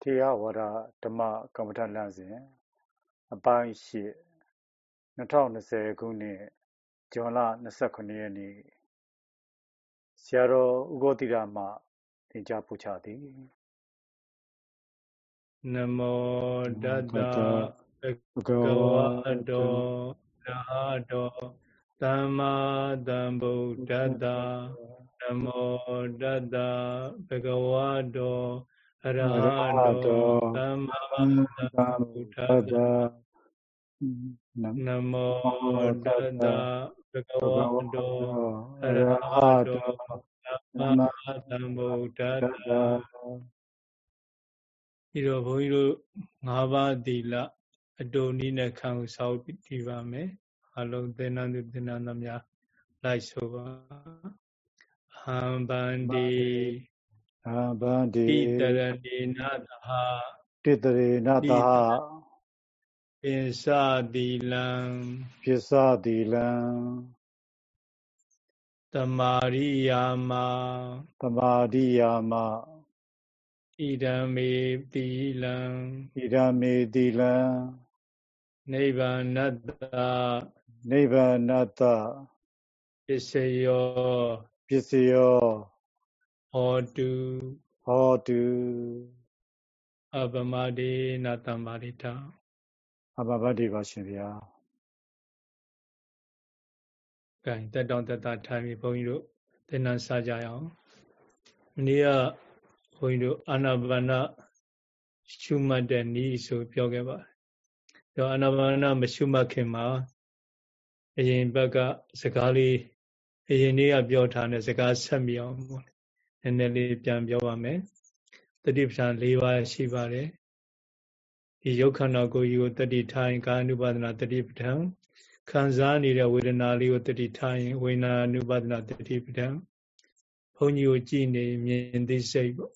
ထေရဝါဒဓမ္မကမ္မဋ္ဌာန်းလမ်းစဉ်အပိုင်းရှိ2020ခုနှစ်ဇွန်လ29ရက်နေ့ဆရာတော်ဥဂောတိရမှသင်ကြားပို့ချသည်နမောတတဘဂဝါတောရဟတောသမ္မာသမ္ဗုဒ္ဓတ္တနမောတတဘဂဝါတောအ ရဟတောသမ္မာသမ္ဗုဒ္ဓတ္တနမောတတဘဂဝါတောအရဟတောသမ္မာသမ္ဗုဒ္ဓတ္တဒီတော့ဘုန်းကြီးတို့၅ပါးသီလအတုန်ဤနဲ့ခံဆောက်တည်ပါမယ်အလုံးသင်္နန်းသူသင်္နန်းသားများလိုက်ဆိုပါဟံဗန္တိ ဟံဗန္တိတိတရဏေနသဟတိတရေနသဟပိစတိလံပိစတိလံတမာရိယာမတမာရိယာမဣဒံမေတိလံဣဒံမေတိလံနိဗ္ဗာနတ္တနိဗ္ဗာနတ္တပစ္စယောပစ္စယော ဟောတုဟောတုအပမတိနာတံပါရိတအဘဘတိပါရှင်ဗျာကဲတက်တောင်တက်တာထိုင်ပြီးဘုန်းကြီးတို့သင်္นานစားကြရအောင်မနေ့ကဘုန်းကြီးတို့အာနာပါနရှုမှတ်တဲ့ဤဆိုပြောခဲ့ပါတယ်။ဒါအာနာပါနမရှုမှတ်ခင်မှာအရင်ဘက်ကစကားလေးအရင်နေ့ကပြောထားတဲ့စကားဆက်မိအောင်ပေါ့။ နည်းနည်းလေးပြန်ပြောပါမယ်။တတိပဌာန်၄ပါးရှိပါတယ်။ဒီယုတ်ခန္ဓာကိုယ်ကြီးကိုတတိထိုင်ကာနုပါဒနာတတိပဌာန်ခံစားနေတဲ့ဝေဒနာလေးကိုတတိထိုင်ဝေဒနာနုပါဒနာတတိပဌာန်ဘုန်းကြီးကိုကြည်နေမြင်သိစိတ်ပေါ့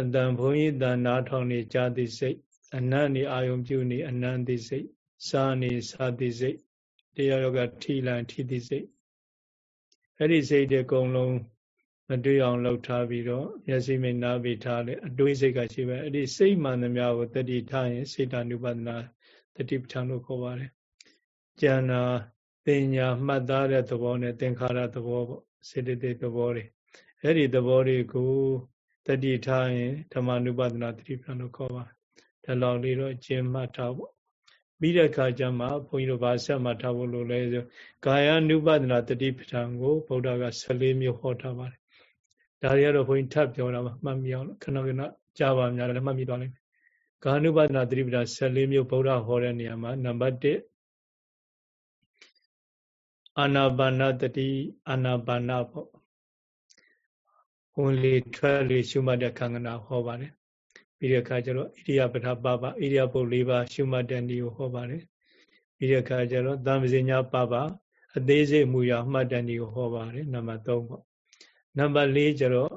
အတန်ဘုန်းကြီးတန်နာထောင်နေကြာသိစိတ်အနတ်နေအာယုံပြုနေအနန္တိစိတ်စာနေစာတိစိတ်တရားယောဂထီလန်ထီတိစိတ်အဲ့ဒီစိတ်တွေအကုန်လုံး မတွေ့အောင်လှုပ်ထားပြီးတော့မျက်စိမိတ်နားပြီးထားတယ်အတွေးစိတ်ကရှိပဲအဲ့ဒီစိတ်မှန်သမျှကိုတတိထားရင်စိတ်တ ानु ပဒနာတတိပဋ္ဌာန်လို့ခေါ်ပါတယ်ကျန်တာပညာမှတ်သားတဲ့သဘောနဲ့သင်္ခါရသဘောပေါ့စေတသိက်သဘောတွေအဲ့ဒီသဘောတွေကိုတတိထားရင်ဓမ္မနုပဒနာတတိပ္ပံလို့ခေါ်ပါဒါလောက်လေးတော့ကျင့်မှတ်ထားပေါ့ပြီးတဲ့အခါကျမှဘုန်းကြီးတို့ဗာဆက်မှတ်ထားဖို့လိုလဲဆိုကာယ ानु ပဒနာတတိပ္ပံကိုဗုဒ္ဓက14မျိုးဟောထားပါတယ် ဒါတွေကတော့ဘုန်းကြီးထပ်ပြောတာပါမှတ်မိအောင်ခဏခဏကြားပါများလည်းမှတ်မိသွားလိမ့်မယ်ကာယ ानु ပဒနာတတိပ္ပံ14မျိုးဗုဒ္ဓဟောတဲ့နေရာမှာနံပါတ်1အာနာပါနတတိအာနာပါနပေါ့ဝင်လေထွက်လေရှုမှတ်တဲ့ခန္ဓာဟောပါတယ်ပြီးတဲ့အခါကျတော့ဣရိယာပထပပဣရိယာပုတ်၄ပါးရှုမှတ်တဲ့နည်းကိုဟောပါတယ်ပြီးတဲ့အခါကျတော့သံပဇညာပပအသေးစိတ်မူရမှတ်တဲ့နည်းကိုဟောပါတယ်နံပါတ်3ပေါ့ နံပါတ်4ကျတော့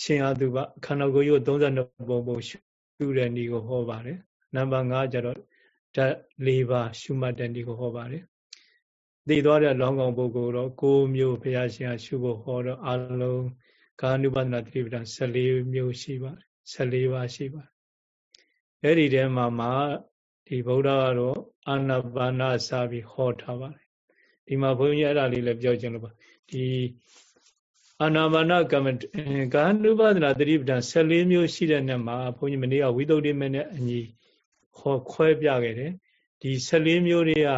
ရှင်အတုပခန္ဓာကိုယ်ရုပ်32ပုံပုံရှုတဲ့နည်းကိုဟောပါတယ်နံပါတ်5ကျတော့ဓာတ်၄ပါးရှုမှတ်တဲ့နည်းကိုဟောပါတယ်သိသွားတဲ့လောင်းကောင်ပုဂ္ဂိုလ်တော့၉မျိုးဘုရားရှင်ကရှုဖို့ဟောတော့အလုံးကာနုပဒနာတိပဒ14မျိုးရှိပါတယ်14ပါးရှိပါတယ်အဲ့ဒီထဲမှာမှဒီဗုဒ္ဓကတော့အာနာပါနာစာပြီးဟောထားပါတယ်ဒီမှာဘုန်းကြီးအဲ့ဒါလေးလည်းပြောချင်လို့ပါဒီ အာနာပါနာကမ္မကာနုပဒနာတတိပဒ14မျိုးရှိတဲ့နေ့မှာဘုန်းကြီးမနေ့ကဝိသုဒ္ဓိမနဲ့အညီဟောခွဲပြခဲ့တယ်ဒီ14မျိုးတွေက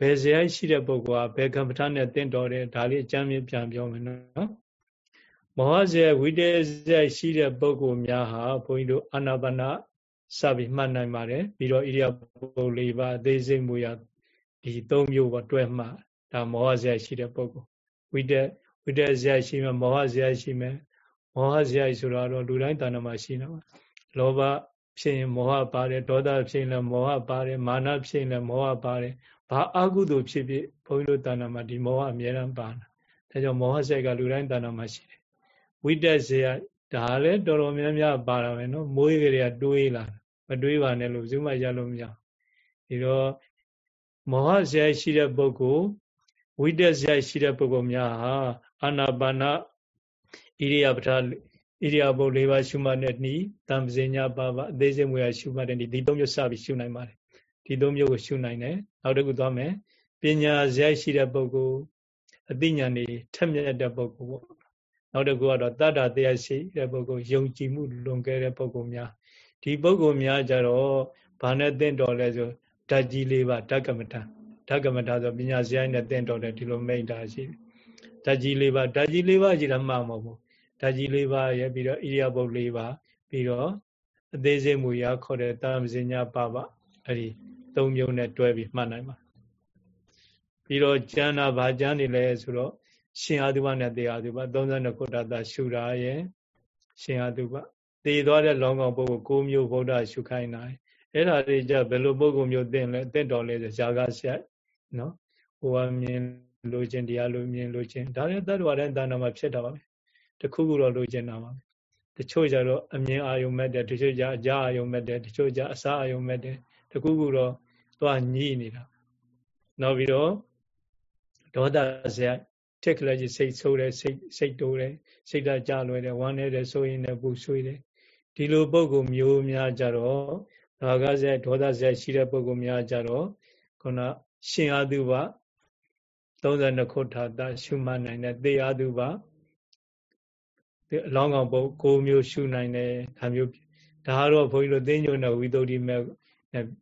ဘယ်ဇယိုက်ရှိတဲ့ပုဂ္ဂိုလ်ကဘယ်ကမ္မထာနဲ့တင့်တော်တယ်ဒါလေးအကြမ်းမြင်ပြန်ပြောမယ်နော်မောဟဇယဝိတေဇယရှိတဲ့ပုဂ္ဂိုလ်များဟာဘုန်းကြီးတို့အာနာပါနစပြီးမှတ်နိုင်ပါတယ်ပြီးတော့ဣရိယာပု၄ပါးအသေးစိတ်မူရဒီ၃မျိုးပေါ့တွဲမှဒါမောဟဇယရှိတဲ့ပုဂ္ဂိုလ်ဝိတေ ဝိတေဇယရှိမယ်မောဟဇယရှိမယ်မောဟဇယဆိုတော့လူတိုင်းတဏ္ဍမှာရှိနေပါလောဘဖြစ်ရင်မောဟပါတယ်ဒေါသဖြစ်ရင်လည်းမောဟပါတယ်မာနဖြစ်ရင်လည်းမောဟပါတယ်ဘာအကုသိုလ်ဖြစ်ဖြစ်ဘုန်းကြီးတို့တဏ္ဍာမှာဒီမောဟအမြဲတမ်းပါတာဒါကြောင့်မောဟစိတ်ကလူတိုင်းတဏ္ဍာမှာရှိတယ်ဝိတက်စေကဒါလည်းတော်တော်များများပါတာပဲနော်မိုးရေတွေကတွေးလာမတွေးပါနဲ့လို့ဘယ်သူမှရလို့မရဒီတော့မောဟဇယရှိတဲ့ပုဂ္ဂိုလ်ဝိတက်ဇယရှိတဲ့ပုဂ္ဂိုလ်များဟာ အာနာပါနဣရိယာပဋ္ဌဣဣရိယာပုတ်၄ပါးရှုမှတ်တဲ့ဤတံပဇေညာပါပါအသေးစိတ်မူရရှုမှတ်တဲ့ဤဒီသုံးမျိုးစပြီးရှုနိုင်ပါတယ်ဒီသုံးမျိုးကိုရှုနိုင်တယ်နောက်တစ်ခုသွားမယ်ပညာဇယရှိတဲ့ပုဂ္ဂိုလ်အသိဉာဏ်တွေထက်မြက်တဲ့ပုဂ္ဂိုလ်ပေါ့နောက်တစ်ခုကတော့တတ္တာတရားရှိတဲ့ပုဂ္ဂိုလ်ယုံကြည်မှုလွန်ကဲတဲ့ပုဂ္ဂိုလ်များဒီပုဂ္ဂိုလ်များကြတော့ဘာနဲ့တင့်တော်လဲဆိုဓာတ်ကြီးလေးပါဓာတ်ကမ္မဋ္ဌာန်းဓာတ်ကမ္မဋ္ဌာန်းဆိုပညာဇယနဲ့တင့်တော်တဲ့ဒီလိုမိတ်တာရှိတယ် ဓာတ်ကြီးလေးပါဓာတ်ကြီးလေးပါကြီးတော့မှမဟုတ်ဘူးဓာတ်ကြီးလေးပါရဲ့ပြီးတော့ဣရိယာပုတ်လေးပါပြီးတော့အသေးစိတ်မူရခေါ်တဲ့တာမစညာပါပအဲ့ဒီသုံးမျိုးနဲ့တွဲပြီးမှတ်နိုင်ပါပြီးတော့ကျမ်းနာဘာကျမ်းနေလဲဆိုတော့ရှင်အာသုဘနဲ့တေအာသုဘ32ခုတတာရှုတာရဲ့ရှင်အာသုဘတေသွားတဲ့လောကောင်ပုဂ္ဂိုလ်၉မျိုးဗုဒ္ဓရှုခိုင်းတာအဲ့ဒါတွေကြဘယ်လိုပုဂ္ဂိုလ်မျိုးသိလဲသိတော်လဲဆိုဇာကဆက်နော်ဟိုကမြင် လိုခြင်းတရားလိုမြင်လိုခြင်းဒါလည်းတတ္တဝါတိုင်းတဏ္ဍာမှာဖြစ်တာပါပဲတခုခုတော့လိုချင်တာပါပဲတချို့ကြတော့အမြင်အာယုံမဲ့တယ်တချို့ကြအကြအာယုံမဲ့တယ်တချို့ကြအစာအာယုံမဲ့တယ်တခုခုတော့သွားညှိနေတာနောက်ပြီးတော့ဒေါသဇက်ထက်ကလေးကြီးစိတ်ဆိုးတယ်စိတ်စိတ်တိုးတယ်စိတ်ဓာတ်ကြလွယ်တယ်ဝမ်းနေတယ်ဆိုရင်လည်းပူဆွေးတယ်ဒီလိုပုံကုမျိုးများကြတော့ဒါကဇက်ဒေါသဇက်ရှိတဲ့ပုံကုများကြတော့ခုနရှင်အာတုဘ 32ခုထာတာရှုမှတ်နိုင်တဲ့သေအာတုဘအလောင်းကောင်ပုံ၉မျိုးရှုနိုင်တယ်ဒါမျိုးဒါကတော့ဘုန်းကြီးတို့သိညုံတဲ့ဝိသုဒ္ဓိမဲ့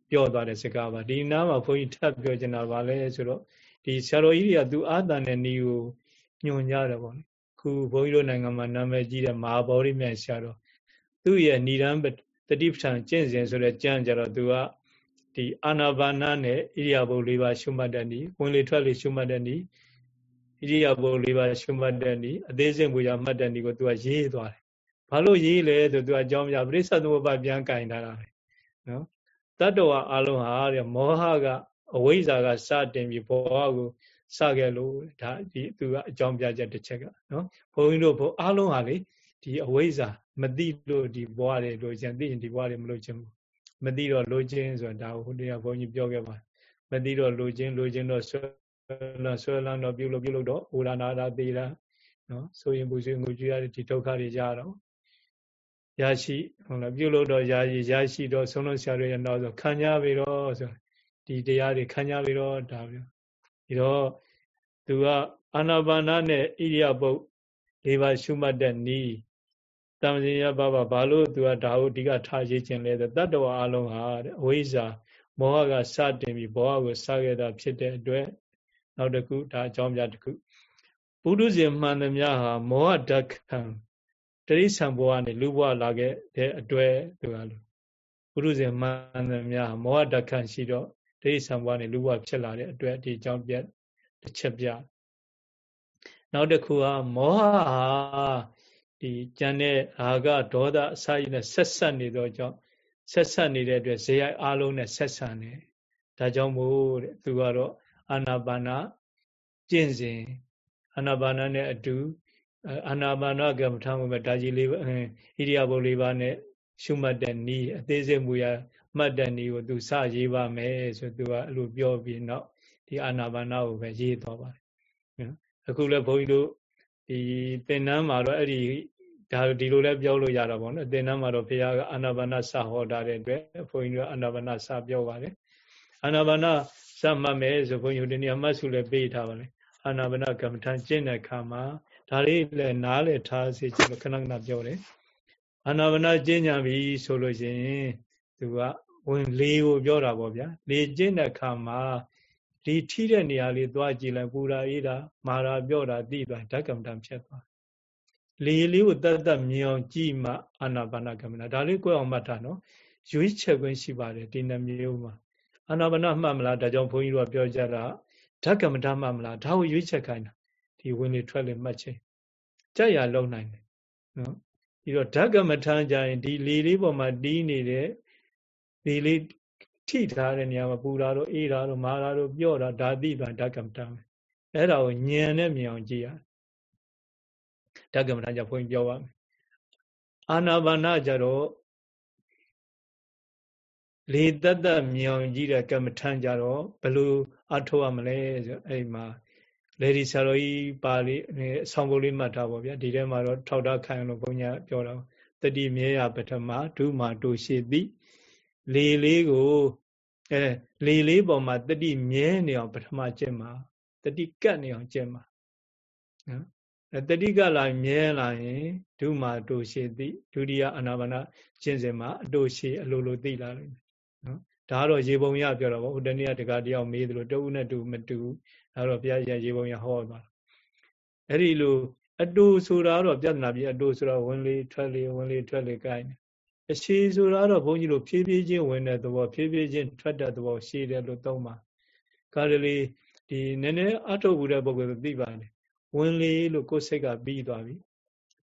ပြောသွားတဲ့စကားပါဒီနားမှာဘုန်းကြီးထပ်ပြောချင်တာပါလဲဆိုတော့ဒီဆရာတော်ကြီးတွေကသူအာတန်တဲ့နီးကိုညွှန်ကြတယ်ပေါ့လေခုဘုန်းကြီးတို့နိုင်ငံမှာနာမည်ကြီးတဲ့မဟာဗောဓိမြတ်ဆရာတော်သူ့ရဲ့ဏိဒံတတိပဋ္ဌာန်ကျင့်စဉ်ဆိုတဲ့ကြံ့ကြတော့သူက ဒီအာနာပါနနဲ့ဣရိယာပုတ်၄ပါးရှုမှတ်တဲ့နီးဝင်လေထွက်လေရှုမှတ်တဲ့နီးဣရိယာပုတ်၄ပါးရှုမှတ်တဲ့နီးအသေးစိတ်မူရမှတ်တဲ့နီးကိုသူကရေးသွားတယ်ဘာလို့ရေးလဲဆိုသူကအကြောင်းပြပရိစ္ဆသမုပ္ပါပြန်ကင်ထားတာပဲနော်တတ္တဝါအလုံးဟာတဲ့မောဟကအဝိဇ္ဇာကစတင်ပြီးဘောဟကိုစခဲ့လို့ဒါဒီသူကအကြောင်းပြချက်တစ်ချက်ကနော်ဘုန်းကြီးတို့ဘုအလုံးဟာလေဒီအဝိဇ္ဇာမသိလို့ဒီဘဝတွေလို့ချင်သိရင်ဒီဘဝတွေမလို့ချင်ဘူး မသိတော့လိုချင်ဆိုတာဒါကိုဟိုတရားဘုန်းကြီးပြောခဲ့ပါမသိတော့လိုချင်လိုချင်တော့ဆွဲလန်းဆွဲလန်းတော့ပြုလို့ပြုလို့တော့ဥရနာတာသေးတာနော်ဆိုရင်ပူဆွေးငိုကြွရတဲ့ဒီဒုက္ခတွေကြတော့ရရှိဟုတ်လားပြုလို့တော့ရရှိရရှိတော့ဆုံးလုံးဆရာတွေရတော့ဆိုခံကြပြီတော့ဆိုဒီတရားတွေခံကြပြီတော့ဒါပြောဒီတော့သူကအာနာပါနနဲ့ဣရိယာပုတ်၄ပါးရှုမှတ်တဲ့နီး တမ္ပဇင်ရဘဘဘာလို့သူကဒါကိုအဓိကထားရေးခြင်းလဲဆိုတတ္တဝါအလုံးဟာအဝိဇ္ဇာမောဟကစတင်ပြီးဘောဟကိုစခဲ့တာဖြစ်တဲ့အတွက်နောက်တစ်ခုဒါအကြောင်းပြတစ်ခုပုထုဇဉ်မှန်သမျှဟာမောဟဓခံတရိษံဘဝနဲ့လူဘဝလာခဲ့တဲ့အတွက်သူကလူပုထုဇဉ်မှန်သမျှမောဟဓခံရှိတော့တရိษံဘဝနဲ့လူဘဝဖြစ်လာတဲ့အတွက်ဒီအကြောင်းပြတစ်ချက်ပြနောက်တစ်ခုကမောဟဟာ ဒီကြံတဲ့အာဂဒေါသအစာရည်နဲ့ဆက်ဆက်နေတော့ကြောင့်ဆက်ဆက်နေတဲ့အတွက်ဇေယိုက်အားလုံးနဲ့ဆက်ဆံနေဒါကြောင့်မို့တဲ့သူကတော့အာနာပါနာကျင့်စဉ်အာနာပါနာနဲ့အတူအာနာပါနာကမ္မထာမှာဒါကြီးလေးဣရိယာပုတ်လေးပါးနဲ့ရှုမှတ်တဲ့ဤအသေးစိတ်မူရမှတ်တဲ့ဤကိုသူစရေးပါမယ်ဆိုသူကအဲ့လိုပြောပြီးတော့ဒီအာနာပါနာကိုပဲရေးသွားပါတယ်နော်အခုလည်းဘုန်းကြီးတို့ဒီသင်္นานမှာတော့အဲ့ဒီ ဒါဒီလိုလည်းပြောလို့ရတာပေါ့နော်သင်္นานမှာတော့ဘုရားကအာနာပါနာစဟောတာတဲ့အတွက်ဘုန်းကြီးတို့အာနာပါနာစပြောပါတယ်အာနာပါနာစမှတ်မယ်ဆိုဘုန်းကြီးတို့ဒီနေ့အမှတ်စုလည်းပေးထားပါလေအာနာပါနာကမ္မထံကျင့်တဲ့အခါမှာဒါလေးလည်းနားလည်းထားစေချင်လို့ခဏခဏပြောတယ်အာနာပါနာကျင့်ကြပြီဆိုလို့ရှိရင်သူကဝင်လေးကိုပြောတာပေါ့ဗျာလေကျင့်တဲ့အခါမှာဒီထိတဲ့နေရာလေးသွားကြည့်လိုက်ပူရာအေးတာမာရာပြော့တာသိသွားဓကမ္မတံဖြစ်သွား လေလေးကိုတတ်တတ်မြင်အောင်ကြည့်မှအာနာပါနာကမ္မနာဒါလေးကိုယ်အောင်မှတ်တာနော်ရွေးချက်ခွင့်ရှိပါတယ်ဒီနှမျိုးမှာအာနာပါနာမှတ်မလားဒါကြောင့်ဘုန်းကြီးတို့ကပြောကြတာဓကမ္မတမှတ်မလားဒါကိုရွေးချက်ခိုင်းတာဒီဝင်လေထွက်လေမှတ်ချင်းကြက်ရလုံနိုင်တယ်နော်ပြီးတော့ဓကမ္မထမ်းကြရင်ဒီလေလေးပေါ်မှာတီးနေတဲ့လေလေးထိထားတဲ့နေရာမှာပူတာတော့အေးတာတော့မာတာတော့ပြော့တာဒါသိတာဓကမ္မထမ်းအဲ့ဒါကိုညံနဲ့မြင်အောင်ကြည့်ရ ဓကမ္မထမ်းကြဘုန်းကြီးပြောပါမယ်အာနာပါနကြတော့လေတတ်တတ်မြောင်ကြည့်တဲ့ကမ္မထံကြတော့ဘယ်လိုအထောက်ရမလဲဆိုအဲ့မှာလေဒီဆရာတော်ကြီးပါဠိအဆောင်ပုဒ်လေးမှတ်ထားပါဗျာဒီထဲမှာတော့ထောက်တာခိုင်လို့ဘုန်းကြီးပြောတာတတိမြဲရပထမဒုမာတို့ရှိသည်လေလေးကိုအဲလေလေးပေါ်မှာတတိမြဲနေအောင်ပထမကျင့်မှာတတိကတ်နေအောင်ကျင့်မှာနော် တတိကလာမြဲလာရင်ဒုမာတို့ရှိသည်ဒုတိယအာနာပါနကျင့်စဉ်မှာအတို့ရှိအလိုလိုသိလာလိမ့်မယ်နော်ဒါကတော့ရေပုံရပြောတာပေါ့ဟိုတနေ့ကတကတယောက်မေးသလိုတဦးနဲ့တူမတူဒါတော့ဘုရားရရေပုံရဟောပါအဲ့ဒီလိုအတူဆိုတာတော့ပြဿနာပြီးအတူဆိုတော့ဝင်လေထွက်လေဝင်လေထွက်လေကိုင်းအရှိဆိုတာတော့ဘုန်းကြီးတို့ဖြည်းဖြည်းချင်းဝင်တဲ့သဘောဖြည်းဖြည်းချင်းထွက်တဲ့သဘောရှိတယ်လို့သုံးပါကာရလီဒီနည်းနည်းအထုတ်ဘူးတဲ့ပုဂ္ဂိုလ်သိပါတယ် ဝင်လေလို့ကိုယ်စိတ်ကပြီးသွားပြီ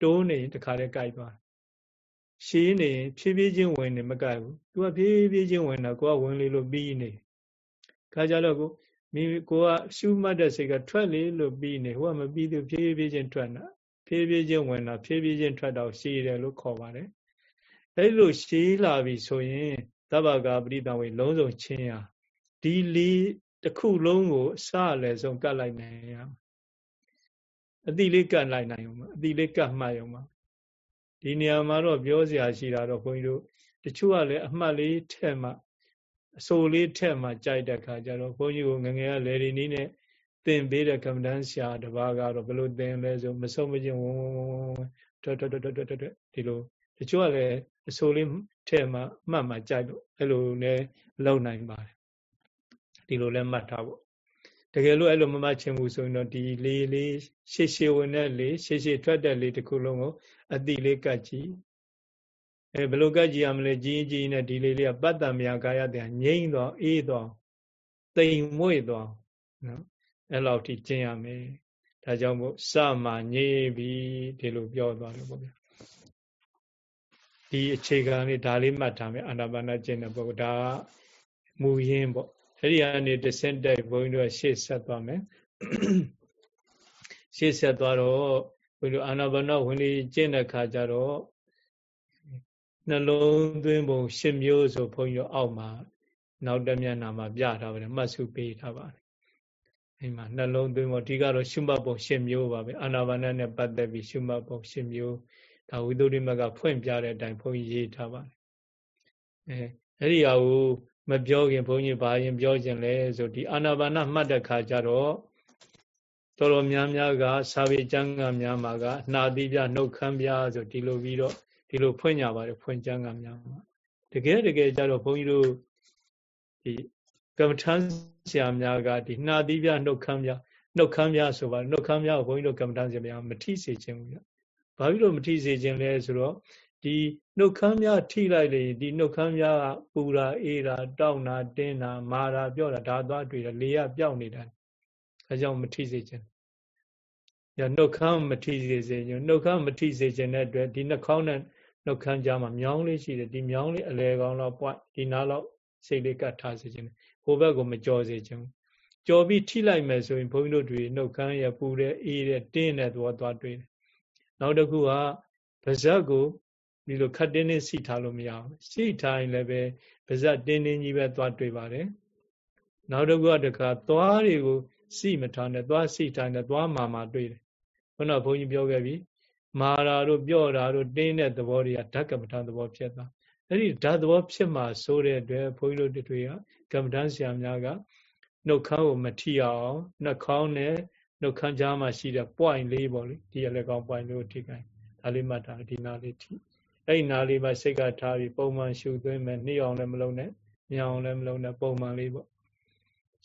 တိုးနေတခါတည်းကြိုက်သွားရှည်နေဖြည်းဖြည်းချင်းဝင်နေမကြိုက်ဘူးသူကဖြည်းဖြည်းချင်းဝင်တာကိုကဝင်လေလို့ပြီးနေခါကြတော့ကိုမိကိုကရှုမှတ်တဲ့စိတ်ကထွက်လေလို့ပြီးနေဟိုကမပြီးသူဖြည်းဖြည်းချင်းထွက်တာဖြည်းဖြည်းချင်းဝင်တာဖြည်းဖြည်းချင်းထွက်တော့ရှည်တယ်လို့ခေါ်ပါတယ်အဲ့လိုရှည်လာပြီဆိုရင်သဗ္ဗကာပရိသဝေလုံးစုံချင်းဟာဒီလေးတစ်ခုလုံးကိုအစအလယ်ဆုံးကတ်လိုက်နိုင်ရ အတိလေးကတ်လိုက်နိုင်အောင်အတိလေးကတ်မှတ်အောင်ဒီနေရာမှာတော့ပြောစရာရှိတာတော့ခွန်ကြီးတို့တချို့ကလည်းအမှတ်လေးထက်မှအစိုးလေးထက်မှကြိုက်တဲ့ခါကျတော့ဘုန်းကြီးကငငယ်ကလေဒီနီးနဲ့သင်ပေးတဲ့ကမ္မဋ္ဌာန်းဆရာတပါးကတော့ဘယ်လိုသင်လဲဆိုမဆုံးမချင်းဝုန်းဝုန်းဝုန်းတွတ်တွတ်တွတ်တွတ်တွတ်ဒီလိုတချို့ကလည်းအစိုးလေးထက်မှမှတ်မှကြိုက်လို့အဲ့လိုနဲ့လုံနိုင်ပါတယ်ဒီလိုလဲမှတ်ထားဖို့ တကယ်လို့အဲ့လိုမမှတ်ချင်ဘူးဆိုရင်တော့ဒီလေးလေးရှေ့ရှေ့ဝင်တဲ့လေးရှေ့ရှေ့ထွက်တဲ့လေးတစ်ခုလုံးကိုအတိလေးကတ်ကြည့်အဲဘယ်လိုကတ်ကြည့်ရမလဲကြီးကြီးနဲ့ဒီလေးလေးကပတ္တမြာကာယတဲ့ငြိမ့်တော့အေးတော့တိမ်မွေ့တော့နော်အဲ့လောက်ထိကျင့်ရမယ်ဒါကြောင့်မို့စမှငြိပြီဒီလိုပြောသွားတယ်ပေါ့ဗျာဒီအခြေခံလေးဒါလေးမှတ်ထားမယ်အာနာပါနကျင့်တဲ့ပုဂ္ဂိုလ်ဒါကမူရင်းပေါ့ အဲ့ဒီကနေတဆင့်တိုက်ဘုန်းကြီးတို့ရှေ့ဆက်သွားမယ်ရှေ့ဆက်သွားတော့ဘုန်းကြီးအာနာပါနဝင်လေကျင့်တဲ့ခါကျတော့နှလုံးသွင်းပုံရှစ်မျိုးဆိုဘုန်းကြီးတို့အောက်မှာနောက်တမျက်နှာမှာပြထားပါတယ်မှတ်စုပေးထားပါတယ်အိမ်မှာနှလုံးသွင်းပုံဒီကတော့ရှုမှတ်ပုံရှစ်မျိုးပါပဲအာနာပါနနဲ့ပတ်သက်ပြီးရှုမှတ်ပုံရှစ်မျိုးဒါဝိသုဒ္ဓိမကဖွင့်ပြတဲ့အတိုင်းဘုန်းကြီးရေးထားပါတယ်အဲအဲ့ဒီဟာကို မပြောခင်ဘုန်းကြီးဘာရင်ပြောခြင်းလဲဆိုဒီအာနာပါနမှတ်တဲ့ခါကျတော့တော်တော်များများကစာပေကျမ်းဂန်များမှာကနှာသီးပြနှုတ်ခမ်းပြဆိုဒီလိုပြီးတော့ဒီလိုဖွင့်ကြပါတယ်ဖွင့်ကျမ်းဂန်များမှာတကယ်တကယ်ကျတော့ဘုန်းကြီးတို့ဒီကမ္မထမ်းဆရာများကဒီနှာသီးပြနှုတ်ခမ်းပြနှုတ်ခမ်းပြဆိုပါနှုတ်ခမ်းပြကိုဘုန်းကြီးတို့ကမ္မထမ်းဆရာများမထိစေခြင်းဘူးဗျ။ဘာဖြစ်လို့မထိစေခြင်းလဲဆိုတော့ဒီ နှုတ်ခမ်းများထိလိုက်လေဒီနှုတ်ခမ်းများကပူတာအေးတာတောက်တာတင်းတာမာတာပြောတာဒါသွားတွေ့တယ်လေရပြောက်နေတာအဲကြောင့်မထိစေခြင်းညနှုတ်ခမ်းမထိစေစေညနှုတ်ခမ်းမထိစေခြင်းတဲ့အတွက်ဒီနှာခေါင်းနဲ့နှုတ်ခမ်းကြားမှာမြောင်းလေးရှိတယ်ဒီမြောင်းလေးအလဲကောင်းတော့ပွတ်ဒီနားတော့စိတ်လေးကတ်ထားစေခြင်းဟိုဘက်ကိုမကြော်စေခြင်းကြော်ပြီးထိလိုက်မယ်ဆိုရင်ဘုန်းကြီးတို့တွေနှုတ်ခမ်းရပူတဲ့အေးတဲ့တင်းတဲ့သဘောသွားတွေ့တယ်နောက်တစ်ခုကပါဇက်ကို ဒီလိုခတ်တင်းတင်းစီထားလို့မရဘူးစီထားရင်လည်းပဲပါဇက်တင်းတင်းကြီးပဲသွားတွေ့ပါတယ်နောက်တစ်ခုကတခါသွားတွေကိုစီမထားနဲ့သွားစီထားနဲ့သွားမာမာတွေ့တယ်ခုနဘုန်းကြီးပြောခဲ့ပြီမာရာတို့ပြော့တာတို့တင်းတဲ့သဘောတွေကဓာတ်ကမ္မထာသဘောဖြစ်သွားအဲ့ဒီဓာတ်သဘောဖြစ်မှဆိုတဲ့အတွက်ဘုန်းကြီးတို့တွေကကမ္မထာဆရာများကနှုတ်ခမ်းကိုမထိအောင်နှာခေါင်းနဲ့နှုတ်ခမ်းကြားမှာရှိတဲ့ point လေးပေါ့လေဒီအလည်းကောင်း point လေးကိုထိခိုင်းဒါလေးမှတ်တာဒီနာလေးထိ အဲ့ဒီနာလေးမှာစိတ်ကထားပြီးပုံမှန်ရှုသွင်းမယ်နှိအောင်လည်းမလုပ်နဲ့ညောင်လည်းမလုပ်နဲ့ပုံမှန်လေးပေါ့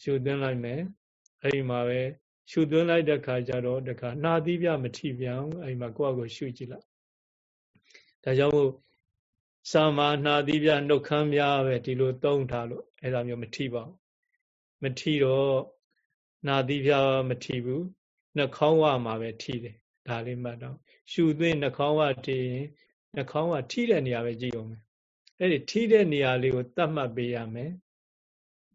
ရှုသွင်းလိုက်မယ်အဲ့ဒီမှာပဲရှုသွင်းလိုက်တဲ့ခါကျတော့တခါနှာသီးပြမထိပြန်အဲ့ဒီမှာကိုယ့်အကိုရှုကြည့်လိုက်ဒါကြောင့်မို့စာမာနှာသီးပြနှုတ်ခမ်းပြပဲဒီလိုသုံးထားလို့အဲ့ဒါမျိုးမထိပါဘူးမထိတော့နှာသီးပြမထိဘူးနှာခေါင်းဝမှာပဲထိတယ်ဒါလေးမှတ်တော့ရှုသွင်းနှာခေါင်းဝထိရင် နှာခေါင်းဝထိတဲ့နေရာပဲကြည့်အောင်မယ်အဲ့ဒီထိတဲ့နေရာလေးကိုတတ်မှတ်ပေးရမယ်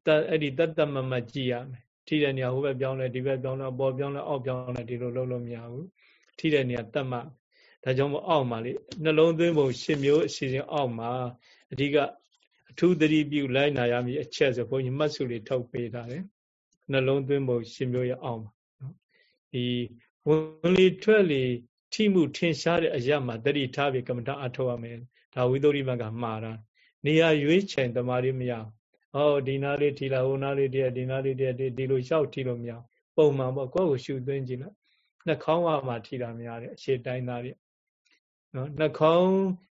တအဲ့ဒီတတ်တတ်မှတ်မှတ်ကြည့်ရမယ်ထိတဲ့နေရာဟိုဘက်ပြောင်းလဲဒီဘက်ပြောင်းလဲပေါ်ပြောင်းလဲအောက်ပြောင်းလဲဒီလိုလုပ်လို့မရဘူးထိတဲ့နေရာတတ်မှတ်ဒါကြောင့်မို့အောက်မှာလေနှလုံးသွင်းပုံရှင်မျိုးအစီအစဉ်အောက်မှာအဓိကအထူးသတိပြုလိုက်နာရမည်အချက်ဆိုဘုန်းကြီးမှတ်စုလေးထုတ်ပေးထားတယ်နှလုံးသွင်းပုံရှင်မျိုးရဲ့အောက်မှာနော်ဒီဝင်လေထွက်လေ ထိမှုထင်ရှားတဲ့အရာမှာတတိထားပြီးကမ္မထာအထောက်ရမယ်ဒါဝိသုဒ္ဓိမကမှားတာနေရာရွေးချယ်တမာရီမရဟောဒီနာလေးထီလာဟိုနာလေးတည်းဒီနာလေးတည်းဒီလိုလျှောက်ထီလို့မရပုံမှန်ပေါ့ကိုယ့်ကိုရှုသွင်းကြည့်လိုက်နှာခေါင်းဝမှာထီတာများတယ်အရှေ့တိုင်းသားတွေနော်နှာခေါင်း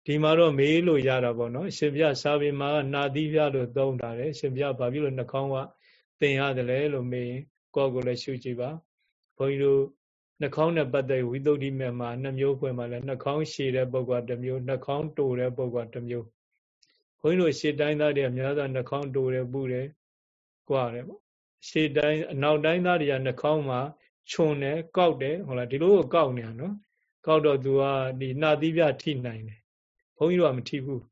ဒီမှာတော့မေးလို့ရတာပေါ့နော်ရှင်ပြစာပေမှာနာသီးပြလို့သုံးတာတယ်ရှင်ပြဘာဖြစ်လို့နှာခေါင်းကသင်ရတယ်လဲလို့မေးရင်ကိုယ့်ကိုလည်းရှုကြည့်ပါဘုန်းကြီးတို့ နှာခေါင်းနဲ့ပတ်သက်ဝိသုဒ္ဓိမြတ်မှာနှမျိုးခွဲမှာလဲနှာခေါင်းရှည်တဲ့ပုဂ္ဂိုလ်တစ်မျိုးနှာခေါင်းတူတဲ့ပုဂ္ဂိုလ်တစ်မျိုးဘုန်းကြီးတို့ရှေ့တိုင်းသားတွေအများသောနှာခေါင်းတူတယ်ပူတယ်ကြွားတယ်ပေါ့ရှေ့တိုင်းအနောက်တိုင်းသားတွေကနှာခေါင်းမှာခြုံတယ်ကောက်တယ်ဟုတ်လားဒီလိုကိုကောက်နေတာနော်ကောက်တော့သူကဒီနှာသီးပြထိနိုင်တယ်ဘုန်းကြီးတို့ကမထိဘူး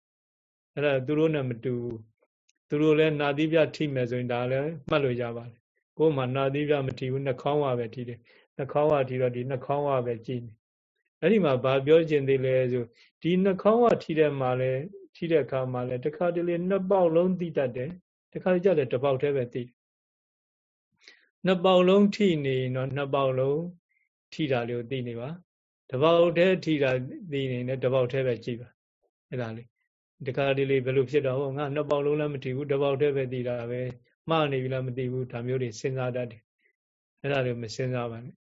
အဲ့ဒါသူတို့နဲ့မတူဘူးသူတို့လည်းနှာသီးပြထိမယ်ဆိုရင်ဒါလည်းမှတ်လို့ရပါတယ်ကိုယ်မှနှာသီးပြမထိဘူးနှာခေါင်းကပဲထိတယ် နှာခေါင်းကထိတော့ဒီနှာခေါင်းကပဲကြည့်နေအဲ့ဒီမှာဘာပြောချင်သေးလဲဆိုဒီနှာခေါင်းကထိတဲ့မှာလဲထိတဲ့အခါမှာလဲတစ်ခါတလေနှစ်ပေါက်လုံးသိတတ်တယ်တစ်ခါကြလည်းတစ်ပေါက်တည်းပဲသိနှစ်ပေါက်လုံးထိနေတော့နှစ်ပေါက်လုံးထိတာလေးကိုသိနေပါတစ်ပေါက်တည်းထိတာသိနေတယ်တစ်ပေါက်တည်းပဲကြည့်ပါအဲ့ဒါလေးတခါတလေဘယ်လိုဖြစ်တော့ဟောငါနှစ်ပေါက်လုံးလည်းမထိဘူးတစ်ပေါက်တည်းပဲသိတာပဲမှားနေပြီလားမသိဘူးဒါမျိုးတွေစဉ်းစားတတ်တယ်အဲ့ဒါတွေမစဉ်းစားပါနဲ့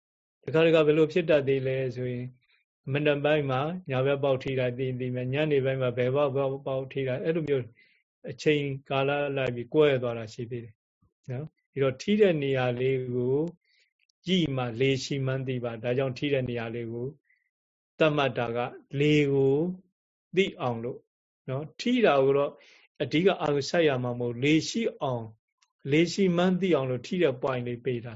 တခါတခါဘယ်လိုဖြစ်တတ်သေးလဲဆိုရင်မနက်ပိုင်းမှာညာဘက်ပေါက်ထိတာသိသိမယ်ညနေပိုင်းမှာဘယ်ပေါက်ပေါက်ပေါက်ထိတာအဲ့လိုမျိုးအချိန်ကာလလိုက်ပြီးကွဲသွားတာရှိသေးတယ်နော်ဒီတော့ထိတဲ့နေရာလေးကိုကြည့်မှလေရှိမှန်းသိပါဒါကြောင့်ထိတဲ့နေရာလေးကိုတတ်မှတ်တာကလေကိုသိအောင်လို့နော်ထိတာကိုတော့အဓိကအာရုံစိုက်ရမှာမဟုတ်လေရှိအောင်လေရှိမှန်းသိအောင်လို့ထိတဲ့ point လေးပေးတာ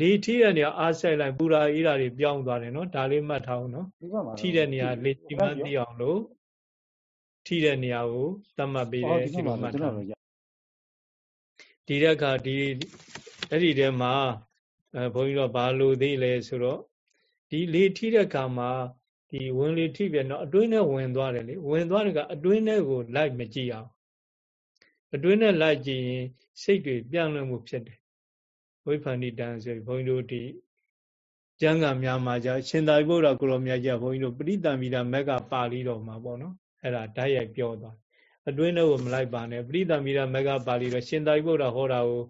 လေထိတဲ့နေရာအားဆိုင်လိုက်ပူရာအေးရာတွေပြောင်းသွားတယ်နော်ဒါလေးမှတ်ထားအောင်နော်ထိတဲ့နေရာလေရှိမှန်းသိအောင်လို့ထိတဲ့နေရာကိုသတ်မှတ်ပေးတယ်ဒီလိုမှတ်ထားဒီတဲ့အခါဒီအဲ့ဒီထဲမှာအဲဘုန်းကြီးတို့ဘာလို့သေးလဲဆိုတော့ဒီလေထိတဲ့အခါမှာဒီဝင်လေထိပြတော့အတွင်းထဲဝင်သွားတယ်လေဝင်သွားတဲ့ကအတွင်းထဲကိုလိုက်မကြည့်အောင်အတွင်းထဲလိုက်ကြည့်ရင်စိတ်တွေပြန့်လွင့်မှုဖြစ်တယ် ဝိဖန္တိတံဆိုဘုန်းကြီးတို့ဒီကျမ်းဂန်များမှာじゃရှင်သာရိပုတ္တရာကိုရောမြတ်ကြီးဘုန်းကြီးတို့ပရိသံမိတာမက်ကပါဠိတော်မှာပေါ့နော်အဲ့ဒါဓာတ်ရိုက်ပြောသွားအတွင်းထဲကိုမလိုက်ပါနဲ့ပရိသံမိတာမက်ကပါဠိတော်ရှင်သာရိပုတ္တရာဟောတာကို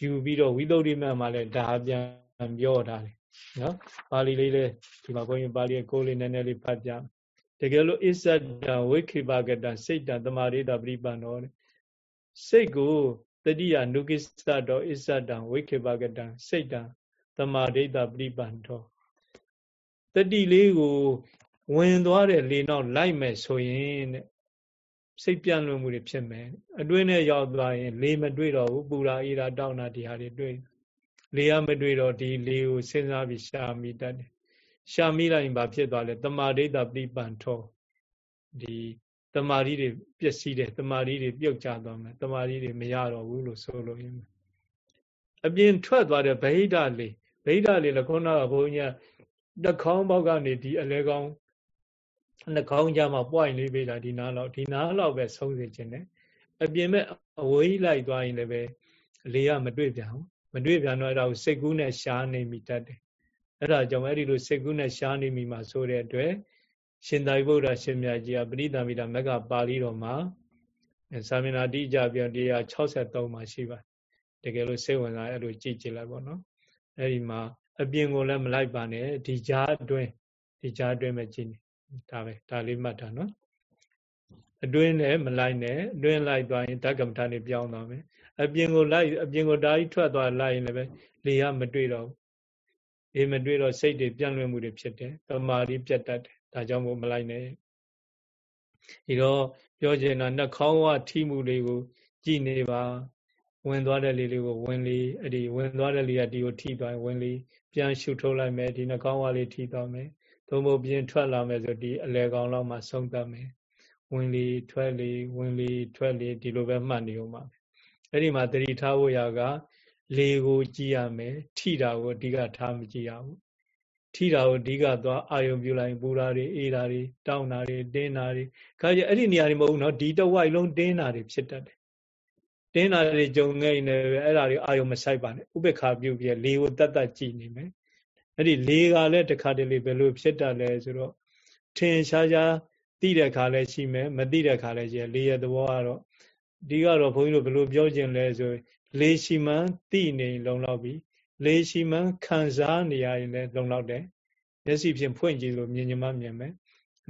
ယူပြီးတော့ဝိသုဒ္ဓိမတ်မှာလည်းဒါပြန်ပြောထားတယ်နော်ပါဠိလေးလေးဒီမှာဘုန်းကြီးပါဠိကိုလေးနည်းနည်းလေးဖတ်ပြတကယ်လို့အစ္ဆဒံဝိခိပကတံစိတ်တံတမာရိတပရိပန္နောစိတ်ကို တတိယနုကိစ္စတောအစ္ဆဒံဝိခိပကတံစိတ်တံတမာရိတပရိပန္နောတတိလေးကိုဝင်သွားတဲ့လေနောက်လိုက်မယ်ဆိုရင်တဲ့စိတ်ပြန့်လွင့်မှုတွေဖြစ်မယ်အတွင်းနဲ့ရောက်သွားရင် လေမတွေ့တော့ဘူးပူရာအေးရာတောင်းတာဒီဟာတွေတွေ့လေရမတွေ့တော့ဒီလေကိုစဉ်းစားပြီးရှာမိတတ်တယ်ရှာမိလိုက်ရင်ဘာဖြစ်သွားလဲတမာဒိတာပြိပန်ထောဒီ တမာရီတွေပျက်စီးတယ်တမာရီတွေပြုတ်ကျသွားမယ်တမာရီတွေမရတော့ဘူးလို့ဆိုလို့ရင်းအပြင်ထွက်သွားတဲ့ဗဟိတလေဗဟိတလေလည်းခုနကဘုန်းကြီးကနှာခေါင်းပေါက်ကနေဒီအလဲကောင်းနှာခေါင်းကြားမှာ point လေးပေးတာဒီနားလောက်ဒီနားလောက်ပဲဆုံးစေခြင်းနဲ့အပြင်မဲ့အဝေးလိုက်သွားရင်လည်းပဲလေကမတွေ့ပြန်ဘူးမတွေ့ပြန်တော့အဲ့ဒါကိုစိတ်ကူးနဲ့ရှားနေမိတတ်တယ်အဲ့ဒါကြောင့်အဲ့ဒီလိုစိတ်ကူးနဲ့ရှားနေမိမှာဆိုတဲ့အတွက် ရှင်သာရိပုတ္တရာရှင်မြတ်ကြီးကပရိသမိတာမက္ကပါဠိတော်မှာသာမဏေတိကြပြော163မှာရှိပါတယ်တကယ်လို့စိတ်ဝင်စားအဲ့လိုကြည့်ကြည့်လိုက်ပေါ့နော်အဲ့ဒီမှာအပြင်ကိုလည်းမလိုက်ပါနဲ့ဒီကြားအတွင်းဒီကြားအတွင်းပဲကြည့်နေဒါပဲဒါလေးမှတ်တာနော်အတွင်းနဲ့မလိုက်နဲ့အတွင်းလိုက်သွားရင်ဓကမ္မထာနေပြောင်းသွားမယ်အပြင်ကိုလိုက်အပြင်ကိုဓာကြီးထွက်သွားလိုက်ရင်လည်းပဲလေကမတွေ့တော့ဘူးအေးမတွေ့တော့စိတ်တွေပြန့်လွင့်မှုတွေဖြစ်တယ်တမာရီပြတ်တတ်တယ် ဒါကြောင့်မို့မလိုက်နဲ့ဒီတော့ပြောချင်တာနှာခေါင်းဝထိမှုလေးကို ကြည်နေပါဝင်သွားတဲ့လေးလေးကိုဝင်လေးအဲ့ဒီဝင်သွားတဲ့လေးကဒီကိုထိသွားဝင်လေးပြန်ရှုထုတ်လိုက်မယ်ဒီနှာခေါင်းဝလေးထိသွားမယ်သို့မဟုတ်ပြင်ထွက်လာမယ်ဆိုဒီအလဲကောင်လောက်မှဆုံးသတ်မယ်ဝင်လေထွက်လေဝင်လေထွက်လေဒီလိုပဲမှတ်နေဦးမှာအဲ့ဒီမှာတတိထားဖို့ရာက လေကိုကြည့်ရမယ်ထိတာကိုအဓိကထားမကြည့်ရဘူး ထိတာကိုအဓိကသွားအာယုံပြူလိုက်ပူတာတွေအေးတာတွေတောင်းတာတွေတင်းတာတွေခါကျအဲ့ဒီနေရာတွေမဟုတ်ဘူးနော်ဒီတဝိုက်လုံးတင်းတာတွေဖြစ်တတ်တယ်တင်းတာတွေကြုံငိမ့်နေပဲအဲ့ဒါတွေအာယုံမဆိုင်ပါနဲ့ဥပ္ပခါပြုတ်ပြလေကိုတတ်တတ်ကြည့်နေမယ်အဲ့ဒီလေကလည်းတစ်ခါတလေဘယ်လိုဖြစ်တတ်လဲဆိုတော့ထင်ရှားရှားသိတဲ့ခါလည်းရှိမယ်မသိတဲ့ခါလည်းရှိလေရဲ့သဘောကတော့ဒီကတော့ဘုန်းကြီးတို့ဘယ်လိုပြောခြင်းလဲဆိုလေရှိမှန်းသိနေလုံလောက်ပြီ လေရှိမှန်းခံစားနေရရင်လည်းလုံလောက်တယ်မျက်စိဖြင့်ဖွင့်ကြည့်လို့မြင်ញမမြင်မယ်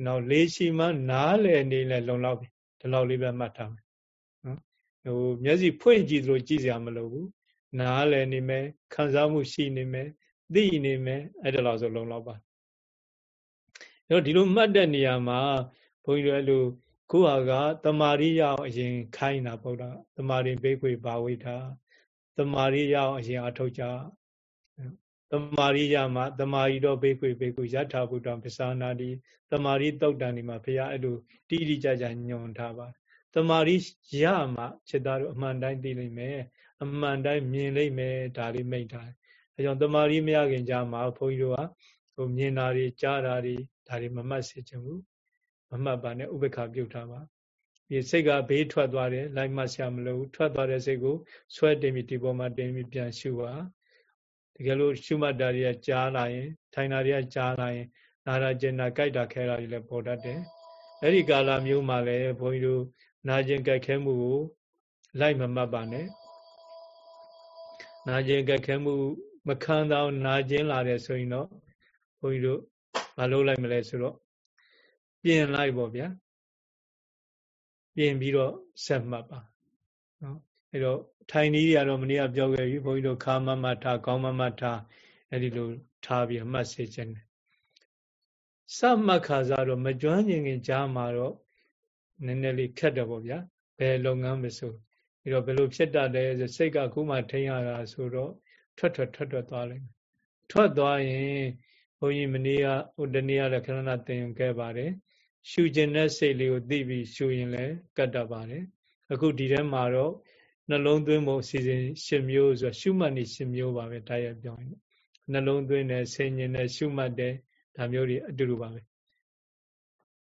နောက်လေရှိမှန်းနားလည်နေလည်းလုံလောက်ပြီဒီလောက်လေးပဲမှတ်ထားမယ်နော်ဟိုမျက်စိဖွင့်ကြည့်လို့ကြည့်စရာမလိုဘူးနားလည်နေမယ်ခံစားမှုရှိနေမယ်သိနေမယ်အဲ့ဒါလို့ဆိုလုံလောက်ပါအဲ့တော့ဒီလိုမှတ်တဲ့နေရာမှာဘုန်းကြီးတို့အဲ့လိုကိုဟာကတမာရိယအောင်အရင်ခိုင်းတာဗုဒ္ဓတမာရိဘိခွေဘာဝိတာတမာရိယအောင်အရင်အထုတ်ကြ တမာရိယမှာတမာရီတော့ဘိခွေဘိခွေယထာဘုဒ္ဓံပစ္ဆာနာတိတမာရိတုတ်တန်ဒီမှာဘုရားအဲ့လိုတိတိကျကျညွန်ထားပါတမာရိရမှာจิตသားတို့အမှန်တိုင်းသိလိမ့်မယ်အမှန်တိုင်းမြင်လိမ့်မယ်ဒါလေးမိတ်ထားအဲကြောင့်တမာရီမရခင်ကြာမှာဘုန်းကြီးတို့ကဟိုမြင်တာတွေကြားတာတွေဒါတွေမမှတ်စေချင်ဘူးမမှတ်ပါနဲ့ဥပ္ပခါပြုတ်ထားပါဒီစိတ်ကဘေးထွက်သွားတယ်လိုက်မှတ်ဆရာမလို့ထွက်သွားတဲ့စိတ်ကိုဆွဲတင်ပြီးဒီပေါ်မှာတင်ပြီးပြန်ရှုပါ တကယ်လို့ရှုမှတ်တာတွေကကြားလာရင် ထိုင်တာတွေကကြားလာရင်နာရကျင်နာကြိုက်တာခဲတာတွေလည်းပေါ်တတ်တယ်အဲ့ဒီကာလမျိုးမှာလည်းဘုန်းကြီးတို့နာကျင်ကြိုက်ခဲမှုကိုလိုက်မမှတ်ပါနဲ့နာကျင်ကြိုက်ခဲမှုမခံတော့နာကျင်လာတယ်ဆိုရင်တော့ဘုန်းကြီးတို့မလုပ်လိုက်မလဲဆိုတော့ပြင်လိုက်ပေါ့ဗျာပြင်ပြီးတော့ဆက်မှတ်ပါနော်အဲတော့ ထိုင်နည်းတွေကတော့မနေ့ကပြောခဲ့ပြီဘုန်းကြီးတို့ခါမမထားကောင်းမမထားအဲ့ဒီလိုထားပြီးမှတ်စေခြင်းတယ်စမှတ်ခါစားတော့မကျွမ်းကျင်ခင်ကြားမှာတော့နည်းနည်းလေးခက်တယ်ပေါ့ဗျာဘယ်လုပ်ငန်းမဆိုပြီးတော့ဘယ်လိုဖြစ်တတ်လဲဆိုစိတ်ကခုမှထိန်းရတာဆိုတော့ထွက်ထွက်ထွက်ထွက်သွားလိမ့်မယ်ထွက်သွားရင်ဘုန်းကြီးမနေ့ကဟိုတနေ့ကလည်းခဏသင်ခဲ့ပါတယ်ရှူခြင်းတဲ့စိတ်လေးကိုသိပြီးရှူရင်လည်းကတ်တတ်ပါတယ်အခုဒီထဲမှာတော့ နှလုံးသွင်းဖို့အစီအစဉ်၈မျိုးဆိုရှုမှတ်နေ၈မျိုးပါပဲတာရပြောရင်နှလုံးသွင်းတယ်ဆင်ញင်တယ်ရှုမှတ်တယ်ဒါမျိုးတွေအတူတူပါပဲ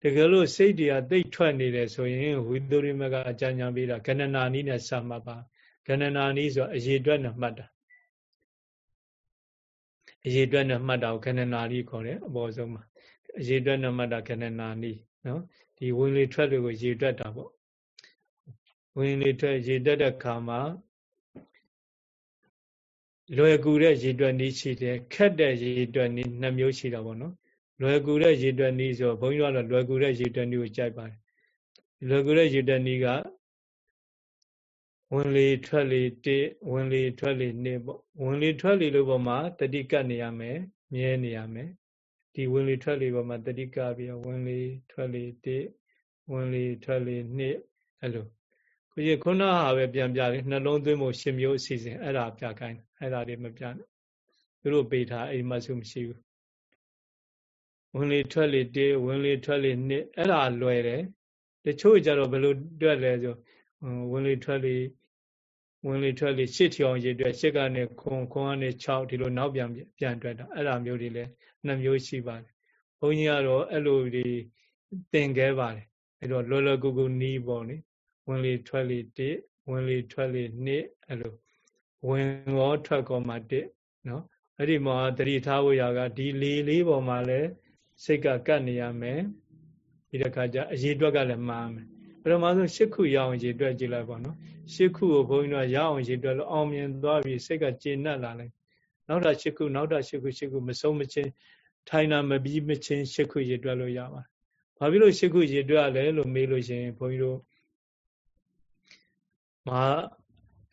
တကယ်လို့စိတ်တွေကတိတ်ထွက်နေတယ်ဆိုရင်ဝိသုရိမကအကြံဉာဏ်ပေးတာကဏနာနီးနဲ့စမှတ်ပါကဏနာနီးဆိုအရေအတွက်နဲ့မှတ်တာအရေအတွက်နဲ့မှတ်တာကိုကဏနာနီးခေါ်တယ်အပေါ်ဆုံးမှာအရေအတွက်နဲ့မှတ်တာကဏနာနီးနော်ဒီဝင်လေထွက်တွေကိုရေတွက်တာပေါ့ ဝင်လေထွက်ရေတွက်တဲ့ခါမှာလွယ်ကူတဲ့ရေတွက်နည်းရှိတယ်ခက်တဲ့ရေတွက်နည်းနှစ်မျိုးရှိတာပေါ့နော်လွယ်ကူတဲ့ရေတွက်နည်းဆိုဘုန်းကြီးတို့ကတော့လွယ်ကူတဲ့ရေတွက်နည်းကိုကြိုက်ပါတယ်လွယ်ကူတဲ့ရေတွက်နည်းကဝင်လေထွက်လေတေဝင်လေထွက်လေနေပေါ့ဝင်လေထွက်လေလို့ပေါ်မှာတတိကတ်နေရမယ်မြဲနေရမယ်ဒီဝင်လေထွက်လေပေါ်မှာတတိကပြီးတော့ဝင်လေထွက်လေတေဝင်လေထွက်လေနှစ်အဲ့လို ကိုကြီးခုနဟာပဲပြန်ပြတယ်နှလုံးသွင်းဖို့ရှင်မျိုးအစီအစဉ်အဲ့ဒါပြခိုင်းအဲ့ဒါတွေမပြနဲ့သူတို့ပေးထားအိမ်မဆုမရှိဘူးဝင်လေထွက်လေတေးဝင်လေထွက်လေနှစ်အဲ့ဒါလွယ်တယ်တချို့ကြတော့ဘယ်လိုတွက်လဲဆိုဝင်လေထွက်လေဝင်လေထွက်လေရှစ်ထီအောင်ရေတွက်ရှစ်ကနေခွန်ခွန်ကနေ6ဒီလိုနောက်ပြန်ပြန်တွက်တာအဲ့ဒါမျိုးတွေလည်းနှစ်မျိုးရှိပါတယ်ဘုန်းကြီးကတော့အဲ့လိုဒီသင်ခဲ့ပါတယ်အဲ့တော့လောလောကူကူနီးပေါ့လေ ဝင်လေထွက်လေတစ်ဝင်လေထွက်လေနှစ်အဲ့လိုဝင်ရောထွက်ကောမှတစ်နော်အဲ့ဒီမှာတတိထားဝရာကဒီလေလေးပေါ်မှာလဲစိတ်ကကတ်နေရမယ်ဒီတစ်ခါကျအရေးအတွက်ကလည်းမှားမယ်ပထမဆုံးရှစ်ခုရအောင်ရေတွက်ကြည့်လိုက်ပါနော်ရှစ်ခုကိုဘုန်းကြီးတို့ရအောင်ရေတွက်လို့အောင်မြင်သွားပြီးစိတ်ကကျေနပ်လာလိုက်နောက်တာရှစ်ခုနောက်တာရှစ်ခုရှစ်ခုမဆုံးမချင်းထိုင်တာမပြီးမချင်းရှစ်ခုရေတွက်လို့ရပါတယ်ဘာဖြစ်လို့ရှစ်ခုရေတွက်ရလဲလို့မေးလို့ရှိရင်ဘုန်းကြီးတို့ မှာ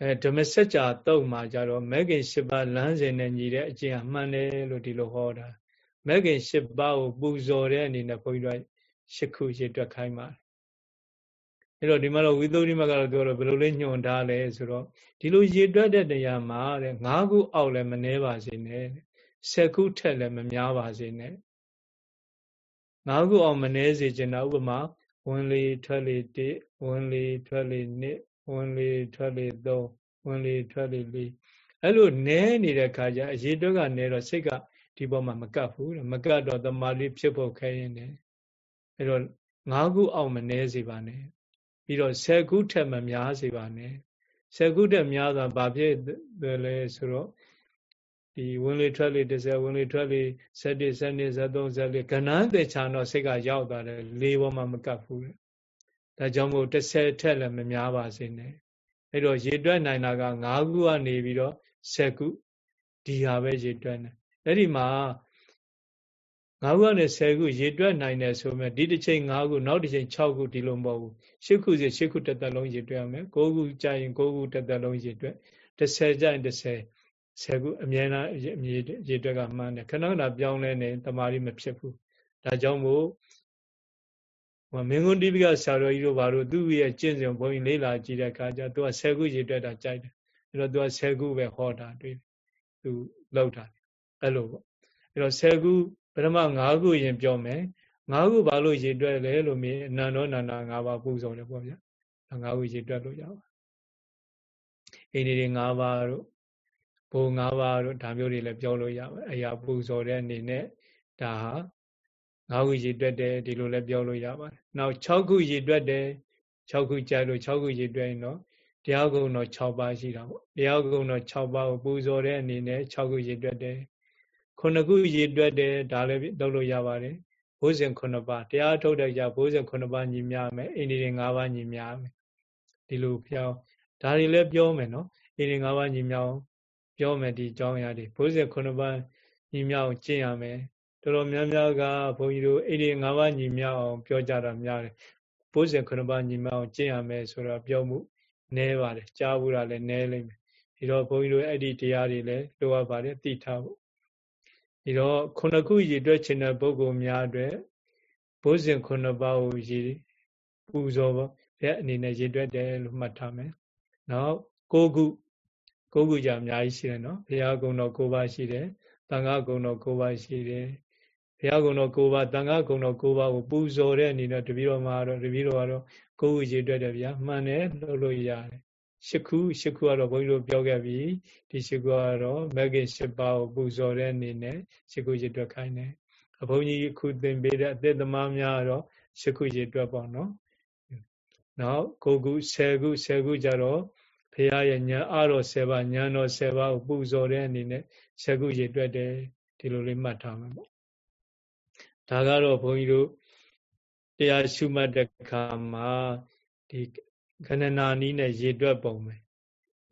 အဲဓမ္မစကြာတုတ်မှာကြတော့မဂ္ဂင်၈ပါးလမ်းစဉ်နဲ့ညီတဲ့အကျင့်အမှန်တယ်လို့ဒီလိုဟောတာမဂ္ဂင်၈ပါးကိုပူဇော်တဲ့အနေနဲ့ဘုန်းကြီးတို့ရှစ်ခုရေတွက်ခိုင်းပါတယ်အဲ့တော့ဒီမှာတော့ဝိသုဒ္ဓိမကတော့ပြောတော့ဘယ်လိုလဲညွှန်ထားလဲဆိုတော့ဒီလိုရေတွက်တဲ့နေရာမှာတဲ့၅ခုအောက်လည်းမနှဲပါစေနဲ့၁၀ခုထက်လည်းမများပါစေနဲ့၅ခုအောက်မနှဲစေချင်တာဥပမာဝင်လေထွက်လေ၁ဝင်လေထွက်လေ၂ ဝင်လေထွက်လေ၃ဝင်လေထွက်လေ၄အဲ့လိုနဲနေတဲ့ခါကျအရေတွက်ကနဲတော့စိတ်ကဒီပေါ်မှာမကပ်ဘူးမကပ်တော့တမာလေးဖြစ်ဖို့ခဲရင်တယ်အဲ့တော့၅ခုအောက်မနှဲစေပါနဲ့ပြီးတော့10ခုထက်မများစေပါနဲ့10ခုထက်များတာဘာဖြစ်လဲဆိုတော့ဒီဝင်လေထွက်လေ30ဝင်လေထွက်လေ7 7 73 74ကဏ္ဍတေချာတော့စိတ်ကရောက်သွားတယ်လေးပေါ်မှာမကပ်ဘူး ဒါကြောင့်မို့30ထက်လည်းမများပါစေနဲ့အဲ့တော့ရေတွက်နိုင်တာက9ခုကနေပြီးတော့10ခုဒီဟာပဲရေတွက်နေအဲ့ဒီမှာ9ခုနဲ့10ခုရေတွက်နိုင်တယ်ဆိုမဲ့ဒီတစ်ချိန်9ခုနောက်တစ်ချိန်6ခုဒီလိုမဟုတ်ဘူး10ခုစီ10ခုတစ်သက်လုံးရေတွက်ရမယ်9ခုကြာရင်9ခုတစ်သက်လုံးရေတွက်10ကြာရင်10 10ခုအမြဲတမ်းအမြဲရေတွက်ကမှန်းတယ်ခဏခဏပြောင်းလဲနေတမာရီမဖြစ်ဘူးဒါကြောင့်မို့ဟို မင်းကွန်းတိပိကဆရာတော်ကြီးတို့ဘာလို့သူ့ရဲ့ကျင့်စဉ်ဘုန်းကြီးလေးလာကြည့်တဲ့အခါကျသူက10ခုရေတွက်တာကြိုက်တယ်အဲ့တော့သူက10ခုပဲဟောတာတွေ့သူလောက်တာအဲ့လိုပေါ့အဲ့တော့10ခုပထမ9ခုရင်ပြောမယ်9ခုဘာလို့ရေတွက်လဲလို့မြင်အနန္တောနန္ဒ9ပါးပူဇော်တယ်ပေါ့ဗျာ9ခုရေတွက်လို့ရပါအိန္ဒိတွေ9ပါးတို့ဘုံ၅ပါးတို့ဒါမျိုးတွေလည်းပြောလို့ရပါတယ်အရာပူဇော်တဲ့အနေနဲ့ဒါဟာ ၅ခုရည်တွက်တယ်ဒီလိုလည်းပြောလို့ရပါတယ်နောက်6ခုရည်တွက်တယ်6ခုကြိုက်လို့6ခုရည်တွက်ရင်တော့တရားကုံတော့6ပါးရှိတာပေါ့တရားကုံတော့6ပါးကိုပူဇော်တဲ့အနေနဲ့6ခုရည်တွက်တယ်9ခုရည်တွက်တယ်ဒါလည်းလုပ်လို့ရပါတယ်ဘိုးစဉ်9ပါးတရားထုတ်တဲ့ကြဘိုးစဉ်9ပါးညီများမယ်အိန္ဒိတွေ5ပါးညီများမယ်ဒီလိုပြောင်းဒါတွေလည်းပြောမယ်နော်အိန္ဒိ5ပါးညီများအောင်ပြောမယ်ဒီအကြောင်းအရာတွေဘုဇေခုနှစ်ပါးညီမြောက်ကျင့်ရမယ် တော်တော်များများကဘုန်းကြီးတို့အဲ့ဒီ၅ပါးညီမြောက်အောင်ပြောကြတာများတယ်ဘုဇေခုနှစ်ပါးညီမြောက်အောင်ကျင့်ရမယ်ဆိုတော့ပြောမှုနည်းပါတယ်ကြားဘူးတာလည်းနည်းလိမ့်မယ်ဒီတော့ဘုန်းကြီးတို့အဲ့ဒီတရားတွေလည်းလိုအပ်ပါတယ်သိထားဖို့ဒီတော့ခုနှစ်ခုရည်တွက်ခြင်းတဲ့ပုဂ္ဂိုလ်များအတွက်ဘုဇင်ခုနှစ်ပါးကိုရည်ပူဇော်ပါဘယ်အနေနဲ့ရည်တွက်တယ်လို့မှတ်ထားမယ်နောက်ကိုခုကိုးခုကြအများကြီးရှိတယ်နော်ဘုရားကုံတော်၉ပါးရှိတယ်တန်ခါကုံတော်၉ပါးရှိတယ် ဘုရားကုံတော်၉ပါးတန်ခါကုံတော်၉ပါးကိုပူဇော်တဲ့အနေနဲ့တပည့်တော်မှာတော့တပည့်တော်ကတော့ကိုးခုရေတွက်တယ်ဗျာမှန်တယ်လို့လို့ရတယ်ရှစ်ခုရှစ်ခုကတော့ဘုန်းကြီးတို့ပြောခဲ့ပြီဒီရှစ်ခုကတော့မဂ္ဂင်ရှစ်ပါးကိုပူဇော်တဲ့အနေနဲ့ရှစ်ခုရေတွက်ခိုင်းတယ်အဘုန်းကြီးခုသင်ပေးတဲ့အသက်သမားများတော့ရှစ်ခုရေတွက်ပေါ့နော်နောက်ကိုခု10ခု10ခုကြတော့ဖရာရဲ့ညာအတော်7ပါးညာတော်7ပါးကိုပူဇော်တဲ့အနေနဲ့ဆက်ခုရည်တွက်တယ်ဒီလိုလေးမှတ်ထားမှာပေါ့ ဒါကတော့ဘုန်းကြီးတို့တရားရှုမှတ်တဲ့အခါမှာဒီခဏနာနီးနဲ့ရေတွက်ပုံပဲ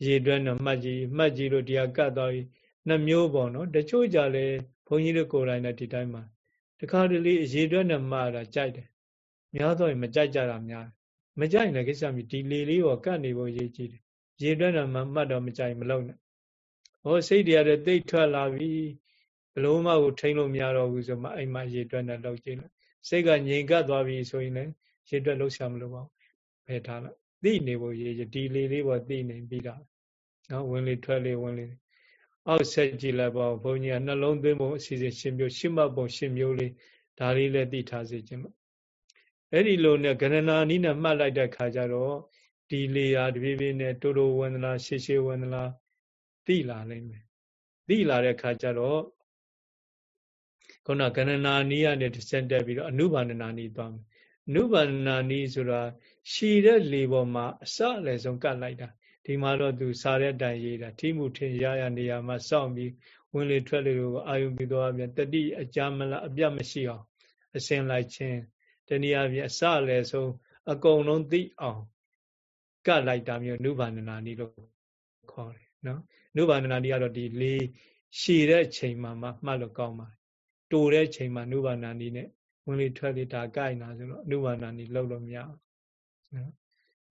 ရေတွက်တော့မှတ်ကြည့်မှတ်ကြည့်လို့တရားကတ်သွားပြီနှမျိုးပေါ့နော်တချို့ကြလဲဘုန်းကြီးတို့ကိုယ်တိုင်နဲ့ဒီတိုင်းမှာတခါတလေရေတွက်နဲ့မှတ်တာကြိုက်တယ်များတော့မကြိုက်ကြတာများမကြိုက်လည်းကိစ္စမရှိဒီလေလေးကိုကတ်နေဖို့ရေးကြည့်တယ်ရေတွက်တော့မှမှတ်တော့မကြိုက်မလုံးနဲ့ဟောစိတ်တရားတွေတိတ်ထွက်လာပြီ ဘလုံးမကိုထိန်လို့မရတော့ဘူးဆိုမှအိမ်မှာရေတွက်နဲ့လောက်ကြည့်လိုက်စိတ်ကငြိမ်ကပ်သွားပြီဆိုရင်လည်းရေတွက်လို့ဆရာမလို့ပါဘူးဖယ်ထားလိုက်သိနေဖို့ရေဒီလေးလေးပေါ်သိနေပြီးတာနော်ဝင်လေထွက်လေဝင်လေအောက်ဆက်ကြည့်လိုက်ပါဘုန်းကြီးကနှလုံးသွင်းပုံအစီအစဉ်ရှင်မျိုးရှင်းမပုံရှင်မျိုးလေးဒါလေးလည်းသိထားစေခြင်းပေါ့အဲ့ဒီလိုနဲ့ဂရဏာနီးနဲ့မှတ်လိုက်တဲ့ခါကျတော့ဒီလေဟာတပြေးပြေးနဲ့တိုးတိုးဝင်သလားရှေ့ရှေ့ဝင်သလားသိလာနိုင်မယ်သိလာတဲ့ခါကျတော့ ခုနကဏနာနီးရနဲ့တစ်ဆက်တက်ပြီးတော့အနုဘာနနာနီးသွားမယ်အနုဘာနနာနီးဆိုတာရှည်တဲ့လေပေါ်မှာအစအလယ်ဆုံးကတ်လိုက်တာဒီမှာတော့သူစားတဲ့တိုင်ရေးတာထိမှုထင်ရရနေရာမှာစောင့်ပြီးဝင်လေထွက်လေကိုအာယုပြီးတော့ပြန်တတိအကြမလားအပြတ်မရှိအောင်အစင်လိုက်ခြင်းတနည်းအားဖြင့်အစအလယ်ဆုံးအကုန်လုံးသိအောင်ကလိုက်တာမျိုးနုဘာနနာနီလို့ခေါ်တယ်နော်နုဘာနနာနီကတော့ဒီလေးရှည်တဲ့ချိန်မှာမှမှတ်လို့ကောင်းပါတယ် တိုတဲ့ချိန်မှာနုဘာနာနီနဲ့ဝင်လေထွက်လေဒါကိုက်နာဆိုတော့နုဘာနာနီလောက်လို့မရဘူးနော်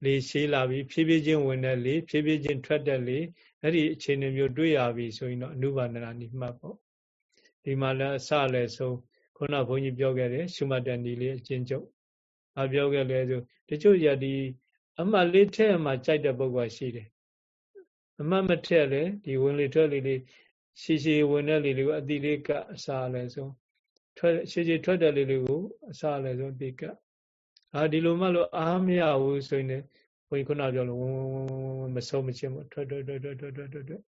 လေရှည်လာပြီဖြည်းဖြည်းချင်းဝင်တဲ့လေဖြည်းဖြည်းချင်းထွက်တဲ့လေအဲ့ဒီအခြေအနေမျိုးတွေ့ရပြီဆိုရင်တော့အနုဘာနနာနီမှတ်ပေါ့ဒီမှာလည်းအစလည်းဆုံးခုနဘုန်းကြီးပြောခဲ့တယ်ရှုမှတ်တဲ့နီလေးအချင်းချုပ်အပြောခဲ့လဲဆိုတချို့ရဒီအမှတ်လေးထည့်အမှကြိုက်တဲ့ပုဂ္ဂိုလ်ရှိတယ်အမှတ်မထည့်လေဒီဝင်လေထွက်လေလေး ရှည်ရှည်ဝင်တဲ့လေလေးကိုအတိလေးကအစားလဲဆုံးထွက်ရှည်ရှည်ထွက်တဲ့လေလေးကိုအစားလဲဆုံးဒီကအာဒီလိုမှလို့အားမရဘူးဆိုရင်ဘုန်းကြီးခုနပြောလို့ဝင်ဝင်ဝင်ဝင်မဆုံးမချင်းဘူးထွက်ထွက်ထွက်ထွက်ထွက်ထွက်ထွက်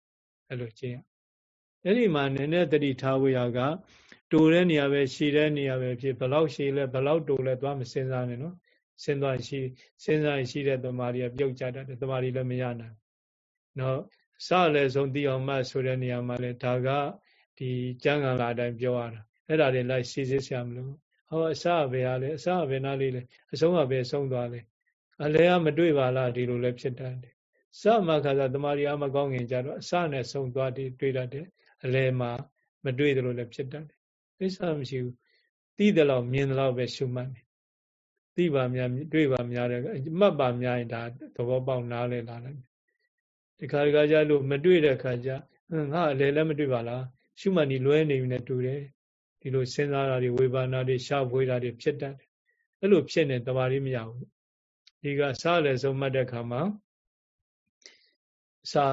အဲ့လိုကျင့်ရအဲ့ဒီမှာနည်းနည်းတတိထားဝေရကတူတဲ့နေရာပဲရှည်တဲ့နေရာပဲဖြစ်ဘလောက်ရှည်လဲဘလောက်တူလဲသွားမစင်စားနဲ့နော်စဉ်းသွားရှိစဉ်းစားရှိတဲ့တမာရီကပြုတ်ကြတတ်တယ်တမာရီလည်းမရနိုင်နော် စလည်းဆုံးသိအောင်မှဆိုတဲ့နေရာမှာလေဒါကဒီကျမ်းဂန်လာအတိုင်းပြောရတာအဲ့ဒါတွေလိုက်စီစစ်ဆရာမလို့ဟောအစပဲရလေအစပဲနားလေးလေအဆုံးကပဲဆုံးသွားလေအလဲကမတွေ့ပါလားဒီလိုလည်းဖြစ်တတ်တယ်စမခါသာတမာရီအမကောင်းငင်ကြတော့အစနဲ့ဆုံးသွားတယ်တွေ့တတ်တယ်အလဲမှာမတွေ့သလိုလည်းဖြစ်တတ်တယ်ကိစ္စမရှိဘူးသိတယ်လို့မြင်တယ်လို့ပဲရှုမှတ်တယ်သိပါများတွေ့ပါများတယ်မှတ်ပါများရင်ဒါသဘောပေါက်နားလဲလာတယ် ဒီခါဒီခါကျလို့မတွေ့တဲ့ခါကျငါအလဲလည်းမတွေ့ပါလားရှုမှတ်နေလွဲနေပြီနဲ့တူတယ်ဒီလိုစဉ်းစားတာတွေဝေဘာနာတွေရှားဖွေးတာတွေဖြစ်တတ်တယ်အဲ့လိုဖြစ်နေတဘာလေးမရဘူးဒီကစားလဲဆုံးမှတ်တဲ့ခါမှာစာ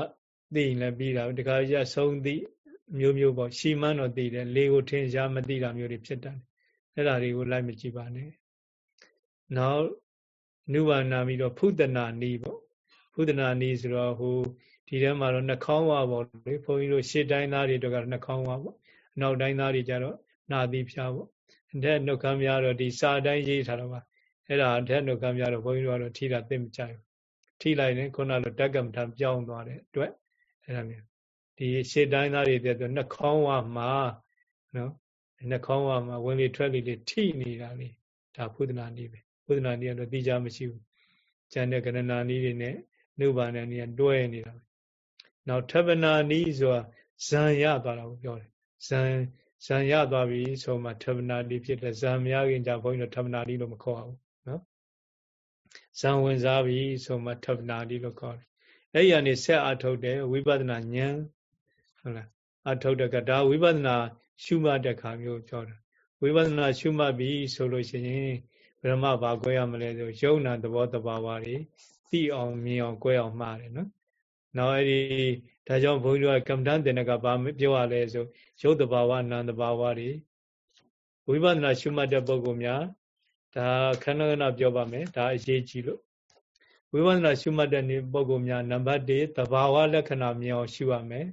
သိရင်လည်းပြီးတာဒီခါကျဆုံးသိမျိုးမျိုးပေါ့ရှီမန်းတော့သိတယ်လေကိုထင်ရှားမသိတာမျိုးတွေဖြစ်တတ်တယ်အဲ့ဒါတွေကိုလိုက်မကြည့်ပါနဲ့နောက်နုဘာနာပြီးတော့ဖုဒနာနီးပေါ့ ဖုဒနာနီးဆိုတော့ဟိုဒီထဲမှာတော့နှာခေါင်းဝပေါ့လေဘုန်းကြီးတို့ရှေ့တိုင်းသားတွေတော့ကနှာခေါင်းဝပေါ့အနောက်တိုင်းသားတွေကြတော့နာသီဖျားပေါ့အထက်နှုတ်ခမ်းများတော့ဒီစာတိုင်းရေးထားတော့ပါအဲ့ဒါအထက်နှုတ်ခမ်းများတော့ဘုန်းကြီးတို့ကတော့ထိတာသိမကြဘူးထိလိုက်ရင်ခုနလိုတက်ကမ္မထပြောင်းသွားတဲ့အတွက်အဲ့ဒါမျိုးဒီရှေ့တိုင်းသားတွေတဲ့နှာခေါင်းဝမှာနော်နှာခေါင်းဝမှာဝင်လေထွက်လေလေးထိနေတာလေဒါဖုဒနာနည်းပဲဖုဒနာနည်းကတော့သိကြမရှိဘူးကျန်တဲ့ကရဏာနည်းတွေနဲ့ နှုတ်ပါနဲ့နည်းတွဲနေတာပဲနောက်ထဗနာနီးဆိုတာဇံရသွားတာကိုပြောတယ်ဇံဇံရသွားပြီဆိုမှထဗနာနီးဖြစ်တယ်ဇံမရခင်ကြဘုန်းကြီးတို့ထဗနာနီးလို့မခေါ်အောင်နော်ဇံဝင်စားပြီဆိုမှထဗနာနီးလို့ခေါ်တယ်အဲ့ဒီကနေဆက်အထုတ်တယ်ဝိပဿနာဉာဏ်ဟုတ်လားအထုတ်တဲ့ကဒါဝိပဿနာရှုမှတ်တဲ့ခါမျိုးပြောတယ်ဝိပဿနာရှုမှတ်ပြီဆိုလို့ရှိရင်ဘယ်မှာဘာကွဲရမလဲဆိုယုံနာသဘောတဘာဝတွေ သိအောင်မြင်အောင်ကွဲအောင်မှားတယ်နော်နောက်အဲ့ဒီဒါကြောင့်ဘုန်းကြီးတို့ကကမ္မဋ္ဌာန်းတင်ကဘာပြောရလဲဆိုရုပ်တဘာဝနာမ်တဘာဝတွေဝိပဿနာရှုမှတ်တဲ့ပုဂ္ဂိုလ်များဒါခဏခဏပြောပါမယ်ဒါအရေးကြီးလို့ဝိပဿနာရှုမှတ်တဲ့ပုဂ္ဂိုလ်များနံပါတ်1တဘာဝလက္ခဏာမြင်အောင်ရှုရမယ်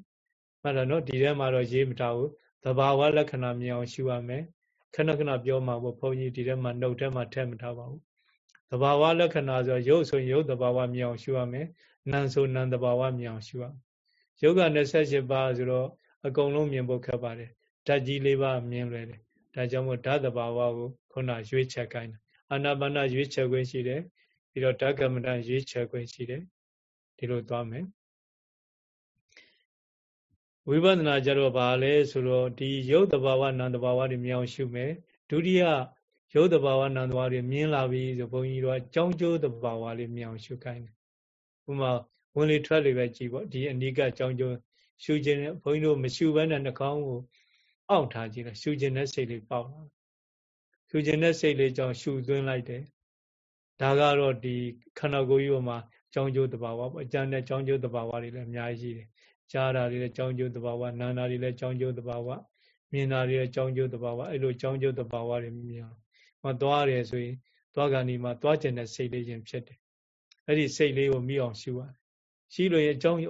မှတ်တယ်နော်ဒီထဲမှာတော့ရေးမထားဘူးတဘာဝလက္ခဏာမြင်အောင်ရှုရမယ်ခဏခဏပြောမှာပေါ့ဘုန်းကြီးဒီထဲမှာနှုတ်ထဲမှာထည့်မထားပါဘူး တဘာဝလက္ခဏာဆိုရုပ်ဆိုရင်ရုပ်တဘာဝမြင်အောင်ရှုရမယ်နာမ်ဆိုနာမ်တဘာဝမြင်အောင်ရှုရမယ်ယောဂ28ပါးဆိုတော့အကုန်လုံးမြင်ဖို့ခက်ပါတယ်ဓာတ်ကြီး၄ပါးမြင်လွယ်တယ်ဒါကြောင့်မို့ဓာတ်တဘာဝကိုခုနရွေးချက်ခိုင်းတယ်အာနာပါနရွေးချက်ခွင့်ရှိတယ်ပြီးတော့ဓာတ်ကမ္မဋ္ဌာန်းရွေးချက်ခွင့်ရှိတယ်ဒီလိုသွားမယ်ဝိပဿနာကြတော့ဘာလဲဆိုတော့ဒီရုပ်တဘာဝနာမ်တဘာဝတွေမြင်အောင်ရှုမယ်ဒုတိယ ရုပ်တဘာဝနာမ်တဘာဝတွေမြင်လာပြီဆိုဘုန်းကြီးတို့ကကြောင်းကျိုးတဘာဝလေးမြင်အောင်ရှုခိုင်းတယ်ဥမာဝင်လေထွက်လေပဲကြည်ပေါ့ဒီအနိကကြောင်းကျိုးရှုခြင်းနဲ့ဘုန်းကြီးတို့မရှုဘဲနဲ့နှာခေါင်းကိုအောင့်ထားကြည့်လိုက်ရှုခြင်းနဲ့စိတ်လေးပေါက်လာရှုခြင်းနဲ့စိတ်လေးကြောင့်ရှုသွင်းလိုက်တယ်ဒါကတော့ဒီခန္ဓာကိုယ်ကြီးပေါ်မှာကြောင်းကျိုးတဘာဝပေါ့အကျမ်းနဲ့ကြောင်းကျိုးတဘာဝတွေလည်းအများကြီးရှိတယ်ကြားတာတွေလည်းကြောင်းကျိုးတဘာဝနာနာတွေလည်းကြောင်းကျိုးတဘာဝမြင်တာတွေလည်းကြောင်းကျိုးတဘာဝအဲ့လိုကြောင်းကျိုးတဘာဝတွေမြင်အောင် မသွားတယ်ဆိုရင်သွားကန်ဒီမှာသွားကျင်တဲ့စိတ်လေးချင်းဖြစ်တယ်အဲ့ဒီစိတ်လေးကိုမိအောင်ရှုရတယ်ရှိလို့ရင်အကြောင်းဩ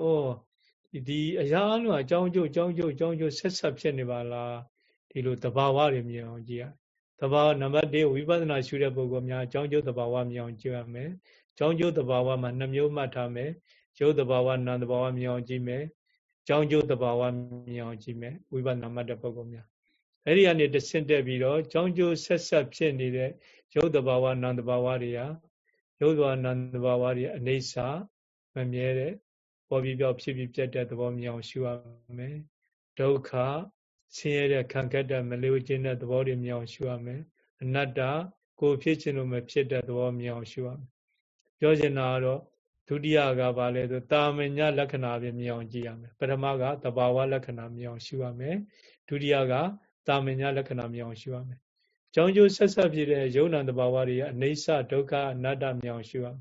ဒီအရာအလုံးအကြောင်းကျိုးအကြောင်းကျိုးအကြောင်းကျိုးဆက်ဆက်ဖြစ်နေပါလားဒီလိုတဘာဝတွေမြင်အောင်ကြည့်ရတဘာဝနံပါတ်1ဝိပဿနာရှုတဲ့ပုဂ္ဂိုလ်များအကြောင်းကျိုးတဘာဝမြင်အောင်ကြည့်ရမယ်အကြောင်းကျိုးတဘာဝမှာနှမျိုးမှတ်ထားမယ်ရုပ်တဘာဝနာမ်တဘာဝမြင်အောင်ကြည့်မယ်အကြောင်းကျိုးတဘာဝမြင်အောင်ကြည့်မယ်ဝိပဿနာမှတ်တဲ့ပုဂ္ဂိုလ်များ အဲ့ဒီကနေတဆင့်တက်ပြီးတော့အကြောင်းကျိုးဆက်ဆက်ဖြစ်နေတဲ့ရုပ်တဘာဝနာမ်တဘာဝတွေဟာရုပ်တဘာဝနာမ်တဘာဝတွေအနေစာမမြဲတဲ့ပေါ်ပြီးပြောက်ဖြစ်ပြီးပြတ်တဲ့သဘောမြင်အောင်ရှုရမယ်ဒုက္ခဆင်းရဲတဲ့ခံကက်တဲ့မလေးခြင်းတဲ့သဘောတွေမြင်အောင်ရှုရမယ်အနတ္တကိုဖြစ်ခြင်းလို့မဖြစ်တဲ့သဘောမြင်အောင်ရှုရမယ်ပြောချင်တာကတော့ဒုတိယကဘာလဲဆိုတာမညလက္ခဏာပဲမြင်အောင်ကြည့်ရမယ်ပထမကသဘာဝလက္ခဏာမြင်အောင်ရှုရမယ်ဒုတိယက တာမညလက္ခဏာမြင်အောင်ရှုရမယ်ကြောင်းကျိုးဆက်ဆက်ဖြစ်တဲ့ယုံနာသဘာဝတွေရဲ့အနေဆဒုက္ခအနတ္တမြင်အောင်ရှုရမယ်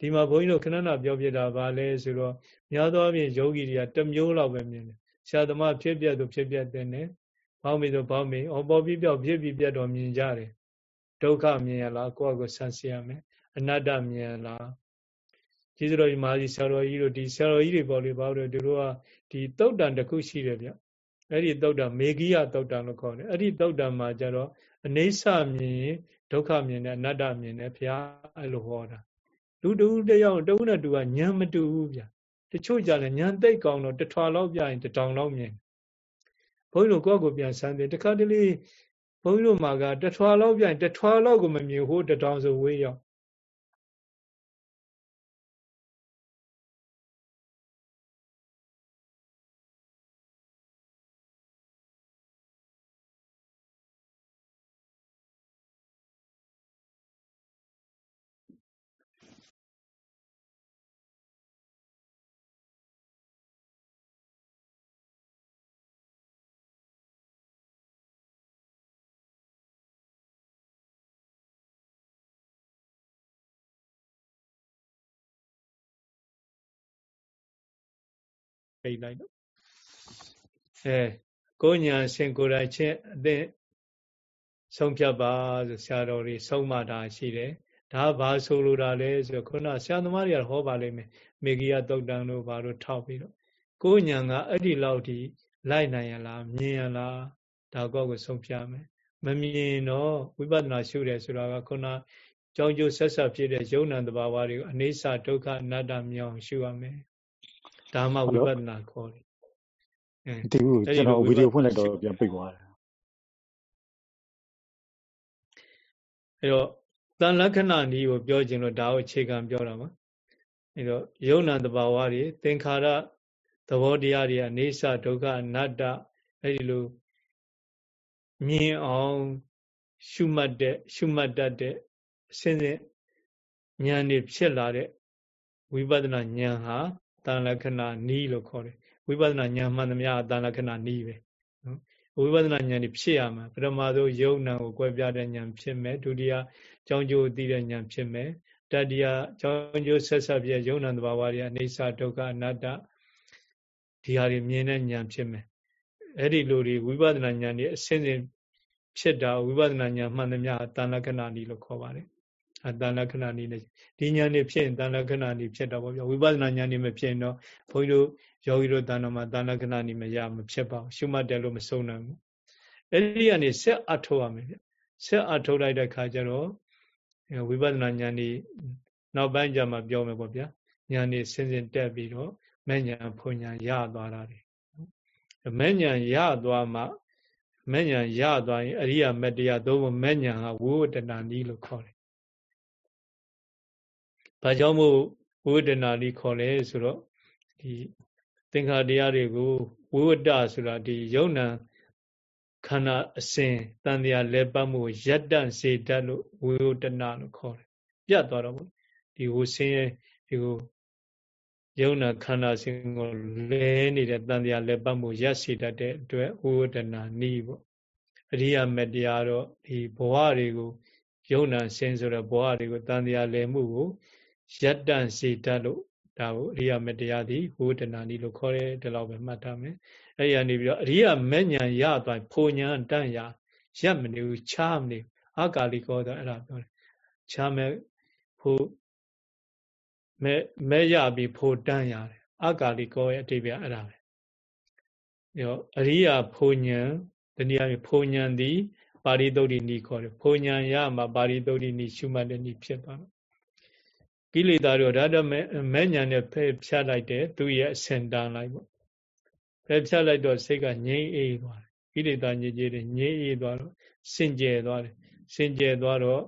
ဒီမှာဘုန်းကြီးတို့ခဏနာပြောပြတာဗာလဲဆိုတော့များသောအားဖြင့်ယောဂီတွေကတစ်မျိုးလောက်ပဲမြင်တယ်ဆရာသမားဖြစ်ပြသူဖြစ်ပြတဲ့နဲ့ဘောင်းမီဆိုဘောင်းမီအော်ပေါ်ပြီးပြောက်ဖြစ်ပြီးပြတ်တော့မြင်ကြတယ်ဒုက္ခမြင်ရလားကိုယ့်အကိုဆန်းစစ်ရမယ်အနတ္တမြင်ရလားကျေးဇူးတော်ကြီးမာကြီးဆရာတော်ကြီးတို့ဒီဆရာတော်ကြီးတွေပေါ့လေဘာလို့တို့တို့ကဒီတုတ်တန်တစ်ခုရှိတယ်ဗျ အဲ့ဒီတုတ်တန်မေဂိယတုတ်တန်လို့ခေါ်တယ်အဲ့ဒီတုတ်တန်မှာကျတော့အနေဆမြင်ဒုက္ခမြင်တယ်အနတ္တမြင်တယ်ဘုရားအဲ့လိုဟောတာလူတူတယောက်တူနဲ့တူကညံမတူဘူးဗျတချို့ကြလည်းညာသိတ်ကောင်းတော့တထွာလောက်ပြရင်တထောင်လောက်မြင်ဘုန်းကြီးတို့ကိုယ့်ကိုပြန်ဆန်းတယ်တခါတလေဘုန်းကြီးတို့မှာကတထွာလောက်ပြရင်တထွာလောက်ကိုမမြင်ဟိုတထောင်ဆိုဝေးရောက် ပိတ်လိုက်တော့အဲကိုညာရှင်ကိုယ်တိုင်ချင်းအသင်ဆုံးဖြတ်ပါဆိုဆရာတော်တွေဆုံးမတာရှိတယ်ဒါဘာဆိုလိုတာလဲဆိုခုနဆရာသမားတွေကဟောပါလိမ့်မယ်မေဂိယတုတ်တန်တို့ဘာလို့ထောက်ပြီးတော့ကိုညာကအဲ့ဒီလောက်ထိလိုက်နိုင်ရလားမြင်ရလားဒါကောကိုဆုံးဖြတ်မယ်မမြင်တော့ဝိပဿနာရှုတယ်ဆိုတာကခုနကြောင်းကျိုးဆက်ဆက်ဖြစ်တဲ့ယုံ nant တဘာဝတွေကိုအနေစာဒုက္ခအနတ္တမြောင်ရှုရမယ် ဒါမှဝိပဿနာခေါ်တယ်ဒီခုကျွန်တော်ဗီဒီယိုဖွင့်လိုက်တော့ပြန်ပိတ်သွားတယ်အဲတော့တန်လက္ခဏာနည်းကိုပြောခြင်းလို့ဒါကိုအခြေခံပြောတာပါအဲတော့ယုံနာတဘာဝတွေသင်္ခါရသဘောတရားတွေအနေဆဒုက္ခအနတ္တအဲဒီလိုမြင်အောင်ရှုမှတ်တဲ့ရှုမှတ်တတ်တဲ့အစဉ်စဉ်ဉာဏ်တွေဖြစ်လာတဲ့ဝိပဿနာဉာဏ်ဟာ တန်လက္ခဏာနီးလို့ခေါ်တယ်ဝိပဿနာဉာဏ်မှန်သမျှတန်လက္ခဏာနီးပဲနော်ဝိပဿနာဉာဏ်นี่ဖြစ်ရမှာပထမဆုံးယုံနာကိုကွဲပြားတဲ့ဉာဏ်ဖြစ်မယ်ဒုတိယကြောင်းကျိုးသိတဲ့ဉာဏ်ဖြစ်မယ်တတိယကြောင်းကျိုးဆက်ဆက်ပြယုံနာသဘာဝတွေအနေစာဒုက္ခအနတ္တဒီဟာတွေမြင်တဲ့ဉာဏ်ဖြစ်မယ်အဲ့ဒီလိုတွေဝိပဿနာဉာဏ်นี่အစဉ်စဉ်ဖြစ်တာဝိပဿနာဉာဏ်မှန်သမျှတန်လက္ခဏာနီးလို့ခေါ်ပါတယ် အတန်လက္ခဏာနည်းနဲ့ဒီညာနေဖြစ်ရင်တန်လက္ခဏာနည်းဖြစ်တော့ဗောဗျာဝိပဿနာညာနေမဖြစ်ရင်တော့ဘုန်းကြီးတို့ယောဂီတို့တန်တော်မှာတန်လက္ခဏာနည်းမရမဖြစ်ပါဘူးရှုမှတ်တယ်လို့မဆုံးနိုင်ဘူးအဲ့ဒီကနေဆက်အထုတ်ရမယ်ဗျဆက်အထုတ်လိုက်တဲ့ခါကျတော့ဝိပဿနာညာနေနောက်ပိုင်းကျမှပြောမယ်ဗောဗျာညာနေစင်စင်တက်ပြီးတော့မဲ့ညာဖုန်ညာရသွားတာလေမဲ့ညာရသွားမှမဲ့ညာရသွားရင်အရိယာမတ္တရားသို့မဟုတ်မဲ့ညာကဝိဝတ္တနာနည်းလို့ခေါ်တယ် ဘာကြောင့်မို့ဝိဝတ္တနာလိခေါ်လဲဆိုတော့ဒီသင်္ခါတရားတွေကိုဝိဝတ္တဆိုတာဒီယုံ nant ခန္ဓာအစဉ်တန်တရားလဲပတ်မှုယတ္တစေတတ်လို့ဝိဝတ္တနာလို့ခေါ်တယ်ပြတ်သွားတော့ဗောဒီဟိုဆင်းရဲဒီကိုယုံနာခန္ဓာစဉ်ကိုလဲနေတဲ့တန်တရားလဲပတ်မှုရက်စေတတ်တဲ့အတွက်ဝိဝတ္တနာနီးပေါ့အရိယာမတရားတော့ဒီဘဝတွေကိုယုံနာဆင်းဆိုတဲ့ဘဝတွေကိုတန်တရားလဲမှုကို ယတ္တန်စေတတ်လို့ဒါကိုအရိယာမတရားသည်ဝိဒနာနီလို့ခေါ်တယ်ဒီလောက်ပဲမှတ်ထားမယ်အဲ့ဒီကနေပြီးတော့အရိယာမဉ္ဇဏ်ရသွားဖိုညာတန့်ရရက်မနေဘူးချားမနေအကာလိကောတော့အဲ့ဒါပြောတယ်ချားမဲ့ဖိုမဲမဲရပြီးဖိုတန့်ရတယ်အကာလိကောရဲ့အတိပ္ပယ်အဲ့ဒါပဲရောအရိယာဖိုညာတနည်းအားဖြင့်ဖိုညာသည် ပါရိသုတ်တိနီခေါ်တယ်ဖိုညာရမှာပါရိသုတ်တိနီရှုမှတ်တဲ့နီဖြစ်သွားတယ် ကိလေသာတွေဒါတော့မဲ့ညာနဲ့ဖယ်ဖြတ်လိုက်တယ်သူရဲ့အစင်တန်းလိုက်ပေါ့ဖယ်ဖြတ်လိုက်တော့စိတ်ကငြိမ့်အေးသွားတယ်ကိလေသာညစ်ကြေးတွေငြိမ့်အေးသွားတော့စင်ကြယ်သွားတယ်စင်ကြယ်သွားတော့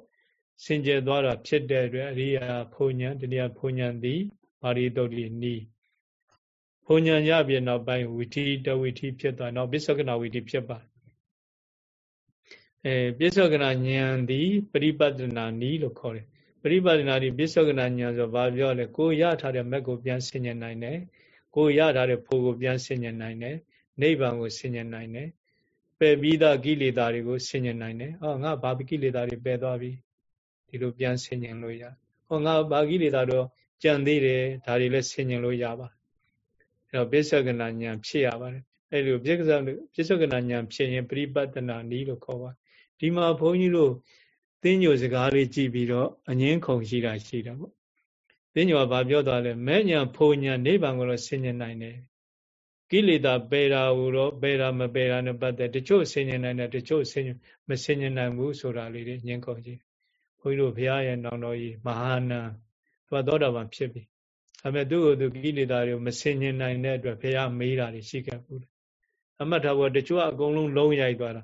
စင်ကြယ်သွားတာဖြစ်တဲ့အတွက်အရိယာဘုံညာတရားဘုံညာသည်ပါရိတုတ်တိနီးဘုံညာရပြနောက်ပိုင်းဝိသီတဝိသီဖြစ်သွားနောက်ပစ္ဆကနာဝိသီဖြစ်ပါအဲပစ္ဆကနာဉာဏ်သည်ပရိပတနာနီးလို့ခေါ်တယ် ပရိပါဒနာတိပစ္စောကနာညာဆိုဘာပြောလဲကိုရထားတဲ့မက်ကိုပြန်ဆင်ញင်နိုင်တယ်ကိုရထားတဲ့ဖို့ကိုပြန်ဆင်ញင်နိုင်တယ်နိဗ္ဗာန်ကိုဆင်ញင်နိုင်တယ်ပယ်ပြီးသားကိလေသာတွေကိုဆင်ញင်နိုင်တယ်ဟောငါဘာကိလေသာတွေပယ်သွားပြီဒီလိုပြန်ဆင်ញင်လို့ရဟောငါဘာကိလေသာတော့ကြံသေးတယ်ဒါတွေလည်းဆင်ញင်လို့ရပါအဲတော့ပစ္စောကနာညာဖြစ်ရပါတယ်အဲလိုပစ္စောပစ္စောကနာညာဖြစ်ရင်ပရိပတ်တနာနီးလို့ခေါ်ပါဒီမှာဘုန်းကြီးတို့ သင်ညိုစကားလေးကြည့်ပြီးတော့အငင်းခုန်ရှိတာရှိတာပေါ့သင်ညိုကဘာပြောသွားလဲမဲ့ညာဖုံညာနိဗ္ဗာန်ကိုတော့ဆင်ញင်နိုင်တယ်ကိလေသာပယ်တာကိုတော့ပယ်တာမပယ်တာနဲ့ပတ်သက်တချို့ဆင်ញင်နိုင်တယ်တချို့ဆင်ញမဆင်ញင်နိုင်ဘူးဆိုတာလေးတွေငင်းခုန်ကြည့်ဘုန်းကြီးတို့ဘုရားရဲ့နောင်တော်ကြီးမဟာနံသူကသောတာပန်ဖြစ်ပြီ ဒါပေမဲ့သူ့ကိုယ်သူကိလေသာတွေကိုမစင်ញင်နိုင်တဲ့အတွက်ဘုရားမေးတာတွေရှိခဲ့ဘူးအမှတ်ထားဖို့တချို့ကအကုန်လုံးလုံးရိုက်သွားတာ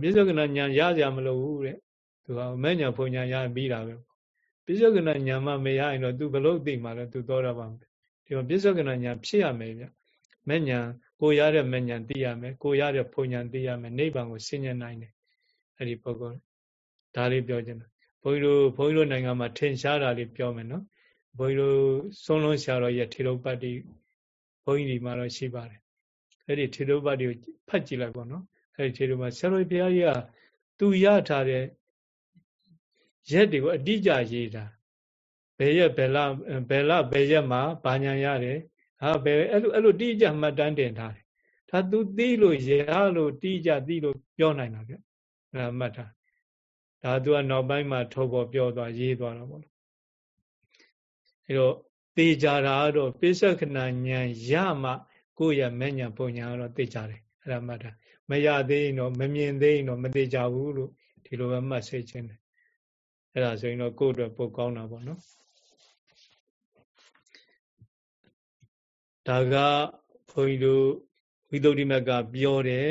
ပြစ္ဆုတ်ကနာညာရကြမလို့ဘူးတဲ့ သူကမဲ့ညာဖုန်ညာရပြီးတာပဲပြစ္ဆုတ်ကနာညာမှမရရင်တော့ तू ဘလို့သိမှာလဲ तू သောတာပန်ဒီမှာပြစ္ဆုတ်ကနာညာဖြစ်ရမယ်ဗျမဲ့ညာကိုရတဲ့မဲ့ညာသိရမယ်ကိုရတဲ့ဖုန်ညာသိရမယ်နိဗ္ဗာန်ကိုဆင်ញင်နိုင်တယ်အဲ့ဒီပုဂ္ဂိုလ်ဒါလေးပြောချင်တာဘုန်းကြီးတို့ဘုန်းကြီးတို့နိုင်ငံမှာထင်ရှားတာလေးပြောမယ်နော်ဘုန်းကြီးတို့ဆုံးလုံးဆရာတော်ရဲ့ထေရုပတ္တိဘုန်းကြီးဒီမှာတော့ရှိပါတယ်အဲ့ဒီထေရုပတ္တိကိုဖတ်ကြည့်လိုက်ပေါ့နော်အဲ့ဒီထေရုမှာဆရာတော်ဘုရားကြီးကသူရထားတဲ့ ရက်တွေကိုအတိအကျရေးတာဘယ်ရက်ဘယ်လဘယ်လဘယ်ရက်မှာဘာညာရတယ်ဟာဘယ်အဲ့လိုအဲ့လိုတိအကျမှတ်တမ်းတင်ထားတယ်ဒါသူသိလို့ရလို့တိအကျသိလို့ပြောနိုင်တာဗျအဲ့ဒါမှတ်ထားဒါသူကနောက်ပိုင်းမှာထုတ်ပေါ်ပြောသွားရေးသွားတာပေါ့အဲတော့သေကြတာတော့ပိဿကနာဉာဏ်ရမှကိုယ့်ရဲ့မဲ့ညာပုံညာတော့သိကြတယ်အဲ့ဒါမှတ်တာမရသေးရင်တော့မမြင်သေးရင်တော့မသိကြဘူးလို့ဒီလိုပဲမှတ်စေခြင်းတယ် အဲ့ဒါဆိုရင်တော့ကိုယ့်အတွက်ပိုကောင်းတာပေါ့နော်ဒါကဘုန်းကြီးတို့ဝိသုဒ္ဓိမကပြောတဲ့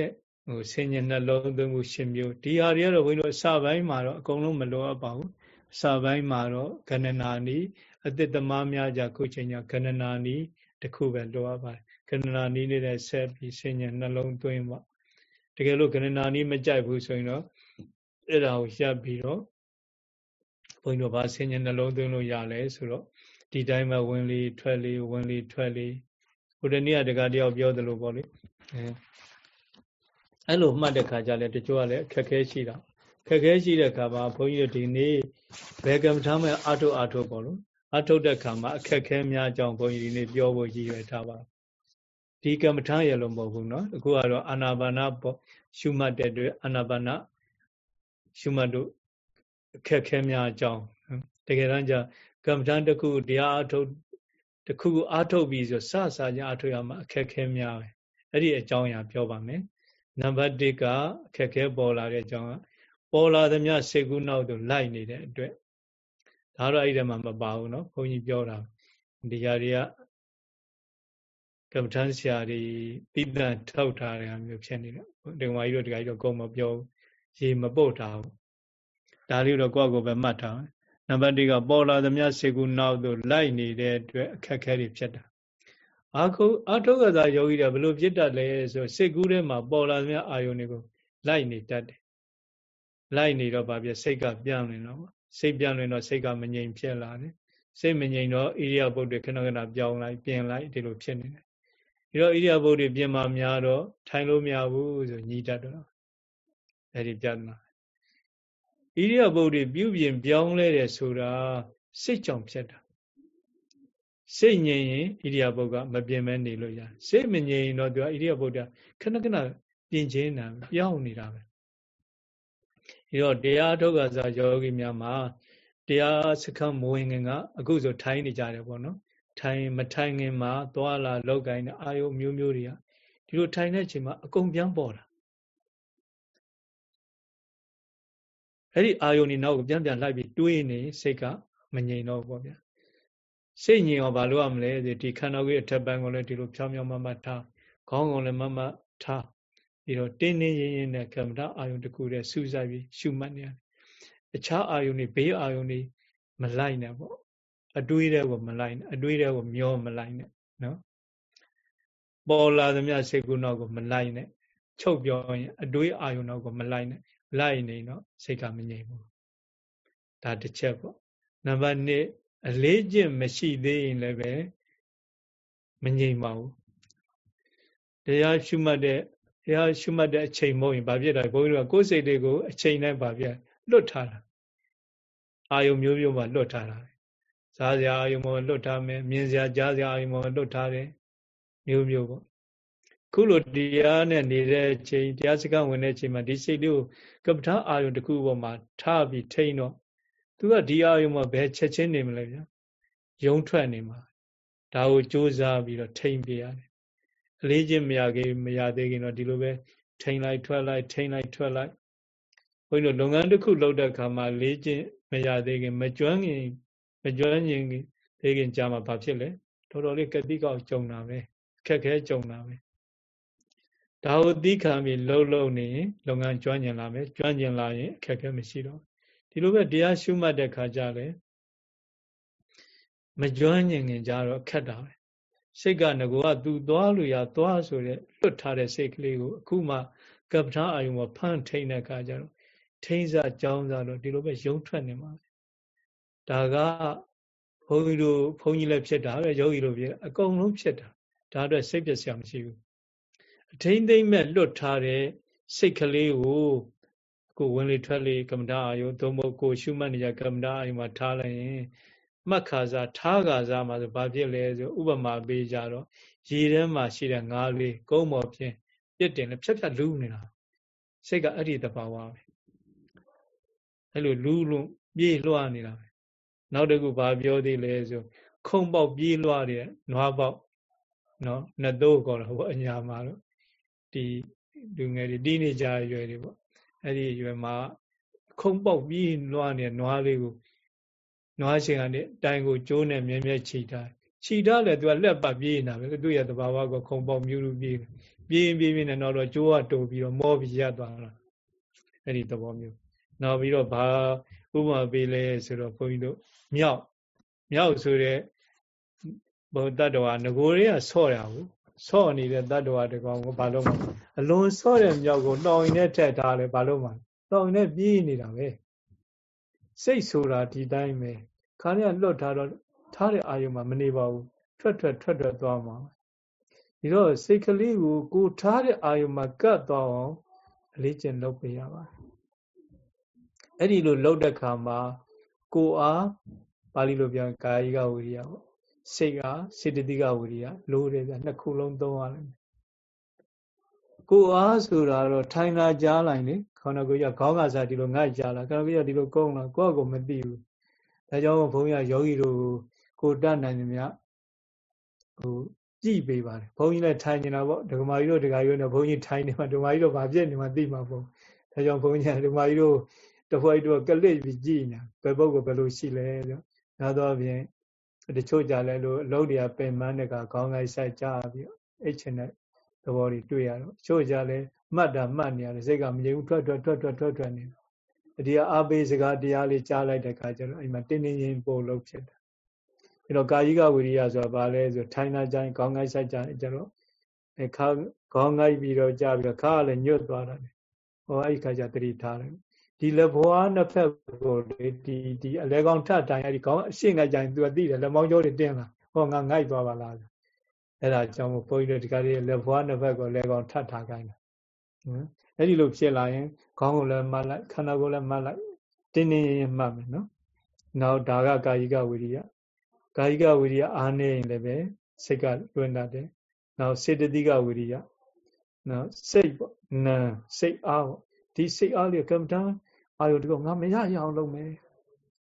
ဟိုဆင်ញနှလုံးသွင်းမှုရှင်မျိုးဒီဟာတွေကတော့ဘုန်းကြီးတို့အစပိုင်းမှာတော့အကုန်လုံးမလိုအပ်ပါဘူးအစပိုင်းမှာတော့ကဏနာနီအတိတ်သမားများကြခုချိန်ညကဏနာနီတခုပဲလိုအပ်ပါတယ်ကဏနာနီနဲ့ဆက်ပြီးဆင်ញနှလုံးသွင်းပေါ့တကယ်လို့ကဏနာနီမကြိုက်ဘူးဆိုရင်တော့အဲ့ဒါကိုရပ်ပြီးတော့ ဘုန်းကြီးတို့ဗာဆင်ញနှလုံးသွင်းလို့ရလဲဆိုတော့ဒီတိုင်းမှာဝင်လေထွက်လေဝင်လေထွက်လေဟိုတနေ့ကတကတယောက်ပြောသလိုပေါ့လေအဲအဲ့လိုမှတ်တဲ့ခါကျလဲတချို့ကလည်းအခက်ခဲရှိတာခက်ခဲရှိတဲ့ခါမှာဘုန်းကြီးတို့ဒီနေ့ဘယ်ကမ္မထာမဲ့အာထုအာထုပေါ့လို့အာထုတဲ့ခါမှာအခက်ခဲများအကြောင်းဘုန်းကြီးဒီနေ့ပြောဖို့ရည်ရွယ်ထားပါဒီကမ္မထာရလို့မဟုတ်ဘူးเนาะအခုကတော့အာနာပါနာပေါ့ရှုမှတ်တဲ့အတွက်အာနာပါနာရှုမှတ်တို့ အခက်ခဲများအကြောင်းတကယ်တမ်းကျကမ္မထာတစ်ခုတရားအထုတ်တစ်ခုအာထုတ်ပြီးဆိုစစချင်းအာထုတ်ရမှာအခက်ခဲများပဲအဲ့ဒီအကြောင်းအရာပြောပါမယ်နံပါတ်1ကအခက်ခဲပေါ်လာတဲ့အကြောင်းကပေါ်လာသမျှစေကုနောက်သို့လိုက်နေတဲ့အတွက်ဒါတော့အဲ့ဒီမှာမပါဘူးเนาะဘုန်းကြီးပြောတာဒီຢာတွေကကမ္မထမ်းဆရာတွေတိတန်ထောက်ထားတဲ့မျိုးဖြစ်နေတယ်ဒီမှာကြီးတို့ဒီကကြီးတို့ကုန်မပြောရေမပုတ်တာဘူး ဒါလေးတော့ကိုယ့်ကိုယ်ပဲမှတ်ထားနံပါတ်1ကပေါ်လာသမျှစေကုနောက်သို့လိုက်နေတဲ့အတွက်အခက်ခဲတွေဖြစ်တာအာခုအာထုကသာယောဂီတွေဘလို့ဖြစ်တတ်လဲဆိုစိတ်ကူးထဲမှာပေါ်လာသမျှအာယုန်တွေကိုလိုက်နေတတ်တယ်လိုက်နေတော့ဗာပြစိတ်ကပြန့်နေတော့စိတ်ပြန့်နေတော့စိတ်ကမငြိမ်ဖြစ်လာတယ်စိတ်မငြိမ်တော့ဣရိယာပုတ်တွေခဏခဏပြောင်းလိုက်ပြင်လိုက်ဒီလိုဖြစ်နေတယ်ဒီတော့ဣရိယာပုတ်တွေပြင်မှများတော့ထိုင်လို့မရဘူးဆိုညီတတ်တော့အဲ့ဒီပြဿနာ ဣရိယာပုတ်တွေပြုပြင်ပြောင်းလဲတယ်ဆိုတာစိတ်ကြောင့်ဖြစ်တာစိတ်ငြိမ်ရင်ဣရိယာပုတ်ကမပြင်မဲနေလို့ရတယ်စိတ်မငြိမ်ရင်တော့သူကဣရိယာပုတ်ကခဏခဏပြင်ချင်းတာပြောင်းနေတာပဲဒီတော့တရားထုတ်ကစားယောဂီများမှာတရားစခန်းမဝင်ခင်ကအခုဆိုထိုင်းနေကြတယ်ပေါ့နော်ထိုင်မထိုင်ခင်မှာသွာလာလောက်ကိုင်းတဲ့အာယုမျိုးမျိုးတွေကဒီလိုထိုင်တဲ့အချိန်မှာအကုန်ပြန်ပေါ်တာ အဲ့ဒီအာယုန်นี่နောက်ကိုပြန်ပြန်လိုက်ပြီးတွေးနေစိတ်ကမငြိမ်တော့ဘူးဗျာစိတ်ငြိမ်အောင်ဘာလို့ရမလဲဒီခန္ဓာကိုယ်အထက်ပိုင်းကိုလည်းဒီလိုဖြောင်းဖြောင်းမမထားခေါင်းကိုလည်းမမထားပြီးတော့တင်းတင်းရင်းရင်းနဲ့ကမ္မဋအာယုန်တစ်ခုတည်းစူးစိုက်ပြီးရှုမှတ်နေရတယ်အခြားအာယုန်တွေဘေးအာယုန်တွေမလိုက်နဲ့ပေါ့အတွေးတွေကိုမလိုက်နဲ့အတွေးတွေကိုမျောမလိုက်နဲ့နော်ပေါ်လာသမျှစိတ်ကူးနောက်ကိုမလိုက်နဲ့ချုပ်ပြောရင်အတွေးအာယုန်နောက်ကိုမလိုက်နဲ့ လိုက်နေတော့စိတ်ကမငြိမ်ဘူးဒါတစ်ချက်ပေါ့နံပါတ်1အလေးကျင့်မရှိသေးရင်လည်းပဲမငြိမ်ပါဘူးတရားရှုမှတ်တဲ့တရားရှုမှတ်တဲ့အချိန်မဟုတ်ရင်ဘာဖြစ်တာဘုန်းကြီးတို့ကကိုယ်စိတ်တွေကိုအချိန်တိုင်းဘာဖြစ်လွတ်ထားတာအာယုံမျိုးမျိုးမှာလွတ်ထားတာစားစရာအာယုံမှာလွတ်ထားမယ်မြင်စရာကြားစရာအာယုံမှာလွတ်ထားတယ်မျိုးမျိုးပေါ့ ခုလိုတရားနဲ့နေတဲ့အချိန်တရားစကားဝင်တဲ့အချိန်မှာဒီစိတ်လေးကိုကပ္ပထာအာယုံတစ်ခုပေါ်မှာထားပြီးထိန်းတော့သူကဒီအာယုံမှာဘယ်ချက်ချင်းနေမလဲဗျာယုံထွက်နေမှာဒါကိုစ조사ပြီးတော့ထိန်းပြရတယ်အလေးချင်းမရခင်မရသေးခင်တော့ဒီလိုပဲထိန်လိုက်ထွက်လိုက်ထိန်လိုက်ထွက်လိုက်ဘုန်းကြီးတို့လုပ်ငန်းတစ်ခုလုပ်တဲ့အခါမှာလေးချင်းမရသေးခင်မကျွမ်းခင်မကျွမ်းရင်သေးခင်ကြာမှာဘာဖြစ်လဲတော်တော်လေးကတိကောက်ကြုံတာပဲအခက်ခဲကြုံတာပဲ ဒါကိုသိခံပြီးလှုပ်လှုပ်နေရင်လုပ်ငန်းကျွမ်းကျင်လာမယ်ကျွမ်းကျင်လာရင်အခက်ခဲမရှိတော့ဒီလိုပဲတရားရှုမှတ်တဲ့ခါကျလဲမကျွမ်းကျင်ခင်ကြတော့ခက်တာပဲစိတ်ကငကောကသူသွားလို့ရသွားဆိုတဲ့လွတ်ထားတဲ့စိတ်ကလေးကိုအခုမှကပ္ပထာအာယုံမှာဖမ်းထိန်တဲ့အခါကျတော့ထိန်စားကြောင်းစားတော့ဒီလိုပဲယုံထွက်နေမှာဒါကဘုန်းကြီးတို့ဘုန်းကြီးလည်းဖြစ်တာပဲယောဂီတို့ဖြစ်အကုန်လုံးဖြစ်တာဒါအတွက်စိတ်ပြည့်စရာမရှိဘူး အထိန်သိမ့်မဲ့လွတ်ထားတဲ့စိတ်ကလေးကိုကိုဝင်လေထွက်လေကမ္မဋ္ဌအာယုသို့မဟုတ်ကိုရှုမှတ်နေကြကမ္မဋ္ဌအာယုမှာထားလိုက်ရင်မှတ်ခါစားထားခါစားမှာဆိုဘာဖြစ်လဲဆိုဥပမာပေးကြတော့ရေထဲမှာရှိတဲ့ငါးလေးကုန်းပေါ်ဖြင့်ပြစ်တင်လဲဖြတ်ဖြတ်လူးနေတာစိတ်ကအဲ့ဒီတဘာဝပဲအဲ့လိုလူးလုံးပြေးလွှားနေတာပဲနောက်တစ်ခုဘာပြောသေးလဲဆိုခုံပေါက်ပြေးလွှားတဲ့နွားပေါက်နော်နှစ်သိုးခေါ်တာဟိုအညာမှာတော့ ဒီလူငယ်တွေတီးနေကြရွယ်တွေပေါ့အဲ့ဒီရွယ်မှာခုံပေါက်ပြေးလွှားနေတဲ့နွားလေးကိုနွားရှင်ကနေတိုင်ကိုကျိုးနဲ့မြဲမြဲခြိထားခြိထားလဲသူကလက်ပတ်ပြေးနေတာပဲသူ့ရဲ့သဘာဝကခုံပေါက်မြူးလူပြေးပြေးပြေးပြေးနေတော့ကျိုးကတိုးပြီးတော့မောပြီးရပ်သွားတာအဲ့ဒီသဘောမျိုးနောက်ပြီးတော့ဘာဥပမာပေးလဲဆိုတော့ဘုန်းကြီးတို့မြောက်မြောက်ဆိုတဲ့ဘုတ္တတော်ကငကိုတွေကဆော့ရဘူး ဆော့နေတဲ့တတ္တဝါတကောင်ကိုဘာလို့မအလွန်ဆော့တဲ့မြောက်ကိုတောင်ရင်နဲ့ထက်ထားလဲဘာလို့မတောင်ရင်နဲ့ပြေးနေတာပဲစိတ်ဆိုတာဒီတိုင်းပဲခါရလွတ်ထားတော့ထားတဲ့အာယုံမှာမနေပါဘူးထွက်ထွက်ထွက်ထွက်သွားမှာဒီတော့စိတ်ကလေးကိုကိုထားတဲ့အာယုံမှာကတ်သွားအောင်အလေးကျင့်လုပ်ပေးရပါတယ်အဲ့ဒီလိုလုပ်တဲ့ခါမှာကိုအားပါဠိလိုပြောကာယိကဝိရိယပေါ့ စိတ်ကစေတသိကဝိရိယလိုတယ်ဗျနှစ်ခုလုံးသုံးရလိမ့်မယ်ကိုအားဆိုတာတော့ထိုင်လာကြားလိုက်လေခေါင်းကိုရခေါင်းကစားဒီလိုငိုက်ကြားလာခေါင်းကိုရဒီလိုကုန်းလာကိုယ့်ကိုမသိဘူးဒါကြောင့်ဘုန်းကြီးကယောဂီတို့ကိုတတ်နိုင်သမျှဟိုကြည့်ပေးပါတယ်ဘုန်းကြီးလည်းထိုင်နေတာပေါ့ဒကမာကြီးတို့ဒကာကြီးတို့ဘုန်းကြီးထိုင်နေမှာဒကမာကြီးတို့ဘာဖြစ်နေမှာသိမှာပေါ့ဒါကြောင့်ဘုန်းကြီးကဒကမာကြီးတို့တဖွဲ့တို့ကလစ်ပြီးကြည့်နေဘယ်ပုဂ္ဂိုလ်ဘယ်လိုရှိလဲဆိုဒါတော့ဖြင့် တချို့ကြလဲလို့အလုပ်တွေကပင်မတဲ့ကခေါင်းကိုက်ဆိုင်ကြပြီးအိတ်ချင်တဲ့သဘောတွေတွေ့ရတော့တချို့ကြလဲမှတ်တာမှတ်နေရတယ်စိတ်ကမငြိမ်ဘူးထွက်ထွက်ထွက်ထွက်ထွက်ထွက်နေတယ်ဒီအာဘေးစကားတရားလေးကြားလိုက်တဲ့အခါကျတော့အိမ်မှာတင်းတင်းရင်ပို့လို့ဖြစ်တာအဲ့တော့ကာယိကဝိရိယဆိုတာဘာလဲဆိုထိုင်လာကြရင်ခေါင်းကိုက်ဆိုင်ကြရင်ကျတော့အဲခါခေါင်းကိုက်ပြီးတော့ကြာပြီးတော့ခါကလည်းညွတ်သွားတာဟောအဲ့ဒီခါကျတတိထားတယ် ဒီလက်ဘွားနှစ်ဖက်ကိုလေဒီဒီအလဲကောင်းထတိုင်အဲ့ဒီကောင်းအရှင်းငိုက်ကြရင် तू သိတယ်လက်မောင်းကျောတွေတင်းလာဟောငါငိုက်သွားပါလားအဲ့ဒါကြောင့်ဘုန်းကြီးတို့ဒီကနေ့လက်ဘွားနှစ်ဖက်ကိုလဲကောင်းထထားခိုင်းတာနော်အဲ့ဒီလိုဖြစ်လာရင်ခေါင်းကိုလည်းမှတ်လိုက်ခန္ဓာကိုယ်လည်းမှတ်လိုက်တင်းတင်းရင်မှတ်မယ်နော်နောက်ဒါကကာယိကဝိရိယကာယိကဝိရိယအားနေရင်လည်းပဲစိတ်ကလွင်တတ်တယ်နောက်စေတသိကဝိရိယနော်စိတ်ပေါ့နာစိတ်အားပေါ့ဒီစိတ်အားလေးကမ္မဋ္ဌာန်း အာယုတကောငါမရရအောင်လုပ်မယ်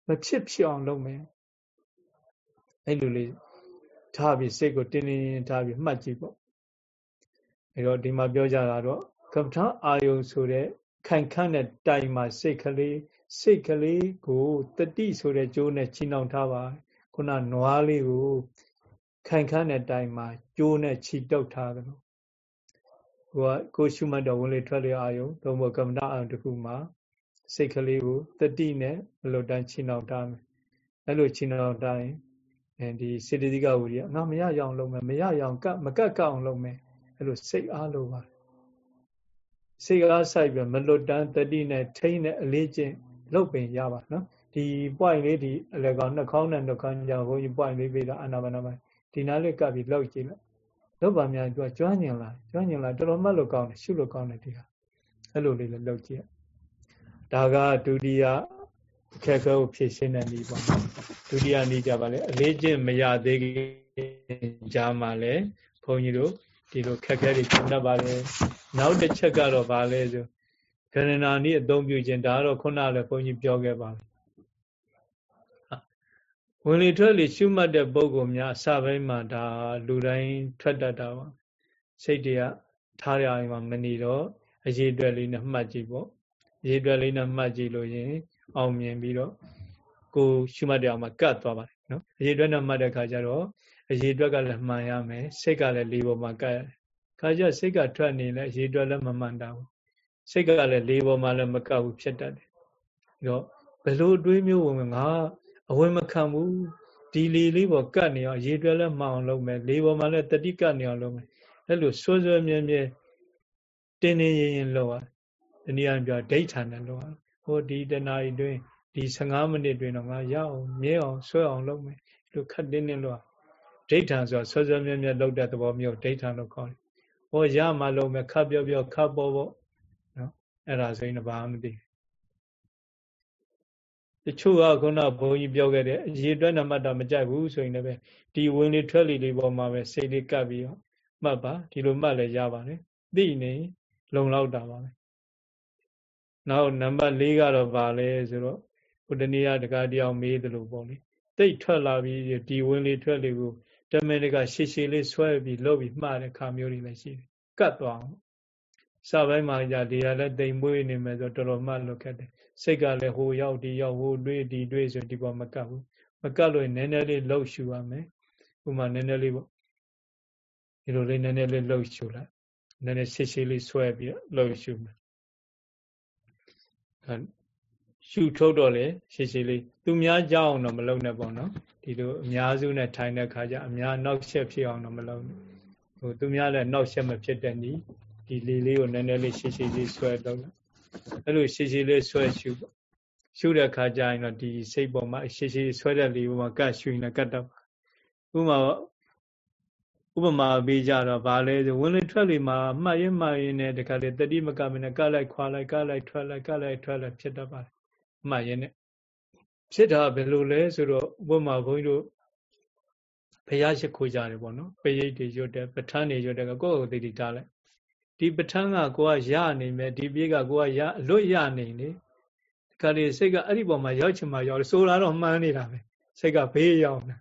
မဖြစ်ဖြစ်အောင်လုပ်မယ်အဲ့လိုလေးထားပြီးစိတ်ကိုတင်းတင်းထားပြီးမှတ်ကြည့်ပေါ့အဲ့တော့ဒီမှာပြောကြတာတော့ကပ္ပထာအာယုဆိုတဲ့ခိုင်ခန့်တဲ့တိုင်မှာစိတ်ကလေးစိတ်ကလေးကိုတတိဆိုတဲ့ကြိုးနဲ့ချီနှောင်ထားပါခုနနွားလေးကိုခိုင်ခန့်တဲ့တိုင်မှာကြိုးနဲ့ချီတုပ်ထားတယ်လို့ကိုကကိုရှုမှတ်တော်ဝင်လေထွက်လေအာယုသုံးဖို့ကမ္မဋ္ဌာန်းတစ်ခုမှာ စိတ်ကလေးကိုတတိနဲ့ဘလို့တန်းချီနှောင်ထားမယ်အဲ့လိုချီနှောင်ထားရင်အဲဒီစေတသိကဝိရိယငါမရရအောင်လုပ်မယ်မရရအောင်ကမကတ်ကအောင်လုပ်မယ်အဲ့လိုစိတ်အားလို့ပါစိတ်အားဆိုင်ပြီးမလွတ်တန်းတတိနဲ့ထိန်းနဲ့အလေးကျင့်လုပ်ပင်ရပါနော်ဒီ point လေးဒီအလကောင်နှာခေါင်းနဲ့နှာခေါင်းကြောင့်ဘုန်းကြီး point လေးပေးတာအနာဘာနာပိုင်းဒီနားလေးကပ်ပြီးလောက်ကြည့်လိုက်လောက်ပါများသူကကျွမ်းကျင်လာကျွမ်းကျင်လာတော်တော်မှတ်လို့ကောင်းတယ်ရှုလို့ကောင်းတယ်ဒီဟာအဲ့လိုလေးလည်းလောက်ကြည့် ဒါကဒုတိယအခက်အခဲကိုဖြေရှင်းတဲ့နည်းပေါ့ဒုတိယနည်းကြပါလေအလေးကျင့်မရသေးခင်ကြားမှာလဲဘုန်းကြီးတို့ဒီလိုခက်ခဲတွေကျင့်တတ်ပါလေနောက်တစ်ချက်ကတော့ဗာလဲဆိုကရဏာနည်းအသုံးပြုခြင်းဒါကတော့ခုနလည်းဘုန်းကြီးပြောခဲ့ပါပြီဝင်လေထွက်လေရှုမှတ်တဲ့ပုံကောများအစပိုင်းမှာဒါလူတိုင်းထွက်တတ်တာပါစိတ်တွေကထားရအောင်မနေတော့အရေးအတွက်လေးနဲ့မှတ်ကြည့်ပေါ့ ရေးတွက်လေးနဲ့မှတ်ကြည့်လို့ရင်အောင်မြင်ပြီးတော့ကိုရှုမှတ်တဲ့အောင်မှာကတ်သွားပါတယ်နော်အရေအတွက်နဲ့မှတ်တဲ့ခါကျတော့အရေအတွက်ကလည်းမှန်ရမယ်စိတ်ကလည်းလေးပေါ်မှာကတ်ခါကျစိတ်ကထွက်နေလဲအရေအတွက်လည်းမမှန်တာဘူးစိတ်ကလည်းလေးပေါ်မှာလည်းမကတ်ဘူးဖြစ်တတ်တယ်ပြီးတော့ဘယ်လိုတွေးမျိုးဝင်ငါအဝယ်မခံဘူးဒီလီလေးပေါ်ကတ်နေအောင်ရေတွဲလဲမှောင်လုပ်မယ်လေပေါ်မှာလည်းတတိကတ်နေအောင်လုပ်မယ်အဲ့လိုဆွဆွမြဲမြဲတင်းတင်းရင်ရင်လုပ်ရတ နည်းအားဖြင့်ဒိဋ္ဌာနဲ့လုပ်ရဟိုဒီတနာရီတွင်ဒီ15မိနစ်တွင်တော့ငါရအောင်မြဲအောင်ဆွဲအောင်လုပ်မယ်လို့ခတ်တင်းတင်းလုပ်ဒိဋ္ဌာဆိုဆွဆွမြဲမြဲလုပ်တဲ့သဘောမျိုးဒိဋ္ဌာလို့ခေါ်တယ်ဟောရမှလုပ်မယ်ခတ်ပြောပြောခတ်ပေါ်ပေါ်နော်အဲ့ဒါဆိုရင်ဘာမှမသိတချို့ကခုနဘုန်းကြီးပြောခဲ့တဲ့အရေးအတွက်နံပါတ်တော့မကြိုက်ဘူးဆိုရင်လည်းဒီဝင်လေထွက်လေလေးပေါ်မှာပဲစိတ်လေးကပ်ပြီးတော့မှတ်ပါဒီလိုမှတ်လည်းရပါတယ်သိနေလုံလောက်တာပါပဲ နောက်နံပါတ်၄ကတော့ဗာလဲဆိုတော့ဘုဒ္ဓနီယတကားတယောက်မေးတယ်လို့ပေါ့လေတိတ်ထွက်လာပြီးဒီဝင်လေထွက်လေကိုတမင်တကရှေရှေလေးဆွဲပြီးလှုပ်ပြီးမှားတဲ့ခါမျိုးတွေလည်းရှိတယ်ကတ်သွားအောင်စပိုင်းမှာじゃဒီရလည်းတိမ်မွေးနေမယ်ဆိုတော်တော်မှတ်လို့ခက်တယ်စိတ်ကလည်းဟိုရောက်ဒီရောက်ဟိုတွေးဒီတွေးဆိုဒီပေါ်မကတ်ဘူးမကတ်လို့နည်းနည်းလေးလှုပ်ရှူရမယ်ဥမာနည်းနည်းလေးပေါ့ဒီလိုလေးနည်းနည်းလေးလှုပ်ရှူလိုက်နည်းနည်းရှေ့ရှေ့လေးဆွဲပြီးလှုပ်ရှူမယ် ရှူထုတ်တော့လေရှေ့ရှေ့လေးသူများကြောက်အောင်တော့မလုပ်နဲ့ပေါ့နော်ဒီလိုအများစုနဲ့ထိုင်တဲ့ခါကျအများနောက်ဆက်ဖြစ်အောင်တော့မလုပ်နဲ့ဟိုသူများလည်းနောက်ဆက်မဖြစ်တဲ့နီးဒီလေးလေးကိုနည်းနည်းလေးရှေ့ရှေ့လေးဆွဲလုပ်လိုက်အဲ့လိုရှည်ရှည်လေးဆွဲရှုပေါ့ရှုတဲ့ခါကျရင်တော့ဒီစိတ်ပေါ်မှာရှည်ရှည်ဆွဲတဲ့လေးပေါ်မှာကတ်ရှုရင်ကတ်တော့ဥပမာ ဥပမာပေးကြတော့ဗာလဲဆိုဝင်လေထွက်လေမှာမှတ်ရင်မှတ်ရင်နဲ့တခါလေတတိမကမနဲ့ကလိုက်ခွာလိုက်ကလိုက်ထွက်လိုက်ကလိုက်ထွက်လိုက်ဖြစ်တတ်ပါတယ်မှတ်ရင်နဲ့ဖြစ်တာဘယ်လိုလဲဆိုတော့ဥပမာဘုန်းကြီးတို့ဘုရားရှိခိုးကြတယ်ပေါ့နော်ပရိတ်တွေရွတ်တယ်ပဋ္ဌာန်းတွေရွတ်တယ်ကိုယ့်ကိုယ်သိသိထားလိုက်ဒီပဋ္ဌာန်းကကိုကရနေမယ်ဒီပြေးကကိုကရအလွတ်ရနေလေခါလေးစိတ်ကအဲ့ဒီပေါ်မှာရောက်ချင်မှရောက်ဆိုလာတော့မှန်းနေတာပဲစိတ်ကဘေးရောက်နေ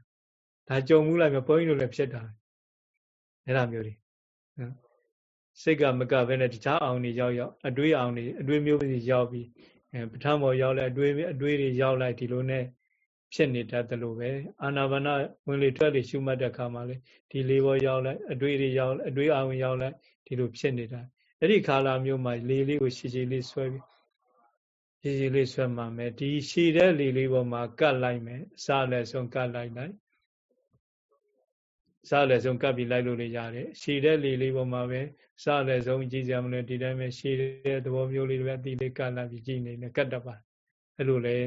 ဒါကြုံမှုလိုက်မယ်ဘုန်းကြီးတို့လည်းဖြစ်တာ အဲ့ဒါမျိုးတွေနော်စိတ်ကမကဘဲနဲ့တခြားအောင်နေရောက်ရောက်အတွေးအောင်နေအတွေးမျိုးစီရောက်ပြီးအဲပဋ္ဌာန်းပေါ်ရောက်လိုက်အတွေးအတွေးတွေရောက်လိုက်ဒီလိုနဲ့ဖြစ်နေတတ်တယ်လို့ပဲအာနာပါနဝင်လေထွက်လေရှုမှတ်တဲ့အခါမှာလေဒီလေးပေါ်ရောက်လိုက်အတွေးတွေရောက်အတွေးအောင်ရောက်လိုက်ဒီလိုဖြစ်နေတာအဲ့ဒီခါလာမျိုးမှာလေလေးကိုရှည်ရှည်လေးဆွဲပြီးရှည်ရှည်လေးဆွဲမှမယ်ဒီရှည်တဲ့လေလေးပေါ်မှာကတ်လိုက်မယ်အစလည်းဆုံးကတ်လိုက်လိုက် စားလည်းဆုံးကပ်ပြီးလိုက်လို့လည်းရတယ်ရှည်တဲ့လေလေးပေါ်မှာပဲစားလည်းဆုံးကြည့်ကြမလို့ဒီတိုင်းပဲရှည်တဲ့သဘောမျိုးလေးတွေပဲအတိလေးကပ်လိုက်ပြီးကြည့်နေတယ်ကတ်တတ်ပါအဲ့လိုလေ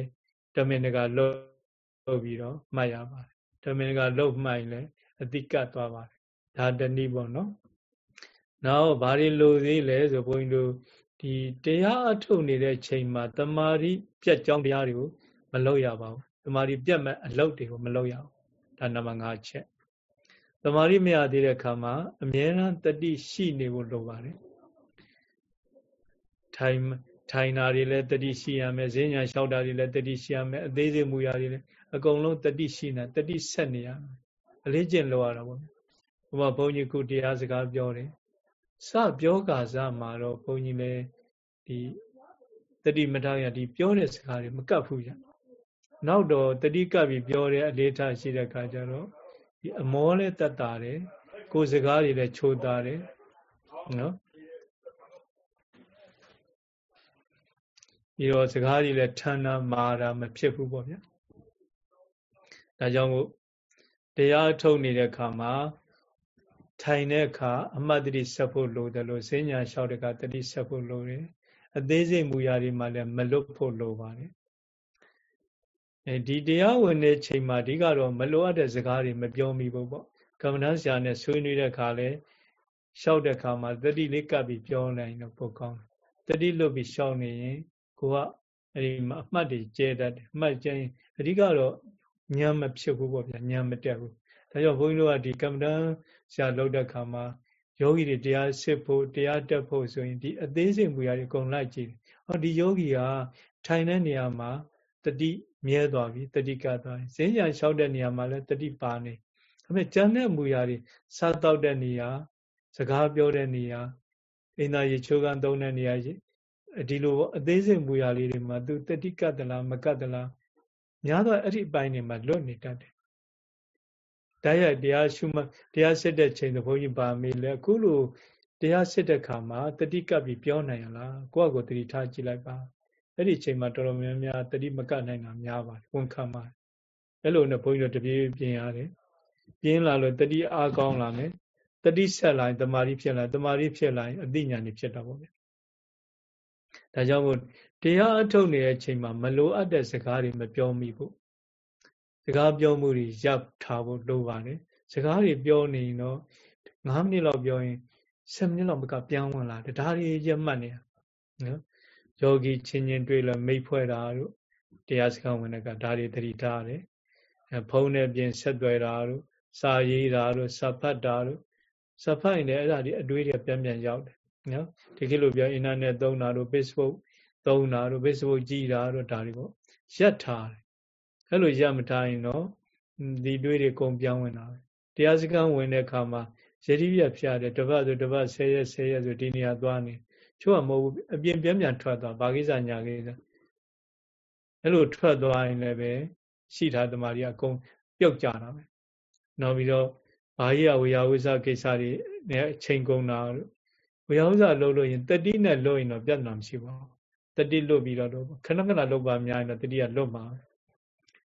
တမင်တကာလှုပ်ပြီးတော့မှတ်ရပါတယ်တမင်တကာလှုပ်မှတ်ရင်လည်းအတိကတ်သွားပါတယ်ဒါတနည်းပေါ့နော်နောက်ဘာတွေလိုသေးလဲဆိုဘုန်းကြီးတို့ဒီတရားအထုတ်နေတဲ့ချိန်မှာတမာရီပြတ်ကြောင်းတရားတွေကိုမလုပ်ရပါဘူးတမာရီပြတ်မဲ့အလုပ်တွေကိုမလုပ်ရဘူးဒါနံပါတ်5ချက် တမာရီမရသေးတဲ့ခါမှာအမြဲတမ်းတတိရှိနေဖို့လိုပါတယ်ထိုင်ထိုင်တာတွေလည်းတတိရှိရမယ်ဈဉ္ညာလျှောက်တာတွေလည်းတတိရှိရမယ်အသေးစိတ်မူရာတွေလည်းအကုန်လုံးတတိရှိနေတတိဆက်နေရမယ်အလေးကျင့်လိုရတာပေါ့ဘုရားဘုန်းကြီးကုတရားစကားပြောတယ်စပြောကာစမှာတော့ဘုန်းကြီးလည်းဒီတတိမထောက်ရဒီပြောတဲ့စကားတွေမကတ်ဘူးကြနောက်တော့တတိကပ်ပြီးပြောတဲ့အလေးထားရှိတဲ့အခါကျတော့ ဒီအမောလည်းတတ်တာတယ်ကိုယ်စကားတွေလည်းချိုးတာတယ်နော်ပြီးတော့စကားတွေလည်းထမ်းတာမာတာမဖြစ်ဘူးပေါ့ဗျာဒါကြောင့်မို့တရားထုတ်နေတဲ့အခါမှာထိုင်တဲ့အခါအမှတ်တတိဆက်ဖို့လိုတယ်လို့ဈဉ္ညာလျှောက်တဲ့အခါတတိဆက်ဖို့လိုတယ်အသေးစိတ်မူရာတွေမှာလည်းမလွတ်ဖို့လိုပါတယ် အဲဒီတရားဝင်တဲ့ချိန်မှာအဓိကတော့မလိုအပ်တဲ့စကားတွေမပြောမိဘူးပေါ့ကမ္မဋ္ဌာန်းဆရာနဲ့ဆွေးနွေးတဲ့အခါလဲလျှောက်တဲ့အခါမှာတတိလေးကပ်ပြီးပြောနိုင်တော့ပိုကောင်းတယ်တတိလွတ်ပြီးလျှောက်နေရင်ကိုကအဲဒီမှာအမှတ်တွေကျဲတတ်တယ်အမှတ်ကျဲရင်အဓိကတော့ညံမဖြစ်ဘူးပေါ့ဗျာညံမတက်ဘူးဒါကြောင့်ဘုန်းကြီးတို့ကဒီကမ္မဋ္ဌာန်းဆရာလုပ်တဲ့အခါမှာယောဂီတွေတရားစစ်ဖို့တရားတက်ဖို့ဆိုရင်ဒီအသေးစိတ်မူရာတွေအကုန်လိုက်ကြည့်ဟောဒီယောဂီကထိုင်တဲ့နေရာမှာတတိ မြဲသွားပြီတတိကသွားပြီဈဉ္ညာလျှောက်တဲ့နေရာမှာလည်းတတိပါနေဒါပေမဲ့ကျန်တဲ့မူရာတွေစားတောက်တဲ့နေရာစကားပြောတဲ့နေရာအိန္ဒာရေချိုးကန်သုံးတဲ့နေရာဒီလိုအသေးစိတ်မူရာလေးတွေမှာသူတတိကတလားမကတလားများတော့အဲ့ဒီအပိုင်းတွေမှာလွတ်နေတတ်တယ်တရားရိုက်တရားရှုမှတရားစစ်တဲ့ချိန်သဘုန်းကြီးပါမေးလဲအခုလိုတရားစစ်တဲ့ခါမှာတတိကပ်ပြီးပြောနိုင်ရလားကိုယ့်အကိုတတိထားကြည့်လိုက်ပါ အဲ့ဒီချိန်မှာတော်တော်များများတတိမကနိုင်တာများပါတယ်ဝန်ခံပါတယ်အဲ့လိုနဲ့ဘုန်းကြီးတို့တပြေးပြင်ရတယ်ပြင်းလာလို့တတိအားကောင်းလာမယ်တတိဆက်လာရင်တမာရီဖြစ်လာတမာရီဖြစ်လာရင်အသိဉာဏ်တွေဖြစ်တာပေါ့ဗျဒါကြောင့်မို့တရားအထုတ်နေတဲ့အချိန်မှာမလိုအပ်တဲ့စကားတွေမပြောမိဘူးစကားပြောမှုတွေရပ်ထားဖို့လိုပါတယ်စကားတွေပြောနေရင်တော့9မိနစ်လောက်ပြောရင်10မိနစ်လောက်မကပြောင်းဝင်လာတယ်ဒါတွေရမှတ်နေတာနော် ယောဂီချင်းချင်းတွေ့လို့မိတ်ဖွဲ့တာတို့တရားစကားဝင်တဲ့ကဒါတွေတတိထားတယ်ဖုံးနဲ့ပြင်ဆက်သွယ်တာတို့စာရေးတာတို့စာဖတ်တာတို့စာဖတ်ရင်လည်းအဲ့ဒါဒီအတွေးတွေပြန်ပြန်ရောက်တယ်နော်ဒီခေတ်လိုပြောအင်တာနက်သုံးတာတို့ Facebook သုံးတာတို့ Facebook ကြည့်တာတို့ဒါတွေပေါ့ရက်ထားတယ်အဲ့လိုရက်မထားရင်တော့ဒီတွေးတွေကုန်ပြောင်းဝင်တာပဲတရားစခန်းဝင်တဲ့အခါမှာရတိပြဖျားတယ်တပတ်ဆိုတပတ်10ရက်10ရက်ဆိုဒီနေရာသွားနေ ချို့ကမဟုတ်ဘူးအပြင်ပြန်ပြန်ထွက်သွားဘာကိစ္စညာကိစ္စအဲ့လိုထွက်သွားရင်လည်းပဲရှိထားတမာရီအကုန်ပြုတ်ကြတာပဲနောက်ပြီးတော့ဘာကြီးကဝေယဝိဇကိစ္စတွေနဲ့အချိန်ကုန်တာဝေယဝိဇလှုပ်လို့ရင်တတိနဲ့လှုပ်ရင်တော့ပြဿနာမရှိပါဘူးတတိလွတ်ပြီးတော့ခဏခဏလှုပ်ပါများရင်တော့တတိကလွတ်မှာ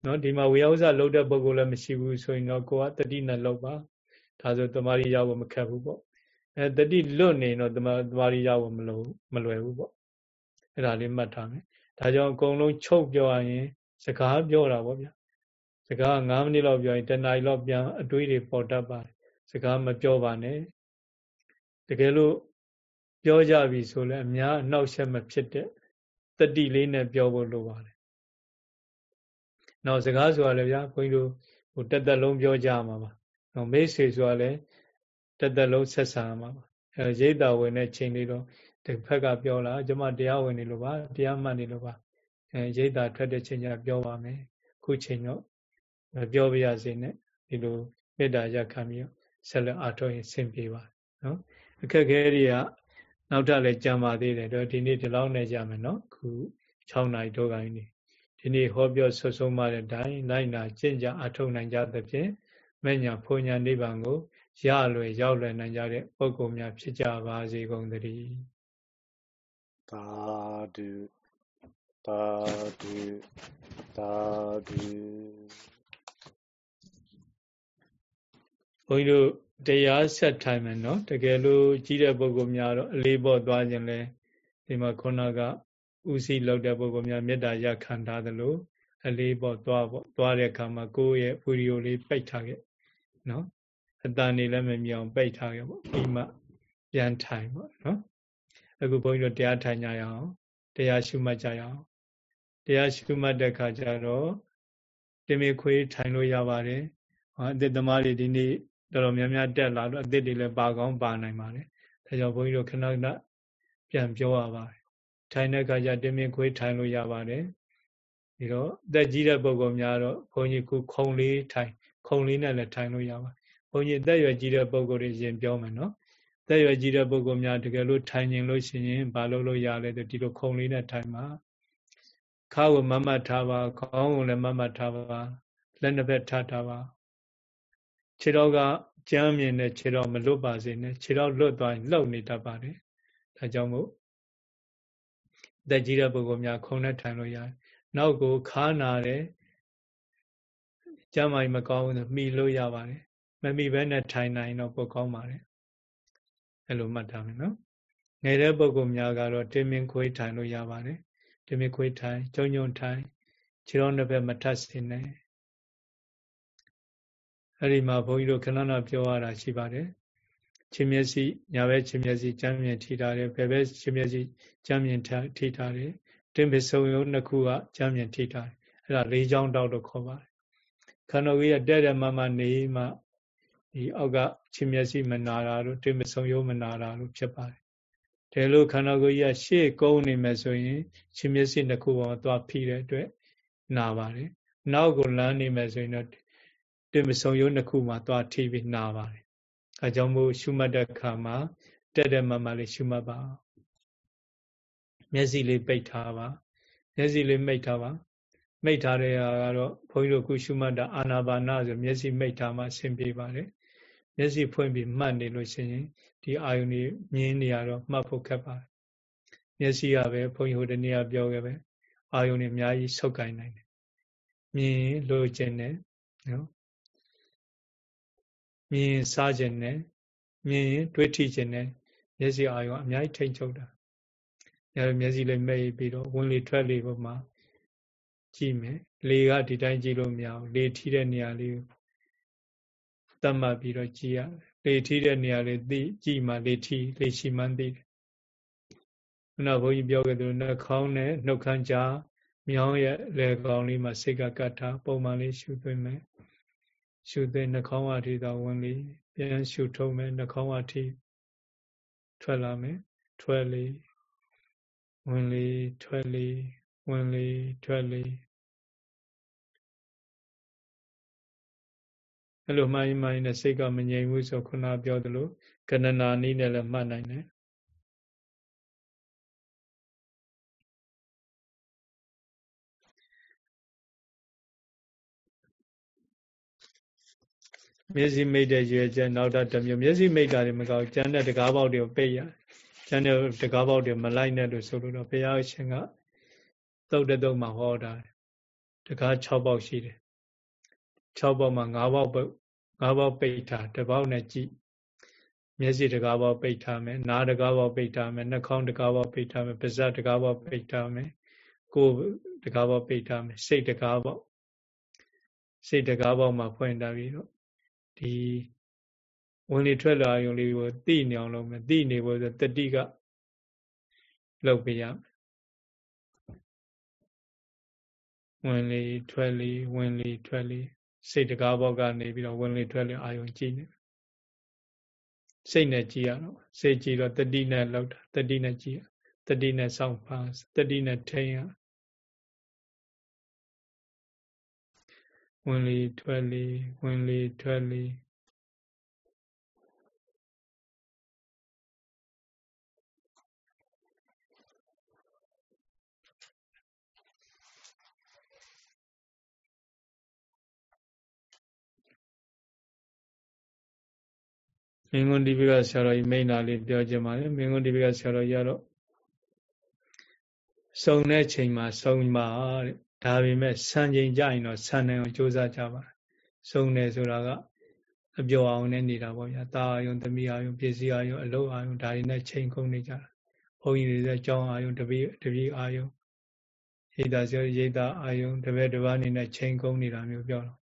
နော်ဒီမှာဝေယဝိဇလှုပ်တဲ့ပုဂ္ဂိုလ်လည်းမရှိဘူးဆိုရင်တော့ကိုကတတိနဲ့လှုပ်ပါဒါဆိုတမာရီရဖို့မခက်ဘူးပေါ့ အဲတတိလွတ်နေတော့တမာတမာရီရဖို့မလိုမလွယ်ဘူးပေါ့အဲ့ဒါလေးမှတ်ထားမယ်ဒါကြောင့်အကုန်လုံးချုပ်ပြောရရင် စကားပြောတာပေါ့ဗျာစကား9မိနစ်လောက်ပြောရင်တနားရီလောက်ပြန်အတွေးတွေပေါ်တတ်ပါတယ်စကားမပြောပါနဲ့တကယ်လို့ပြောကြပြီဆိုလည်းအများအနှောက်အယှက်မဖြစ်တဲ့တတိလေးနဲ့ပြောဖို့လိုပါတယ်နောက်စကားဆိုတာလည်းဗျာခွင်းတို့ဟိုတက်တက်လုံးပြောကြမှာပါနော်မိတ်ဆွေဆိုတာလည်း တက်တက်လုံးဆက်ဆံမှာပါအဲရိတ်တာဝင်တဲ့ချိန်လေးတော့တစ်ဖက်ကပြောလာကျွန်မတရားဝင်နေလို့ပါတရားမှတ်နေလို့ပါအဲရိတ်တာထွက်တဲ့ချိန်ကျပြောပါမယ်ခုချိန်တော့မပြောပြရစေနဲ့ဒီလိုမေတ္တာရခံပြီးဆက်လက်အားထုတ်ရင်ဆင်ပြေပါနော်အခက်ခဲတွေကနောက်ထပ်လည်းကြံပါသေးတယ်တော့ဒီနေ့ဒီလောက်နဲ့ကြမယ်နော်ခု6နာရီတော့ကိုင်းနေဒီနေ့ဟောပြောဆွဆုံးမတဲ့အတိုင်းလိုက်နာကျင့်ကြအထောက်နိုင်ကြသဖြင့်မညာဖုန်ညာနိဗ္ဗာန်ကို ရလွယ်ရောက်လွယ်နိုင်ကြတဲ့ပုဂ္ဂိုလ်များဖြစ်ကြပါစေကုန်သတည်းသာဓုသာဓုသာဓုဘုန်းကြီးတို့တရားဆက်ထိုင်မယ်နော်တကယ်လို့ကြီးတဲ့ပုဂ္ဂိုလ်များတော့အလေးပေါ်သွားခြင်းလဲဒီမှာခုနကဥစည်းလောက်တဲ့ပုဂ္ဂိုလ်များမေတ္တာရခံထားသလိုအလေးပေါ်သွားပေါ့သွားတဲ့အခါမှာကိုယ့်ရဲ့ဝီဒီယိုလေးပိတ်ထားခဲ့နော် အတန်နေလည်းမမြင်အောင်ပိတ်ထားခဲ့ပေါ့ပြီးမှပြန်ထိုင်ပေါ့နော်အခုဘုန်းကြီးတို့တရားထိုင်ကြရအောင်တရားရှုမှတ်ကြရအောင်တရားရှုမှတ်တဲ့အခါကျတော့တင်မေခွေးထိုင်လို့ရပါတယ်ဟောအသစ်သမားတွေဒီနေ့တော်တော်များများတက်လာတော့အသစ်တွေလည်းပါကောင်းပါနိုင်ပါတယ်ဒါကြောင့်ဘုန်းကြီးတို့ခဏခဏပြန်ပြောရပါတယ်ထိုင်တဲ့အခါကျတင်မြင့်ခွေးထိုင်လို့ရပါတယ်ဒီတော့အသက်ကြီးတဲ့ပုဂ္ဂိုလ်များတော့ဘုန်းကြီးခုခုံလေးထိုင်ခုံလေးနဲ့လည်းထိုင်လို့ရပါတယ် ဘုန်းကြီးအသက်ရွယ်ကြီးတဲ့ပုဂ္ဂိုလ်တွေရင်ပြောမယ်နော်အသက်ရွယ်ကြီးတဲ့ပုဂ္ဂိုလ်များတကယ်လို့ထိုင်နေလို့ရှိရင်ဘာလို့လို့ရလဲဆိုဒီလိုခုံလေးနဲ့ထိုင်ပါခါကိုမမတ်ထားပါခေါင်းကိုလည်းမမတ်ထားပါလက်နှစ်ဖက်ထားထားပါခြေတော်ကကြမ်းမြင်တဲ့ခြေတော်မလွတ်ပါစေနဲ့ခြေတော်လွတ်သွားရင်လှုပ်နေတတ်ပါတယ်ဒါကြောင့်မို့တက်ကြီးတဲ့ပုဂ္ဂိုလ်များခုံနဲ့ထိုင်လို့ရတယ်နောက်ကိုခါနာတယ်ကျမ်းမာကြီးမကောင်းဘူးမှီလို့ရပါတယ် မမှီဘဲနဲ့ထိုင်နိုင်တော့ပိုကောင်းပါတယ်အဲ့လိုမှတ်ထားမယ်နော်ငယ်တဲ့ပုဂ္ဂိုလ်များကတော့တင်းမင်းခွေးထိုင်လို့ရပါတယ်တင်းမင်းခွေးထိုင်ကျုံကျုံထိုင်ခြေတော်နှစ်ဘက်မထပ်စင်နဲ့အဲ့ဒီမှာဘုန်းကြီးတို့ခဏခဏပြောရတာရှိပါတယ်ချင်းမျက်စိညာဘက်ချင်းမျက်စိကြမ်းမြင်ထိထားတယ်ဘယ်ဘက်ချင်းမျက်စိကြမ်းမြင်ထိထားတယ်တင်းပစုံရုံနှစ်ခုကကြမ်းမြင်ထိထားတယ်အဲ့ဒါလေးချောင်းတောက်လို့ခေါ်ပါတယ်ခန္ဓာကိုယ်ရဲ့တဲ့တဲ့မမနေမှ ဒီအောက်ကချင်းမျက်စိမနာတာတို့တင်းပစုံရုံမနာတာတို့ဖြစ်ပါတယ်ဒါလို့ခန္ဓာကိုယ်ကြီးကရှေ့ကုန်းနေမယ်ဆိုရင်ချင်းမျက်စိနှစ်ခုပေါ်သွားဖိတဲ့အတွက်နာပါတယ်နောက်ကိုလမ်းနေမယ်ဆိုရင်တော့တွေ့မဆုံရုံနှစ်ခုမှာသွားထိပြီးနာပါတယ်။အဲကြောင့်မို့ရှုမှတ်တဲ့အခါမှာတက်တဲ့မမလေးရှုမှတ်ပါ။မျက်စိလေးပိတ်ထားပါ။မျက်စိလေးမိတ်ထားပါမိတ်ထားတဲ့ဟာကတော့ဘုန်းကြီးတို့ကုရှုမှတ်တာအာနာပါနဆိုမျက်စိမိတ်ထားမှအဆင်ပြေပါတယ် မျက်စိဖွင့်ပြီးမှတ်နေလို့ရှိရင်ဒီအာယုန်ကြီးမြင်နေရတော့မှတ်ဖို့ခက်ပါတယ်မျက်စိကပဲဘုန်းကြီးဟိုတနေ့ကပြောခဲ့ပဲအာယုန်တွေအများကြီးဆုပ်ကိုင်နိုင်တယ်မြင်လို့ခြင်းနဲ့နော်မြင်စားခြင်းနဲ့မြင်တွေးထိခြင်းနဲ့မျက်စိအာယုံအများကြီးထိန်ချုပ်တာအဲမျက်စိလေးမိတ်ပြီးတော့ဝင်လေထွက်လေပေါ်မှာကြည့်မယ်လေကဒီတိုင်းကြည့်လို့မရဘူးလေထိတဲ့နေရာလေး ကိုတတ်မှတ်ပြီးတော့ကြည့်ရလေထိတဲ့နေရာလေးသိကြည့်မှလေထိလေရှိမှန်းသိတယ်ခုနဘုန်းကြီးပြောခဲ့သလိုနှာခေါင်းနဲ့နှုတ်ခမ်းကြားမြောင်းရဲ့လေကောင်လေးမှာစိတ်ကကတ်ထားပုံမှန်လေးရှုသွင်းမယ်ရှုသွင်းနှာခေါင်းဝါထိတော့ဝင်လေပြန်ရှုထုံးမယ်နှာခေါင်းဝါထိထွက်လာမယ်ထွက်လေဝင်လေထွက်လေဝင်လေထွက်လေ အဲ့လိုမှိုင်းမှိုင်းနဲ့စိတ်ကမငြိမ်ဘူးဆိုခုနပြောသလိုကဏနာနည်းနဲ့လည်းမှတ်နိုင်တယ်မျက်စိမိတ်တဲ့ရွယ်ချက်နောက်တစ်မျိုးမျက်စိမိတ်တာတွေမကောက်ကျန်တဲ့တကားပေါက်တွေကိုပိတ်ရကျန်တဲ့တကားပေါက်တွေမလိုက်နဲ့လို့ဆိုလို့တော့ဘုရားရှင်ကသုတ်တဲ့သုတ်မှာဟောတာတကား6ပေါက်ရှိတယ် 6ပေါက်မှာ9ပေါက်ပုတ်9ပေါက်ပိတ်ထားတစ်ပေါက်နဲ့ကြည့်မျက်စိတကားပေါက်ပိတ်ထားမယ်နားတကားပေါက်ပိတ်ထားမယ်နှာခေါင်းတကားပေါက်ပိတ်ထားမယ်ပါးစပ်တကားပေါက်ပိတ်ထားမယ်ကိုယ်တကားပေါက်ပိတ်ထားမယ်စိတ်တကားပေါက်စိတ်တကားပေါက်မှာဖွင့်ထားပြီးတော့ဒီဝင်လေထွက်လာရုံလေးကိုသိနေအောင်လုပ်မယ်သိနေဖို့ဆိုတတိကလုပ်ပေးရမယ်ဝင်လေထွက်လေဝင်လေထွက်လေ စိတ်တကားဘောက်ကနေပြီးတော့ဝင်လေထွက်လေအာယုံကြည့်နေစိတ်နဲ့ကြည့်ရတော့စိတ်ကြည့်တော့တတိနဲ့လောက်တာတတိနဲ့ကြည့်ရတတိနဲ့စောင့်ပါတတိနဲ့ထိန်ရဝင်လေထွက်လေဝင်လေထွက်လေ မင်းကွန်းဒီဘကဆရာတော်ကြီးမိန်နာလေးပြောချင်ပါတယ်မင်းကွန်းဒီဘကဆရာတော်ကြီးကတော့စုံတဲ့ချိန်မှာစုံပါတဲ့ဒါပေမဲ့ဆန်ချိန်ကြရင်တော့ဆန်နိုင်အောင်ကြိုးစားကြပါစုံတယ်ဆိုတာကအပြောအောင်နဲ့နေတာပေါ့ဗျာတာအာယုံသမီးအာယုံပစ္စည်းအာယုံအလုပ်အာယုံဒါတွေနဲ့ချိန်ကုန်နေကြတာဘုန်းကြီးတွေလည်းကြောင်းအာယုံတပည့်တပည့်အာယုံရိတ်တာဆရာရိတ်တာအာယုံတပည့်တစ်ပါးအနေနဲ့ချိန်ကုန်နေတာမျိုးပြောတော့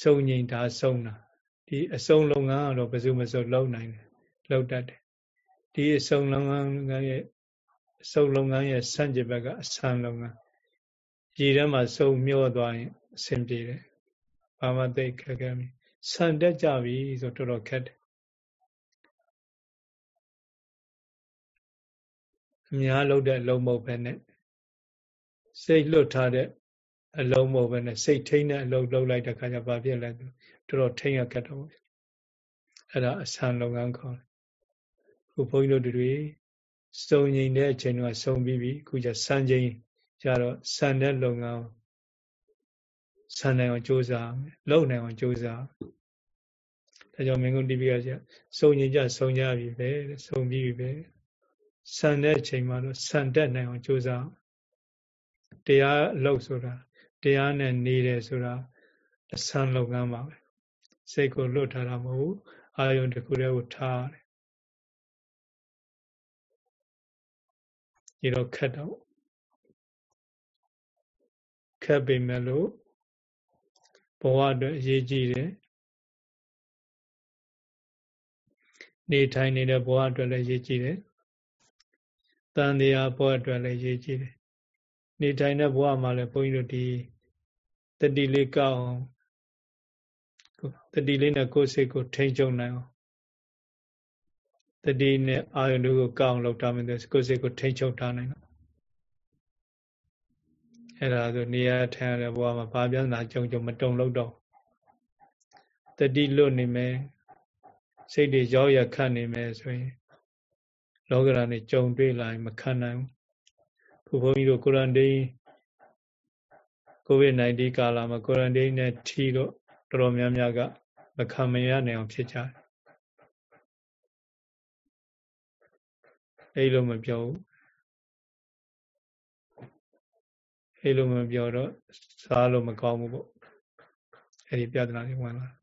စုံငိမ်ဒါစုံတာ ဒီအစုံလုပ်ငန်းကတော့ဘယ်သူမှဆိုလုပ်နိုင်တယ်လုပ်တတ်တယ်ဒီအစုံလုပ်ငန်းရဲ့အစုံလုပ်ငန်းရဲ့ဆန့်ကျင်ဘက်ကအဆန်လုပ်ငန်းရေထဲမှာစုံမျောသွားရင်အဆင်ပြေတယ်ဘာမှသိခက်ခဲမဆန်တက်ကြပြီဆိုတော်တော်ခက်တယ်အများလုပ်တဲ့အလုံးမဟုတ်ပဲနဲ့စိတ်လွတ်ထားတဲ့အလုံးမဟုတ်ပဲနဲ့စိတ်ထိန်းတဲ့အလုံးလုပ်လိုက်တဲ့ခါကျဘာဖြစ်လဲ တော်တော်ထိန်းရခက်တော့အဲ့ဒါအဆန်လုပ်ငန်းခေါ်တယ်ခုဘုန်းကြီးတို့တွေစုံငိန်တဲ့အချိန်ကစုံပြီးပြီခုကျစံချိန်ကျတော့စံတဲ့လုပ်ငန်းစံနိုင်အောင်ကြိုးစားလုပ်နိုင်အောင်ကြိုးစားဒါကြောင့်မင်းကုန်တိပိကကျစုံငိန်ကြစုံကြပြီပဲစုံပြီးပြီပဲစံတဲ့အချိန်မှာတော့စံတက်နိုင်အောင်ကြိုးစားတရားအလုပ်ဆိုတာတရားနဲ့နေတယ်ဆိုတာအဆန်းလုပ်ငန်းပါပဲ စိတ်ကိုလွတ်ထားတာမဟုတ်ဘူးအာယုံတစ်ခုတည်းကိုထားတယ်ဒီတော့ခက်တော့ခက်ပေမဲ့လို့ဘဝအတွက်အရေးကြီးတယ်နေထိုင်နေတဲ့ဘဝအတွက်လည်းရေးကြည့်တယ်။တန်တရားဘဝအတွက်လည်းရေးကြည့်တယ်။နေထိုင်တဲ့ဘဝမှာလည်းဘုန်းကြီးတို့ဒီတတိလေးကောက်အောင် တတိလေးနဲ့ကိုယ်စိတ်ကိုထိန်းချုပ်နိုင်အောင်တတိနဲ့အာယုန်တို့ကိုကောက်အောင်လုပ်ထားမယ်ဆိုကိုယ်စိတ်ကိုထိန်းချုပ်ထားနိုင်တော့အဲ့ဒါဆိုနေရာထိုင်ရတဲ့ဘဝမှာဘာပြဿနာကြုံကြုံမတုံလို့တော့တတိလွတ်နေမယ်စိတ်တွေရောက်ရခတ်နေမယ်ဆိုရင်လောကဓာတ်နဲ့ကြုံတွေ့လာရင်မခံနိုင်ဘူးခုဘုန်းကြီးတို့ကုရ်အန်တိကိုဗစ် -19 ကာလမှာကွာရန်တင်းနဲ့ထီတော့ တော်တော်များများကမခံမရနိုင်အောင်ဖြစ်ကြတယ်အဲ့လိုမပြောဘူးအဲ့လိုမပြောတော့စားလို့မကောင်းဘူးပေါ့အဲ့ဒီပြဿနာတွေဝင်လာတ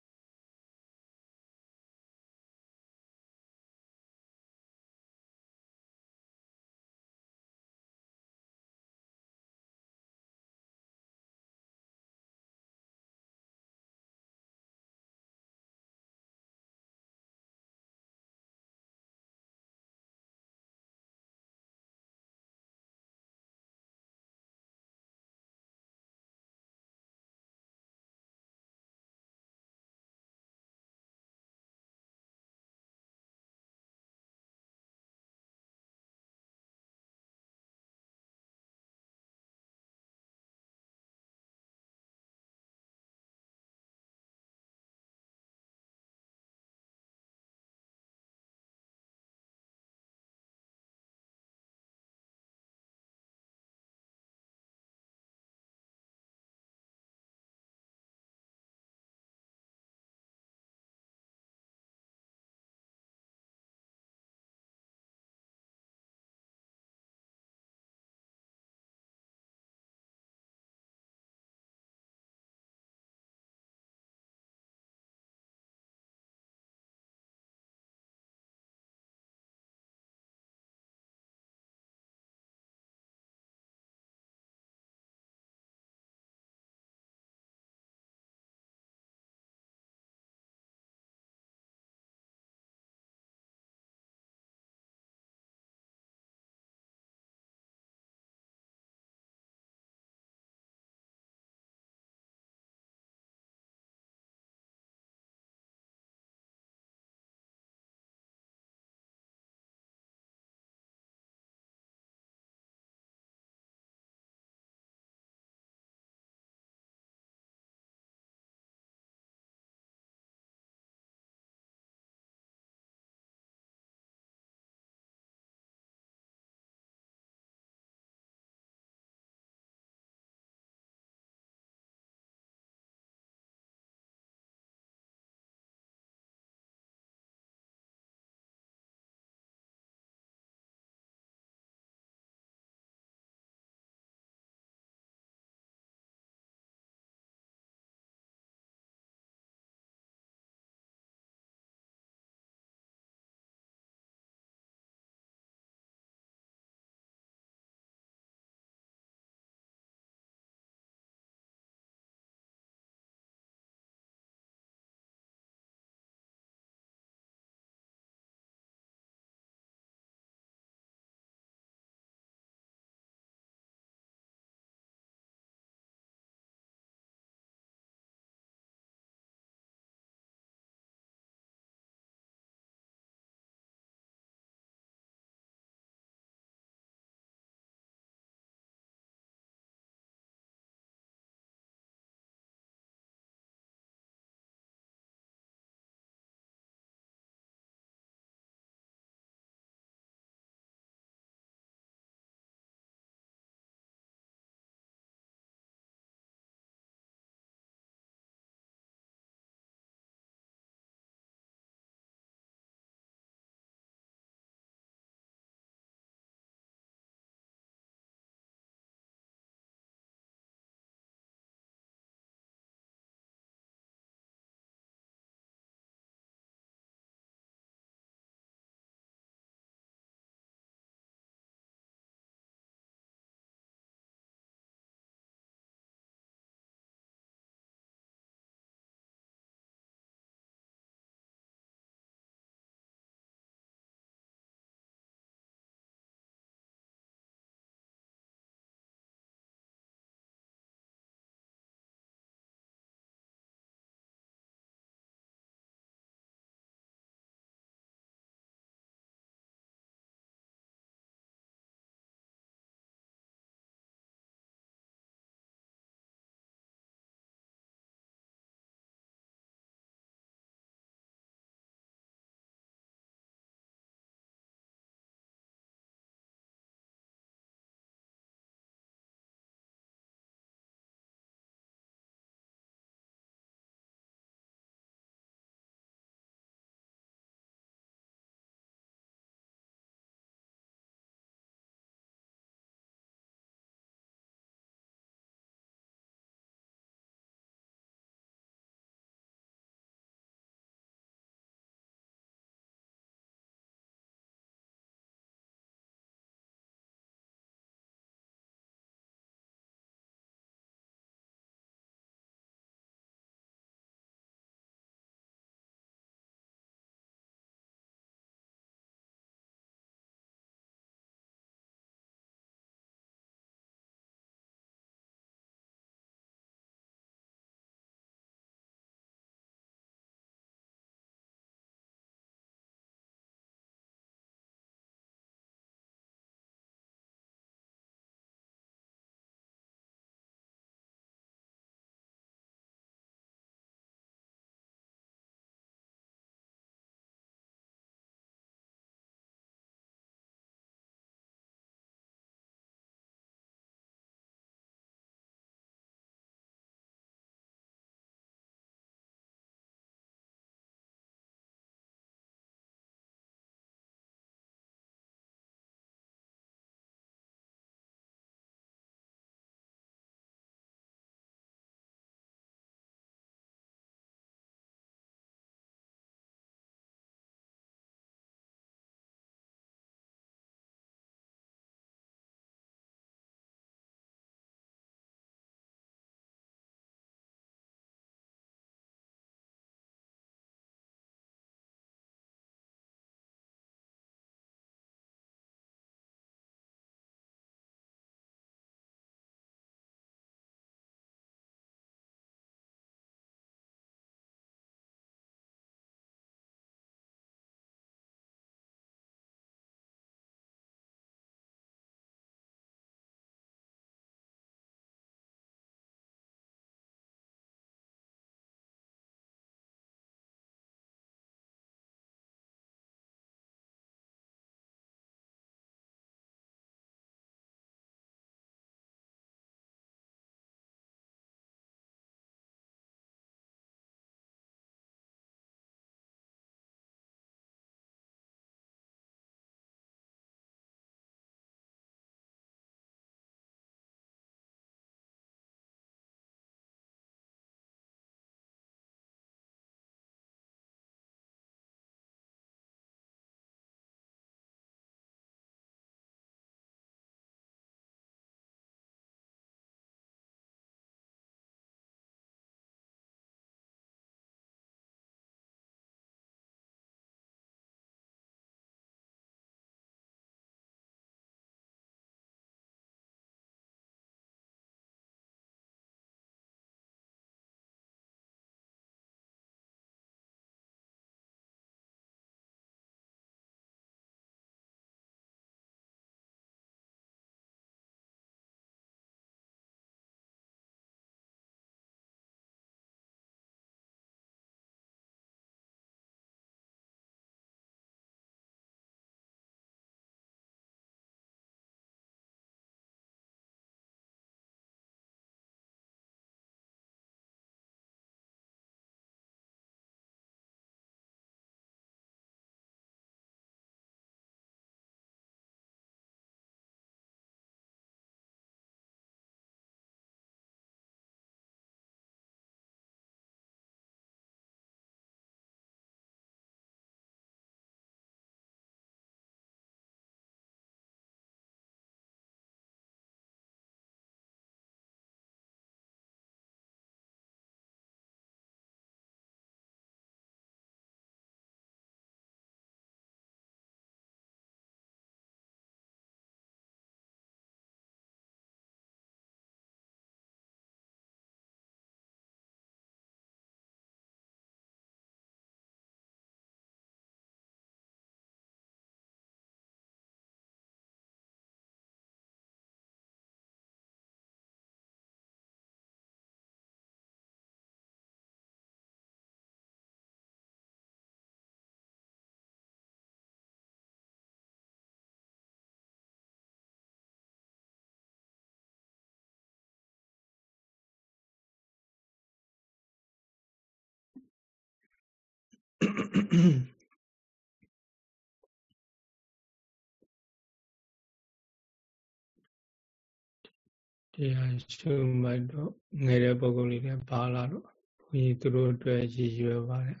ရားရှုမှတ်တော့ငယ်တဲ့ပုံကိုယ်လေးတွေပါလာတော့ဘုန်းကြီးသူတို့အတွက်ရည်ရွယ်ပါတယ်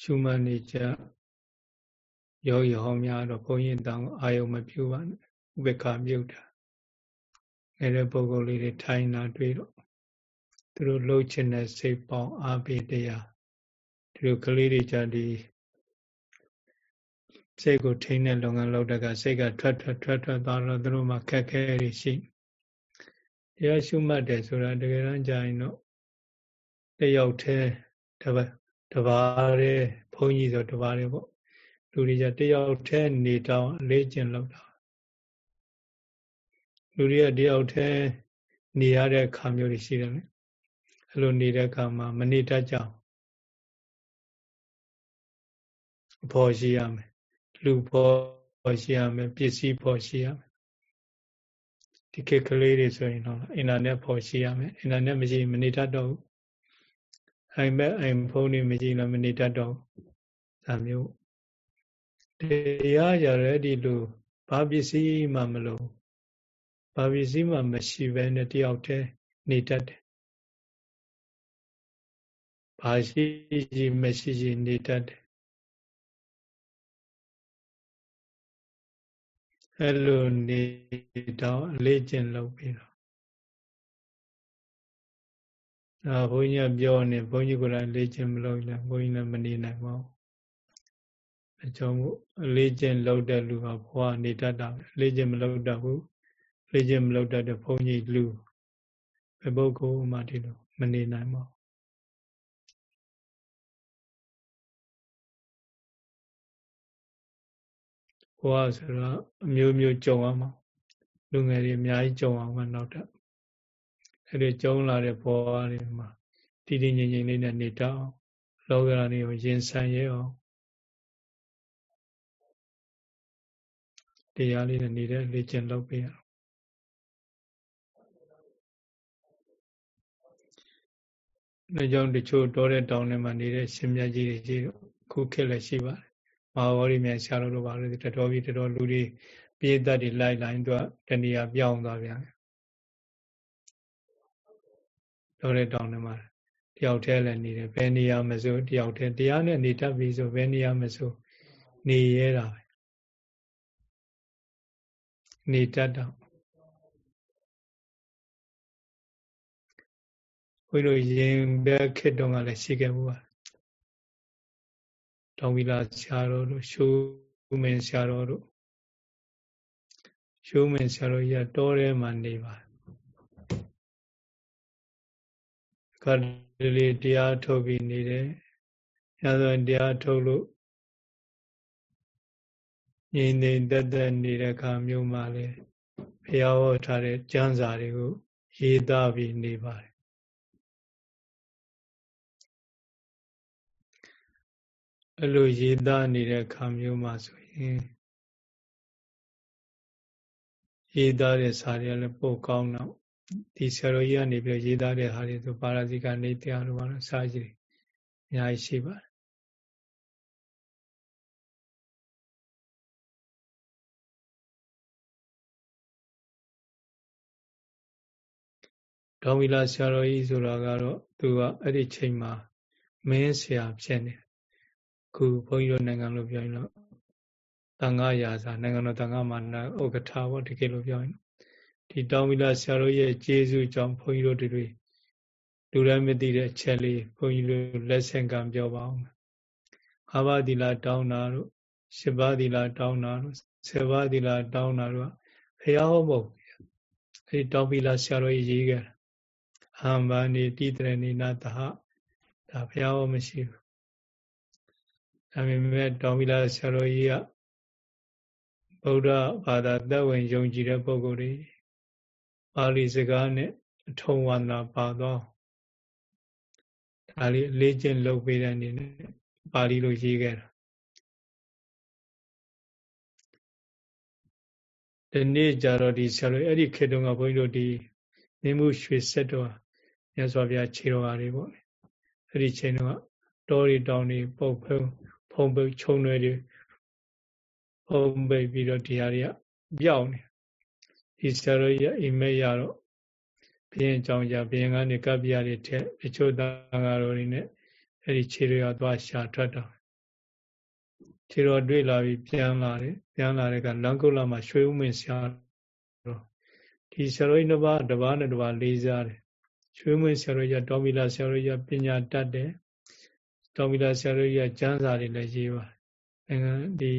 ရှုမှတ်နေကြယောဂီဟောများတော့ဘုန်းကြီးတောင်းအာယုံမပြုပါနဲ့ဥပ္ပခာမြုပ်တာငယ်တဲ့ပုံကိုယ်လေးတွေထိုင်တာတွေ့တော့သူတို့လှုပ်ချင်တဲ့စိတ်ပေါင်းအားပေးတရား ဒီလိုကလေးတွေကြဒီစိတ်ကိုထိန်းတဲ့လုပ်ငန်းလုပ်တဲ့ကစိတ်ကထွက်ထွက်ထွက်ထွက်သွားတော့သူတို့မှခက်ခဲတွေရှိတရားရှုမှတ်တယ်ဆိုတာတကယ်တမ်းကြာရင်တော့တယောက်တည်းတပတ်တပါးတဲ့ဘုန်းကြီးဆိုတပါးတဲ့ပေါ့လူတွေကြတယောက်တည်းနေတောင်လေ့ကျင့်လုပ်တာလူတွေကတယောက်တည်းနေရတဲ့ခါမျိုးတွေရှိတယ်လေအဲ့လိုနေတဲ့ခါမှာမနေတတ်ကြအော င်အဖို့ရှိရမယ်လူဖို့ရှိရမယ်ပစ္စည်းဖို့ရှိရမယ်ဒီခေတ်ကလေးတွေဆိုရင်တော့အင်တာနက်ဖို့ရှိရမယ်အင်တာနက်မရှိမနေတတ်တော့ဘူးအိမ်မက်အိမ်ဖုန်းတွေမရှိလို့မနေတတ်တော့ဒါမျိုးတရားကြရဲဒီလိုဘာပစ္စည်းမှမလို့ဘာပစ္စည်းမှမရှိဘဲနဲ့တယောက်တည်းနေတတ်တယ်ဘာရှိရှိမရှိရှိနေတတ်တယ် အဲ့လိုနေတော့အလေးကျင့်လုပ်ပြီးတော့အာဘုန်းကြီးကပြောနေဘုန်းကြီးကိုယ်တိုင်လေးကျင့်မလုပ်လဲဘုန်းကြီးလည်းမနေနိုင်ပါဘူးအကြောင်းမို့အလေးကျင့်လုပ်တဲ့လူကဘဝနေတတ်တာပဲလေးကျင့်မလုပ်တတ်ဘူးလေးကျင့်မလုပ်တတ်တဲ့ဘုန်းကြီးလူဘယ်ပုဂ္ဂိုလ်မှဒီလိုမနေနိုင်ပါဘူး ဝဆိုတော့အမျိုးမျိုးကြုံအောင်လူငယ်တွေအများကြီးကြုံအောင်ကနောက်တော့အဲ့ဒီကြုံလာတဲ့ဘဝတွေမှာတည်တည်ငြိမ်ငြိမ်လေးနဲ့နေတတ်အောင်လောကဓာတ်တွေကိုရင်ဆိုင်ရအောင်တရားလေးနဲ့နေတဲ့လေ့ကျင့်လုပ်ပေးရအောင်။ဒါကြောင့်တချို့တောတဲ့တောင်ထဲမှာနေတဲ့ရှင်မြတ်ကြီးတွေကြီးခုခေတ်လည်းရှိပါတယ် မဟာဝရီမြန်ဆရာတော်တို့ပါလို့တတော်ပြီးတတော်လူတွေပြေးသက်တွေလိုက်လိုက်သူကတဏှာပြောင်းသွားပြန်တော်တဲ့တောင်းနေမှာတယောက်တည်းလည်းနေတယ်ဘယ်နေရာမဆိုတယောက်တည်းတရားနဲ့နေတတ်ပြီဆိုဘယ်နေရာမဆိုနေရတာပဲနေတတ်တော့ဘုန်းကြီးတို့ရင်ဘက်ခေတ်တုန်းကလည်းရှိခဲ့ဘူးပါ တောင်ဝီလာဆရာတော်တို့ရှိုးမင်းဆရာတော်တို့ရှိုးမင်းဆရာတော်ကြီးကတောထဲမှာနေပါခါလေးတရားထုတ်ပြီးနေတယ်။ညာဆိုတရားထုတ်လို့ငြိမ်နေတက်တက်နေတဲ့အခါမျိုးမှာလေဘုရားဟောထားတဲ့ကျမ်းစာတွေကိုရေးသားပြီးနေပါတယ် အဲ့လိုရေးသားနေတဲ့ခါမျိုးမှာဆိုရင်ရေးသားတဲ့စာတွေကလည်းပိုကောင်းတော့ဒီဆရာတော်ကြီးကနေပြီးရေးသားတဲ့ဟာတွေဆိုပါရဇိကနေတရားတော်ဘာလို့စာကြီးအများကြီးရှိပါတယ်ဒေါဝီလာဆရာတော်ကြီးဆိုတာကတော့သူကအဲ့ဒီချိန်မှာမင်းဆရာဖြစ်နေ ခုဘုန်းကြီးတို့နိုင်ငံလို့ပြောရင်တော့တန်ခါရာစာနိုင်ငံတော်တန်ခါမာနဥက္ကဋ္ဌပေါ့တကယ်လို့ပြောရင်ဒီတောင်ဝီလာဆရာတော်ရဲ့ကျေးဇူးကြောင့်ဘုန်းကြီးတို့တွေလူတိုင်းမသိတဲ့ချက်လေးဘုန်းကြီးတို့လက်ဆင့်ကံပြောပါအောင်။၅ပါးသီလတောင်းတာတို့၈ပါးသီလတောင်းတာတို့၁၀ပါးသီလတောင်းတာတို့ဖះဟောမဟုတ်အဲဒီတောင်ဝီလာဆရာတော်ကြီးရေးခဲ့အဟံဘာနေတိတရဏိနာတဟဒါဖះဟောမရှိဘူး ဒါပေမဲ့တောင်ဝီလာဆရာတော်ကြီးကဗုဒ္ဓဘာသာသက်ဝင်ယုံကြည်တဲ့ပုဂ္ဂိုလ်တွေပါဠိစကားနဲ့အထုံဝန္တာပါသောဒါလေးအလေးကျင့်လုပ်ပေးတဲ့အနေနဲ့ပါဠိလိုရေးခဲ့တာဒီနေ့ကြတော့ဒီဆရာတော်အဲ့ဒီခေတ်တုန်းကဘုန်းကြီးတို့ဒီနေမှုရွှေဆက်တော်မြတ်စွာဘုရားခြေတော်ဟာတွေပေါ့အဲ့ဒီချိန်တုန်းကတောတွေတောင်တွေပုတ်ဖုံ ဖုံပုတ်ခြုံတွေဖုံပိတ်ပြီးတော့ဒီဟာတွေကပြောင်းနေဒီဆရာတော်ကြီးအိမ်မက်ရတော့ဘုရင်ကြောင့်ကြဘုရင်ကနေကပ္ပိယတွေထက်တချို့တန်ဃာတော်တွေနဲ့အဲ့ဒီခြေတွေကသွားရှာထွက်တော့ခြေတော်တွေ့လာပြီးပြန်လာတယ်ပြန်လာတဲ့ကလန်ကုလမှာရွှေဥမင်းဆရာတော်ဒီဆရာတော်ကြီးနှစ်ပါးတစ်ပါးနဲ့တစ်ပါးလေးစားတယ်ရွှေဥမင်းဆရာတော်ကြီးတောမီလာဆရာတော်ကြီးပညာတတ်တယ် တောမီလာဆရာတော်ကြီးကျမ်းစာတွေလည်းရေးပါတယ်ဒီ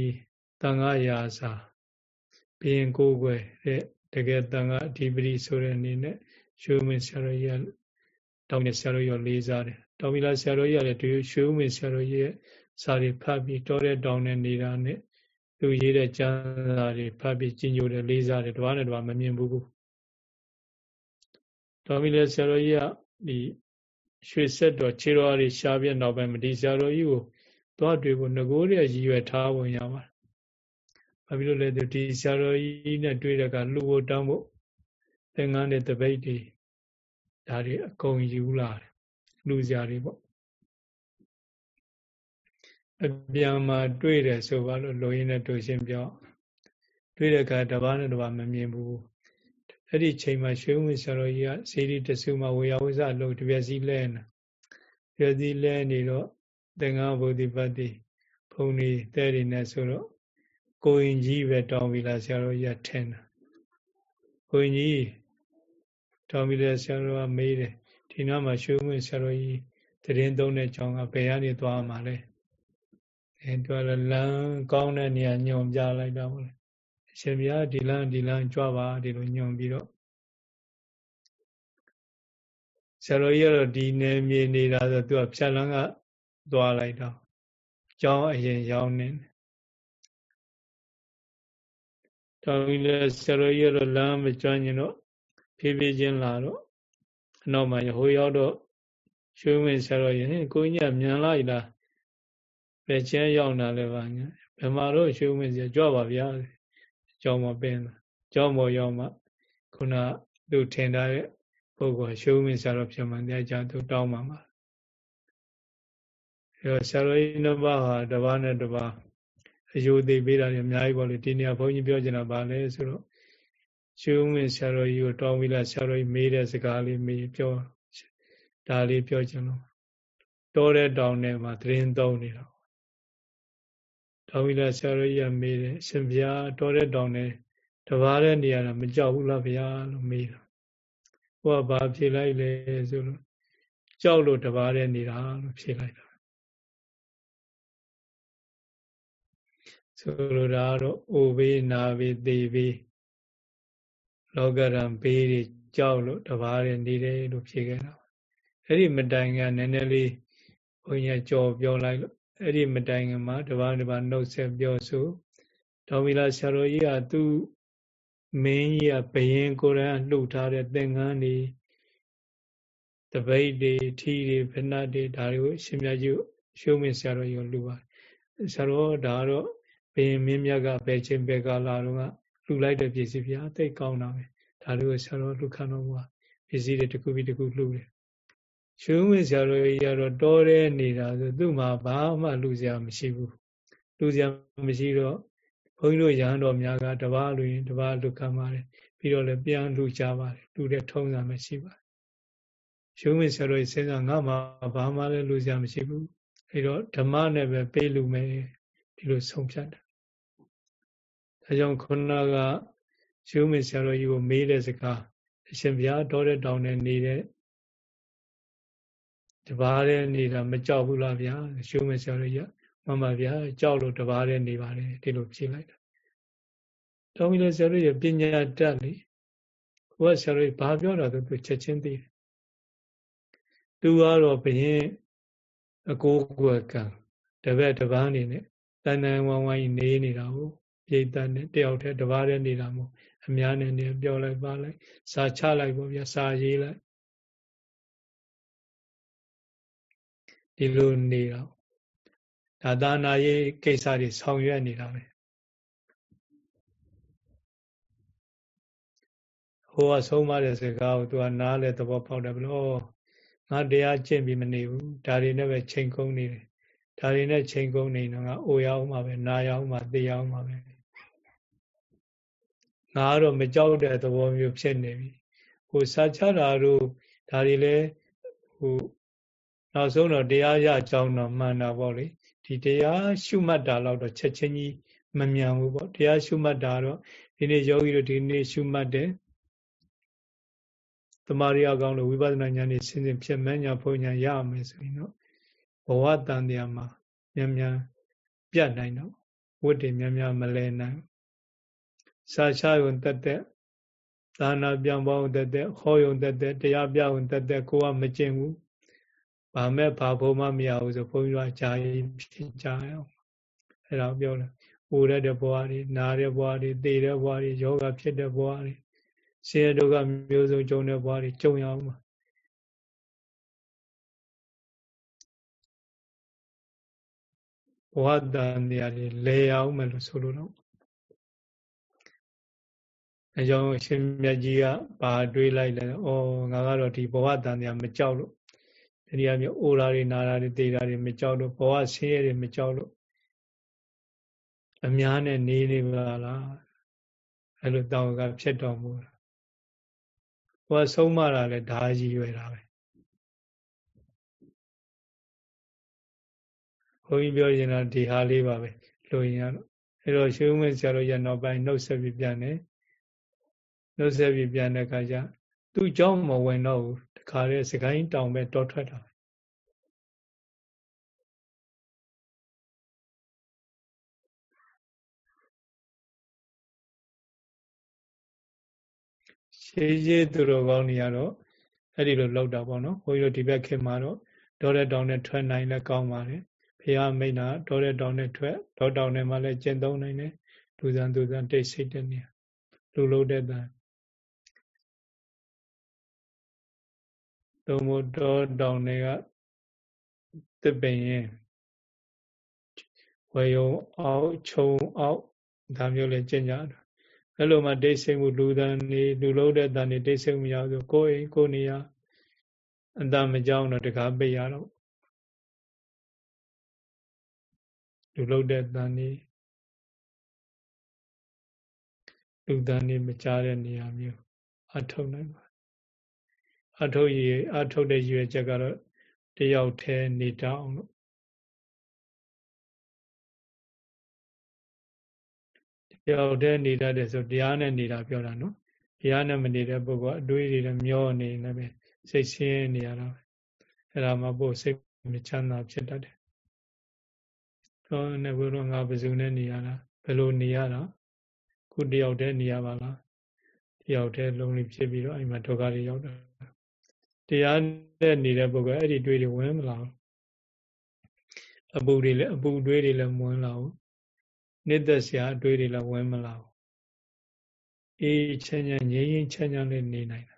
တန်ဃာရာစာဘုရင်ကိုယ်ွယ်တဲ့တကယ်တန်ကအဓိပတိဆိုတဲ့အနေနဲ့ရွှေဥမင်းဆရာတော်ကြီးကတောင်းတဲ့ဆရာတော်ကြီးလေးစားတယ်တောင်မီလာဆရာတော်ကြီးကလည်းဒီရွှေဥမင်းဆရာတော်ကြီးရဲ့စာတွေဖတ်ပြီးတောတဲ့တောင်နဲ့နေတာနဲ့သူရေးတဲ့ကျမ်းစာတွေဖတ်ပြီးကြီးညိုတယ်လေးစားတယ်တပါးနဲ့တပါးမမြင်ဘူးတောင်မီလာဆရာတော်ကြီးကဒီ ရွှေဆက်တော်ခြေတော်ရီရှားပြနောက်ပိုင်းမဒီဆရာတော်ကြီးကိုသွားတွေ့ဖို့ငကိုးရရည်ရွယ်ထားဝင်ရပါတယ်။ဘာဖြစ်လို့လဲဆိုဒီဆရာတော်ကြီးနဲ့တွေ့တဲ့ကလှူဖို့တောင်းဖို့သင်္ကန်းနဲ့တပိတ်တွေဒါတွေအကုန်ယူလာတယ်လူစရာတွေပေါ့အပြန်မှာတွေ့တယ်ဆိုပါလို့လိုရင်းနဲ့တို့ရှင်းပြောတွေ့တဲ့အခါတပားနဲ့တပားမမြင်ဘူး အဲ့ဒီချိန်မှာရွှေဝင်းဆရာတော်ကြီးကစေတီတဆုမှာဝေယဝဇလို့တပြက်စီလဲနေတပြက်စီလဲနေတော့သင်္ဃဘုဒ္ဓပတ္တိဘုံနေတဲ့တွေနဲ့ဆိုတော့ကိုရင်ကြီးပဲတောင်းပြီလားဆရာတော်ကြီးကထင်တာကိုရင်ကြီးတောင်းပြီလားဆရာတော်ကမေးတယ်ဒီနားမှာရွှေဝင်းဆရာတော်ကြီးတရင်သုံးတဲ့ကြောင်ကဘယ်ကနေသွားမှာလဲအဲသူကလမ်းကောင်းတဲ့နေရာညွန်ပြလိုက်တာပေါ့လေအ ရှင်ဘုရားဒီလမ်းဒီလမ်းကြွပါဒီလိုညွန်ပြီးတော့ဆရာတော်ကြီးကတော့ဒီနယ်မြေနေတာဆိုသူကဖြတ်လန်းကသွားလိုက်တော့ကျောင်းအရင်ရောက်နေတော်ပြီလေဆရာတော်ကြီးကတော့လမ်းမကျွမ်းကျင်တော့ဖြည်းဖြည်းချင်းလာတော့အနောက်မှာဟိုရောက်တော့ရွှေဝင်ဆရာတော်ကြီးဟင်ကိုကြီးကမြန်လိုက်လားဘယ်ချင်းရောက်လာလဲပါညာဘယ်မှာတော့ရွှေဝင်ဆရာကြွပါဗျာ ကျောင်းမပင်းကျောင်းမော်ရောက်မှခုနသူထင်ထားတဲ့ပုဂ္ဂိုလ်ရွှေဝင်ဆရာတော်ဖြစ်မှတရားကြသူတောင်းပါမှာအဲတော့ဆရာတော်ကြီးနှစ်ပါးဟာတစ်ပါးနဲ့တစ်ပါးအယုသိပေးတာတွေအများကြီးပေါ့လေဒီနေရာဘုန်းကြီးပြောချင်တာပါလဲဆိုတော့ရှုံးဝင်ဆရာတော်ကြီးကိုတောင်းပြီးလာဆရာတော်ကြီးမေးတဲ့စကားလေးမေးပြောဒါလေးပြောချင်လို့တောတဲ့တောင်ထဲမှာသတင်းသုံးနေတာ တောင်းပြီးလာဆရာတော်ကြီးကမေးတယ်ရှင်ဘုရားတောတဲ့တောင်ထဲတပါးတဲ့နေရာတော့မကြောက်ဘူးလားဘုရားလို့မေးတာဟိုကဘာဖြေလိုက်လဲဆိုလို့ကြောက်လို့တပါးတဲ့နေတာလို့ဖြေလိုက်တာဆိုလိုတာတော့အိုဘေးနာဘေးသေဘေးလောကရန်ဘေးတွေကြောက်လို့တပါးတွေနေတယ်လို့ဖြေခဲ့တာအဲ့ဒီမတိုင်ကနည်းနည်းလေးဘုန်းကြီးကြော်ပြောလိုက်လို့ အဲ့ဒီမတိုင်ကမှာတပါးတပါးနှုတ်ဆက်ပြောဆိုတော်မီလာဆရာတော်ကြီးကသူ့မင်းကြီးကဘယင်ကိုယ်တိုင်လှုပ်ထားတဲ့သင်္ကန်းတွေတပိတ်တွေထီတွေဖဏတ်တွေဒါတွေကိုအရှင်မြတ်ကြီးရှုံးမင်းဆရာတော်ကြီးကိုလှူပါတယ်ဆရာတော်ဒါတော့ဘယင်မင်းမြတ်ကဘယ်ချိန်ဘယ်ကာလတော့ကလှူလိုက်တဲ့ပစ္စည်းပြအသိကောင်းတာပဲဒါတွေကိုဆရာတော်လှူခံတော်မူပါပစ္စည်းတွေတစ်ခုပြီးတစ်ခုလှူတယ် ရှုံးဝင်ဆရာတော်ကြီးကတော့တောထဲနေတာဆိုသူ့မှာဘာမှလှူစရာမရှိဘူးလှူစရာမရှိတော့ဘုန်းကြီးတို့ရဟန်းတော်များကတပါးလူရင်တပါးလှူခံပါတယ်ပြီးတော့လည်းပြန်လှူကြပါတယ်လှူတဲ့ထုံးစံမရှိပါရှုံးဝင်ဆရာတော်ကြီးစဉ်းစားငါမှဘာမှလည်းလှူစရာမရှိဘူးအဲတော့ဓမ္မနဲ့ပဲပေးလူမယ်ဒီလိုဆုံးဖြတ်တယ်ဒါကြောင့်ခုနကရှုမေဆရာတော်ကြီးကိုမေးတဲ့စကားအရှင်ဘုရားတော်တဲ့တောင်နဲ့နေတဲ့ တပါးတဲ့နေတာမကြောက်ဘူးလားဗျာရှုမေဆရာတော်ကြီးကမှန်ပါဗျာကြောက်လို့တပါးတဲ့နေပါတယ်ဒီလိုဖြေလိုက်တာတောင်းပြီးလဲဆရာတော်ကြီးပညာတတ်လေဘုရားဆရာတော်ကြီးဘာပြောတာသူချက်ချင်းသိတယ်သူကတော့ဘယင်းအကိုးကွယ်ကံတပည့်တပန်းနေနဲ့တန်တန်ဝိုင်းဝိုင်းနေနေတာကိုပြိတ္တနဲ့တယောက်တည်းတပါးတည်းနေတာမို့အများနဲ့နေပြောလိုက်ပါလိုက်စာချလိုက်ပေါ့ဗျာစာရေးလိုက် ဒီလိုနေတော့ဒါသာနာရေးကိစ္စတွေဆောင်ရွက်နေတာပဲဟိုကဆုံးမတဲ့စကားကိုသူကနားလဲသဘောပေါက်တယ်ဘလို့ငါတရားကျင့်ပြီးမနေဘူးဒါတွေနဲ့ပဲချိန်ကုန်နေတယ်ဒါတွေနဲ့ချိန်ကုန်နေတော့ငါအိုရအောင်မှာပဲနာရအောင်မှာသိရအောင်မှာပဲငါကတော့မကြောက်တဲ့သဘောမျိုးဖြစ်နေပြီဟိုစာချတာတို့ဒါတွေလည်းဟို နောက်ဆုံးတော့တရားရအကြောင်းတော့မှန်တာပေါ့လေဒီတရားရှုမှတ်တာတော့ချက်ချင်းကြီးမမြန်ဘူးပေါ့တရားရှုမှတ်တာတော့ဒီနေ့ယောဂီတို့ဒီနေ့ရှုမှတ်တယ်တမာရီအကောင်းလို့ဝိပဿနာဉာဏ်နဲ့စဉ်စဉ်ဖြစ်မညာဖုံညာရမယ်ဆိုရင်တော့ဘဝတန်တရားမှာမြန်မြန်ပြတ်နိုင်တော့ဝိတ္တေမြန်မြန်မလဲနိုင်စာချယုံတက်တဲ့သာနာပြန်ပေါင်းတက်တဲ့ဟောယုံတက်တဲ့တရားပြယုံတက်တဲ့ကိုကမကျင့်ဘူး ဘာမဲ့ဘာဘုံမမရဘူးဆိုဘုန်းကြီးကကြာရင်ဖြစ်ကြအောင်အဲ့ဒါပြောတယ်ပူရတဲ့ဘဝတွေနာတဲ့ဘဝတွေသေတဲ့ဘဝတွေယောဂဖြစ်တဲ့ဘဝတွေဆင်းရဲဒုက္ခမျိုးစုံကြုံတဲ့ဘဝတွေကြုံရအောင်ပါဘဝတန်တရားတွေလဲအောင်မလို့ဆိုလို့တော့အကြောင်းရှင်မြတ်ကြီးကဘာတွေးလိုက်လဲဩငါကတော့ဒီဘဝတန်တရားမကြောက်လို့ တတိယမျိုးအိုရာတွေနာရာတွေသေတာတွေမကြောက်လို့ဘဝဆင်းရဲတွေမကြောက်လို့အများနဲ့နေနေပါလားအဲ့လိုတောင်းကဖြစ်တော်မူတာဟိုဆုံးမတာလဲဒါကြီးရွယ်တာပဲဘုန်းကြီးပြောရင်တော့ဒီဟာလေးပါပဲလိုရင်ကတော့အဲ့တော့ရှုံးမဆရာတို့ရနောက်ပိုင်းနှုတ်ဆက်ပြီးပြန်တယ်နှုတ်ဆက်ပြီးပြန်တဲ့အခါကျသူ့เจ้าမဝင်တော့ဘူးတ ခါတည်းစကိုင်းတောင်ပဲတောထွက်တာရှေးရှေးသူတော်ကောင်းတွေကတော့အဲ့ဒီလိုလောက်တာပေါ့နော်ဘုန်းကြီးတို့ဒီဘက်ခေတ်မှာတော့ဒေါ်တဲ့တောင်နဲ့ထွက်နိုင်လဲကောင်းပါတယ်ဖះမိန်တာဒေါ်တဲ့တောင်နဲ့ထွက်ဒေါ်တောင်နဲ့မှလည်းကျင့်သုံးနိုင်တယ်လူစံသူစံတိတ်ဆိတ်တဲ့နေရာလူလုံးတဲ့တန် သုံးမို့ဒေါ်တောင်တွေကတစ်ပင်ရင်ဝေယုံအောက်ခြုံအောက်ဒါမျိုးလည်းကျင့်ကြတာအဲ့လိုမှဒိတ်ဆိတ်မှုလူတန်နေလူလုံးတဲ့တန်နေဒိတ်ဆိတ်မှုရဆိုကိုယ်အိမ်ကိုနေရအတမကြောင်းတော့တကားပိတ်ရတော့လူလုံးတဲ့တန်နေလူတန်နေမကြားတဲ့နေရာမျိုးအထုတ်နိုင်ပါ အထုတ်ရအထုတ်တဲ့ရွယ်ချက်ကတော့တယောက်တည်းနေတအောင်လို့တယောက်တည်းနေတတ်တယ်ဆိုတရားနဲ့နေတာပြောတာနော်တရားနဲ့မနေတဲ့ပုဂ္ဂိုလ်အတွေးတွေလည်းမျောနေနေပဲစိတ်ဆင်းနေရတာပဲအဲ့ဒါမှပို့စိတ်မချမ်းသာဖြစ်တတ်တယ်။တော့နေဘုရောငါဘယ်သူနဲ့နေရတာဘယ်လိုနေရတာခုတယောက်တည်းနေရပါလားတယောက်တည်းလုံးလေးဖြစ်ပြီးတော့အဲ့မှာဒုက္ခတွေရောက်တာ တရားနဲ့နေတဲ့ပုဂ္ဂိုလ်အဲ့ဒီတွေးတွေဝင်မလာဘူးအပူတွေလည်းအပူတွေးတွေလည်းဝင်လာဘူးနှစ်သက်စရာအတွေးတွေလည်းဝင်မလာဘူးအေးချမ်းချမ်းငြိမ်းငြိမ်းချမ်းချမ်းလေးနေနိုင်တာ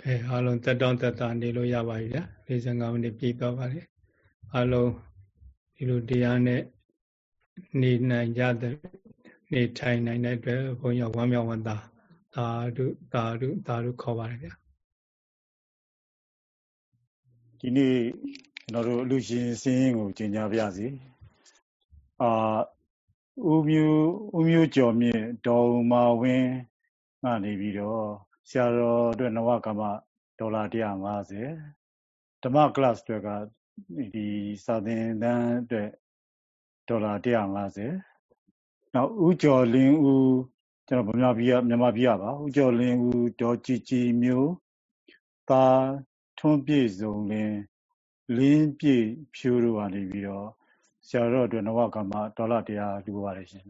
ကဲအားလုံးတက်တောင်းတက်တာနေလို့ရပါပြီဗျာ45မိနစ်ပြည့်သွားပါလေအားလုံးဒီလိုတရားနဲ့နေနိုင်ကြတဲ့နေထိုင်နိုင်တဲ့အတွက်ဘုန်းကြီးဝမ်းမြောက်ဝမ်းသာသာဓုသာဓုသာဓုခေါ်ပါတယ်ဗျာဒီနေ့ကျွန်တော်တို့အလူရှင်စင်းရင်ကိုကျင်ညာပြစီအာဦးမျိုးဦးမျိုးကျော်မြင့်ဒေါ်မာဝင်းကနေပြီးတော့ ဆရာတော်အတွက်နဝကမဒေါ်လာ150ဓမ္မ class အတွက်ကဒီစာသင်တန်းအတွက်ဒေါ်လာ150နောက်ဦးကျော်လင်းဦးကျွန်တော်ဗမာပြည်ကမြန်မာပြည်ကပါဦးကျော်လင်းဦးဒေါ်ကြည်ကြည်မျိုးသာထွန်းပြည့်စုံလင်းလင်းပြည့်ဖြိုးတို့ကနေပြီးတော့ဆရာတော်အတွက်နဝကမဒေါ်လာ100လူပါတယ်ရှင်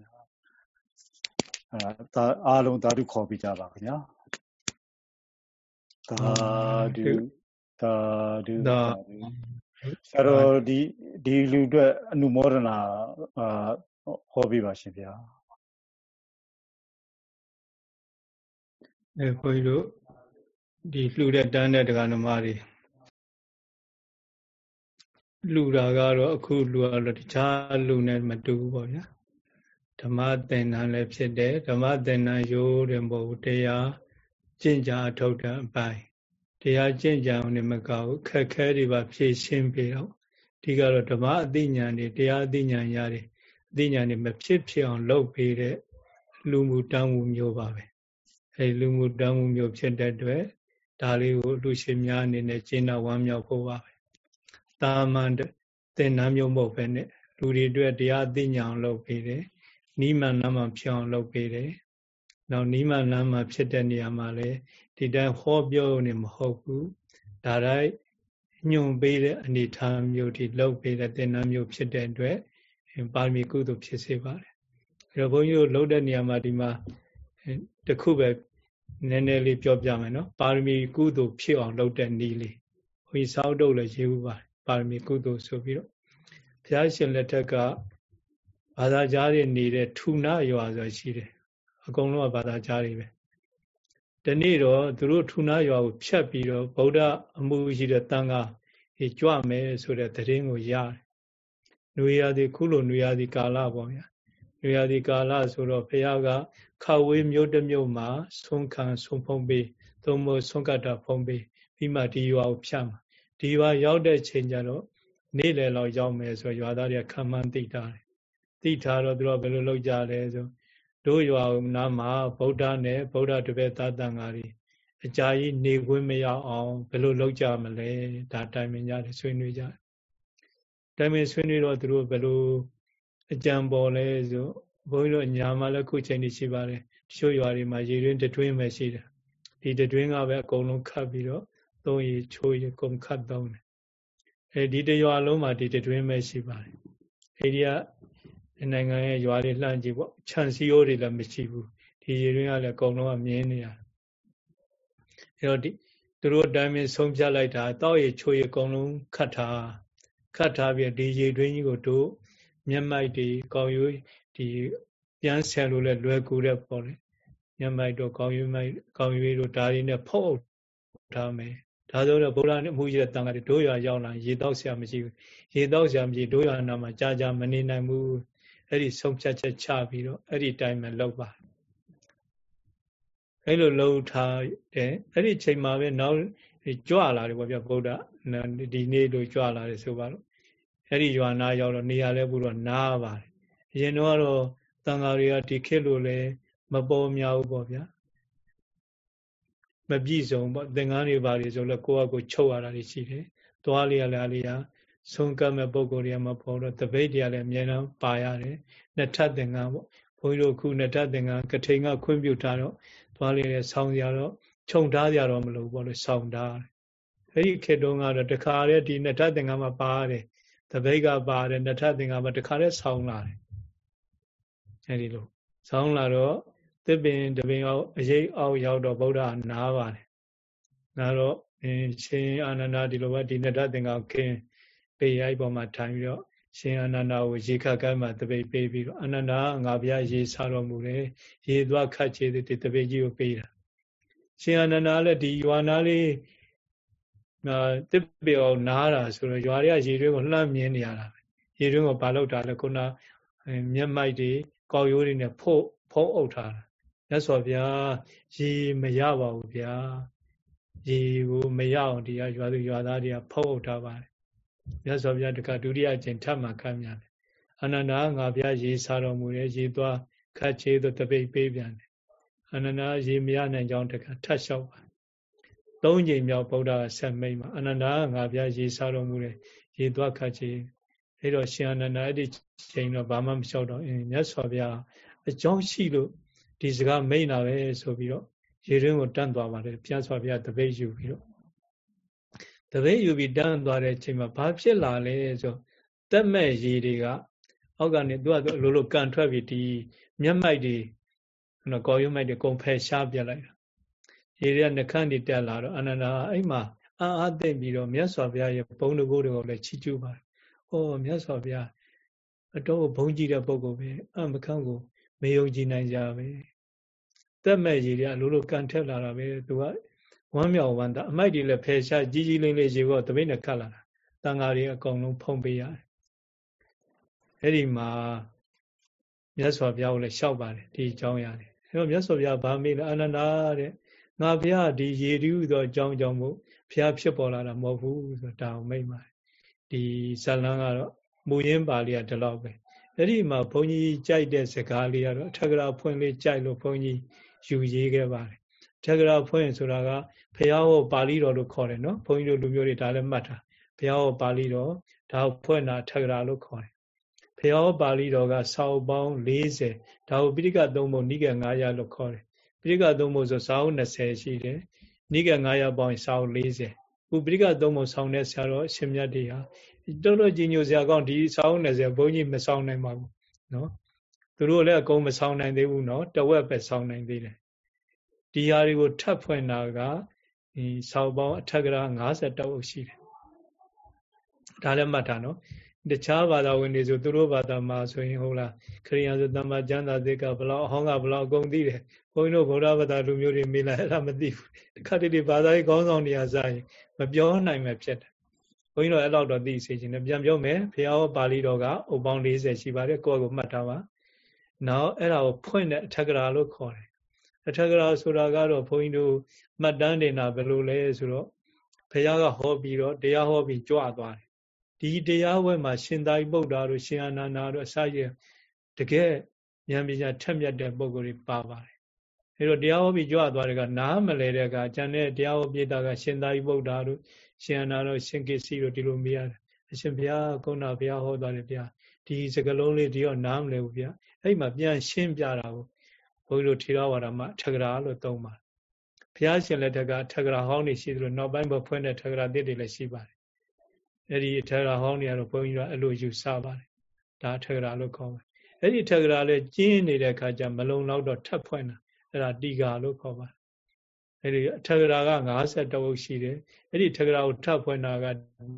အဲအားလုံးသာဓုခေါ်ပြကြပါခင်ဗျာ သာဓုသာဓုသာဓုဆရာတော်ဒီဒီလူအတွက်အနုမောဒနာအာဟောပြပါရှင်ဗျာအဲခွန်ကြီးတို့ဒီလှူတဲ့တန်းတဲ့တရားဓမ္မတွေလှူတာကတော့အခုလှူရတော့တခြားလှူနဲ့မတူဘူးပေါ့ဗျာဓမ္မသင်္นานလည်းဖြစ်တယ်ဓမ္မသင်္นานရိုးတယ်မဟုတ်ဘူးတရား ကျင့်ကြအထုတ်တဲ့အပိုင်းတရားကျင့်ကြအောင်နေမကဘူးခက်ခဲတွေပါဖြည့်ရှင်းပြတော့ဒီကတော့ဓမ္မအသိဉာဏ်တွေတရားအသိဉာဏ်ရတယ်အသိဉာဏ်တွေမဖြစ်ဖြစ်အောင်လုပ်ပေးတဲ့လူမှုတောင်းမှုမျိုးပါပဲအဲလူမှုတောင်းမှုမျိုးဖြစ်တဲ့အတွက်ဒါလေးကိုလူရှင်များအနေနဲ့ကျင့်တော်ဝမ်းမြောက်ဖို့ပါပဲတာမန်သင်္นานမျိုးမဟုတ်ပဲနဲ့လူတွေအတွက်တရားအသိဉာဏ်အောင်လုပ်ပေးတယ်နိမန်နာမဖြစ်အောင်လုပ်ပေးတယ် နောက်နိမန်နာမဖြစ်တဲ့နေရာမှာလည်းဒီတိုင်းဟောပြောနေမဟုတ်ဘူးဒါတိုင်းညွန်ပေးတဲ့အနေထားမျိုးဒီလုပ်ပေးတဲ့သင်္นานမျိုးဖြစ်တဲ့အတွက်ပါရမီကုသိုလ်ဖြစ်စေပါတယ်အဲတော့ဘုန်းကြီးတို့လုပ်တဲ့နေရာမှာဒီမှာတခုပဲနည်းနည်းလေးပြောပြမယ်နော်ပါရမီကုသိုလ်ဖြစ်အောင်လုပ်တဲ့နည်းလေးဘုန်းကြီးစောက်တုပ်လည်းရေးဦးပါတယ်ပါရမီကုသိုလ်ဆိုပြီးတော့ဘုရားရှင်လက်ထက်ကဘာသာကြားတွေနေတဲ့ထူနာရွာဆိုရှိတယ် အကုန်လုံးကဘာသာကြားတွေပဲဒီနေ့တော့သူတို့ထူနာရွာကိုဖြတ်ပြီးတော့ဗုဒ္ဓအမှုရှိတဲ့တန်ခါကြွမယ်ဆိုတဲ့သတင်းကိုရတယ်။နွေရာသီခုလိုနွေရာသီကာလပေါ့ဗျာ။နွေရာသီကာလဆိုတော့ဘုရားကခဝေးမြို့တစ်မြို့မှာဆုံးခံဆုံးဖုံးပေးသုံးဖို့ဆုံးကတာဖုံးပေးပြီးမှဒီရွာကိုဖြတ်မှာဒီရွာရောက်တဲ့ချိန်ကျတော့နေ့လယ်လောက်ရောက်မယ်ဆိုရွာသားတွေကခံမှန်းသိတာတယ်။သိထားတော့သူတို့ဘယ်လိုလုပ်ကြလဲဆို တို့ရွာနားမှာဗုဒ္ဓနဲ့ဗုဒ္ဓတပည့်သားတန်ဃာတွေအကြာကြီးနေခွင့်မရအောင်ဘယ်လိုလုပ်ကြမလဲဒါတိုင်ပင်ကြတယ်ဆွေးနွေးကြတယ်တိုင်ပင်ဆွေးနွေးတော့သူတို့ဘယ်လိုအကြံပေါ်လဲဆိုဘုန်းကြီးတို့ညာမှာလည်းခုချိန်နေရှိပါတယ်တချို့ရွာတွေမှာရေတွင်းတတွင်းပဲရှိတယ်ဒီတတွင်းကပဲအကုန်လုံးခတ်ပြီးတော့သုံးရီချိုးရီကုန်ခတ်သုံးတယ်အဲဒီတရွာလုံးမှာဒီတတွင်းပဲရှိပါတယ်အဲဒီက နိုင်ငံရဲ့ရွာတွေလှမ်းကြည့်ပေါ့ခြံစည်းရိုးတွေလည်းမရှိဘူးဒီရေတွင်းကလည်းအကုန်လုံးကမြင်းနေရအဲတော့ဒီသူတို့အတိုင်းပဲဆုံးဖြတ်လိုက်တာတောက်ရချိုးရအကုန်လုံးခတ်ထားခတ်ထားပြီးဒီရေတွင်းကြီးကိုတို့မျက်မှိုက်တွေကောင်းရွေးဒီပြန်ဆယ်လို့လည်းလွယ်ကူတဲ့ပေါ့လေမျက်မှိုက်တို့ကောင်းရွေးမိုက်ကောင်းရွေးတို့ဒါတွေနဲ့ဖုတ်ထားမယ်ဒါဆိုတော့ဗုဒ္ဓနဲ့မှုရတဲ့တန်ခါတွေတို့ရွာရောက်လာရေတောက်ဆရာမရှိဘူးရေတောက်ဆရာမရှိတို့ရွာနာမှာကြာကြာမနေနိုင်ဘူး အဲ့ဒီဆုံးဖြတ်ချက်ချပြီးတော့အဲ့ဒီတိုင်းပဲလုပ်ပါအဲ့လိုလှုပ်ထားတယ်အဲ့ဒီချိန်မှာပဲနောက်ကြွလာတယ်ပေါ့ဗျဗုဒ္ဓဒီနေ့တို့ကြွလာတယ်ဆိုပါတော့အဲ့ဒီရွာနာရောက်တော့နေရာလဲပြီးတော့နားပါတယ်အရင်တော့ကတော့တန်ဃာတွေကဒီခေတ်လိုလဲမပေါ်များဘူးပေါ့ဗျာမပြည့်စုံပေါ့သင်္ကန်းတွေပါတွေဆိုလဲကိုယ့်အကိုချုပ်ရတာတွေရှိတယ်သွားလေးရလာလေးရ ဆုံးကပ်မဲ့ပုံကိုယ်တွေကမပေါ်တော့တပိတ်တွေကလည်းအများအားပါရတယ်နှစ်ထပ်သင်္ကန်းပေါ့ဘုန်းကြီးတို့ခုနှစ်ထပ်သင်္ကန်းကထိန်ကခွင့်ပြုထားတော့သွားလေးနဲ့ဆောင်းကြတော့ခြုံထားကြတော့မလို့ပေါ့လေဆောင်းထားအဲ့ဒီခေတ်တုန်းကတော့တခါတည်းဒီနှစ်ထပ်သင်္ကန်းမှာပါတယ်တပိတ်ကပါတယ်နှစ်ထပ်သင်္ကန်းမှာတခါတည်းဆောင်းလာတယ်အဲ့ဒီလိုဆောင်းလာတော့သစ်ပင်တပင်အောင်အရေးအောက်ရောက်တော့ဗုဒ္ဓနားပါတယ်နားတော့အင်းရှင်အာနန္ဒဒီလိုပဲဒီနှစ်ထပ်သင်္ကန်းခင်း ပေရိုက်ပေါ်မှာထိုင်ပြီးတော့ရှင်အနန္ဒာကိုရေခတ်ကမ်းမှာတပိတ်ပေးပြီးတော့အနန္ဒာငါဘုရားရေစားတော်မူတယ်ရေသွားခတ်ချေတဲ့တပိတ်ကြီးကိုပေးတာရှင်အနန္ဒာလည်းဒီရွာနာလေးအာတစ်ပေအောင်နားတာဆိုတော့ရွာတွေကရေတွင်းကိုလှမ်းမြင်နေရတာရေတွင်းကိုဘာလို့တာလဲခုနမျက်မိုက်တွေကောက်ရိုးတွေနဲ့ဖုတ်ဖုံးအုပ်ထားတာမြတ်စွာဘုရားရေမရပါဘူးဗျာရေကိုမရအောင်ဒီကရွာသူရွာသားတွေကဖုံးအုပ်ထားပါတယ် မြတ်စွာဘုရားတခါဒုတိယအကျင့်ထပ်မှခမ်းမြန်တယ်အနန္ဒာငါဘုရားရေစားတော်မူတယ်ရေသွားခတ်ချေးသောတပိတ်ပေးပြန်တယ်အနန္ဒာရေမရနိုင်ကြောင်းတခါထပ်လျှောက်ပါသုံးချိန်မြောက်ဗုဒ္ဓဆက်မိတ်မှာအနန္ဒာငါဘုရားရေစားတော်မူတယ်ရေသွားခတ်ချေးအဲ့တော့ရှင်အနန္ဒာအဲ့ဒီချိန်တော့ဘာမှမလျှောက်တော့အင်းမြတ်စွာဘုရားအကြောင်းရှိလို့ဒီစကားမိတ်နာပဲဆိုပြီးတော့ရေရင်းကိုတန်းသွားပါတယ်မြတ်စွာဘုရားတပိတ်ယူပြီးတော့ တပိတ်ယူပြီးတန်းသွားတဲ့အချိန်မှာဘာဖြစ်လာလဲဆိုတက်မဲ့ရေတွေကအောက်ကနေသူကလိုလိုကန်ထွက်ပြီးဒီမျက်မှိုက်တွေနော်ကော်ရုံးမိုက်တွေကုန်ဖယ်ရှားပြလိုက်တာရေတွေကနှခမ်းတွေတက်လာတော့အနန္ဒာအဲ့မှာအာအာသိမ့်ပြီးတော့မြတ်စွာဘုရားရဲ့ဘုံတကိုးတွေကိုလည်းချီးကျူးပါတယ်။အော်မြတ်စွာဘုရားအတော့ဘုံကြည့်တဲ့ပုဂ္ဂိုလ်ပဲအမခန့်ကိုမယုံကြည်နိုင်ကြပဲ။တက်မဲ့ရေတွေကလိုလိုကန်ထက်လာတာပဲသူက ဝမ်းမြောက်ဝမ်းသာအမိုက်တွေလည်းဖယ်ရှားကြီးကြီးလေးလေးရေကောတပိတ်နဲ့ခတ်လာတာ။တန်ဃာတွေအကုန်လုံးဖုံးပေးရတယ်။အဲ့ဒီမှာမြတ်စွာဘုရားကိုလည်းလျှောက်ပါတယ်ဒီအကြောင်းရတယ်။အဲ့တော့မြတ်စွာဘုရားဗာမေးလဲအနန္ဒာတဲ့ငါဘုရားဒီရေတူးသောအကြောင်းကြောင့်မို့ဘုရားဖြစ်ပေါ်လာတာမဟုတ်ဘူးဆိုတာဒါကိုမိတ်ပါတယ်ဒီဇလန်းကတော့မူရင်းပါဠိကဒီလောက်ပဲအဲ့ဒီမှာဘုန်းကြီးကြိုက်တဲ့စကားလေးကတော့အထက်ကရာဖွင့်လေးကြိုက်လို့ဘုန်းကြီးယူရေးခဲ့ပါတယ်အ ထက်ကရာဖွင့်ဆိုတာကဘုရားဟောပါဠိတော်လို့ခေါ်တယ်နော်ဘုန်းကြီးတို့လူမျိုးတွေဒါလည်းမှတ်တာဘုရားဟောပါဠိတော်ဒါကိုဖွင့်တာအထက်ကရာလို့ခေါ်တယ်ဘုရားဟောပါဠိတော်ကစာအုပ်ပေါင်း40ဒါကိုပိဋကသုံးပုံနိကေ900လို့ခေါ်တယ်ပိဋကသုံးပုံဆိုစာအုပ်20ရှိတယ်နိကေ900ပေါင်းစာအုပ်40ဥပရိကသုံးပုံဆောင်တဲ့ဆရာတော်အရှင်မြတ်တွေဟာတော်တော်ကြီးညိုစရာကောင်းဒီစာအုပ်20ဘုန်းကြီးမဆောင်နိုင်ပါဘူးနော်သူတို့လည်းအကုန်မဆောင်နိုင်သေးဘူးနော်တဝက်ပဲဆောင်နိုင်သေးတယ် ဒီဟာတွေကိုထပ်ဖွင့်တာကဒီစာအုပ်ပေါင်းအထက်ကရာ50တောက်ရှိတယ်ဒါလည်းမှတ်ထားနော်တခြားဘာသာဝင်တွေဆိုသူတို့ဘာသာမှာဆိုရင်ဟုတ်လားခရိယာဆိုတမ္မာကျမ်းသာသိကဘလောက်အဟောင်းကဘလောက်အကုန်သိတယ်ဘုန်းကြီးတို့ဗုဒ္ဓဘာသာလူမျိုးတွေမေးလိုက်အဲ့ဒါမသိဘူးတခါတည်းဘာသာရေးခေါင်းဆောင်တွေကစားရင်မပြောနိုင်မှဖြစ်တယ်ဘုန်းကြီးတို့အဲ့လောက်တော့သိစေချင်တယ်ပြန်ပြောမယ်ဘုရားဟောပါဠိတော်ကအုပ်ပေါင်း40ရှိပါတယ်ကိုယ့်ကိုမှတ်ထားပါနောက်အဲ့ဒါကိုဖွင့်တဲ့အထက်ကရာလို့ခေါ်တယ် အထက်ကရာဆိုတာကတော့ဘုန်းကြီးတို့မှတ်တမ်းတင်တာဘယ်လိုလဲဆိုတော့ဘုရားကဟောပြီးတော့တရားဟောပြီးကြွသွားတယ်ဒီတရားဝဲမှာရှင်သာရိပုတ္တရာတို့ရှင်အာနန္ဒာတို့အစရတကယ်ဉာဏ်ပညာထက်မြက်တဲ့ပုဂ္ဂိုလ်တွေပါပါတယ်အဲတော့တရားဟောပြီးကြွသွားတဲ့ကနားမလဲတဲ့ကကျန်တဲ့တရားဟောပြတာကရှင်သာရိပုတ္တရာတို့ရှင်အာနန္ဒာတို့ရှင်ကိစီတို့ဒီလိုမေးရတယ်အရှင်ဘုရားကုဏဘုရားဟောသွားတယ်ဗျာဒီစကလုံးလေးဒီတော့နားမလဲဘူးဗျာအဲ့မှာပြန်ရှင်းပြတာကို ဘုန်းကြီးတို့ထေရဝါဒမှာထက္ကရာလို့သုံးပါတယ်ဘုရားရှင်လက်ထက်ကထက္ကရာဟောင်းနေရှိသလိုနောက်ပိုင်းဘဖွင့်တဲ့ထက္ကရာတစ်တွေလည်းရှိပါတယ်အဲ့ဒီထက္ကရာဟောင်းတွေကတော့ဘုန်းကြီးတို့အဲ့လိုယူဆပါတယ်ဒါထက္ကရာလို့ခေါ်ပါတယ်အဲ့ဒီထက္ကရာလည်းကျင်းနေတဲ့အခါကျမလုံလောက်တော့ထပ်ဖွင့်တာအဲ့ဒါတီဃာလို့ခေါ်ပါတယ်အဲ့ဒီထက္ကရာက50တဝုတ်ရှိတယ်အဲ့ဒီထက္ကရာကိုထပ်ဖွင့်တာက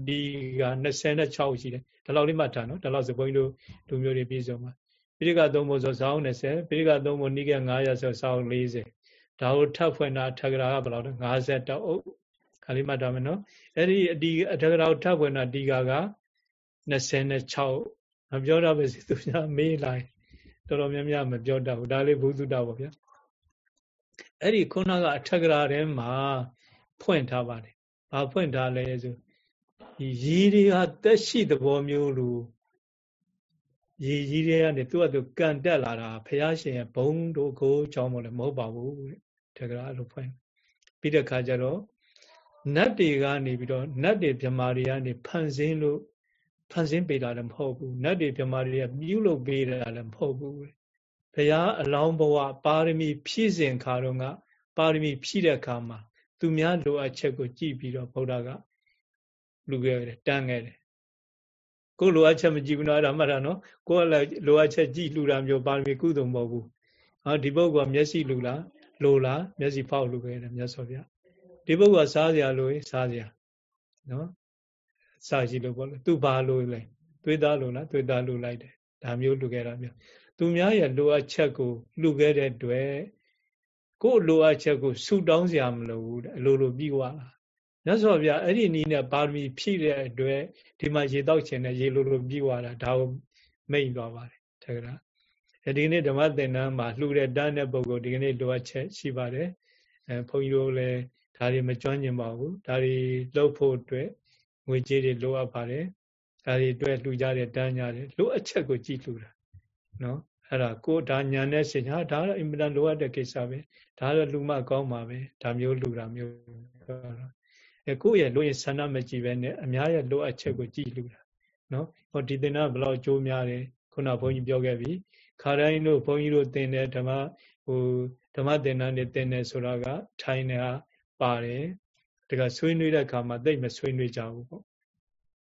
ဒီက26ရှိတယ်ဒါလောက်လေးမှတ်ထားနော်ဒါလောက်စဘုန်းကြီးတို့လူမျိုးတွေပြည်စုံပါ ပိရိကသုံးဖို့ဆိုစောင်း20ပိရိကသုံးဖို့နိကေ900ဆိုစောင်း40ဒါကိုထပ်ဖွင့်တာထက္ကရာကဘယ်လောက်လဲ50တဝုတ်ခါလေးမှတ်ထားမယ်နော်အဲ့ဒီအဒီအထက္ကရာကိုထပ်ဖွင့်တာဒီကက26မပြောတော့ပဲစီသူများမေးလိုက်တော်တော်များများမပြောတတ်ဘူးဒါလေးဘုသူတ္တပါဗျာအဲ့ဒီခုနကအထက်ကရာထဲမှာဖွင့်ထားပါတယ်။ဘာဖွင့်ထားလဲဆိုဒီရည်တွေကတက်ရှိသဘောမျိုးလို ရည်ရည်တွေကနေသူ့အတူကန်တက်လာတာဘုရားရှင်ရဲ့ဘုံတို့ကိုကြောင်းမလို့မဟုတ်ပါဘူးတဲ့။ထက်ကရာအဲ့လိုဖွင့်ပြီးတဲ့ခါကျတော့နတ်တွေကနေပြီးတော့နတ်တွေမြမာတွေကနေဖန်ဆင်းလို့ဖန်ဆင်းပေးတာလည်းမဟုတ်ဘူးနတ်တွေမြမာတွေကပြုလုပ်ပေးတာလည်းမဟုတ်ဘူးဘုရားအလောင်းဘဝပါရမီဖြည့်စဉ်ခါတော့ကပါရမီဖြည့်တဲ့အခါမှာသူများလိုအပ်ချက်ကိုကြည့်ပြီးတော့ဗုဒ္ဓကလူခဲ့တယ်တန်းခဲ့တယ် ကိုလိုအပ်ချက်မကြည့်ဘူးနော်အဲ့ဒါမှတ်တာနော်ကိုကလည်းလိုအပ်ချက်ကြည့်လူတာမျိုးပါရမီကုသိုလ်မဟုတ်ဘူးဟာဒီပုဂ္ဂိုလ်ကမျက်စိလူလားလိုလားမျက်စိဖောက်လူခဲ့တယ်မြတ်စွာဘုရားဒီပုဂ္ဂိုလ်ကစားစရာလိုရင်စားစရာနော်စားရှိလို့ပေါ့လေသူဘာလိုလဲသွေးသားလိုလားသွေးသားလိုလိုက်တယ်ဒါမျိုးလူခဲ့တာမျိုးသူများရဲ့လိုအပ်ချက်ကိုလှူခဲ့တဲ့အတွက်ကိုယ်လိုအပ်ချက်ကိုဆူတောင်းစရာမလိုဘူးတဲ့အလိုလိုပြီးသွားတာ မြတ်စွာဘုရားအဲ့ဒီနည်းနဲ့ပါရမီဖြည့်တဲ့အတွက်ဒီမှာရေတောက်ခြင်းနဲ့ရေလိုလိုပြီးသွားတာဒါကိုမိတ်သွားပါတယ်တကယ်ဒီနေ့ဓမ္မသင်္นานမှာလှူတဲ့တန်းတဲ့ပုဂ္ဂိုလ်ဒီကနေ့လိုအပ်ချက်ရှိပါတယ်အဲဘုန်းကြီးတို့လည်းဒါတွေမကြွညင်ပါဘူးဒါတွေလှုပ်ဖို့အတွက်ငွေကြေးတွေလိုအပ်ပါတယ်ဒါတွေအတွက်လှူကြတဲ့တန်းကြတယ်လိုအပ်ချက်ကိုကြည့်လှူတာနော်အဲ့ဒါကိုဒါညာနဲ့စင်ဟာဒါတော့အင်မတန်လိုအပ်တဲ့ကိစ္စပဲဒါတော့လူမကောင်းပါပဲဒါမျိုးလှူတာမျိုး အဲကိုယ့်ရဲ့လိုရင်ဆန္ဒမကြည့်ပဲနဲ့အများရဲ့လိုအပ်ချက်ကိုကြည့်လူတာနော်ဟောဒီသင်္ဍဘလောက်ကြိုးများတယ်ခုနဘုန်းကြီးပြောခဲ့ပြီခါတိုင်းတို့ဘုန်းကြီးတို့သင်တဲ့ဓမ္မဟိုဓမ္မသင်္ဍနဲ့သင်တယ်ဆိုတာကထိုင်နေတာပါတယ်တကဆွေးနွေးတဲ့အခါမှာတိတ်မဆွေးနွေးကြဘူးပေါ့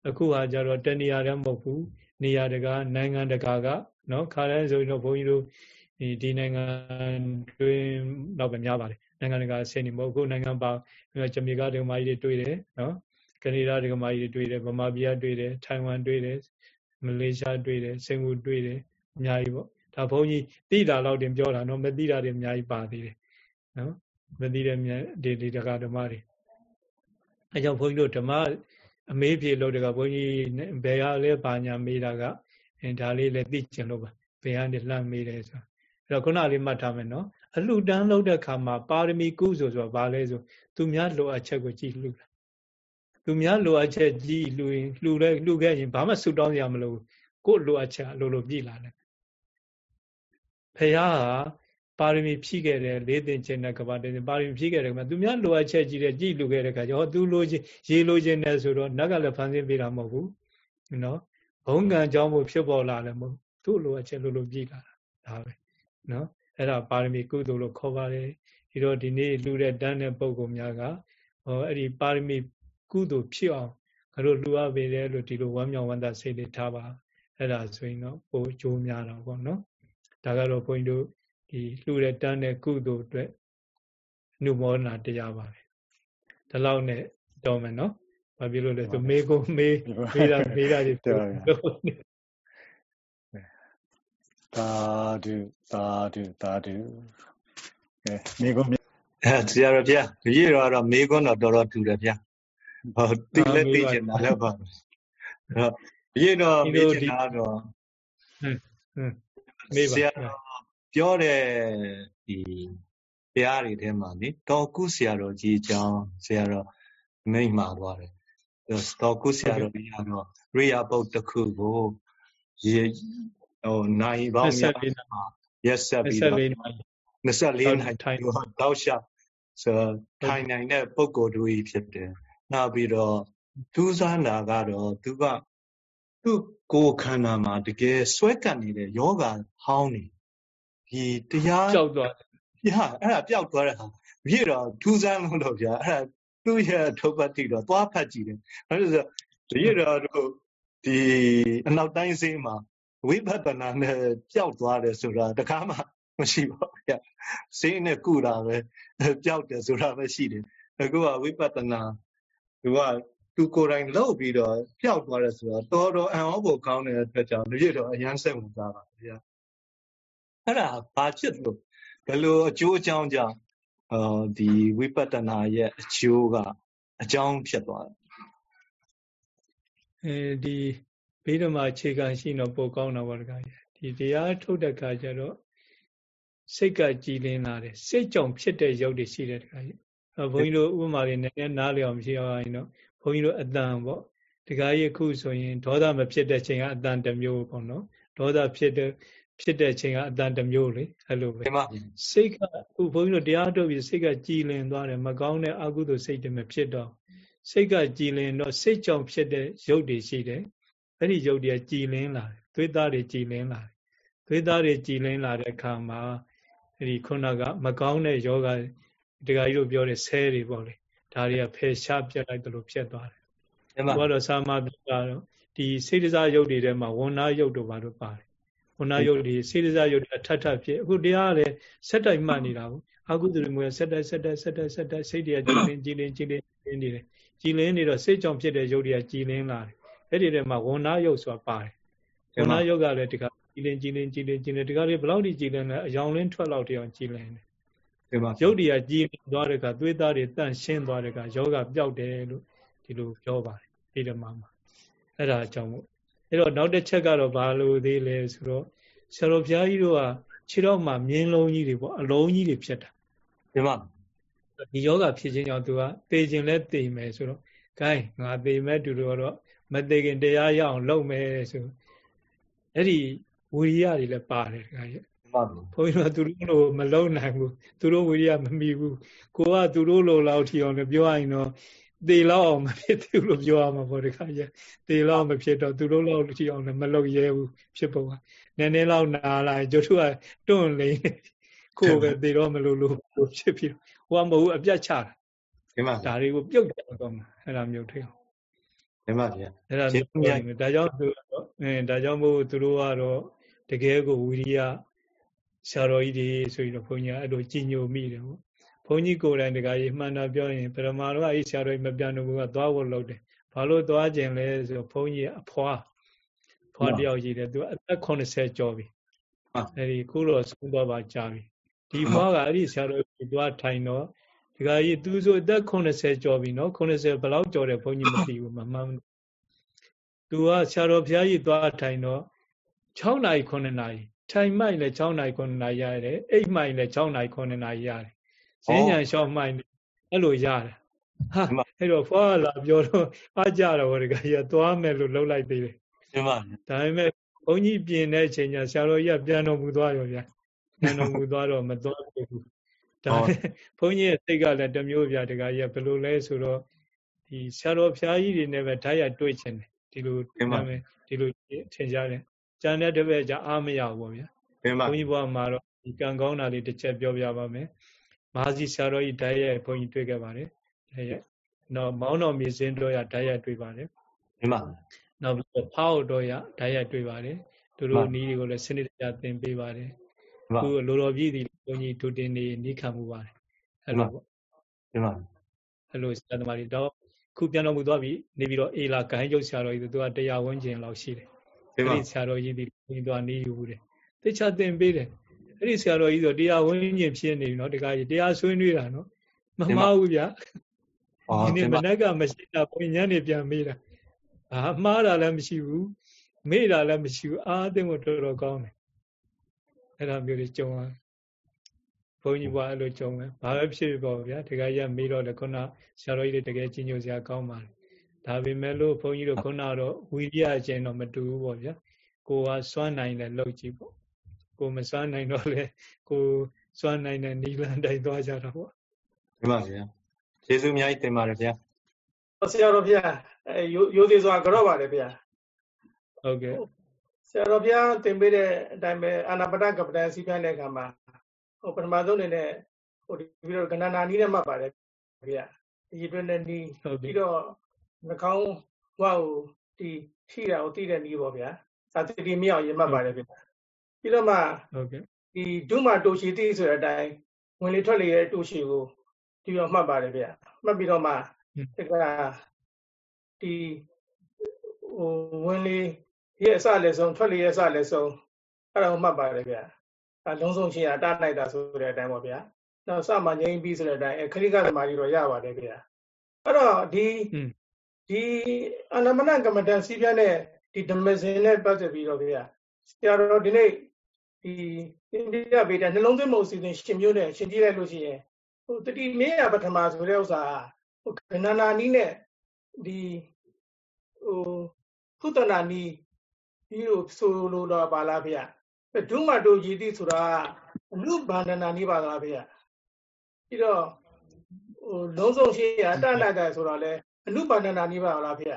အခုဟာကြတော့တဏှာတည်းမဟုတ်ဘူးနေရာတကာနိုင်ငံတကာကနော်ခါတိုင်းဆိုရင်တော့ဘုန်းကြီးတို့ဒီနိုင်ငံတွင်တော့ပဲများပါတယ် နိုင်ငံတကာဆင်းနေမဟုတ်ခုနိုင်ငံပါဂျမေကာဒကမာကြီးတွေတွေ့တယ်နော်ကနေဒါဒကမာကြီးတွေတွေ့တယ်ဗမာပြည်ကတွေ့တယ်ထိုင်ဝမ်တွေ့တယ်မလေးရှားတွေ့တယ်စင်ကာပူတွေ့တယ်အများကြီးပေါ့ဒါဘုန်းကြီးသိတာတော့တင်ပြောတာနော်မသိတာတွေအများကြီးပါသေးတယ်နော်မသိတဲ့ဒီဒီတက္ကဓမ္မတွေအဲကြောင့်ဘုန်းကြီးတို့ဓမ္မအမေးဖြေလို့တကဘုန်းကြီးဘယ်ဟာလဲပါညာမေးတာကအဲဒါလေးလည်းသိကျင်လို့ပါဘယ်ကနေလှမ်းမေးတယ်ဆိုအဲ့တော့ခုနလေးမှတ်ထားမယ်နော် အလှတန်းလုပ်တဲ့ခါမှာပါရမီကုဆိုဆိုဘာလဲဆိုသူများလိုအပ်ချက်ကိုကြည့်လှူတာသူများလိုအပ်ချက်ကြည့်လှူရင်လှူလဲလှူခဲ့ရင်ဘာမှဆူတောင်းရမလို့ကိုယ်လိုအပ်ချက်လိုလိုပြည့်လာတယ်ဖះဟာပါရမီဖြည့်ခဲ့တယ်လေးသိင်ခြင်းနဲ့ကဘာတင်ပါရမီဖြည့်ခဲ့တယ်ကသူများလိုအပ်ချက်ကြီးတဲ့ကြည့်လူခဲ့တဲ့ခါကျဟောသူလိုချင်ရေလိုချင်တယ်ဆိုတော့နတ်ကလည်းဖန်ဆင်းပေးတာမဟုတ်ဘူးနော်ဘုံကံကြောင့်မို့ဖြစ်ပေါ်လာတယ်မဟုတ်သူ့လိုအပ်ချက်လိုလိုပြည့်လာတာဒါပဲနော် အဲ့ဒါပါရမီကုသိုလ်လို့ခေါ်ပါတယ်ဒီတော့ဒီနေ့လူတဲ့တန်းတဲ့ပုံကောင်များကဟောအဲ့ဒီပါရမီကုသိုလ်ဖြစ်အောင်ငါတို့လူအပ်ပေးတယ်လို့ဒီလိုဝမ်းမြောက်ဝမ်းသာစိတ်လေးထားပါအဲ့ဒါဆိုရင်တော့ပိုအကျိုးများတော့ပေါ့နော်ဒါကတော့ဘုန်းကြီးတို့ဒီလှူတဲ့တန်းတဲ့ကုသိုလ်အတွက်နှုမောနာတရားပါပဲဒီလောက်နဲ့တော်မယ်နော်ဘာဖြစ်လို့လဲသူမေးကုန်မေးမေးတာမေးတာတွေပြော သာဓုသာဓုသာဓုအဲမေးကုန်အဲဆရာတော်ဗျာဒီရတော့မေးကုန်တော့တော်တော်ထူတယ်ဗျာဟောတိလက်သိချင်တာလည်းပါအဲ့တော့ဒီရတော့မေးချင်တာတော့ဟမ်ဟမ်မေးပါဆရာပြောတဲ့ဒီတရားတွေထဲမှာလေတော်ကုဆရာတော်ကြီးအကြောင်းဆရာတော်မိန့်မှာသွားတယ်တော်ကုဆရာတော်ကြီးကတော့ရိယာပုတ်တစ်ခုကိုရေ ဟိုနိုင်ပေါင်းများရက်ဆက်ပြီးတော့24နိုင်ထိုင်တောက်ရှဆိုထိုင်နိုင်တဲ့ပုံကိုယ်တို့ကြီးဖြစ်တယ်နောက်ပြီးတော့ဒုစနာကတော့သူကသူ့ကိုယ်ခန္ဓာမှာတကယ်ဆွဲကပ်နေတဲ့ယောဂဟောင်းနေဒီတရားပျောက်သွားတယ်ပြအဲ့ဒါပျောက်သွားတဲ့ဟာပြည့်တော့ထူးဆန်းလို့လို့ဗျာအဲ့ဒါသူ့ရဲ့ထုတ်ပတ်တိတော့သွားဖတ်ကြည့်တယ်ဘာလို့ဆိုဒီရတော့ဒီအနောက်တိုင်းစင်းမှာ ဝိပဿနာနဲ့ပျောက်သွားတယ်ဆိုတာတခါမှမရှိပါဘူးဗျစင်းနဲ့ကုတာပဲပျောက်တယ်ဆိုတာပဲရှိတယ်အခုကဝိပဿနာသူကသူကိုယ်တိုင်လှုပ်ပြီးတော့ပျောက်သွားတယ်ဆိုတော့တော်တော်အံ့ဩဖို့ကောင်းတဲ့အတွက်ကြောင့်လူရတော့အရန်စိတ်ဝင်စားပါဗျာအဲ့ဒါဘာဖြစ်လို့ဘယ်လိုအကျိုးအကြောင်းကြောင့်အော်ဒီဝိပဿနာရဲ့အကျိုးကအကြောင်းဖြစ်သွားတယ်အဲဒီ ဘိဓမ္မာအခြေခံရှိတော့ပိုကောင်းတာပါတခါဒီတရားထုတ်တဲ့ခါကျတော့စိတ်ကကြည်လင်းလာတယ်စိတ်ကြောင့်ဖြစ်တဲ့ရုပ်တွေရှိတယ်တခါကြီးဘုန်းကြီးတို့ဥပမာတွေနည်းနည်းနားလည်အောင်မရှိအောင်ရင်တော့ဘုန်းကြီးတို့အတန်ပေါ့တခါကြီးအခုဆိုရင်ဒေါသမဖြစ်တဲ့ချိန်ကအတန်တစ်မျိုးပေါ့နော်ဒေါသဖြစ်တဲ့ဖြစ်တဲ့ချိန်ကအတန်တစ်မျိုးလေအဲ့လိုပဲစိတ်ကအခုဘုန်းကြီးတို့တရားထုတ်ပြီးစိတ်ကကြည်လင်သွားတယ်မကောင်းတဲ့အကုသိုလ်စိတ်တွေမဖြစ်တော့စိတ်ကကြည်လင်တော့စိတ်ကြောင့်ဖြစ်တဲ့ရုပ်တွေရှိတယ် အဲ့ဒီရုပ်တွေကကြည်လင်လာတယ်သွေးသားတွေကြည်လင်လာတယ်သွေးသားတွေကြည်လင်လာတဲ့အခါမှာအဲ့ဒီခုနကမကောင်းတဲ့ယောဂဒကာကြီးတို့ပြောတဲ့ဆဲတွေပေါ့လေဒါတွေကဖယ်ရှားပြတ်လိုက်တယ်လို့ဖြစ်သွားတယ်။အဲ့မှာတော့သာမပြကတော့ဒီစေတစာယုတ်တွေထဲမှာဝဏ္ဏယုတ်တို့ဘာလို့ပါတယ်။ဝဏ္ဏယုတ်တွေစေတစာယုတ်တွေအထက်ထပ်ဖြစ်အခုတရားကလည်းဆက်တိုက်မှတ်နေတာကိုအကုသိုလ်မျိုးဆက်တိုက်ဆက်တိုက်ဆက်တိုက်ဆက်တိုက်စိတ်တွေကကြည်လင်းကြည်လင်းကြည်လင်းနေတယ်။ကြည်လင်းနေတော့စိတ်ကြောင့်ဖြစ်တဲ့ယုတ်တွေကကြည်လင်းလာတယ်။ အဲ့ဒီထဲမှာဝဏ္ဏယုတ်ဆိုတာပါတယ်။ဝဏ္ဏယုတ်ကလည်းဒီကကြည်လင်းကြည်လင်းကြည်လင်းကြည်လင်းဒီကလေးဘယ်လောက်ထိကြည်လင်းလဲအယောင်လင်းထွက်လောက်တည်းအောင်ကြည်လင်းတယ်ရုပ်တွေကကြည်သွားတဲ့အခါသွေးသားတွေတန့်ရှင်းသွားတဲ့အခါယောဂပျောက်တယ်လို့ဒီလိုပြောပါတယ်ဒီဓမ္မမှာအဲ့ဒါအကြောင်းမို့အဲ့တော့နောက်တစ်ချက်ကတော့ဘာလို့သေးလဲဆိုတော့ဆရာတော်ဘုရားကြီးတို့ကခြေတော့မှမြင်းလုံးကြီးတွေပေါ့အလုံးကြီးတွေဖြစ်တာဒီမှာဒီယောဂဖြစ်ခြင်းကြောင့်သူကသေခြင်းလဲသေမယ်ဆိုတော့ gain ငါသေမဲ့တူတော့ မသေခင်တရားရအောင်လုပ်မယ်ဆိုအဲ့ဒီဝိရိယတွေလည်းပါတယ်တခါကြီးဘုန်းကြီးတို့သူတို့လိုမလုံနိုင်ဘူးသူတို့ဝိရိယမမီဘူးကိုကသူတို့လိုလောက်ထီအောင်လည်းပြောရရင်တော့သေလောက်အောင်မဖြစ်သေးဘူးလို့ပြောရမှာပေါ့ဒီခါကျသေလောက်မဖြစ်တော့သူတို့လောက်ထီအောင်လည်းမလုပ်ရဲဘူးဖြစ်ပုံကနည်းနည်းလောက်နာလာကျတို့ကတွန့်လိမ့်ကိုပဲသေတော့မလို့လို့ဖြစ်ပြီးဟိုကမဟုတ်အပြတ်ချတာဒီမှာဒါတွေကိုပြုတ်တယ်တော့အဲ့ဒါမျိုးထိအောင် ဒီမှာဗျာအဲ့ဒါမျိုးဒါကြောင့်သူအဲဒါကြောင့်မို့သူတို့ကတော့တကယ်ကိုဝိရိယဆရာတော်ကြီးတွေဆိုပြီးတော့ဘုန်းကြီးအဲ့လိုကြည်ညိုမိတယ်ပေါ့ဘုန်းကြီးကိုယ်တိုင်တကကြီးမှန်တာပြောရင်ပရမတော့အဲ့ဆရာတော်ကြီးမပြန်တော့ဘူးကသွားဖို့လုပ်တယ်ဘာလို့သွားကျင်လဲဆိုဘုန်းကြီးအဖွာဖွာတယောက်ရှိတယ်သူအသက်80ကျော်ပြီအဲ့ဒီခုတော့ဆုံးသွားပါကြာပြီဒီဖွာကအဲ့ဒီဆရာတော်ကြီးသွားထိုင်တော့ ဒီကကြီးသူဆိုအသက်80ကျော်ပြီနော်80ဘယ်လောက်ကျော်တယ်ဘုန်းကြီးမသိဘူးမမှန်သူကဆရာတော်ဘုရားကြီးသွားထိုင်တော့6နာရီ9နာရီထိုင်မိုက်လည်း6နာရီ9နာရီရတယ်အိတ်မိုက်လည်း6နာရီ9နာရီရတယ်ဈဉ္ညာလျှောက်မိုက်အဲ့လိုရတယ်ဟာအဲ့တော့ဖွာလာပြောတော့အားကြတော့ဒီကကြီးသွားမယ်လို့လှုပ်လိုက်သေးတယ်မှန်ပါဒါပေမဲ့ဘုန်းကြီးပြင်တဲ့အချိန်ကျဆရာတော်ကြီးကပြန်တော်မူသွားရောဗျာပြန်တော်မူသွားတော့မသွားဘူး ဒါဘုန်းကြီးရဲ့စိတ်ကလည်းတမျိုးဗျာဒီကကြီးကဘယ်လိုလဲဆိုတော့ဒီဆရာတော်ဖျားကြီးတွေနဲ့ပဲဓာတ်ရတွေ့ချင်တယ်ဒီလိုဒီလိုထင်ရှားတယ်ကျန်တဲ့တပည့်ကြအားမရဘူးပေါ့ဗျာဘုန်းကြီးဘုရားမှာတော့ဒီကံကောင်းတာလေးတစ်ချက်ပြောပြပါမယ်မဟာစီဆရာတော်ကြီးဓာတ်ရိုက်ဘုန်းကြီးတွေ့ခဲ့ပါတယ်ဓာတ်ရိုက်နော်မောင်းတော်မြေစင်းတော်ရဓာတ်ရိုက်တွေ့ပါတယ်မှန်ပါနောက်ပြီးတော့ဖောက်တော်ရဓာတ်ရိုက်တွေ့ပါတယ်သူတို့နီးတွေကိုလည်းစနစ်တကျသင်ပေးပါတယ် ခုလိုတော်ပြည့်သည်ဘုန်းကြီးဒုတင်နေနိခံမှုပါတယ်အဲ့လိုပေါ့မှန်ပါအဲ့လိုဆရာသမားတွေတော့ခုပြန်တော်မူသွားပြီနေပြီးတော့အေလာဂိုင်းကျုပ်ဆရာတော်ကြီးသူကတရားဝန်းကျင်လောက်ရှိတယ်အဲ့ဒီဆရာတော်ကြီးဒီဘုန်းကြီးသွားနေယူတယ်တေချာသင်ပေးတယ်အဲ့ဒီဆရာတော်ကြီးဆိုတရားဝင်းကျင်ဖြစ်နေပြီနော်တခါကြီးတရားဆွေးနွေးတာနော်မမှားဘူးဗျာဒီနေ့မနက်ကမရှိတာဘုညနေပြန်မေးတာဘာမှားတာလည်းမရှိဘူးမေ့တာလည်းမရှိဘူးအာအသိကိုတော်တော်ကောင်းတယ် အဲ့ဒါမျိုးတွေကြုံရဘုန်းကြီးဘွားအဲ့လိုကြုံတယ်ဘာပဲဖြစ်ပေါ့ဗျာတခါကြီးမေးတော့လေခုနဆရာတော်ကြီးတွေတကယ်ကြီးညိုစရာကောင်းပါလေဒါပေမဲ့လို့ဘုန်းကြီးတို့ခုနတော့ဝီရိယအကျဉ်တော့မတူဘူးပေါ့ဗျာကိုကစွမ်းနိုင်တယ်လောက်ကြည့်ပေါ့ကိုမစွမ်းနိုင်တော့လေကိုစွမ်းနိုင်တဲ့နီလန်တိုင်းသွားကြတာပေါ့မှန်ပါဗျာကျေးဇူးအများကြီးတင်ပါတယ်ဗျာဆရာတော်ဗျာအဲရိုးသေးစွာကြော့ပါတယ်ဗျာဟုတ်ကဲ့ ဆရာတော်ဗျာတင်ပေးတဲ့အတိုင်းပဲအာနာပဒကပ္ပတန်စီးပြတဲ့အခါမှာဟိုပထမဆုံးအနေနဲ့ဟိုဒီပြီးတော့ကဏနာနီးနဲ့မှတ်ပါတယ်ဗျာဒီတွင်နဲ့နီးပြီးတော့နှာခေါင်းဝါကိုဒီထိတာကိုသိတဲ့နီးပေါ့ဗျာသာတိမြောက်ရင်မှတ်ပါတယ်ဗျာပြီးတော့မှဟုတ်ကဲ့ဒီဒုမတိုရှီတိဆိုတဲ့အတိုင်းဝင်လေထွက်လေရဲ့တိုရှီကိုဒီတော့မှတ်ပါတယ်ဗျမှတ်ပြီးတော့မှတကဒီဟိုဝင်လေ ရဲ့အစလည်းဆုံးထွက်လေရဲ့အစလည်းဆုံးအဲ့ဒါကိုမှတ်ပါတယ်ဗျအလုံးစုံချင်းအတနိုင်တာဆိုတဲ့အတိုင်းပေါ့ဗျာနောက်စမှငြိမ်းပြီးဆိုတဲ့အတိုင်းအခရိကသမားကြီးတော့ရပါတယ်ဗျအဲ့တော့ဒီဒီအနမနကမ္မတန်စီးပြတဲ့ဒီဓမ္မစင်နဲ့ပတ်သက်ပြီးတော့ဗျာဆရာတော်ဒီနေ့ဒီအိန္ဒိယဗေဒနှလုံးသွင်းမှုအစီအစဉ်ရှင်မျိုးနဲ့ရှင်ကြည့်လိုက်လို့ရှိရင်ဟိုတတိမေယပထမဆိုတဲ့ဥစ္စာဟိုကဏနာနီးနဲ့ဒီဟိုဖုတနာနီး ဒီလိုဆိုလိုတော့ပါလားဗျဒုမတိုယီတိဆိုတာအနုဘာန္ဒနာနီးပါလားဗျပြီးတော့ဟိုလုံးစုံရှိရတဏ္ဍကဆိုတော့လေအနုဘာန္ဒနာနီးပါလားဗျ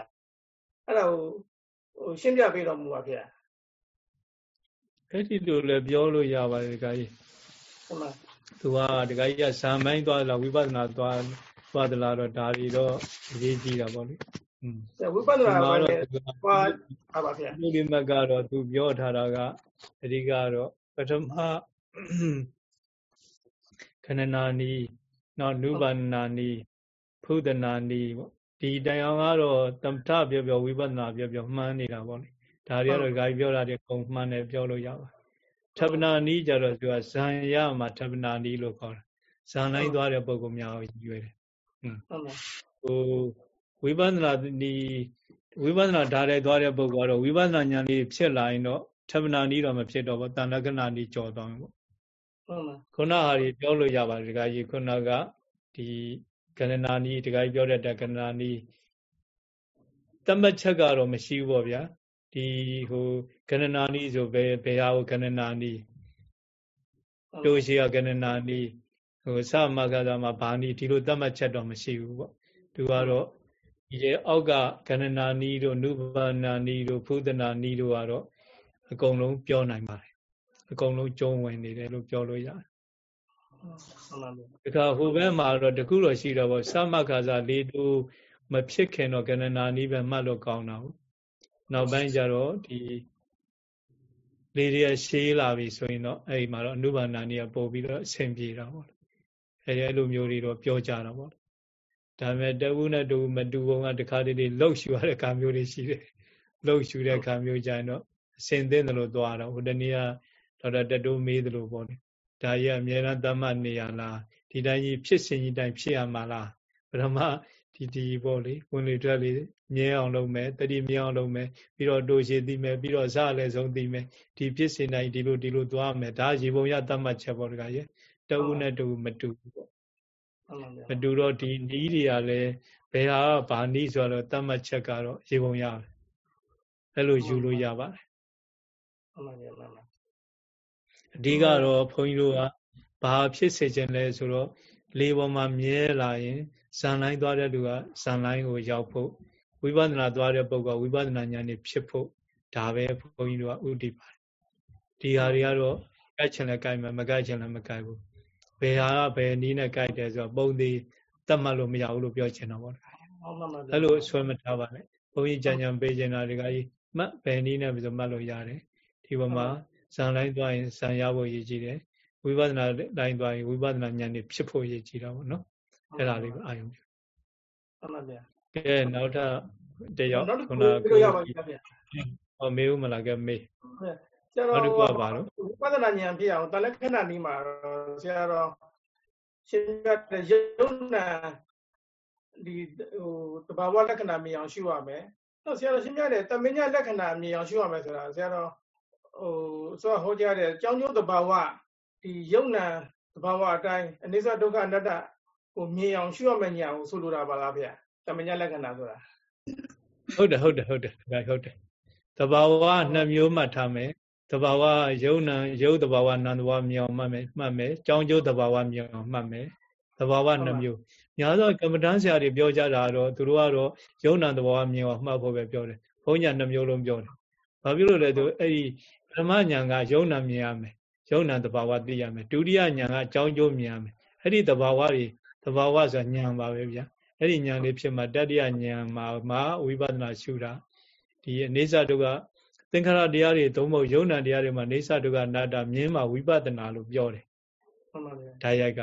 အဲ့ဒါဟိုဟိုရှင်းပြပေးတော်မူပါဗျအဲ့ဒီလိုလည်းပြောလို့ရပါတယ်ဒကာကြီးဟုတ်လားသူကဒကာကြီးကဇာမိုင်းသွားလားဝိပဿနာသွားသွားသလားတော့ဒါတွေတော့အရေးကြီးတာပေါ့လေ อืมဝိပဿနာကလည်းသွားပါပါဗျာဒီမကတော့သူပြောထားတာကအဓိကတော့ပထမခဏနာနီနောက်နုပါဏနာနီဖုဒနာနီပေါ့ဒီတိုင်အောင်ကတော့တမ္ထပြောပြောဝိပဿနာပြောပြောမှန်းနေတာပေါ့လေဒါတွေကတော့ဂါကြီးပြောတာတွေကုန်မှန်တယ်ပြောလို့ရပါထပနာနီးကြတော့သူကဇံရမှာထပနာနီးလို့ခေါ်တာဇန်လိုင်းသွားတဲ့ပုံကများကိုရည်ရွယ်တယ်ဟုတ်ပါဟို ဝိပဿနာဒီဝိပဿနာဓာတ်ရဲသွားတဲ့ပုံကတော့ဝိပဿနာဉာဏ်လေးဖြစ်လာရင်တော့ထပ်မနာနီးတော့မဖြစ်တော့ဘူးတန်လက္ခဏာနီးကြော်သွားမှာပေါ့ဟုတ်ပါခုနဟာဒီပြောလို့ရပါတယ်ဒကာကြီးခုနကဒီကဏနာနီးဒကာကြီးပြောတဲ့တကဏနာနီးတမတ်ချက်ကတော့မရှိဘူးပေါ့ဗျာဒီဟိုကဏနာနီးဆိုဘယ်ဘယ်ဟာကိုကဏနာနီးတို့ရှိရကဏနာနီးဟိုသမဂ္ဂသာမှာဘာနီးဒီလိုတမတ်ချက်တော့မရှိဘူးပေါ့သူကတော့ ဒီလေအောက်ကကဏနာနီးတို့နုဘာနာနီးတို့ဖုဒနာနီးတို့ကတော့အကုန်လုံးပြောနိုင်ပါတယ်အကုန်လုံးကျုံဝင်နေတယ်လို့ပြောလို့ရတယ်ဒီကဟိုဘက်မှာတော့တခုတော့ရှိတော့ဗောသမခါစားလေးတူမဖြစ်ခင်တော့ကဏနာနီးပဲမှတ်လို့ကောင်းတာဟုတ်နောက်ပိုင်းကျတော့ဒီလေးတွေရှေးလာပြီဆိုရင်တော့အဲ့ဒီမှာတော့အနုဘာနာနီးကပို့ပြီးတော့အဆင်ပြေတာပေါ့အဲ့ဒီအဲ့လိုမျိုးတွေတော့ပြောကြတာပေါ့ ဒါပေမဲ့တဝုနဲ့တူမတူဘုံကတခါတည်းလှုပ်ရှူရတဲ့ခါမျိုးတွေရှိတယ်လှုပ်ရှူတဲ့ခါမျိုးကြရင်တော့အစင်သင်းတယ်လို့သွားတော့ဟိုတနေ့ကဒေါက်တာတတိုးမေးတယ်လို့ပေါ့လေဒါကြီးအများအားတမတ်နေရလားဒီတိုင်းကြီးဖြစ်စဉ်ကြီးတိုင်းဖြစ်ရမှာလားပထမဒီဒီပေါ့လေဝင်လေထွက်လေမြဲအောင်လုပ်မယ်တတိမြဲအောင်လုပ်မယ်ပြီးတော့တိုးရှိသိမယ်ပြီးတော့စလည်းဆုံးသိမယ်ဒီဖြစ်စဉ်တိုင်းဒီလိုဒီလိုသွားမယ်ဒါရေပုံရတတ်မှတ်ချက်ပေါ့တခါကြီးတဝုနဲ့တူမတူဘူးပေါ့ မတူတော့ဒီနီးတွေကလည်းဘယ်ဟာဘာနီးဆိုတော့တတ်မှတ်ချက်ကတော့ရေပုံရတယ်အဲ့လိုယူလို့ရပါတယ်မှန်ပါဗျာမှန်ပါအဓိကတော့ဘုန်းကြီးတို့ကဘာဖြစ်စေခြင်းလဲဆိုတော့လေပေါ်မှာမြဲလာရင်ဇန်လိုင်းသွားတဲ့လူကဇန်လိုင်းကိုရောက်ဖို့ဝိပဿနာသွားတဲ့ပုဂ္ဂိုလ်ကဝိပဿနာဉာဏ်นี่ဖြစ်ဖို့ဒါပဲဘုန်းကြီးတို့ကဥတည်ပါတယ်ဒီဟာတွေကတော့ကြိုက်ချင်လဲကြိုက်မယ်မကြိုက်ချင်လဲမကြိုက်ဘူး ဘယ်ဟာကဘယ်နည်းနဲ့ကြိုက်တယ်ဆိုတော့ပုံသေးတတ်မှတ်လို့မရဘူးလို့ပြောချင်တော့ဗောဟုတ်ပါပါအဲ့လိုဆွဲမထားပါနဲ့ဘုန်းကြီးကြံကြံပေးချင်တာတွေကကြီးမှတ်ဘယ်နည်းနဲ့ဆိုမှတ်လို့ရတယ်ဒီပေါ်မှာဇန်လိုင်းသွားရင်ဇန်ရဖို့ရည်ကြည်တယ်ဝိပဿနာတိုင်းသွားရင်ဝိပဿနာဉာဏ်နဲ့ဖြစ်ဖို့ရည်ကြည်တာပေါ့နော်အဲ့ဒါလေးကိုအာရုံပြုမှန်ပါဗျာကဲနောက်ထပ်တယောက်ခုနကပြောရပါဗျာဟောမေးဦးမလားကဲမေး ဆရာတော်ကပါလို့ဝိပဿနာဉာဏ်ဖြစ်အောင်တလက္ခဏာနီးမှာဆရာတော်ရှင်ကရုံနာဒီဟိုတဘာဝလက္ခဏာမြင်အောင်ရှုရမယ်တော့ဆရာတော်ရှင်းပြတယ်တမညာလက္ခဏာမြင်အောင်ရှုရမယ်ဆိုတာဆရာတော်ဟိုဆိုဟောကြားတယ်ကြောင်းကျိုးတဘာဝဒီယုံနာတဘာဝအတိုင်းအနိစ္စဒုက္ခအနတ္တဟိုမြင်အောင်ရှုရမယ်ညာကိုဆိုလိုတာပါလားဗျာတမညာလက္ခဏာဆိုတာဟုတ်တယ်ဟုတ်တယ်ဟုတ်တယ်ဒါဟုတ်တယ်တဘာဝနှစ်မျိုးမှတ်ထားမယ် တဘာဝယုံနာယုတ်တဘာဝနန္တဘာဝမြောင်မှတ်မယ်မှတ်မယ်ကြောင်းကျိုးတဘာဝမြောင်မှတ်မယ်တဘာဝနှစ်မျိုးများသောကမ္မဋ္ဌာန်းဆရာတွေပြောကြတာတော့သူတို့ကတော့ယုံနာတဘာဝမြောင်မှတ်ဖို့ပဲပြောတယ်ဘုန်းကြီးနှစ်မျိုးလုံးပြောတယ်ဘာဖြစ်လို့လဲဆိုအဲ့ဒီပထမညာကယုံနာမြင်ရမယ်ယုံနာတဘာဝသိရမယ်ဒုတိယညာကအကြောင်းကျိုးမြင်ရမယ်အဲ့ဒီတဘာဝတွေတဘာဝဆိုညာပါပဲဗျာအဲ့ဒီညာလေးဖြစ်မှတတ္တိယညာမှာမှာဝိပဿနာရှုတာဒီအနေစာတို့က သင်္ခါရတရားတွေသုံးဖို့ယုံနာတရားတွေမှာနေစာတို့ကနာတာမြင်မှဝိပဿနာလို့ပြောတယ်မှန်ပါဗျာဒါရိုက်က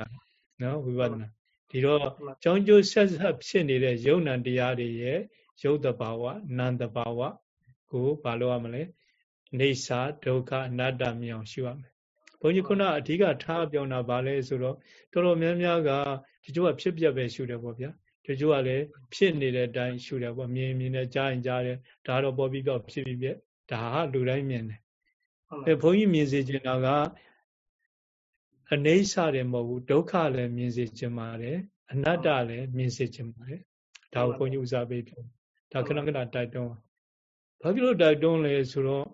နော်ဝိပဿနာဒီတော့ကြောင်းကျိုးဆက်ဆက်ဖြစ်နေတဲ့ယုံနာတရားတွေရဲ့ယုတ်တဘာဝနာမ်တဘာဝကိုဘာလို့ရမလဲနေစာဒုက္ခအနတ္တမြောင်ရှုရမယ်ဘုန်းကြီးခုနအဓိကထားပြောတာဗာလဲဆိုတော့တော်တော်များများကတချို့ကဖြစ်ပြက်ပဲရှုတယ်ပေါ့ဗျာတချို့ကလည်းဖြစ်နေတဲ့အတိုင်းရှုတယ်ပေါ့မြင်မြင်နဲ့ကြားရင်ကြားတယ်ဒါတော့ပေါ်ပြီးပြောဖြစ်ပြီးပြက် ဒါဟာလူတိုင်းမြင်တယ်အဲဘုန်းကြီးမြင်စေချင်တာကအနေဆတယ်မဟုတ်ဘူးဒုက္ခလည်းမြင်စေချင်ပါတယ်အနတ္တလည်းမြင်စေချင်ပါတယ်ဒါကိုဘုန်းကြီးဥစားပေးပြောဒါခဏခဏတိုက်တွန်းဘာဖြစ်လို့တိုက်တွန်းလဲဆိုတော့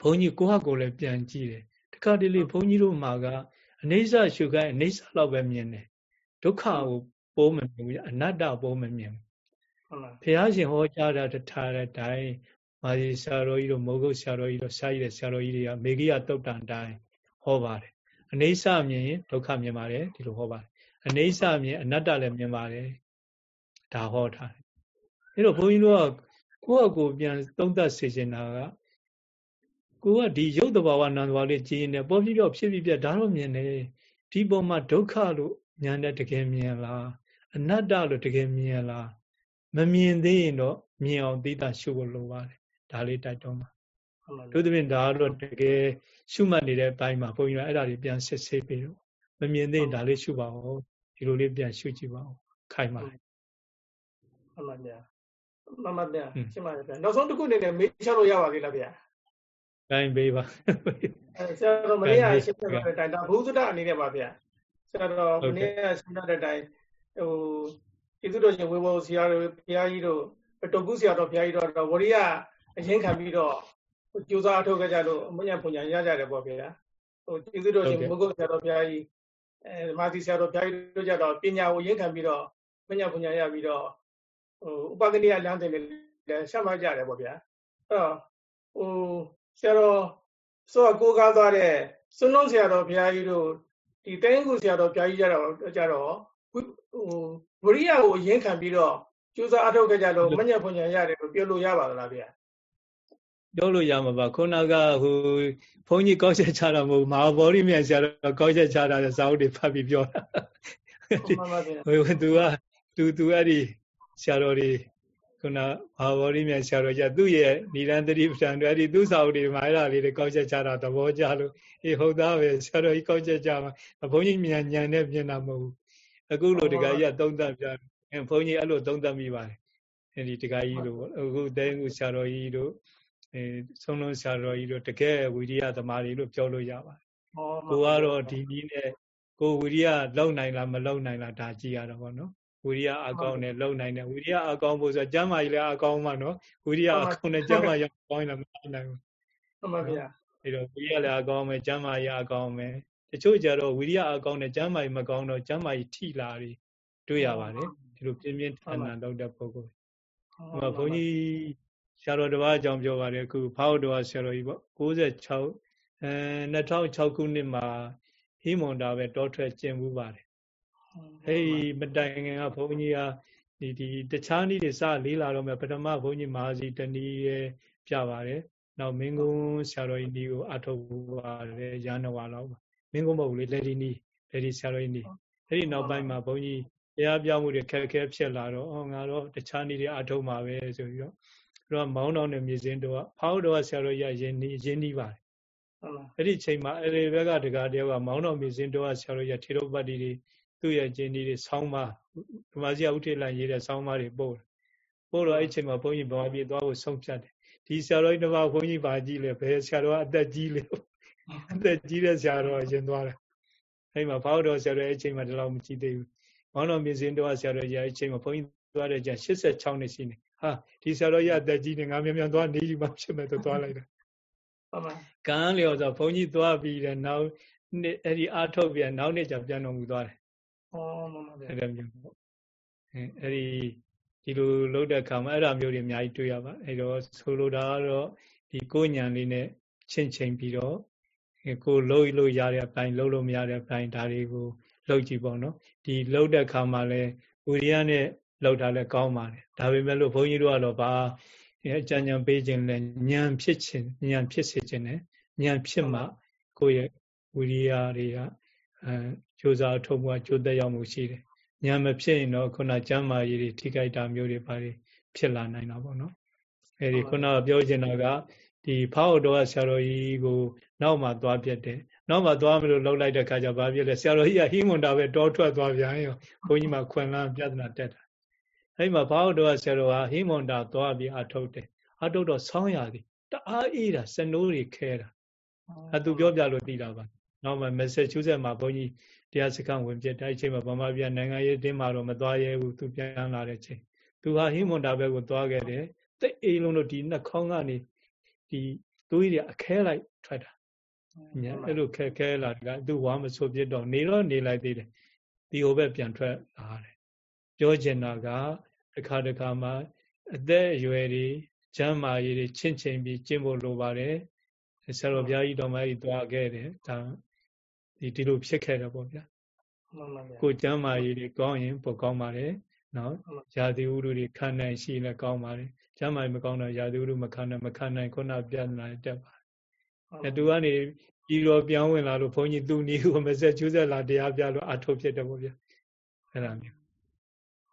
ဘုန်းကြီးကိုယ့်ဟာကိုယ်လည်းပြန်ကြည့်တယ်တခါတလေဘုန်းကြီးတို့မှာကအနေဆရှုခိုင်းအနေဆလောက်ပဲမြင်တယ်ဒုက္ခကိုပိုးမမြင်ဘူးအနတ္တပိုးမမြင်ဘူးဟုတ်လားဘုရားရှင်ဟောကြားတာတထားတဲ့အတိုင်း မာဇီဆရာတော်ကြီးတို့မောဂုတ်ဆရာတော်ကြီးတို့ဆရာကြီးတဲ့ဆရာတော်ကြီးတွေကမေဂိယတုတ်တန်တိုင်းဟောပါတယ်အနေဆမြင်ရင်ဒုက္ခမြင်ပါတယ်ဒီလိုဟောပါတယ်အနေဆမြင်အနတ္တလည်းမြင်ပါတယ်ဒါဟောထားတယ်အဲ့တော့ဘုန်းကြီးတို့ကကိုယ့်အကိုပြန်သုံးသပ်စေချင်တာကကိုကဒီရုပ်တဘာဝနာမ်တဘာဝလေးကြည်နေပေါ်ပြပြောဖြစ်ပြီးပြဒါတော့မြင်တယ်ဒီပုံမှာဒုက္ခလို့ညာနဲ့တကယ်မြင်လားအနတ္တလို့တကယ်မြင်လားမမြင်သေးရင်တော့မြင်အောင်သိတာရှုဖို့လိုပါတယ် ဒါလေးတိုက်တွန်းပါတို့သဖြင့်ဒါတော့တကယ်ရှုမှတ်နေတဲ့အပိုင်းမှာဘုန်းကြီးကအဲ့ဒါတွေပြန်စစ်ဆေးပြီးတော့မမြင်သေးဒါလေးရှုပါဦးဒီလိုလေးပြန်ရှုကြည့်ပါဦးခိုင်ပါမှန်ပါဗျာမှန်ပါဗျာရှင်းပါဗျာနောက်ဆုံးတစ်ခုအနေနဲ့မေးချလို့ရပါသေးလားဗျာကိုင်းပေးပါအဲဆရာတော်မနေ့ကရှင်းပြတဲ့တိုင်တာဘုဇဒအနေနဲ့ပါဗျာဆရာတော်မနေ့ကရှင်းပြတဲ့တိုင်ဟိုကျေးဇူးတော်ရှင်ဝေဘောဆရာတော်ဘုရားကြီးတို့တုတ်ကုဆရာတော်ဘုရားကြီးတော်ဝရိယ အရင်ခံပြီးတော့ကြိုးစားအထောက်ကြကြလို့မညာပုံညာရကြတယ်ပေါ့ဗျာဟိုကျေးဇူးတော်ရှင်ဘုဂုတ်ဆရာတော်ဘုရားကြီးအဲမာသီဆရာတော်ဘုရားကြီးတို့ကြတော့ပညာကိုရင်းခံပြီးတော့မညာပုံညာရပြီးတော့ဟိုဥပကနိယလမ်းတင်လည်းဆက်မကြတယ်ပေါ့ဗျာအဲ့တော့ဟိုဆရာတော်ဆိုတော့ကိုကားသွားတဲ့စွန်းလုံးဆရာတော်ဘုရားကြီးတို့ဒီတိုင်းကူဆရာတော်ဘုရားကြီးကြတော့ကြတော့ဟိုဝရိယကိုအရင်ခံပြီးတော့ကျူးစာအထုတ်ခဲ့ကြလို့မညက်ဖွညာရတယ်လို့ပြောလို့ရပါသလားဗျာ ပြောလို့ရမှာပါခုနကဟိုဘုန်းကြီးကောက်ချက်ချတာမဟုတ်မဟာဗောဓိမြတ်ဆရာတော်ကောက်ချက်ချတာတဲ့ဇာတ်တွေဖတ်ပြီးပြောတာဟိုသူကသူသူအဲ့ဒီဆရာတော်တွေခုနဘာဝရိမြတ်ဆရာတော်ကျသူ့ရဲ့ဏိရန်တတိပဋ္ဌာန်တွေအဲ့ဒီသူ့စာအုပ်တွေမှာအဲ့ဒါလေးတွေကောက်ချက်ချတာသဘောကျလို့အေးဟုတ်သားပဲဆရာတော်ကြီးကောက်ချက်ချမှာဘုန်းကြီးမြန်ညံနဲ့ပြင်တာမဟုတ်ဘူးအခုလိုတခါကြီးကသုံးသပ်ပြအဲဘုန်းကြီးအဲ့လိုသုံးသပ်မိပါတယ်အဲ့ဒီတခါကြီးလိုအခုတဲခုဆရာတော်ကြီးတို့ အဲဆုံးလုံးဆရာတော်ကြီးတို့တကယ်ဝိရိယသမားတွေလို့ပြောလို့ရပါတယ်ကိုကတော့ဒီနည်းနဲ့ကိုဝိရိယလုံနိုင်လားမလုံနိုင်လားဒါကြည့်ရတော့ဗောနော်ဝိရိယအကောင်းနဲ့လုံနိုင်တယ်ဝိရိယအကောင်းဖို့ဆိုကျမ်းမာကြီးလည်းအကောင်းမှနော်ဝိရိယအကောင်းနဲ့ကျမ်းမာရအကောင်းရင်လည်းမနိုင်ဘူးမှန်ပါဗျာအဲတော့ဝိရိယလည်းအကောင်းမယ်ကျမ်းမာရအကောင်းမယ်တချို့ကြတော့ဝိရိယအကောင်းနဲ့ကျမ်းမာကြီးမကောင်းတော့ကျမ်းမာကြီးထိလာတွေတွေ့ရပါတယ်ဒီလိုပြင်းပြင်းထန်ထန်လုပ်တဲ့ပုဂ္ဂိုလ်ဟိုဘုန်းကြီး ဆရာတော်တစ်ပါးအကြောင်းပြောပါတယ်အခုဖောက်တော်ဆရာတော်ကြီးပေါ့96အဲ2006ခုနှစ်မှာဟိမွန်တာပဲတောထွက်ကျင်မှုပါတယ်အဲဒီမတိုင်ခင်ကဘုန်းကြီးကဒီဒီတခြားနည်းတွေစလေးလာတော့မယ်ပထမဘုန်းကြီးမဟာစီတဏီရဲ့ပြပါတယ်နောက်မင်းကုန်းဆရာတော်ကြီးဒီကိုအထုတ်ပါတယ်ရန်နဝါလောက်မင်းကုန်းမဟုတ်ဘူးလေလက်ဒီနီလက်ဒီဆရာတော်ကြီးဒီအဲ့ဒီနောက်ပိုင်းမှာဘုန်းကြီးတရားပြမှုတွေခက်ခဲဖြစ်လာတော့အော်ငါတော့တခြားနည်းတွေအထုတ်မှာပဲဆိုပြီးတော့ တော့မောင်းတော်နဲ့မြေစင်းတော့ဖောက်တော်ဆရာတော်ရရင်းနီးရင်းနီးပါတယ်အဲ့ဒီချိန်မှာအဲ့ဒီဘက်ကတကားတယောက်ကမောင်းတော်မြေစင်းတော့ဆရာတော်ရထေရပတ္တိတွေသူ့ရဲ့ကျင်းဒီတွေဆောင်းပါဓမ္မစီယဥထေလရေးတဲ့ဆောင်းပါတွေပို့ပို့တော့အဲ့ချိန်မှာဘုန်းကြီးဘာပြေသွားဖို့ဆုံးဖြတ်တယ်ဒီဆရာတော်ကြီးတစ်ပါးဘုန်းကြီးပါကြည့်လေဘယ်ဆရာတော်ကအသက်ကြီးလေအသက်ကြီးတဲ့ဆရာတော်ရင်သွားတယ်အဲ့မှာဘောက်တော်ဆရာတော်အဲ့ချိန်မှာဒီလောက်မကြည့်သေးဘူးမောင်တော်မြင့်စင်းတော်ဆရာတော်ကြီးအဲ့ချိန်မှာဘုန်းကြီးသွားတဲ့ကျ86နှစ်ရှိနေ ဟာဒီဆရာတော်ကြီးအသက်ကြီးနေငါမြန်မြန်သွားနေပြီမှဖြစ်မဲ့တော့သွားလိုက်တာဟုတ်ပါကံလျော်ဆိုဘုန်းကြီးသွားပြီးတဲ့နောက်နှစ်အဲ့ဒီအာထုတ်ပြန်နောက်နေ့ကျပြန်တော်မူသွားတယ်ဩမှန်ပါဗျာအဲ့လိုမျိုးပေါ့အဲအဲ့ဒီဒီလိုလုပ်တဲ့အခါမှာအဲ့ဒါမျိုးတွေအများကြီးတွေ့ရပါအဲ့တော့ဆိုလိုတာကတော့ဒီကိုညံလေးနဲ့ချင်းချင်းပြီးတော့ကိုလှုပ်လို့ရတဲ့အပိုင်းလှုပ်လို့မရတဲ့အပိုင်းဒါတွေကိုလှုပ်ကြည့်ပေါ့နော်ဒီလှုပ်တဲ့အခါမှာလဲဝိရိယနဲ့ လှုပ်တာလဲကောင်းပါတယ်ဒါပေမဲ့လို့ဘုန်းကြီးတို့ကတော့ဘာအကြံဉာဏ်ပေးခြင်းလဲဉာဏ်ဖြစ်ခြင်းဉာဏ်ဖြစ်စေခြင်းနဲ့ဉာဏ်ဖြစ်မှကိုယ့်ရဲ့ဝိရိယတွေကအဲကြိုးစားထုတ်မှုကြိုးသက်ရောက်မှုရှိတယ်။ညာမဖြစ်ရင်တော့ခုနကျမ်းမာရေးတွေထိခိုက်တာမျိုးတွေပါဖြစ်လာနိုင်တာပေါ့နော်။အဲဒီခုနကပြောချင်တာကဒီဖောက်တော်ဆရာတော်ကြီးကိုနောက်မှသွားပြတယ်။နောက်မှသွားမလို့လှုပ်လိုက်တဲ့ခါကျဘာဖြစ်လဲဆရာတော်ကြီးကဟိမွန်တာပဲတောထွက်သွားပြန်ရောဘုန်းကြီးမှခွင်လန်းပြဿနာတက်တာ။ အဲဒီမှာဖောက်တော်ဆရာတော်ကဟိမွန်တာသွားပြီးအထုတ်တယ်။အထုတ်တော့ဆောင်းရသည်တအားအေးတာစနိုးတွေခဲတာ။အဲသူပြောပြလို့သိတာပါ။နောက်မှမက်ဆေချူးဆက်မှာဘုန်းကြီးတရားစခန်းဝင်ပြတဲ့အချိန်မှာဗမာပြည်နိုင်ငံရေးတင်းမှာတော့မသွားရဲဘူးသူပြန်လာတဲ့ချိန်သူဟာဟိမွန်တာဘက်ကိုသွားခဲ့တယ်တိတ်အေးလုံးတို့ဒီနှာခေါင်းကနေဒီသွေးတွေအခဲလိုက်ထွက်တာညာအဲ့လိုခဲခဲလာတကသူဝါမဆိုပြတော့နေတော့နေလိုက်သေးတယ်ဒီဟိုဘက်ပြန်ထွက်လာတယ်ပြောချင်တာက တစ်ခါတစ်ခါမှအသက်အရွယ်တွေကျမ်းမာရေးတွေချင့်ချိန်ပြီးကျင့်ဖို့လိုပါတယ်ဆရာတော်ဘုရားကြီးတော်မကြီးသွားခဲ့တယ်ဒါဒီဒီလိုဖြစ်ခဲ့တယ်ပေါ့ဗျာမှန်ပါဗျာကိုကျမ်းမာရေးတွေကောင်းရင်ပိုကောင်းပါတယ်နော်ဇာတိဥဒ္ဓတွေခံနိုင်ရှိလဲကောင်းပါတယ်ကျမ်းမာရေးမကောင်းတော့ဇာတိဥဒ္ဓမခံနိုင်မခံနိုင်ခုနပြဿနာတက်ပါတယ်အဲသူကနေပြီးတော့ပြောင်းဝင်လာလို့ဘုန်းကြီးသူ့နီးကိုမဆက်ကျူးဆက်လာတရားပြလို့အထုတ်ဖြစ်တယ်ပေါ့ဗျာအဲ့ဒါမျိုး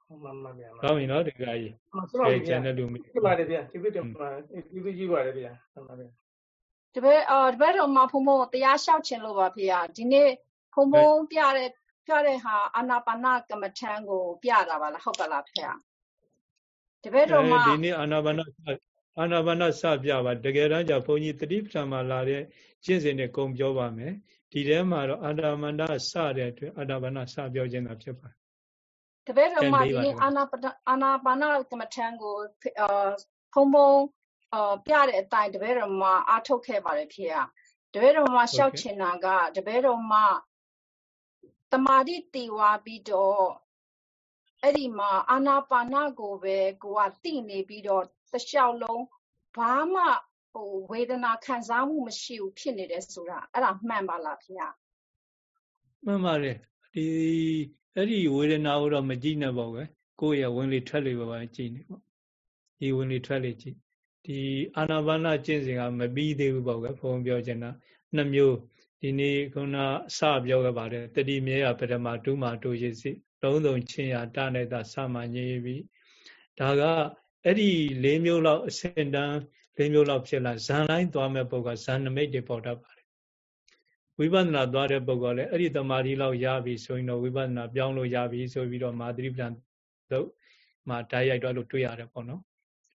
မှန်ပါဗျာကောင်းပြီနော်ဒီကကြီးမှန်ပါဗျာကျန်တဲ့လူမျိုးဖြစ်ပါတယ်ဗျာဒီပြတယ်မှာဒီပြကြီးပါတယ်ဗျာမှန်ပါဗျာတပည့်အော်တပည့်တော်မှာဖုံဖုံတရားလျှောက်ခြင်းလို့ပါဖေ။ဒီနေ့ဖုံဖုံပြတဲ့ပြတဲ့ဟာအာနာပါနကမ္မထံကို ပြတာပါလားဟုတ်ပါလားဖေ။တပည့်တော်မှာဒီနေ့အာနာပါနအာနာပါနစပြပါတကယ်တမ်းကျဘုန်းကြီးတတိပ္ပံမှာလာတဲ့ကျင့်စဉ်နဲ့ကုံပြောပါမယ်ဒီထဲမှာတော့အာနာပါနစတဲ့အတွက်အာနာပါနစပြောခြင်းတာဖြစ်ပါတယ် တပည့်တော်မှာဒီအာနာအာနာပါနကမ္မထံကိုဖုံဖုံပြတဲ့အတိုင်းတပည့်တော်မှာအားထုတ်ခဲ့ပါတယ်ဖေ။တပည့်တော်မှာရှောက်ချင်တာကတပည့်တော်မှာတမာတိတည်ဝါပြီးတော့အဲ့ဒီမှာအာနာပါနကိုပဲကိုကတိနေပြီးတော့တစ်လျှောက်လုံးဘာမှဟိုဝေဒနာခံစားမှုမရှိဘူးဖြစ်နေတယ်ဆိုတာအဲ့ဒါမှန်ပါလားခင်ဗျာမှန်ပါတယ်ဒီ အဲ့ဒီဝေဒနာကိုတော့မကြည့်နဲ့ပေါ့ကွယ်ကိုယ့်ရဲ့ဝင်လေထွက်လေပါပဲကြည့်နေပေါ့ဒီဝင်လေထွက်လေကြည့်ဒီအာနာပါနကျင့်စဉ်ကမပြီးသေးဘူးပေါ့ကွယ်ဘုံပြောချင်တာနှစ်မျိုးဒီနေ့ခုနအစပြောခဲ့ပါတယ်တတိမြဲရပထမဒုမာတို့ရည်စီလုံးစုံချင်းရတနေတာစမှညေပြီးဒါကအဲ့ဒီ၄မျိုးလောက်အစင်တန်း၄မျိုးလောက်ဖြစ်လာဇန်လိုင်းသွားမဲ့ပုဂ္ဂိုလ်ဇန်နမိတ်တွေပေါ်တတ်ပါတယ် ဝိပဿနာသွားတဲ့ပုဂ္ဂိုလ်လည်းအဲ့ဒီတမာတိလောက်ရပြီဆိုရင်တော့ဝိပဿနာပြောင်းလို့ရပြီဆိုပြီးတော့မာသရိပ္ပံတို့မှာဓာတ်ရိုက်တော့လို့တွေ့ရတယ်ပေါ့နော်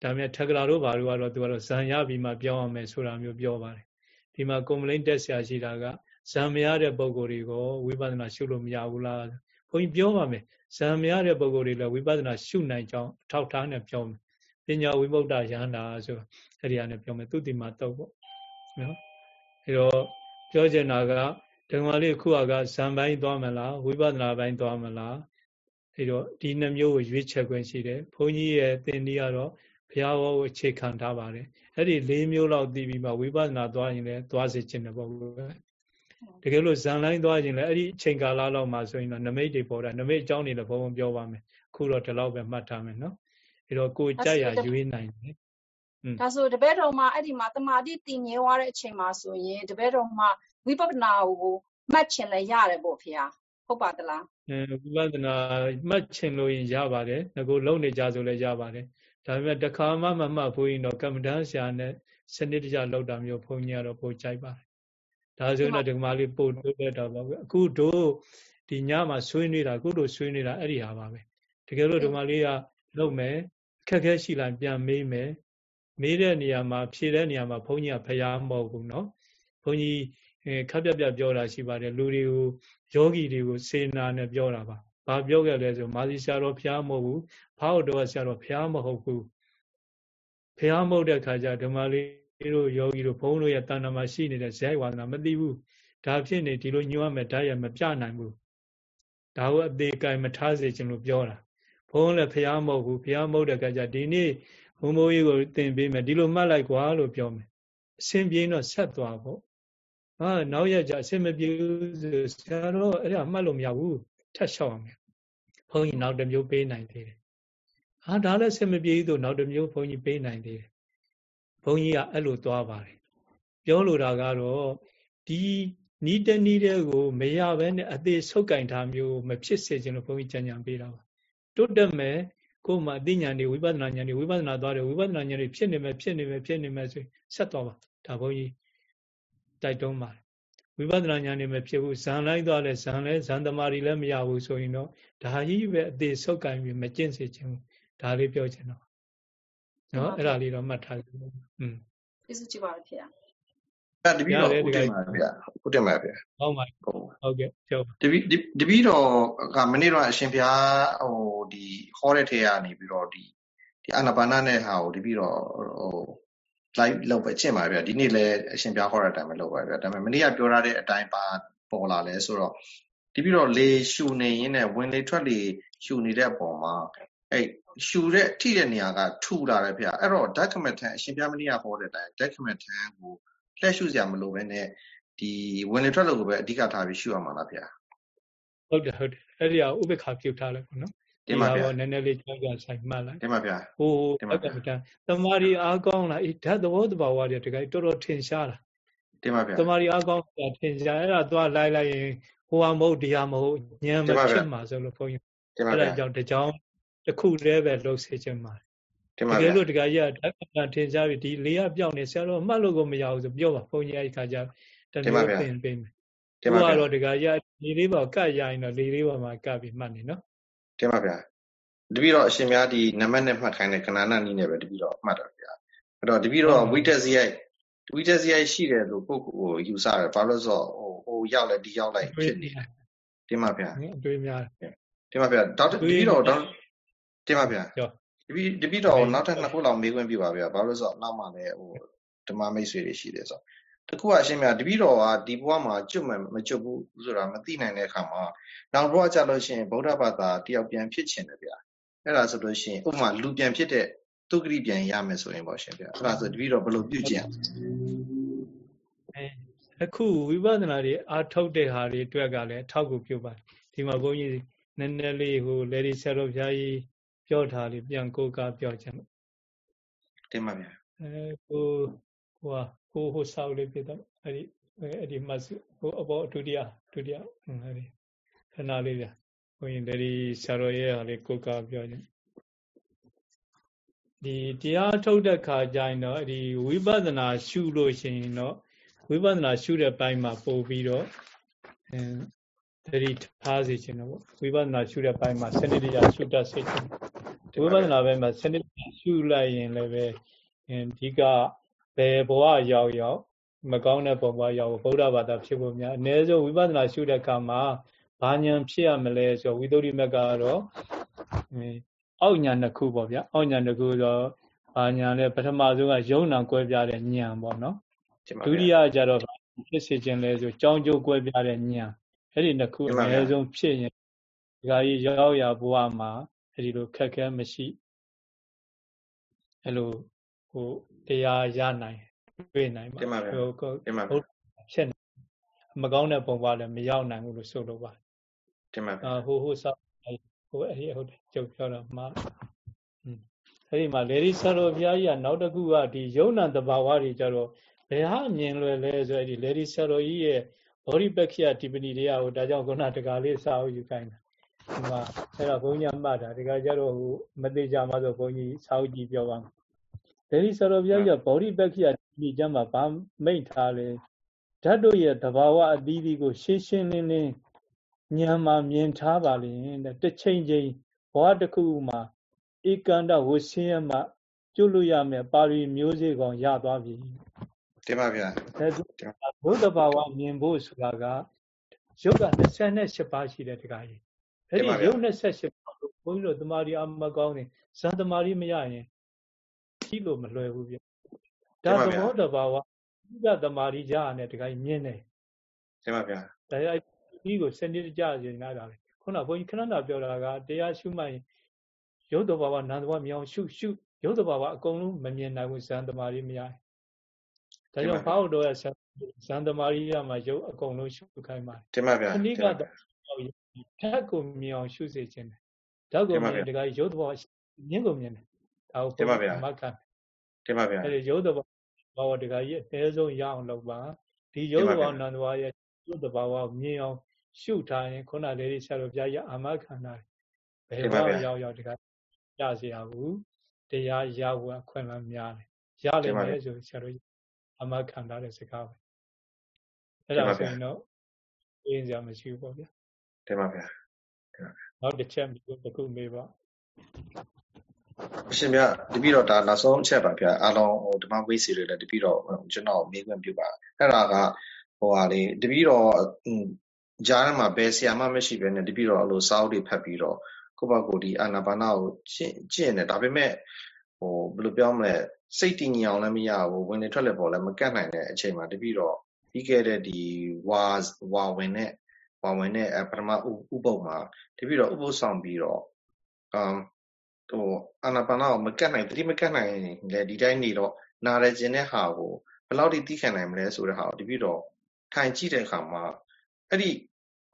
ဒါမြဲထက်ကလာတို့ဘာလို့ကတော့သူကတော့ဇန်ရပြီမှပြောင်းအောင်မယ်ဆိုတာမျိုးပြောပါတယ်ဒီမှာကွန်ပလိန်တက်ဆရာရှိတာကဇံမရတဲ့ပုံကိုယ်တွေကိုဝိပဿနာရှုလို့မရဘူးလားဘုန်းကြီးပြောပါမယ်ဇံမရတဲ့ပုံကိုယ်တွေလည်းဝိပဿနာရှုနိုင်ကြောင်းအထောက်ထားနဲ့ပြောမယ်ပညာဝိမု ക്ത ရဟန္တာဆိုအဲ့ဒီအနေနဲ့ပြောမယ်သူတိမာတော့ပေါ့နော်အဲတော့ ပြောချင်တာကဓမ္မလေးခုကဇံပိုင်းသွားမလားဝိပဿနာပိုင်းသွားမလားအဲတော့ဒီနှမျိုးကိုရွေးချယ်ခွင့်ရှိတယ်ဘုန်းကြီးရဲ့သင်္ဍီကတော့ဘုရားဟောကိုအခြေခံထားပါတယ်အဲ့ဒီ၄မျိုးလောက်သိပြီးမှဝိပဿနာသွားရင်လည်းသွားစေခြင်းတယ်ပေါ့ကွယ်တကယ်လို့ဇန်လိုင်းသွားရင်လည်းအဲ့ဒီအချိန်ကာလလောက်မှာဆိုရင်တော့နမိတ်တွေပေါ်တာနမိတ်အကြောင်းတွေလည်းဘုံဘုံပြောပါမယ်ခုတော့ဒီလောက်ပဲမှတ်ထားမယ်နော်အဲ့တော့ကိုကြိုက်ရရွေးနိုင်တယ် ဒါဆိုတပည့်တော်မှာအဲ့ဒီမှာတမာတိတည်ငြိမ်သွားတဲ့အချိန်မှာဆိုရင်တပည့်တော်မှာဝိပဿနာကိုမှတ်ချင်လည်းရတယ်ပေါ့ဖေ။ဟုတ်ပါသလား။အဲဝိပဿနာမှတ်ချင်လို့ရင်ရပါတယ်။ငါလုံနေကြဆိုလည်းရပါတယ်။ဒါပေမဲ့တခါမှမမှတ်ဖို့ရင်တော့ကမ္မဋ္ဌာန်းဆရာနဲ့စနစ်တကျလောက်တာမျိုးဘုန်းကြီးကတော့ပို့ကြိုက်ပါတယ်ဒါဆိုရင်တော့ဒီကမာလေးပို့တိုးတက်တော့ပါဘူးအခုတို့ဒီညမှာဆွေးနေတာအခုတို့ဆွေးနေတာအဲ့ဒီဟာပါပဲတကယ်လို့ဒီကမာလေးကလုံမယ်ခက်ခဲရှိလိုက်ပြန်မေးမယ် မေးတဲ့နေရာမှာဖြေတဲ့နေရာမှာဘုန်းကြီးကဖျားမဟုတ်ဘူးเนาะဘုန်းကြီးခက်ပြပြပြောတာရှိပါတယ်လူတွေကိုယောဂီတွေကိုစေနာနဲ့ပြောတာပါဘာပြောခဲ့လဲဆိုမာသီဆရာတော်ဖျားမဟုတ်ဘူးဖောက်တော်ဆရာတော်ဖျားမဟုတ်ဘူးဖျားမဟုတ်တဲ့ခါကျဓမ္မလေးတို့ယောဂီတို့ဘုန်းတို့ရဲ့တဏ္ဍာမှာရှိနေတဲ့ဇယဝါဒနာမသိဘူးဒါဖြစ်နေဒီလိုညှို့ရမယ်ဓာတ်ရမပြနိုင်ဘူးဒါကိုအသေးကံမထားစေချင်လို့ပြောတာဘုန်းလည်းဖျားမဟုတ်ဘူးဖျားမဟုတ်တဲ့ကကြဒီနေ့ ဘုံဘိုးကြီးကိုသင်ပေးမယ်ဒီလိုမှတ်လိုက်ကွာလို့ပြောမယ်အစဉ်ပြေတော့ဆက်သွားပေါ့ဟာနောက်ရကြအစဉ်မပြေဘူးဆိုဆရာတော်အဲ့ဒါမှတ်လို့မရဘူးထပ်လျှောက်အောင်ဘုန်းကြီးနောက်တစ်မျိုးပေးနိုင်သေးတယ်ဟာဒါလည်းအစဉ်မပြေဘူးဆိုနောက်တစ်မျိုးဘုန်းကြီးပေးနိုင်သေးတယ်ဘုန်းကြီးကအဲ့လိုသွားပါတယ်ပြောလိုတာကတော့ဒီနီးတနီးတဲ့ကိုမရဘဲနဲ့အသေးဆုပ်ကင်ထားမျိုးမဖြစ်စေချင်လို့ဘုန်းကြီးကြံကြံပေးတာပါတွတ်တက်မယ် ကိုယ်မှာအသိဉာဏ်တွေဝိပဿနာဉာဏ်တွေဝိပဿနာသွားတယ်ဝိပဿနာဉာဏ်တွေဖြစ်နေမယ်ဖြစ်နေမယ်ဖြစ်နေမယ်ဆိုဆက်သွားပါဒါဘုန်းကြီးတိုက်တွန်းပါတယ်ဝိပဿနာဉာဏ်တွေမဖြစ်ဘူးဇန်လိုက်သွားလဲဇန်လဲဇန်သမารီလည်းမရဘူးဆိုရင်တော့ဒါကြီးပဲအသေးဆုပ်ကင်ပြီးမကျင့်စေချင်ဘူးဒါလေးပြောချင်တော့နော်အဲ့ဒါလေးတော့မှတ်ထားတယ်อืมကျေးဇူးကြည့်ပါရခင်ဗျာ အဲ့တပီတော့ဟုတ်တယ်ပါဗျာဟုတ်တယ်ပါဗျာဟုတ်ပါဟုတ်ကဲ့ပြောတပီတပီတော့ကမနေ့တော့အရှင်ဘုရားဟိုဒီဟောတဲ့ထဲကနေပြီးတော့ဒီဒီအာနာပါနနဲ့ဟာကိုတပီတော့ဟို live လောက်ပဲကျင့်ပါဗျာဒီနေ့လည်းအရှင်ဘုရားဟောတဲ့အတိုင်းပဲလုပ်ပါဗျာဒါပေမဲ့မနေ့ကပြောထားတဲ့အတိုင်းပါပေါ်လာလဲဆိုတော့ဒီပြီးတော့လေရှူနေရင်းနဲ့ဝင်လေထွက်လေရှူနေတဲ့အပေါ်မှာအဲ့ရှူတဲ့ထိတဲ့နေရာကထူလာတယ်ဗျအဲ့တော့ဓာတ်ကမထန်အရှင်ပြမဏိယဟောတဲ့အတိုင်းဓာတ်ကမထန်ကို လှည့်ရှုစရာမလိုဘဲနဲ့ဒီဝင်လေထွက်လို့ကိုပဲအဓိကထားပြီးရှုရမှာလားဗျဟုတ်တယ်ဟုတ်တယ်အဲ့ဒီဟာဥပ္ပခါပြုတ်ထားလိုက်ပေါ့နော်တင်ပါဗျာနည်းနည်းလေးကြောက်ကြဆိုင်မှတ်လိုက်တင်ပါဗျာဟိုဓာတ်ကမထန်တမာရီအားကောင်းလားအေးဓာတ်သဘောတဘာဝတွေတကယ်တော်တော်ထင်ရှားတာတင်ပါဗျာတမာရီအားကောင်းတာထင်ရှားအဲ့ဒါသွားလိုက်လိုက်ရင်ဟိုဟာမဟုတ်ဒီဟာမဟုတ်ညံမဖြစ်မှာဆိုလို့ဘုန်းကြီးအဲ့ဒါကြောင့်တကြောင်တစ်ခုတည်းပဲလှုပ်စေချင်ပါတယ် တကယ်လို့တကယ်ကြီးဓာတ်ကထင်ရှားပြီဒီလေးရပြောင်းနေဆရာတော်မှတ်လို့ကိုမရဘူးဆိုပြောပါဘုန်းကြီးအဲ့ဒီခါကျတမျိုးသင်ပေးမယ်တင်ပါဗျာတော့ဒီကရလေလေးပေါ်ကတ်ရရင်တော့လေလေးပေါ်မှာကတ်ပြီးမှတ်နေနော်တင်ပါဗျာတပည့်တော်အရှင်များဒီနံပါတ်နဲ့မှတ်ခိုင်းတဲ့ကဏ္ဍနာနည်းနဲ့ပဲတပည့်တော်မှတ်တာဗျာအဲ့တော့တပည့်တော်ဝိတက်စီရိုက်ဝိတက်စီရိုက်ရှိတယ်လို့ပုဂ္ဂိုလ်ကိုယူဆတယ်ဘာလို့ဆိုဟိုဟိုရောက်လိုက်ဒီရောက်လိုက်ဖြစ်နေတယ်တင်ပါဗျာအတွေးများတင်ပါဗျာဒေါက်တာတပည့်တော်ဒေါက်တင်ပါဗျာ တပည့်တပည့်တော်နောက်ထပ်နှစ်ခုလောက်မေးခွန်းပြပါဗျာဘာလို့ဆိုတော့နောက်မှလည်းဟိုဓမ္မမိတ်ဆွေတွေရှိတယ်ဆိုတော့တခုအရှင်းမြတပည့်တော်ကဒီဘဝမှာကျွတ်မှမကျွတ်ဘူးဆိုတာမသိနိုင်တဲ့အခါမှာနောက်ဘဝကြလို့ရှိရင်ဗုဒ္ဓဘာသာတယောက်ပြန်ဖြစ်ချင်တယ်ဗျာအဲ့ဒါဆိုလို့ရှိရင်ဥပမာလူပြန်ဖြစ်တဲ့သုဂရိပြန်ရမယ်ဆိုရင်ပေါ့ရှင်ဗျာအဲ့ဒါဆိုတပည့်တော်ဘယ်လိုပြုကျင့်အဲအခုဝိပဿနာတွေအာထုတ်တဲ့ဟာတွေအတွက်ကလည်းထောက်ကူပြုပါတယ်ဒီမှာဘုန်းကြီးနည်းနည်းလေးဟိုလေဒီဆရာတော်ဘုရားကြီး ပြောထားလေးပြန်ကိုးကားပြောချင်လို့တင်ပါဗျာအဲကိုဟိုဟာဟိုဟိုဆောက်လေးပြတော့အဲ့ဒီအဲ့ဒီမတ်ဟိုအပေါ်ဒုတိယဒုတိယအဲ့ဒီခဏလေးဗျဘုရင်တည်းဆရာတော်ရဲ့ဟာလေးကိုကားပြောခြင်းဒီတရားထုတ်တဲ့ခါကျရင်တော့ဒီဝိပဿနာရှုလို့ရှိရင်တော့ဝိပဿနာရှုတဲ့ဘိုင်းမှာပို့ပြီးတော့အဲတတိထားစေခြင်းတော့ဝိပဿနာရှုတဲ့ဘိုင်းမှာစနစ်တရားရှုတတ်စေခြင်းဒီ ဝိပဿနာဘိုင်းမှာစနစ်ရှုလိုက်ရင်လည်းပဲဒီကဘယ်ဘဝရောက်ရောက်မကောင်းတဲ့ဘဝရောက်ဗုဒ္ဓဘာသာဖြစ်ဖို့များအ ਨੇ ဆုံးဝိပဿနာရှုတဲ့အခါမှာဘာဉာဏ်ဖြစ်ရမလဲဆိုဝိသုဒ္ဓိမက်ကတော့အောက်ဉာဏ်တစ်ခုပေါ့ဗျာအောက်ဉာဏ်တစ်ခုတော့ဘာဉာဏ်လဲပထမဆုံးကယုံနာကွဲပြားတဲ့ဉာဏ်ပေါ့နော်ဒုတိယကျတော့ဖြစ်စေခြင်းလဲဆိုကြောင်းကျိုးကွဲပြားတဲ့ဉာဏ်အဲ့ဒီနှစ်ခုအ ਨੇ ဆုံးဖြစ်ရင်ဒီကကြီးရောက်ရဘဝမှာ အဲ့ဒီလိုခက်ခဲမရှိအဲ့လိုဟိုတရားရနိုင်တွေ့နိုင်ပါတင်ပါဗျာတင်ပါဗျာဖြစ်မကောင်းတဲ့ပုံပါလည်းမရောက်နိုင်ဘူးလို့ဆိုလိုပါတင်ပါဗျာဟိုဟိုဆောက်ဟိုအဲ့ဒီဟုတ်တယ်ကျုပ်ပြောတော့မှအဲ့ဒီမှာလေဒီဆရာတော်ဘုရားကြီးကနောက်တစ်ခုကဒီယုံနာတဘာဝတွေကြတော့ဘယ်ဟာမြင်လွယ်လဲဆိုအဲ့ဒီလေဒီဆရာတော်ကြီးရဲ့ဘောဓိပက္ခိယဒီပဏိတရားကိုဒါကြောင့်ခုနတကာလေးစာအုပ်ယူခိုင်းတာ ဒီမှာအဲ့တော့ဘုန်းကြီးမှတ်တာဒီကကြတော့ဟိုမသေးကြမှာဆိုဘုန်းကြီးစာအုပ်ကြည့်ပြောပါမယ်လေဒီဆရာတော်ဘုရားကြီးကဘောဓိပက္ခိယဒီကျမ်းမှာဗာမိတ်ထားလေဓာတ်တို့ရဲ့သဘာဝအသီးသီးကိုရှင်းရှင်းလင်းလင်းဉာဏ်မှာမြင်ထားပါလိမ့်တဲ့တစ်ချိန်ချိန်ဘဝတစ်ခုမှာဧကန္တဝဆင်းရဲမှကျွလို့ရမယ်ပါရီမျိုးစေ့ကောင်ရသွားပြီတင်ပါဗျာဘုဒ္ဓဘာဝမြင်ဖို့ဆိုတာကရုပ်က28ပါးရှိတယ်တခါကြီး အဲ့ဒီရုပ်28ပါးဘုန်းကြီးတို့တမာရီအမကောင်းနေဇန်တမာရီမရရင်ကြည့်လို့မလွယ်ဘူးပြဒါသဘောတဘာဝဥပတမာရီကြာနဲ့တခါမြင်တယ်တင်ပါဗျာဒါရိုက်ဒီကိုစနစ်တကျရင်နားတာလေခုနဘုန်းကြီးခဏနာပြောတာကတရားရှုမှတ်ရင်ရုပ်တဘာဝနာမ်တဘာဝမြောင်ရှုရှုရုပ်တဘာဝအကုန်လုံးမမြင်နိုင်ဘူးဇန်တမာရီမရရင်ဒါကြောင့်ဘာလို့တော့ဇန်တမာရီရမှာရုပ်အကုန်လုံးရှုခိုင်းပါတယ်တင်ပါဗျာခဏက ဓာတ်ကိုမြင်အောင်ရှုစေခြင်းတယ်ဓာတ်ကိုမြင်တခါရုပ်တဘာဝမြင်ကိုမြင်တယ်ဒါကိုတင်ပါဗျာမခံတင်ပါဗျာအဲဒီရုပ်တဘာဘာဝတကကြီးအသေးဆုံးရအောင်လုပ်ပါဒီရုပ်တဘာဝနန္တဝါရဲ့ရုပ်တဘာဝမြင်အောင်ရှုထားရင်ခုနလေးဆရာတော်ဘုရားကြီးအာမခံတာဘယ်ဘာရောက်ရောက်တကရเสียဘူးတရားရဖို့အခွင့်အလမ်းများတယ်ရလိမ့်မယ်ဆိုဆရာတော်ကြီးအာမခံတာတဲ့စကားပဲအဲ့ဒါဆိုရင်တော့အင်းစရာမရှိဘူးပေါ့ဗျာ တင်ပါဗျာနောက်တစ်ချက်တစ်ခုမေးပါအရှင်ဗျတပည့်တော်ဒါနောက်ဆုံးအချက်ပါဗျအားလုံးဟိုဓမ္မဝိစီတွေလည်းတပည့်တော်ကျွန်တော်မေးခွင့်ပြုပါအဲ့ဒါကဟိုဟာလေတပည့်တော်ကြားထဲမှာဘယ်ဆရာမှမရှိဘဲနဲ့တပည့်တော်အလိုစာအုပ်တွေဖတ်ပြီးတော့ကိုယ့်ဘက်ကိုဒီအာနာပါနာကိုကျင့်ကျင့်တယ်ဒါပေမဲ့ဟိုဘယ်လိုပြောမလဲစိတ်တည်ငြိမ်အောင်လည်းမရဘူးဝင်လေထွက်လေပေါ်လည်းမကတ်နိုင်တဲ့အချိန်မှာတပည့်တော်ပြီးခဲ့တဲ့ဒီဝါဝါဝင်နဲ့ ဝါဝင်နဲ့ပထမဥပုပ်မှာတပည့်တော်ဥပုပ်ဆောင်ပြီးတော့အမ်ဟိုအာနာပါနာကိုမကတ်နိုင်တတိမကတ်နိုင်လေဒီတိုင်းနေတော့နာရခြင်းတဲ့ဟာကိုဘယ်လောက်ထိသိခံနိုင်မလဲဆိုတဲ့ဟာကိုတပည့်တော်ထိုင်ကြည့်တဲ့အခါမှာအဲ့ဒီ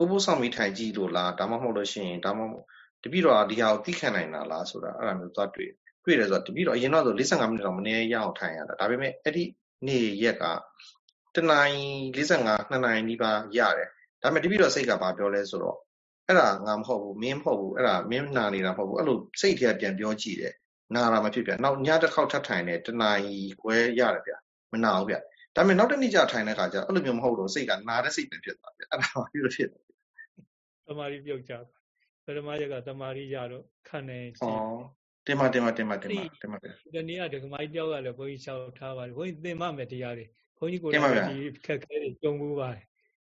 ဥပုဆောင်ပြီးထိုင်ကြည့်လို့လားဒါမှမဟုတ်လို့ရှိရင်ဒါမှမဟုတ်တပည့်တော်ကဒီဟာကိုသိခံနိုင်တာလားဆိုတာအဲ့ဒါမျိုးသွားတွေ့တွေ့တယ်ဆိုတော့တပည့်တော်အရင်တော့ဆို45မိနစ်တော့မနေရအောင်ထိုင်ရတာဒါပေမဲ့အဲ့ဒီနေ့ရက်ကတနာရီ45နှစ်နာရီနီးပါးရတယ် ဒါပေမဲ့တပည့်တော်စိတ်ကဘာပြောလဲဆိုတော့အဲ့ဒါငါမဟုတ်ဘူးမင်းမဟုတ်ဘူးအဲ့ဒါမင်းနာနေတာမဟုတ်ဘူးအဲ့လိုစိတ်ထဲပြန်ပြောကြည့်တယ်နာတာမဖြစ်ဗျနောက်ညတစ်ခေါက်ထပ်ထိုင်တယ်တနာရီခွဲရတယ်ဗျမနာဘူးဗျဒါပေမဲ့နောက်တစ်နေ့ကျထိုင်တဲ့ခါကျအဲ့လိုမျိုးမဟုတ်တော့စိတ်ကနာတဲ့စိတ်ပဲဖြစ်သွားတယ်အဲ့ဒါမှပြီးဖြစ်တယ်တမာရီပြုတ်ကြပထမရက်ကတမာရီရတော့ခံနေကြည့်တင်မတင်မတင်မတင်မတင်မဒီနေ့ကဒကမိုင်းတယောက်ကလည်းဘုန်းကြီးလျှောက်ထားပါတယ်ဘုန်းကြီးသင်မမယ်တရားတွေဘုန်းကြီးကိုလည်းဒီခက်ခဲတွေကြုံမှုပါတယ်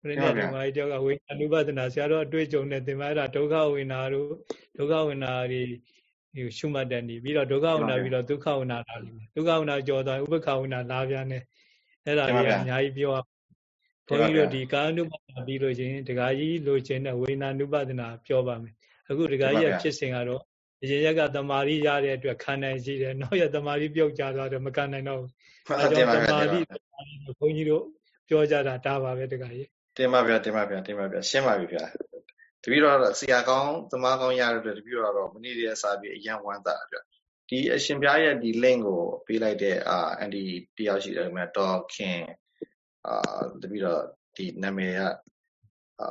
ဘုရားဒကမိုင်းတယောက်ကဝိညာဉ်ဥပဒနာဆရာတော်အတွေ့အကြုံနဲ့သင်မအဲ့ဒါဒုက္ခဝိနာတို့ဒုက္ခဝိနာတွေရှုမှတ်တယ်နေပြီးတော့ဒုက္ခဝိနာပြီးတော့ဒုက္ခဝိနာလာလိမ့်မယ်ဒုက္ခဝိနာကြော်သွားဥပ္ပခဝိနာလာပြန်တယ်အဲ့ဒါကြီးအများကြီးပြောဘုန်းကြီးတို့ဒီကာနုပါဒနာပြီးလို့ချင်းဒကာကြီးလိုချင်တဲ့ဝိညာဉ်ဥပဒနာပြောပါမယ်အခုဒကာကြီးရဲ့ဖြစ်စဉ်ကတော့အရင်ရက်ကတမာရီရတဲ့အတွက်ခံနိုင်ရှိတယ်နောက်ရတမာရီပြုတ်ကြသွားတော့မခံနိုင်တော့ဘူးအဲကြောင့်တမာရီဘုန်းကြီးတို့ပြောကြတာဒါပါပဲဒကာကြီး တင်ပါဗျာတင်ပါဗျာတင်ပါဗျာရှင်းပါပြီဗျာတပည့်တော်ဆရာကောင်းသမားကောင်းရတဲ့တပည့်တော်တော့မနေ့တည်းကစာပြီးအရန်ဝမ်းသာဗျာဒီအရှင်ပြားရဲ့ဒီ link ကိုပေးလိုက်တဲ့အာအန်ဒီတယောက်ရှိတယ်မှာတော်ခင်အာတပည့်တော်ဒီနာမည်ကအာ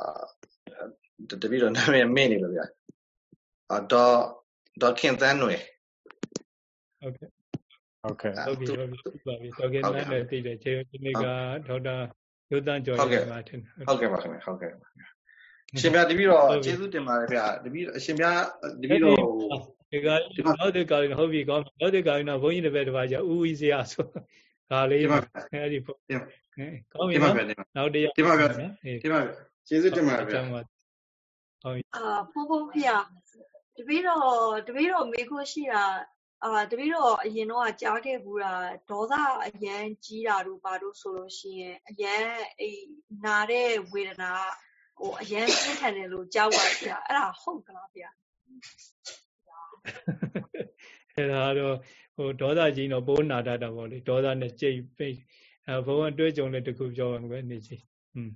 တပည့်တော်နာမည်မေ့နေလို့ဗျာအာတော်ဒေါက်ခင်သန်းနွယ်ဟုတ်ကဲ့ဟုတ်ကဲ့ဟုတ်ပြီဟုတ်ပြီဒေါက်ခင်သန်းနွယ်သိတယ်ခြေရင်းကဒေါက်တာ ရုတ်တန်းကျော်ရမှာထင်ဟုတ်ကဲ့ပါခင်ဗျဟုတ်ကဲ့ပါရှင်ပြတပည့်တော်ကျေးဇူးတင်ပါတယ်ဗျာတပည့်အရှင်ပြတပည့်တော်ဒီကနောက်တဲ့ကာရီဟုတ်ပြီကောင်းနောက်တဲ့ကာရီနော်ဘုန်းကြီးတစ်ပည့်တစ်ပါးကျဦးဝီစရာဆိုဒါလေးအဲ့ဒီကောင်းပြီနော်နောက်တရဒီပါဗျာဒီပါကျေးဇူးတင်ပါတယ်ဗျာဟုတ်အာဖိုးဖိုးဖေတပည့်တော်တပည့်တော်မေခွရှိတာ အာတပည့်တော်အရင်တော့ကြားခဲ့ဘူးတာဒေါသအရန်ကြီးတာတို့ဘာတို့ဆိုလို့ရှိရင်အရန်အိနာတဲ့ဝေဒနာဟိုအရန်ပြင်းထန်တယ်လို့ကြားပါဗျာအဲ့ဒါဟုတ်ကလားဗျာအဲ့ဒါတော့ဟိုဒေါသကြီးတော့ပိုးနာတတ်တာပေါ့လေဒေါသနဲ့ကြိတ်ပိတ်အဲဘုံအတွေ့အကြုံလည်းတခုပြောရမှာပဲနေချင်းอืม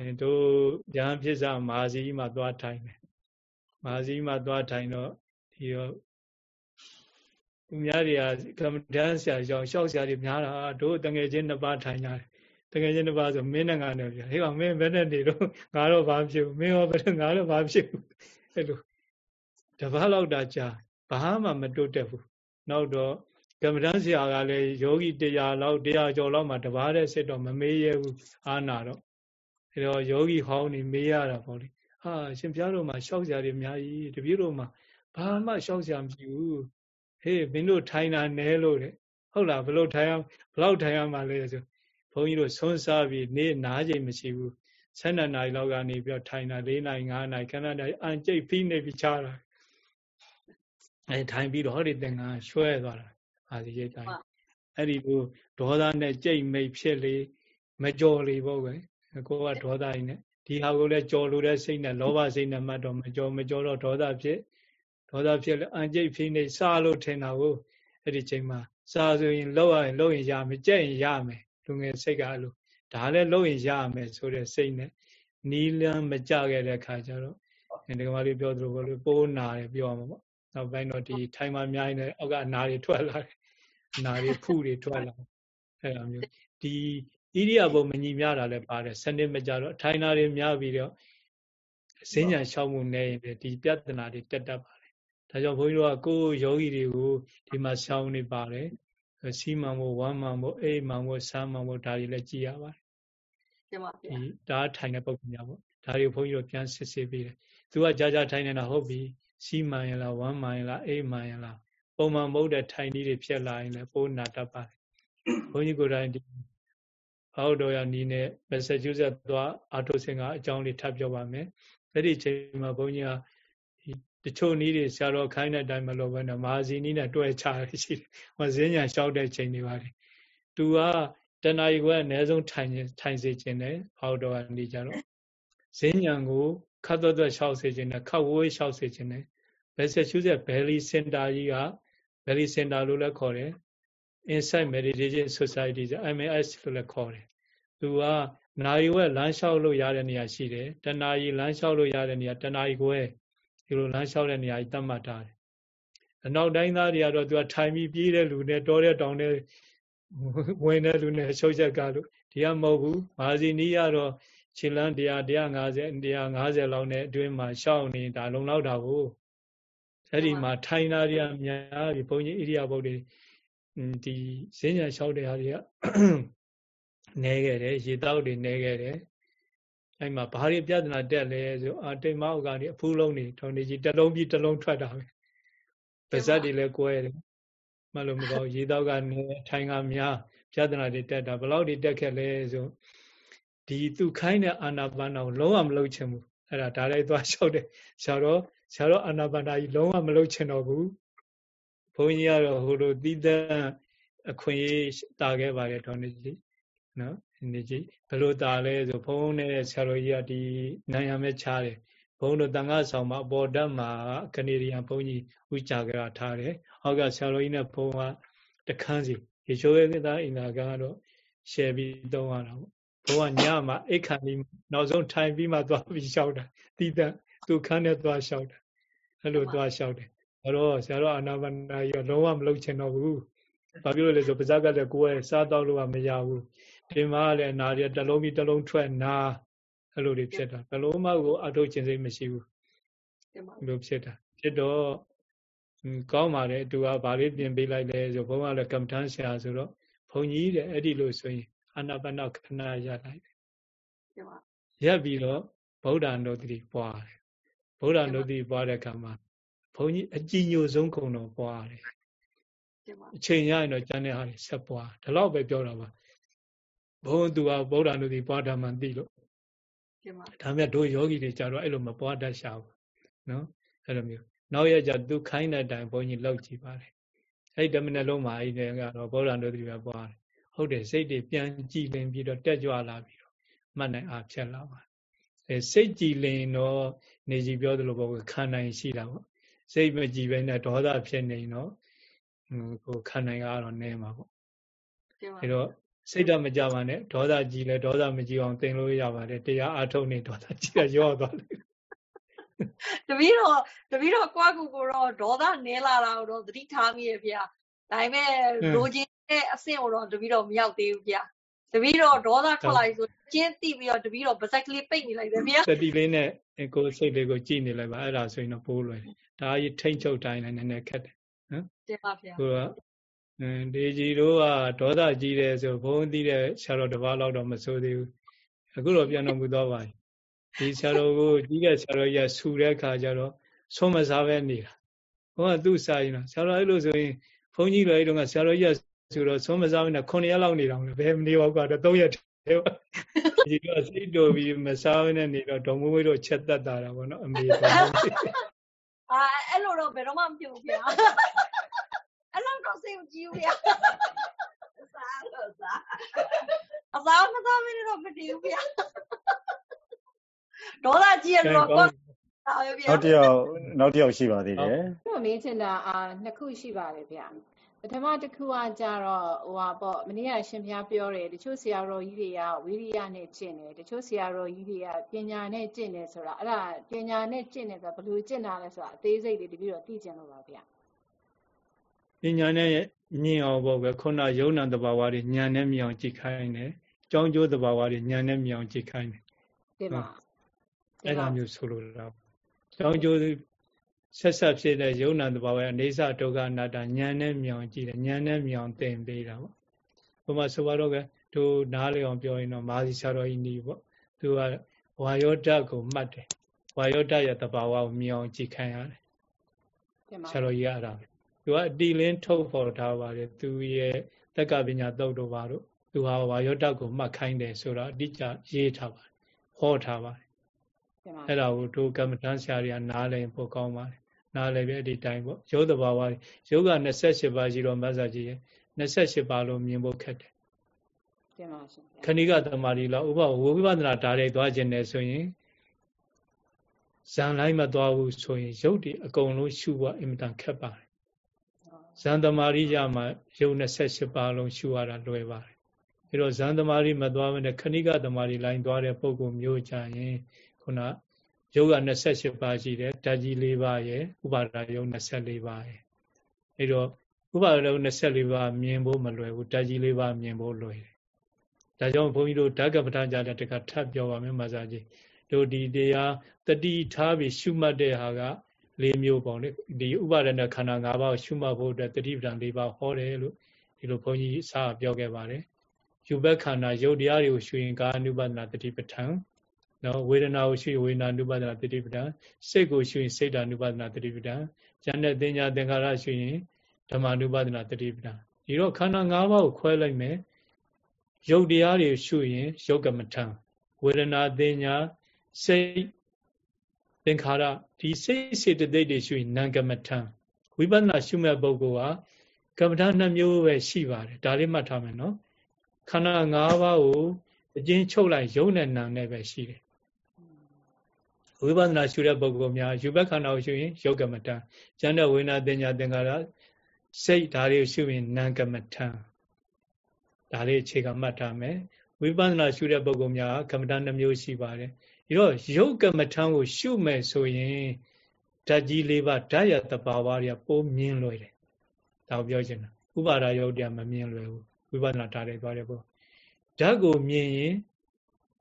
အဲတို့ဉာဏ်ဖြစ်စာမာစီမှာသွားထိုင်တယ်မာစီမှာသွားထိုင်တော့ဒီတော့ သူများတွေကကမ္မဒန်းဆရာကြောင့်ရှောက်ဆရာတွေများတာတို့တငယ်ချင်းနှစ်ပါးထိုင်ကြတယ်တကယ်ချင်းတစ်ပါးဆိုမင်းနဲ့ငါနဲ့ပြဟေးကမင်းဘယ်နဲ့နေတော့ငါတော့ဘာဖြစ်ဘူးမင်းရောဘယ်နဲ့ငါတော့ဘာဖြစ်ဘူးအဲ့လိုတပတ်လောက်တာကြာဘာမှမတိုးတက်ဘူးနောက်တော့ကမ္မဋ္ဌာန်းဆရာကလည်းယောဂီတရားလောက်တရားကျော်လောက်မှတပါးတဲ့စစ်တော့မမေးရဘူးအာနာတော့အဲတော့ယောဂီဟောင်းနေမေးရတာပေါ့လေဟာရှင်ပြားတို့မှာရှောက်ဆရာတွေအများကြီးတပည့်တို့မှာဘာမှရှောက်ဆရာမရှိဘူး ဟေးမင်းတို့ထိုင်တာနဲလို့တဲ့ဟုတ်လားဘလို့ထိုင်အောင်ဘလောက်ထိုင်အောင်မလဲဆိုဘုန်းကြီးတို့ဆွန်းစားပြီးနေ့နားချိန်မရှိဘူး7နာရီလောက်ကနေပြီးတော့ထိုင်တာ4နာရီ5နာရီခဏတိုင်းအန်ကျိတ်ဖိနေပြီးချတာအဲထိုင်ပြီးတော့ဟောဒီသင်္ကန်းရွှဲသွားတာအာဒီရိတ်တိုင်းအဲ့ဒီလိုဒေါသနဲ့ကြိတ်မိတ်ဖြစ်လေမကြော်လေပေါ့ကွယ်ကိုကဒေါသကြီးနဲ့ဒီဟာကိုလည်းကြော်လို့တဲ့စိတ်နဲ့လောဘစိတ်နဲ့မှတ်တော့မကြော်မကြော်တော့ဒေါသဖြစ် ဒေါသဖြစ်လဲအန်ကျိတ်ဖိနေစားလို့ထင်တာကိုအဲ့ဒီချိန်မှာစားဆိုရင်လောက်ရရင်လောက်ရင်ရမယ်ကြက်ရင်ရမယ်လူငယ်စိတ်ကအဲ့လိုဒါလည်းလောက်ရင်ရမယ်ဆိုတဲ့စိတ်နဲ့နီးလန်းမကြခဲ့တဲ့ခါကျတော့ဒီကမာလေးပြောသလိုဘလို့ပိုးနာတယ်ပြောမှာပေါ့နောက်ပိုင်းတော့ဒီထိုင်မှအများကြီးနဲ့အောက်ကအနာတွေထွက်လာတယ်အနာတွေဖုတွေထွက်လာအဲ့လိုမျိုးဒီဣရိယာပုမညီများတာလည်းပါတယ်စနစ်မကြတော့ထိုင်နာတွေများပြီးတော့စဉ္ညာရှောက်မှုနေရင်ဒီပြဿနာတွေတက်တတ်ပါတယ် ဒါကြောင့်ဘုန်းကြီးတို့ကကိုယ်ယောဂီတွေကိုဒီမှာရှောင်းနေပါတယ်စီမံဖို့ဝမ်းမှန်ဖို့အိမ်မှန်ဖို့ဆမ်းမှန်ဖို့ဒါတွေလည်းကြည်ရပါတယ်တင်ပါဗျာဒီဒါထိုင်တဲ့ပုံများပေါ့ဒါတွေဘုန်းကြီးတို့ပြန်စစ်ဆေးပေးတယ်သူကကြာကြာထိုင်နေတာဟုတ်ပြီစီမံရလားဝမ်းမှန်ရလားအိမ်မှန်ရလားပုံမှန်မဟုတ်တဲ့ထိုင်နည်းတွေဖြစ်လာရင်လည်းပိုးနာတတ်ပါတယ်ဘုန်းကြီးကိုယ်တိုင်ဒီအောက်တော်ရနီးနဲ့မက်ဆာချူးဆက်သွားအာတိုစင်ကအကြောင်းလေးထပ်ပြောပါမယ်အဲ့ဒီချိန်မှာဘုန်းကြီးက တချို့နည်းတွေဆရာတော်ခိုင်းတဲ့အတိုင်းမလုပ်ဘဲနဲ့မာဇီနည်းနဲ့တွဲချရရှိတယ်။ဟောဈဉ္ညာလျှောက်တဲ့ချိန်တွေပါတယ်။သူကတဏှာကြီးကအနည်းဆုံးထိုင်ထိုင်စေခြင်းနဲ့အောက်တော်ကနေကြတော့ဈဉ္ညာကိုခတ်သွက်သွက်လျှောက်စေခြင်းနဲ့ခတ်ဝေးလျှောက်စေခြင်းနဲ့ဘယ်ဆက်ရှုဆက်ဘယ်လီစင်တာကြီးကဘယ်လီစင်တာလို့လည်းခေါ်တယ် Insight Meditation Society ဆို MAS လို့လည်းခေါ်တယ်။သူကနာရီဝက်လမ်းလျှောက်လို့ရတဲ့နေရာရှိတယ်။တဏှာကြီးလမ်းလျှောက်လို့ရတဲ့နေရာတဏှာကြီးကို ဒီလိုလမ်းလျှောက်တဲ့နေရာကြီးတတ်မှတ်ထားတယ်အနောက်တိုင်းသားတွေကတော့သူကထိုင်ပြီးပြေးတဲ့လူနဲ့တောတဲ့တောင်နဲ့ဝင်တဲ့လူနဲ့ရှုပ်ချက်ကလို့ဒီကမဟုတ်ဘူးမာဇီနီးကတော့ခြေလန်းတရား150 150လောက်နဲ့အတွင်းမှာရှောက်နေဒါလုံလောက်တာကိုအဲ့ဒီမှာထိုင်တာတွေကများပြီဘုန်းကြီးဣရိယာပုတ်တွေဒီဈဉ္ညာလျှောက်တဲ့ဟာတွေကနေခဲ့တယ်ရေတောက်တွေနေခဲ့တယ် အဲ့မှာဘာတွေပြဿနာတက်လဲဆိုအတိမ်မောက်ကနေအဖူးလုံးနေထောင်နေကြီးတစ်လုံးပြီးတစ်လုံးထွက်တာပဲပါဇက်တွေလည်းကွဲတယ်မလို့မကောရေတောက်ကနေထိုင်ကများပြဿနာတွေတက်တာဘလောက်တွေတက်ခဲ့လဲဆိုဒီသူခိုင်းတဲ့အာနာပါနာကိုလုံးဝမလုပ်ချင်ဘူးအဲ့ဒါဒါလည်းသွားလျှောက်တယ်ဆရာတော်ဆရာတော်အာနာပါနာကြီးလုံးဝမလုပ်ချင်တော့ဘူးဘုန်းကြီးကတော့ဟိုလိုတိသက်အခွင့်အရေးတာခဲ့ပါတယ်ဒေါ်နေကြီး နော်နေကြီးဘယ်လိုတာလဲဆိုဘုန်းနဲ့ဆရာတော်ကြီးကဒီနိုင်ရမဲ့ချားတယ်ဘုန်းတို့တန်ခါဆောင်မှာအပေါ်တက်မှာကနေရီယန်ဘုန်းကြီးဥကြကြတာထားတယ်ဟောက်ကဆရာတော်ကြီးနဲ့ဘုန်းကတခန်းစီရေချိုးရဲ့သားအင်္ဂါကတော့ရှယ်ပြီးသုံးရတာပေါ့ဘုန်းကညမှာအိတ်ခံပြီးနောက်ဆုံးထိုင်ပြီးမှသွားပြီးလျှောက်တာတိတက်သူခန်းနဲ့သွားလျှောက်တာအဲ့လိုသွားလျှောက်တယ်အဲ့တော့ဆရာတော်အာနာပါနာကြီးကလုံးဝမလုပ်ချင်တော့ဘူးဘာဖြစ်လို့လဲဆိုပါဇက်ကလည်းကိုယ်ရဲ့စားတော့လို့ကမရဘူး ဒီမှာလည်းနာရတလုံးပြီးတလုံးထွက်နာအဲ့လိုတွေဖြစ်တာဘလုံးမကိုအထုတ်ခြင်းစိတ်မရှိဘူးလိုဖြစ်တာဖြစ်တော့ကောင်းပါတယ်သူကဗာလေးပြင်ပေးလိုက်လဲဆိုဘုန်းကလည်းကမ္မထမ်းဆရာဆိုတော့ဘုန်းကြီးတဲ့အဲ့ဒီလိုဆိုရင်အာနာပါနခဏရလိုက်တယ်ရက်ပြီးတော့ဗုဒ္ဓနုတ္တိပွားတယ်ဗုဒ္ဓနုတ္တိပွားတဲ့အခါမှာဘုန်းကြီးအကြည်ညိုဆုံးခုံတော်ပွားတယ်အချိန်ရရင်တော့ကျန်တဲ့ဟာတွေဆက်ပွားဒီလောက်ပဲပြောတာပါ ဘုန်းသူကဗုဒ္ဓနုတ္တိပွားတာမှန်သိလို့ဒါမြတ်တို့ယောဂီတွေကြတော့အဲ့လိုမပွားတတ်ရှာဘူးနော်အဲ့လိုမျိုးနောက်ရကြသူခိုင်းတဲ့အတိုင်းဘုန်းကြီးလောက်ကြည့်ပါတယ်အဲ့ဒီတမနလုံးမှာအဲ့ဒီကတော့ဗုဒ္ဓနုတ္တိပဲပွားတယ်ဟုတ်တယ်စိတ်တွေပြန်ကြည်လင်ပြီးတော့တက်ကြွလာပြီးတော့မှတ်နိုင်အားဖြတ်လာပါအဲစိတ်ကြည်လင်တော့နေကြီးပြောသလိုပေါ့ခံနိုင်ရှိတာပေါ့စိတ်မကြည်ပဲနဲ့ဒေါသဖြစ်နေတော့ဟိုခံနိုင်ကတော့နေမှာပေါ့အဲတော့ စိတ်ဓာတ်မကြပါနဲ့ဒေါသကြည်လဲဒေါသမကြည်အောင်သင်လို့ရပါတယ်တရားအထုတ်နေဒေါသကြည်ရရောသွားတယ်တပီတော့တပီတော့ကွာကူကိုတော့ဒေါသနဲလာတာတော့သတိထားမိရဲ့ဗျာဒါပေမဲ့လိုချင်တဲ့အဆင့်ကိုတော့တပီတော့မရောက်သေးဘူးဗျာတပီတော့ဒေါသထွက်လာပြီဆိုကျင်းတိပြီးတော့တပီတော့ဗဇက်ကလေးပိတ်နေလိုက်တယ်ဗျာစတိလေးနဲ့ကိုယ်စိတ်လေးကိုကြည့်နေလိုက်ပါအဲ့ဒါဆိုရင်တော့ပိုးလွယ်ဒါကြီးထိမ့်ချုပ်တိုင်းလည်းနည်းနည်းခက်တယ်နော်တင်ပါဗျာဟိုက ဒီကြီးတို့ကဒေါသကြီးတယ်ဆိုဘုန်းသိတဲ့ဆရာတော်တစ်ပါးလောက်တော့မဆိုသေးဘူးအခုတော့ပြန်တော်မူသွားပါပြီဒီဆရာတော်ကိုကြီးတဲ့ဆရာတော်ကြီးကဆူတဲ့အခါကျတော့ဆုံးမစားပဲနေတာဘုန်းကသူ့စာရင်တော့ဆရာတော်အဲ့လိုဆိုရင်ဘုန်းကြီးတွေအဲ့တုန်းကဆရာတော်ကြီးကဆိုတော့ဆုံးမစားပဲနဲ့9ရက်လောက်နေတော့ဘယ်မနေတော့ကတော့3ရက်တည်းပါဒီကစိတ်တော်ပြီးမစားဘဲနဲ့နေတော့ဒေါ်မွေးမွေးတို့ချက်သက်တာတာပေါ့နော်အမေကအာအဲ့လိုတော့ဘယ်တော့မှမပြုတ်ဗျာ အဲ့လောက်တော့စိတ်ကြည့်ဦးဗျာစားလို့စားအစားမစားမင်းတော့မတည်ဘူးဗျာဒေါသကြီးရတော့ကောနောက်တစ်ယောက်နောက်တစ်ယောက်ရှိပါသေးတယ်။ကျွန်တော်မေးချင်တာအာနှစ်ခုရှိပါတယ်ဗျ။ပထမတစ်ခုကကြတော့ဟိုပါပေါ့မနေ့ကရှင်ဘုရားပြောတယ်တချို့ဆရာတော်ကြီးတွေကဝိရိယနဲ့ကျင့်တယ်တချို့ဆရာတော်ကြီးတွေကပညာနဲ့ကျင့်တယ်ဆိုတာအဲ့ဒါပညာနဲ့ကျင့်တယ်ဆိုတာဘယ်လိုကျင့်တာလဲဆိုတာအသေးစိတ်တွေတပြီးတော့သိကျင်လို့ပါဗျ။ပ ညာနဲ့မြင်အောင်ပေါ့ပဲခုနယုံနာတဘာဝတွေဉာဏ်နဲ့မြင်အောင်ကြည့်ခိုင်းတယ်။ကြောင်းကျိုးတဘာဝတွေဉာဏ်နဲ့မြင်အောင်ကြည့်ခိုင်းတယ်။ဒီမှာအဲ့ဒါမျိုးဆိုလိုတာ။ကြောင်းကျိုးဆက်ဆက်ဖြစ်တဲ့ယုံနာတဘာဝရဲ့အနေစာဒုက္ခအနတ္တဉာဏ်နဲ့မြင်အောင်ကြည့်တယ်။ဉာဏ်နဲ့မြင်အောင်သင်ပေးတာပေါ့။ဘုမဆိုပါတော့ကတို့နားလေအောင်ပြောရင်တော့မာစီဆရာတော်ကြီးနေပေါ့။သူကဝါယောဓာတ်ကိုမှတ်တယ်။ဝါယောဓာတ်ရဲ့တဘာဝကိုမြင်အောင်ကြည့်ခိုင်းရတယ်။ဆရာတော်ကြီးကအဲ့ဒါပဲ သူကအတိလင်းထုတ်ဖော်ထားပါတယ်သူရဲ့တက္ကပညာသုတ်တော်ပါတော့သူဟာဝါယောတကိုမှတ်ခိုင်းတယ်ဆိုတော့အတိကျရေးထားပါတယ်ဟောထားပါတယ်အဲ့ဒါကိုတို့ကမ္မဋ္ဌာန်းဆရာတွေကနားလည်ပို့ကောင်းပါတယ်နားလည်ပြဒီတိုင်းပေါ့ယောသဘာဝယောဂ28ပါးရှိတော့မဆာကြီးရဲ့28ပါးလို့မြင်ဖို့ခက်တယ်ခဏိကသမารီလောက်ဥပဝဝိပဿနာဓာတ်တွေသွားခြင်းနဲ့ဆိုရင်ဇံလိုက်မသွားဘူးဆိုရင်ရုပ်တည်အကုန်လုံးရှုဖို့အင်မတန်ခက်ပါတယ် ဇန်သမารိရမှာယုံ28ပါးလုံးရှုရတာလွယ်ပါတယ်အဲတော့ဇန်သမารိမသွားမနဲ့ခဏိကသမารိလိုင်းသွားတဲ့ပုံကုမျိုးကြရင်ခုနယုတ်က28ပါးရှိတယ်ဓာကြီး၄ပါးရယ်ဥပါဒယုံ24ပါးရယ်အဲတော့ဥပါဒယုံ24ပါးမြင်ဖို့မလွယ်ဘူးဓာကြီး၄ပါးမြင်ဖို့လွယ်တယ်ဒါကြောင့်ဘုန်းကြီးတို့ဓကပဋ္ဌာန်းကြတဲ့တခါထပ်ပြောပါမယ်မဆာကြီးတို့ဒီတရားတတိထားပြီးရှုမှတ်တဲ့ဟာက ၄မျိုးပေါ့လေဒီဥပါဒณะခန္ဓာ၅ပါးကိုရှုမှတ်ဖို့အတွက်တတိပဒံ၄ပါးဟောတယ်လို့ဒီလိုဘုန်းကြီးစာပြောခဲ့ပါတယ်ယူဘက်ခန္ဓာယုတ်တရားတွေကိုရှုရင်ကာအနုပါဒနာတတိပဋ္ဌာန်နော်ဝေဒနာကိုရှုရင်ဝေဒနာနုပါဒနာတတိပဋ္ဌာန်စိတ်ကိုရှုရင်စိတ်ဓာနုပါဒနာတတိပဋ္ဌာန်ဉာဏ်နဲ့တင်ညာသင်္ခါရရှုရင်ဓမ္မနုပါဒနာတတိပဋ္ဌာန်ဒီတော့ခန္ဓာ၅ပါးကိုခွဲလိုက်မယ်ယုတ်တရားတွေရှုရင်ယုတ်ကမထံဝေဒနာတင်ညာစိတ် သင်္ခါရဒီစိတ်စေတသိက်တွေရှုရင်နာကမထံဝိပဿနာရှုမဲ့ပုဂ္ဂိုလ်ကကမ္မဋ္ဌာန်းနှမျိုးပဲရှိပါတယ်ဒါလေးမှတ်ထားမယ်နော်ခန္ဓာ၅ပါးကိုအကျဉ်းချုပ်လိုက်ယုံနဲ့နာနဲ့ပဲရှိတယ်ဝိပဿနာရှုတဲ့ပုဂ္ဂိုလ်များယူဘက်ခန္ဓာကိုရှုရင်ယုတ်ကမ္မဋ္ဌာန်းဉာဏ်နဲ့ဝိညာဉ်တင်ညာသင်္ခါရစိတ်ဒါတွေကိုရှုရင်နာကမ္မဋ္ဌာန်းဒါလေးအခြေခံမှတ်ထားမယ်ဝိပဿနာရှုတဲ့ပုဂ္ဂိုလ်များကမ္မဋ္ဌာန်းနှမျိုးရှိပါတယ် ဒီတော့ယုတ်ကမ္မဋ္ဌာန်းကို ရှုမယ်ဆိုရင်ဓာတ်ကြီးလေးပါဓာတ်ရတဘာဝတွေကပိုးမြင်လွယ်တယ်ဒါကိုပြောချင်တာဥပါဒယုတ်တရားမမြင်လွယ်ဘူးဝိပဿနာထားတယ်သွားတယ်ပေါ့ဓာတ်ကိုမြင်ရင်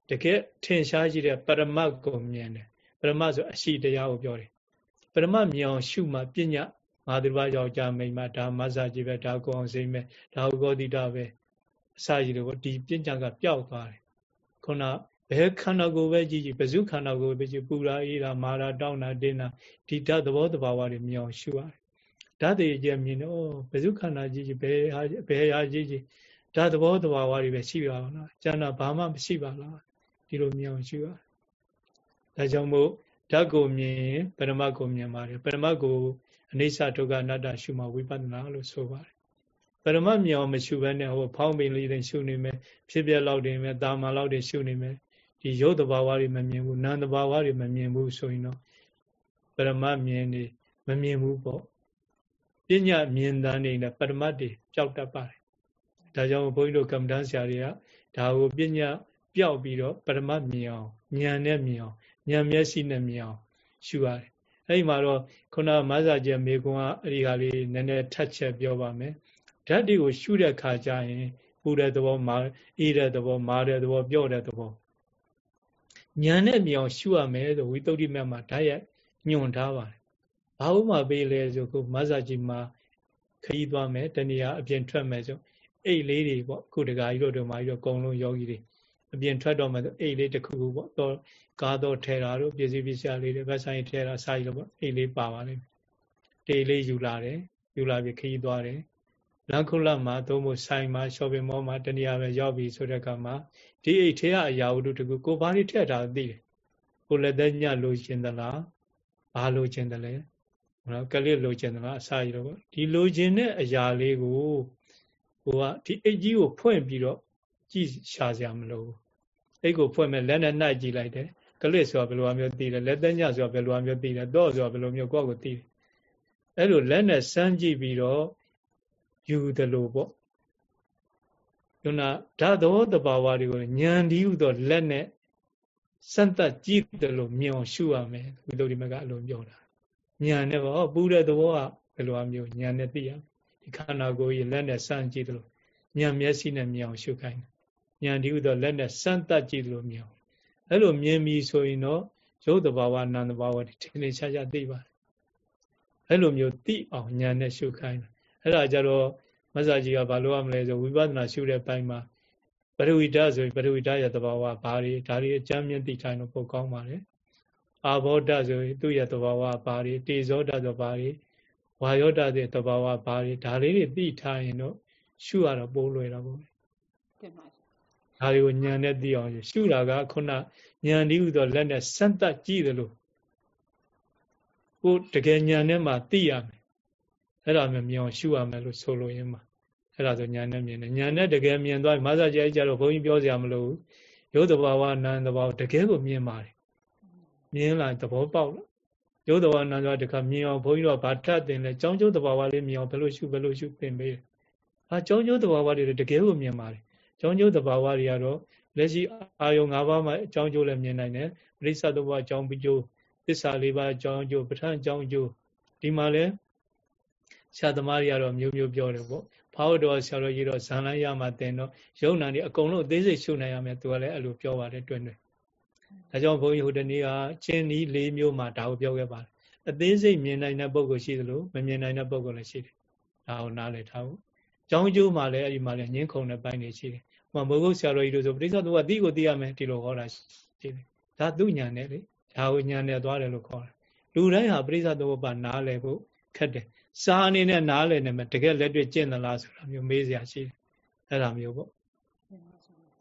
တကယ်ထင်ရှားရှိတဲ့ပရမတ်ကိုမြင်တယ်ပရမတ်ဆိုအရှိတရားကိုပြောတယ်ပရမတ်မြင်အောင်ရှုမှပညာငါတို့ဘာယောက်ျားမိန်းမဒါမဆာကြီးပဲဒါကိုအောင်စိမ့်မဲ့ဒါဟုကောတိတာပဲအစာကြီးတော့ဒီပညာကပျောက်သွားတယ်ခုန ဘယ်ခန္ဓာကိုယ်ပဲကြည့်ကြည့်ဘဇုခန္ဓာကိုယ်ပဲကြည့်ပူရာအေးရာမာရာတောင်းတာတင်းတာဒီဓာတ်သဘောတဘာဝတွေမြင်အောင်ရှုရတယ်ဓာတ်တွေကြမြင်တော့ဘဇုခန္ဓာကြည့်ကြည့်ဘယ်ဟာဘယ်ဟာကြည့်ကြည့်ဓာတ်သဘောတဘာဝတွေပဲရှိပါလားကျန်တာဘာမှမရှိပါလားဒီလိုမြင်အောင်ရှုရဒါကြောင့်မို့ဓာတ်ကိုမြင်ရင်ပရမတ်ကိုမြင်ပါတယ်ပရမတ်ကိုအနိစ္စဒုက္ခအနတ္တရှုမှဝိပဿနာလို့ဆိုပါတယ်ပရမတ်မြင်အောင်မရှုဘဲနဲ့ဟိုဖောင်းပင်လေးတွေရှုနေမယ်ဖြစ်ပြလောက်တွေမယ်တာမန်လောက်တွေရှုနေမယ် ဒီရုပ်တဘာဝတွေမမြင်ဘူးနာမ်တဘာဝတွေမမြင်ဘူးဆိုရင်တော့ပရမတ်မြင်နေမမြင်ဘူးပေါ့ပညာမြင်တန်းနေတဲ့ပရမတ်တွေပျောက်တတ်ပါတယ်ဒါကြောင့်ဘုန်းကြီးတို့ကမ္မဋ္ဌာန်းဆရာတွေကဒါကိုပညာပျောက်ပြီးတော့ပရမတ်မြင်အောင်ဉာဏ်နဲ့မြင်အောင်ဉာဏ်မျက်စိနဲ့မြင်အောင်ရှုရတယ်အဲ့ဒီမှာတော့ခုနမဆာကျမေကွန်ကအဲ့ဒီဟာလေးနည်းနည်းထပ်ချက်ပြောပါမယ်ဓာတ်တွေကိုရှုတဲ့ခါကျရင်ပူတဲ့သဘောမာအေးတဲ့သဘောမာတဲ့သဘောပြော့တဲ့သဘော ဉာဏ်နဲ့မြင်အောင်ရှုရမယ်ဆိုဝိသုဒ္ဓိမြတ်မှာဓာတ်ရဲ့ညွန်ထားပါတယ်ဘာလို့မှပေးလဲဆိုခုမဆာကြီးမှာခရီးသွားမယ်တဏှာအပြင်ထွက်မယ်ဆိုအိတ်လေးတွေပေါ့ခုတကာကြီးတို့တို့မှာကြီးတော့အကုန်လုံးယောဂီတွေအပြင်ထွက်တော့မှအိတ်လေးတစ်ခုခုပေါ့တော့ကားတော့ထဲတာတို့ပစ္စည်းပစ္စည်းလေးတွေဗတ်ဆိုင်ထဲတာစာကြီးလို့ပေါ့အိတ်လေးပါပါလိမ့်တေးလေးယူလာတယ်ယူလာပြီးခရီးသွားတယ် လန်ခုလတ်မှာသုံးဖို့ဆိုင်မှာ shopping mall မှာတနေရာပဲရောက်ပြီဆိုတဲ့အခါမှာဒီအိတ်ထဲကအရာဝတ္ထုတကူကိုဘာတွေထည့်ထားသိတယ်ကိုလက်သက်ညလိုချင်သလားဘာလိုချင်တယ်လဲနော်ကလေးလိုချင်သလားအစာကြီးတော့ပေါ့ဒီလိုချင်တဲ့အရာလေးကိုကိုကဒီအိတ်ကြီးကိုဖွင့်ပြီးတော့ကြည့်ရှာစရာမလိုဘူးအိတ်ကိုဖွင့်မဲ့လက်နဲ့နှိုက်ကြည့်လိုက်တယ်ကလစ်ဆိုတာဘယ်လိုမျိုးသိတယ်လက်သက်ညဆိုတာဘယ်လိုမျိုးသိတယ်တော့ဆိုတာဘယ်လိုမျိုးကိုယ့်ကိုသိတယ်အဲ့လိုလက်နဲ့စမ်းကြည့်ပြီးတော့ ယူတယ်လို့ပေါ့ယုံနာဓာတ်သောတဘာဝတွေကိုဉာဏ်ဒီဟုသောလက်နဲ့စမ်းသပ်ကြည့်တယ်လို့မြင်အောင်ရှုရမယ်ဝိသုဒ္ဓိမကအလိုပြောတာဉာဏ်နဲ့ပေါ့ပူတဲ့သဘောကဘယ်လိုမျိုးဉာဏ်နဲ့သိရဒီခန္ဓာကိုယ်ကြီးလက်နဲ့စမ်းကြည့်တယ်လို့ဉာဏ်မျက်စိနဲ့မြင်အောင်ရှုခိုင်းတယ်ဉာဏ်ဒီဟုသောလက်နဲ့စမ်းသပ်ကြည့်တယ်လို့မြင်အောင်အဲ့လိုမြင်ပြီဆိုရင်တော့ရုပ်တဘာဝနာမ်တဘာဝတွေထင်ထင်ရှားရှားသိပါတယ်အဲ့လိုမျိုးသိအောင်ဉာဏ်နဲ့ရှုခိုင်းတယ် အဲ့ဒါကြတော့မဆာကြီးကဘာလို့ရမလဲဆိုဝိပဿနာရှုတဲ့ပိုင်းမှာပရိဝိဒဆိုရင်ပရိဝိဒရဲ့တဘာဝဘာတွေဒါတွေအကြမ်းမြင့်သိထိုင်လို့ပိုကောင်းပါတယ်အာဘောဓဆိုရင်သူ့ရဲ့တဘာဝဘာတွေတေဇောဓဆိုဘာတွေဝါယောဓရဲ့တဘာဝဘာတွေဒါလေးတွေသိထားရင်တော့ရှုရတော့ပိုးလွယ်တာပေါ့တင်ပါဒါတွေကိုဉာဏ်နဲ့သိအောင်ရှုတာကခုနဉာဏ်ဒီဟုသောလက်နဲ့စမ်းသပ်ကြည့်တယ်လို့ကိုတကယ်ဉာဏ်နဲ့မှသိရမယ် အဲ့ဒါမျိုးမြင်အောင်ရှုရမယ်လို့ဆိုလိုရင်းမှာအဲ့ဒါဆိုညာနဲ့မြင်တယ်ညာနဲ့တကယ်မြင်သွားမဆာကြဲကြတော့ဘုန်းကြီးပြောစရာမလိုဘူးရုပ်တဘာဝနာမ်တဘာဝတကယ်ကိုမြင်ပါတယ်မြင်လာသဘောပေါက်ရုပ်တဘာဝနာမ်တခါမြင်အောင်ဘုန်းကြီးတို့ဗာထပ်တင်လဲကြောင်းကျိုးတဘာဝလေးမြင်အောင်ဘယ်လိုရှုဘယ်လိုရှုသင်ပေးတယ်။ဟာကြောင်းကျိုးတဘာဝတွေတကယ်ကိုမြင်ပါတယ်။ကြောင်းကျိုးတဘာဝတွေကတော့လက်ရှိအာယုံ၅ပါးမှာအကြောင်းကျိုးလည်းမြင်နိုင်တယ်။ပရိစ္ဆသဘောအကြောင်းပြီးကျိုးသစ္စာလေးပါးအကြောင်းကျိုးပဋ္ဌာန်းအကြောင်းကျိုးဒီမှာလဲ ဆရာသမားတွေကတော့မျိုးမျိုးပြောတယ်ပေါ့ဘာဝတော်ဆရာတော်ကြီးတော့ဇန်လန်းရမှတင်တော့ယုံနာနေအကုန်လုံးအသေးစိတ်ရှုနိုင်ရမယ်သူကလည်းအဲ့လိုပြောပါတယ်တွင်တွင်ဒါကြောင့်ဘုန်းကြီးဟိုတနေ့ကချင်းနီး၄မျိုးမှာဒါကိုပြောခဲ့ပါတယ်အသေးစိတ်မြင်နိုင်တဲ့ပုံကိုရှိသလိုမမြင်နိုင်တဲ့ပုံကိုလည်းရှိတယ်ဒါကိုနားလည်ထားဖို့ကျောင်းကျိုးမှာလည်းအဲ့ဒီမှာလည်းငင်းခုန်တဲ့ပိုင်းတွေရှိတယ်ဟိုမဟုတ်ဆရာတော်ကြီးတို့ဆိုပရိစ္ဆေသမုပ္ပါတိကိုသိရမယ်ဒီလိုဟောတာရှိတယ်ဒါသူညာနဲ့လေဒါကိုညာနဲ့သွားတယ်လို့ခေါ်တယ်လူတိုင်းဟာပရိစ္ဆေသမုပ္ပါနားလည်ဖို့ခက်တယ် စာအနေနဲ့နားလည်နေမှာတကယ်လက်တွေ့ကျင့်သလားဆိုတာမျိုးမေးစရာရှိတယ်အဲ့ဒါမျိုးပေါ့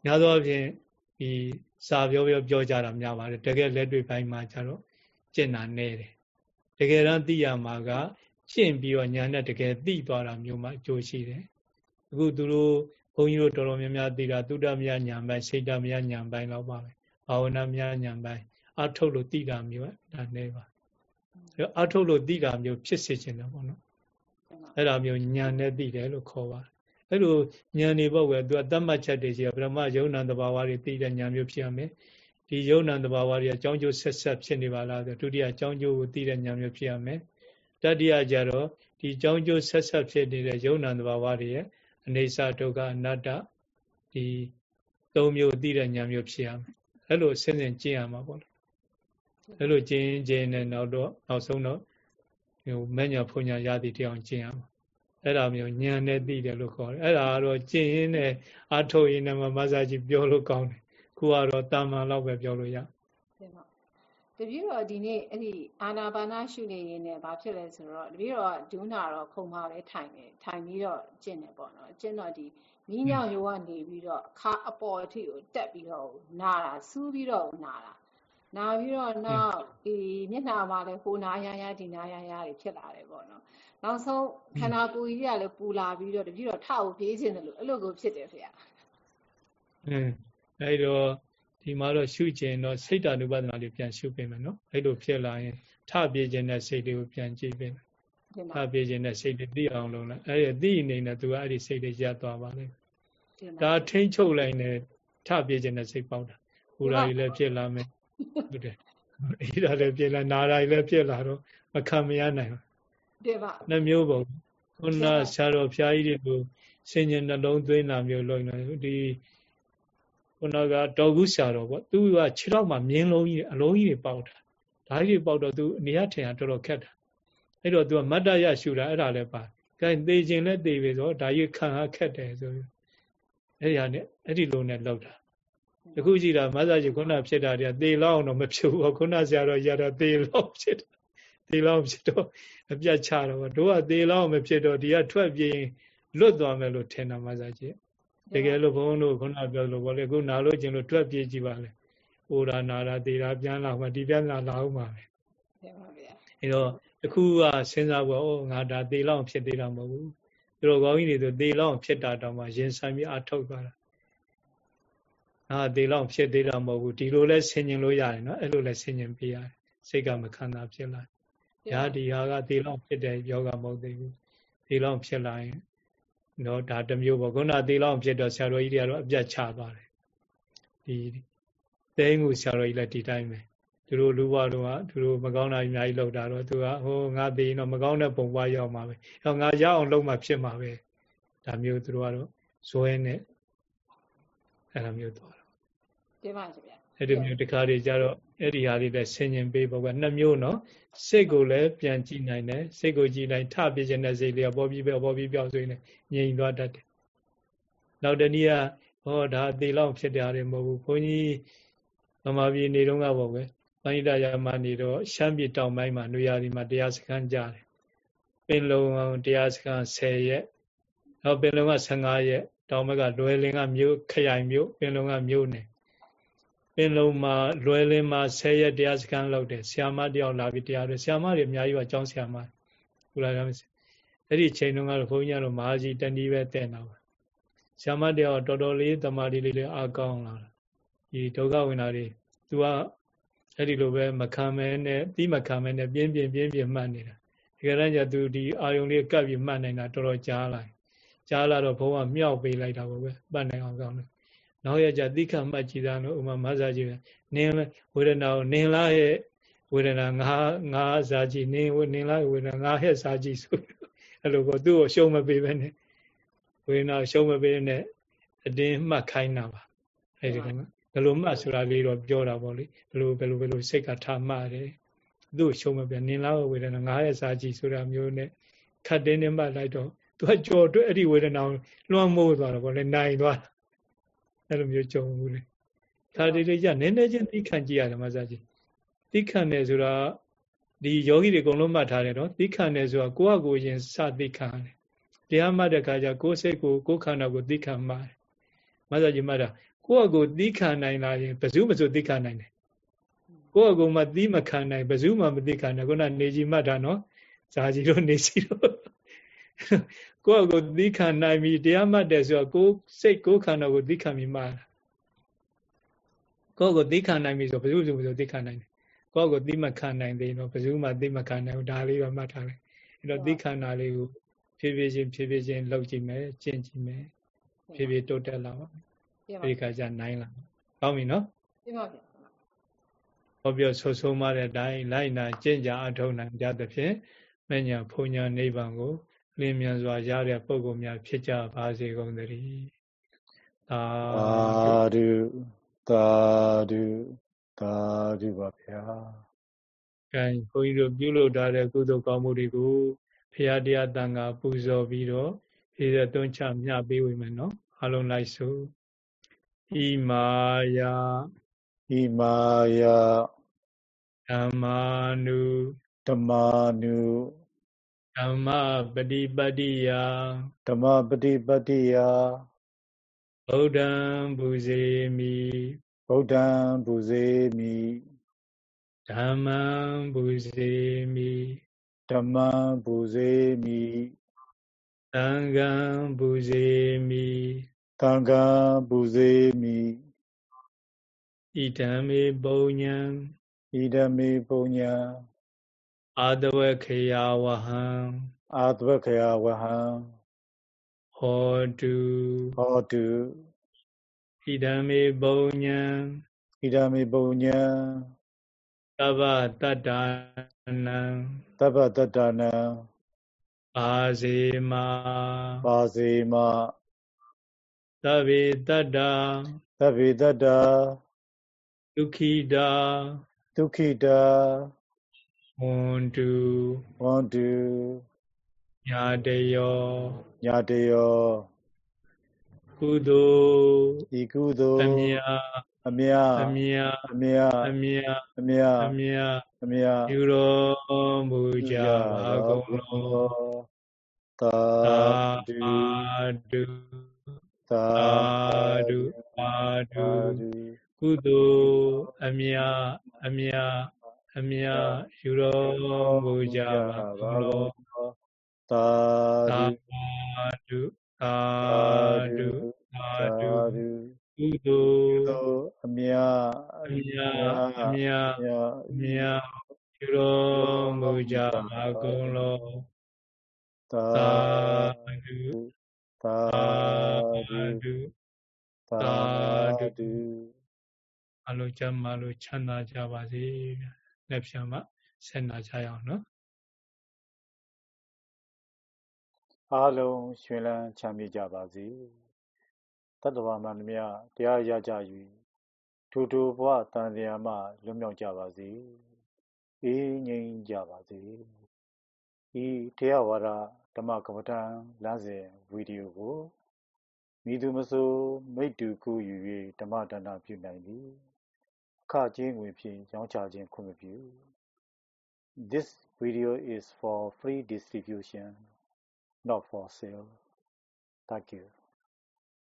ညာသောအဖြစ်ဒီစာပြောပြောပြောကြတာများပါတယ်တကယ်လက်တွေ့ပိုင်းမှာကျတော့ကျင့်တာနေတယ်တကယ်တော့သိရမှာကရှင်းပြီးတော့ညာနဲ့တကယ်သိသွားတာမျိုးမှအကျိုးရှိတယ်အခုသူတို့ဘုန်းကြီးတို့တော်တော်များများသိတာသုတမယညာပိုင်းစိတ်တမယညာပိုင်းတော့ပါပဲဘာဝနာမယညာပိုင်းအထုတ်လို့သိတာမျိုးဒါနေပါအထုတ်လို့သိတာမျိုးဖြစ်စေချင်တယ်ပေါ့နော် အဲ့ဒါမျိုးညာနဲ့သိတယ်လို့ခေါ်ပါတယ်အဲ့လိုဉာဏ်နေပေါ့ကွယ်သူကတတ်မှတ်ချက်တွေရှိရဗြဟ္မယုံနာတဘာဝတွေသိတဲ့ဉာဏ်မျိုးဖြစ်ရမယ်ဒီယုံနာတဘာဝတွေအကြောင်းကျိုးဆက်ဆက်ဖြစ်နေပါလားဆိုဒုတိယအကြောင်းကျိုးကိုသိတဲ့ဉာဏ်မျိုးဖြစ်ရမယ်တတိယကြတော့ဒီအကြောင်းကျိုးဆက်ဆက်ဖြစ်နေတဲ့ယုံနာတဘာဝတွေရဲ့အနေစာဒုက္ခအနတ္တဒီသုံးမျိုးသိတဲ့ဉာဏ်မျိုးဖြစ်ရမယ်အဲ့လိုစဉ်စဉ်ကျင့်ရမှာပေါ့လေအဲ့လိုကျင့်ကျင့်နဲ့နောက်တော့နောက်ဆုံးတော့ဟို မညာဖုန်ညာရသည်တရားကျင့်ရမှာအဲ့ဒါမျိုးဉာဏ်နဲ့သိတယ်လို့ခေါ်တယ်အဲ့ဒါကတော့ကျင့်ရင်းနဲ့အထုတ်ရင်းနဲ့မှမဆာကြီးပြောလို့ကောင်းတယ်ခုကတော့တာမန်လောက်ပဲပြောလို့ရတပည့်တော်ဒီနေ့အဲ့ဒီအာနာပါနာရှုနေရင်းနဲ့ဘာဖြစ်လဲဆိုတော့တပည့်တော်ဒုနာတော့ခုံပါပဲထိုင်နေထိုင်ပြီးတော့ကျင့်တယ်ပေါ့နော်ကျင့်တော့ဒီမိညောင်ရိုးကနေပြီးတော့အခါအပေါ်အထိကိုတက်ပြီးတော့နာတာစူးပြီးတော့နာတာ နာပြီးတော့နောက်ဒီမျက်နှာမှာလည်းဟိုနာရရဒီနာရရတွေဖြစ်လာတယ်ပေါ့နော်နောက်ဆုံးခန္ဓာကိုယ်ကြီးကလည်းပူလာပြီးတော့တပြည့်တော့ထအောင်ပြေးခြင်းတယ်လို့အဲ့လိုကိုဖြစ်တယ်ဖေ။အင်းအဲ့တော့ဒီမှာတော့ရှုခြင်းတော့စိတ်တ ानु ပဒနာလေးပြန်ရှုပေးမယ်နော်။အဲ့လိုဖြစ်လာရင်ထပြေးခြင်းတဲ့စိတ်လေးကိုပြန်ကြည့်ပေးမယ်။ထပြေးခြင်းတဲ့စိတ်လေးသိအောင်လုပ်လိုက်။အဲ့ဒီသိနေနဲ့သူကအဲ့ဒီစိတ်လေးရပ်သွားပါလိမ့်မယ်။ဒါထိမ့်ချုပ်လိုက်နေထပြေးခြင်းတဲ့စိတ်ပေါက်တာ။ဟူရာကြီးလည်းဖြစ်လာမယ်။ ဟုတ်တယ်။အေးဒါလည်းဖြစ်လာနာရာကြီးလည်းဖြစ်လာတော့မခံမရနိုင်ဘူးတဲ့ပါနှမျိုးပုံခုနဆရာတော်ဖျားကြီးတွေကိုစင်ញနှလုံးသွင်းတာမျိုးလုပ်နေဒီခုနကတော်ကူးဆရာတော်ပေါ့သူကခြေထောက်မှာမြင်းလုံးကြီးအလုံးကြီးတွေပေါက်တာဓာတ်ကြီးပေါက်တော့သူအနေရထင်တာတော်တော်ခက်တာအဲ့တော့သူကမတ္တရရှူတာအဲ့ဒါလည်းပါကဲသေခြင်းလည်းသေပြီဆိုဒါကြီးခံရခက်တယ်ဆိုအဲ့ဒီဟာနဲ့အဲ့ဒီလိုနဲ့လောက်တာ တခုကြည့်တာမဆာကြီးခုနဖြစ်တာတည်းသေလောက်အောင်တော့မဖြစ်ဘူးခုနဆရာတော်ရတော့သေလောက်ဖြစ်တာသေလောက်ဖြစ်တော့အပြတ်ချတော့တို့ကသေလောက်မဖြစ်တော့ဒီကထွက်ပြေးလွတ်သွားမယ်လို့ထင်တာမှစားကြည့်တကယ်လို့ဘုန်းတို့ခုနပြောလို့ဘောလေခုနာလို့ခြင်းလို့ထွက်ပြေးကြည့်ပါလေအိုရာနာရာသေရာပြန်လာမှဒီပြန်လာလာအောင်ပါပဲဟုတ်ပါဗျာအဲတော့တခုကစဉ်းစားဖို့ဩငါဒါသေလောက်ဖြစ်သေးတာမဟုတ်ဘူးသူတို့ကောင်းကြီးတွေဆိုသေလောက်ဖြစ်တာတောင်မှရင်ဆိုင်ပြီးအထုတ်သွားတာ ငါသေလောက်ဖြစ်သေးတာမဟုတ်ဘူးဒီလိုလဲဆင်ញင်လို့ရတယ်နော်အဲ့လိုလဲဆင်ញင်ပြရတယ်စိတ်ကမခံတာဖြစ်လာညာဒီဟာကသေလောက်ဖြစ်တဲ့ယောဂမဟုတ်သေးဘူးသေလောက်ဖြစ်လာရင်တော့ဒါတစ်မျိုးပေါ့ခုနသေလောက်ဖြစ်တော့ဆရာတော်ကြီးတွေကတော့အပြတ်ချသွားတယ်ဒီသိန်းကိုဆရာတော်ကြီးလည်းဒီတိုင်းပဲသူတို့လူဘတော်ကသူတို့မကောင်းတာအများကြီးလုပ်တာတော့သူကဟိုငါသိရင်တော့မကောင်းတဲ့ပုံပွားရောက်မှာပဲဟောငါရအောင်လုပ်မှဖြစ်မှာပဲဒါမျိုးသူတို့ကတော့ဇွဲနဲ့အဲ့လိုမျိုးသွား တော့တင်ပါရှင်ဗျာအဲ့ဒီမျိုးတခါတွေကြတော့အဲ့ဒီဟာတွေလည်းဆင်ញင်ပေးပေါ့ကနှစ်မျိုးနော်စိတ်ကိုလည်းပြန်ကြည့်နိုင်တယ်စိတ်ကိုကြည့်လိုက်ထပြခြင်းတဲ့စိတ်လေးကပေါ်ပြီးပဲပေါ်ပြီးပြောက်ဆိုရင်ငြိမ်သွားတတ်တယ်နောက်တနည်းကဟောဒါအသေးလောက်ဖြစ်တယ်မဟုတ်ဘူးဘုန်းကြီးဗမာပြည်နေတော့ကပေါ့ပဲပဏိတရာမနေတော့ရှမ်းပြည်တောင်ပိုင်းမှာနွေရာသီမှာတရားစခန်းကြားတယ်ပင်လုံတရားစခန်း10ရက်နောက်ပင်လုံက15ရက်တောင်ဘက်ကလွယ်လင်ကမြို့ခရိုင်မြို့ပင်လုံကမြို့နယ် ပင်လုံးမှာလွယ်လင်းမှာ10ရက်တရားစခန်းလောက်တယ်ဆရာမတယောက်လာပြီးတရားတွေဆရာမတွေအများကြီးပါကျောင်းဆရာမဟုတ်လားအဲ့ဒီချိန်တုန်းကတော့ဘုန်းကြီးကတော့မဟာကြီးတဏီပဲတဲ့တာပါဆရာမတယောက်တော်တော်လေးတမာတိလေးလေးအားကောင်းလာဒီဒုက္ခဝင်တာတွေသူကအဲ့ဒီလိုပဲမခံမဲနဲ့ပြီးမခံမဲနဲ့ပြင်းပြင်းပြင်းပြင်းမှတ်နေတာဒီကနေ့ကျသူဒီအာယုံလေးကပ်ပြီးမှတ်နေတာတော်တော်ကြားလာကြားလာတော့ဘုန်းကမြောက်ပေးလိုက်တာပေါ့ပဲပတ်နိုင်အောင်ကောင်းတယ် နောက်ရကြသိခမှတ်ကြည်သာလို့ဥမာမဆာကြည်ပဲနင်းဝေဒနာကိုနင်းလားရဲ့ဝေဒနာငါငါစာကြည်နင်းဝနင်းလားဝေဒနာငါဟဲ့စာကြည်ဆိုအဲ့လိုကိုသူ့ကိုရှုံးမပေးပဲနဲ့ဝေဒနာရှုံးမပေးနဲ့အတင်းမှတ်ခိုင်းတာပါအဲ့ဒီကဘယ်လိုမှတ်ဆိုတာလေးတော့ပြောတာပေါ့လေဘယ်လိုဘယ်လိုဘယ်လိုစိတ်ကထားမှတယ်သူ့ရှုံးမပေးနင်းလားဝေဒနာငါဟဲ့စာကြည်ဆိုတာမျိုးနဲ့ခတ်တင်းနေမှလိုက်တော့သူကကြော်တွဲအဲ့ဒီဝေဒနာလွှမ်းမိုးသွားတော့ဗောလေနိုင်သွားတာ အဲ့လိုမျိုးကြုံဘူးလေခါဒီလေးကြနည်းနည်းချင်းသိခံကြည့်ရတယ်မဆာကြီးသိခံတယ်ဆိုတာဒီယောဂီတွေအကုန်လုံးမှတ်ထားတယ်နော်သိခံတယ်ဆိုတာကိုယ့်အကိုရင်စသိခံတယ်တရားမှတ်တဲ့ခါကျကိုယ်စိတ်ကိုကိုယ်ခန္ဓာကိုသိခံမှတယ်မဆာကြီးမှတ်တာကိုယ့်အကိုသိခံနိုင်လာရင်ဘယ်သူမှဆိုသိခံနိုင်တယ်ကိုယ့်အကိုမှသိမခံနိုင်ဘယ်သူမှမသိခံနိုင်ခုနနေကြီးမှတ်တာနော်ဇာကြီးတို့နေစီတို့ ကိုယ့်အကိုသိခံနိုင်ပြီတရားမှတ်တယ်ဆိုတော့ကိုယ်စိတ်ကိုယ်ခန္ဓာကိုသိခံပြီးမှကိုယ့်ကိုသိခံနိုင်ပြီဆိုဘယ်သူမှမဆိုသိခံနိုင်တယ်ကိုယ့်ကိုသိမခံနိုင်သေးတော့ဘယ်သူမှသိမခံနိုင်ဘူးဒါလေးပဲမှတ်ထားလိုက်အဲ့တော့သိခံတာလေးကိုဖြည်းဖြည်းချင်းဖြည်းဖြည်းချင်းလှုပ်ကြည့်မယ်ကျင့်ကြည့်မယ်ဖြည်းဖြည်းတိုးတက်လာပါဒီခါကျနိုင်လာကောင်းပြီနော်ပြပါဗျာဟောပြောဆိုဆုံးမတဲ့အတိုင်းလိုက်နာကျင့်ကြအထောက်နိုင်ကြသဖြင့်မညာဖုန်ညာနိဗ္ဗာန်ကို လင်းမြန်စွာရတဲ့ပုဂ္ဂိုလ်များဖြစ်ကြပါစေကုန်သတည်းသာဓုသာဓုသာဓုပါဗျာကဲဘုန်းကြီးတို့ပြုလုပ်ထားတဲ့ကုသိုလ်ကောင်းမှုတွေကိုဖရာတရားတန်ခါပူဇော်ပြီးတော့ဖြည့်သွင်းချမျှပေးဝင်မယ်နော်အလုံးလိုက်စို့ဣမာယဣမာယဓမ္မာနုဓမ္မာနု ဓမ္မပฏิပတ္တိယဓမ္မပฏิပတ္တိယဗုဒ္ဓံပူဇေမိဗုဒ္ဓံပူဇေမိဓမ္မံပူဇေမိဓမ္မံပူဇေမိသံဃံပူဇေမိသံဃံပူဇေမိဣဒံမေပုံညံဣဒံမေပုံညံ အာတဝခေယဝဟံအာတဝခေယဝဟံဟောတုဟောတုဣဒံမေပုံညံဣဒံမေပုံညံသဗ္ဗတတ္တနံသဗ္ဗတတ္တနံပါစေမပါစေမသဗ္ဗေတတ္တသဗ္ဗေတတ္တဒုခိတာဒုခိတာ ဝန္တုဝန္တုညာတယောညာတယောကုသိုလ်ဤကုသိုလ်အမြာအမြာအမြာအမြာအမြာအမြာအမြာအမြာယူတော်မူကြပါကုန်လောသာဓုသာဓုသာဓုကုသိုလ်အမြအမြ အမြယူတော်မူကြပါကုန်လောသာဓုသာဓုသာဓုကုသိုလ်အမြအမြအမြအမြယူတော်မူကြပါကုန်လောသာဓုသာဓုသာဓုအလုံးချမ်းမလို့ချမ်းသာကြပါစေ လက်ဖြံမှာဆက်နာကြရအောင်နော်အားလုံးရှင်လန်းချမ်းမြေ့ကြပါစေတတ္တဝါမှန်မြတရားရကြ၍ထိုထိုဘဝတန်တရားမှလွတ်မြောက်ကြပါစေအေးငြိမ်ကြပါစေဤတရားဝါဒဓမ္မကမ္မဋ္ဌာန်းလမ်းစဉ်ဗီဒီယိုကိုမိသူမဆိုမိတ္တူကူယူ၍ဓမ္မဒါနပြုနိုင်သည် အခကျင်းငွေဖြင့်ရောင်းချခြင်းခွင့်မပြု This video is for free distribution not for sale thank you